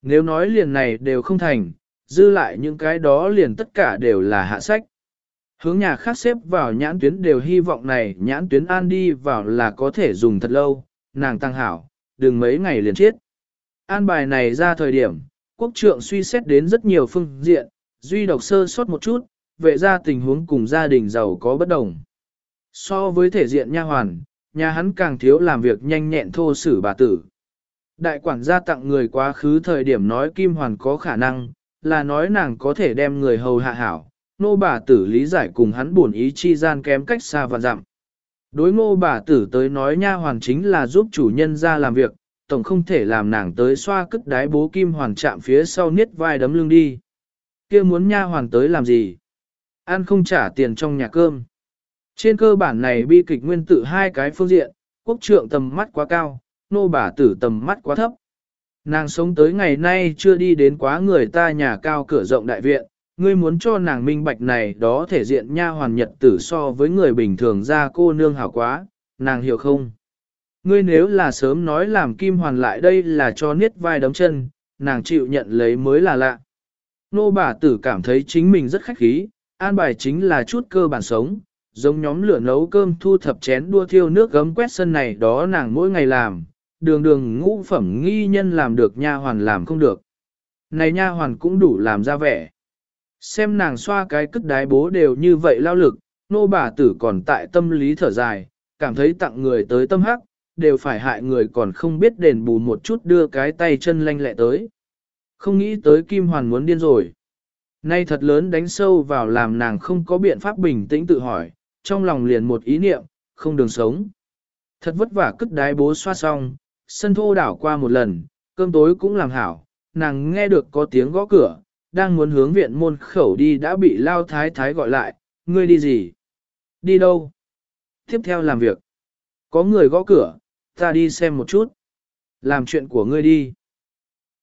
Nếu nói liền này đều không thành, dư lại những cái đó liền tất cả đều là hạ sách. Hướng nhà khác xếp vào nhãn tuyến đều hy vọng này nhãn tuyến an đi vào là có thể dùng thật lâu, nàng tăng hảo, đừng mấy ngày liền chết. An bài này ra thời điểm, quốc trượng suy xét đến rất nhiều phương diện, duy độc sơ sót một chút, vệ ra tình huống cùng gia đình giàu có bất đồng. So với thể diện nha hoàn, nhà hắn càng thiếu làm việc nhanh nhẹn thô sử bà tử. Đại quản gia tặng người quá khứ thời điểm nói Kim Hoàn có khả năng, là nói nàng có thể đem người hầu hạ hảo, nô bà tử lý giải cùng hắn buồn ý chi gian kém cách xa và dặm. Đối ngô bà tử tới nói nha hoàn chính là giúp chủ nhân ra làm việc, tổng không thể làm nàng tới xoa cất đái bố kim hoàn chạm phía sau niết vai đấm lưng đi. kia muốn nha hoàn tới làm gì? Ăn không trả tiền trong nhà cơm. Trên cơ bản này bi kịch nguyên tử hai cái phương diện, quốc trượng tầm mắt quá cao, nô bà tử tầm mắt quá thấp. Nàng sống tới ngày nay chưa đi đến quá người ta nhà cao cửa rộng đại viện, ngươi muốn cho nàng minh bạch này đó thể diện nha hoàn nhật tử so với người bình thường ra cô nương hảo quá, nàng hiểu không? Ngươi nếu là sớm nói làm kim hoàn lại đây là cho niết vai đấm chân, nàng chịu nhận lấy mới là lạ. Nô bà tử cảm thấy chính mình rất khách khí, an bài chính là chút cơ bản sống, giống nhóm lửa nấu cơm thu thập chén đua thiêu nước gấm quét sân này đó nàng mỗi ngày làm, đường đường ngũ phẩm nghi nhân làm được nha hoàn làm không được. Này nha hoàn cũng đủ làm ra vẻ. Xem nàng xoa cái cất đái bố đều như vậy lao lực, nô bà tử còn tại tâm lý thở dài, cảm thấy tặng người tới tâm hắc, đều phải hại người còn không biết đền bù một chút đưa cái tay chân lanh lẹ tới. Không nghĩ tới Kim Hoàn muốn điên rồi. Nay thật lớn đánh sâu vào làm nàng không có biện pháp bình tĩnh tự hỏi, trong lòng liền một ý niệm, không đường sống. Thật vất vả cất đái bố xoa xong, sân thô đảo qua một lần, cơm tối cũng làm hảo, nàng nghe được có tiếng gõ cửa, đang muốn hướng viện môn khẩu đi đã bị lao thái thái gọi lại, ngươi đi gì? Đi đâu? Tiếp theo làm việc. Có người gõ cửa, ta đi xem một chút. Làm chuyện của ngươi đi.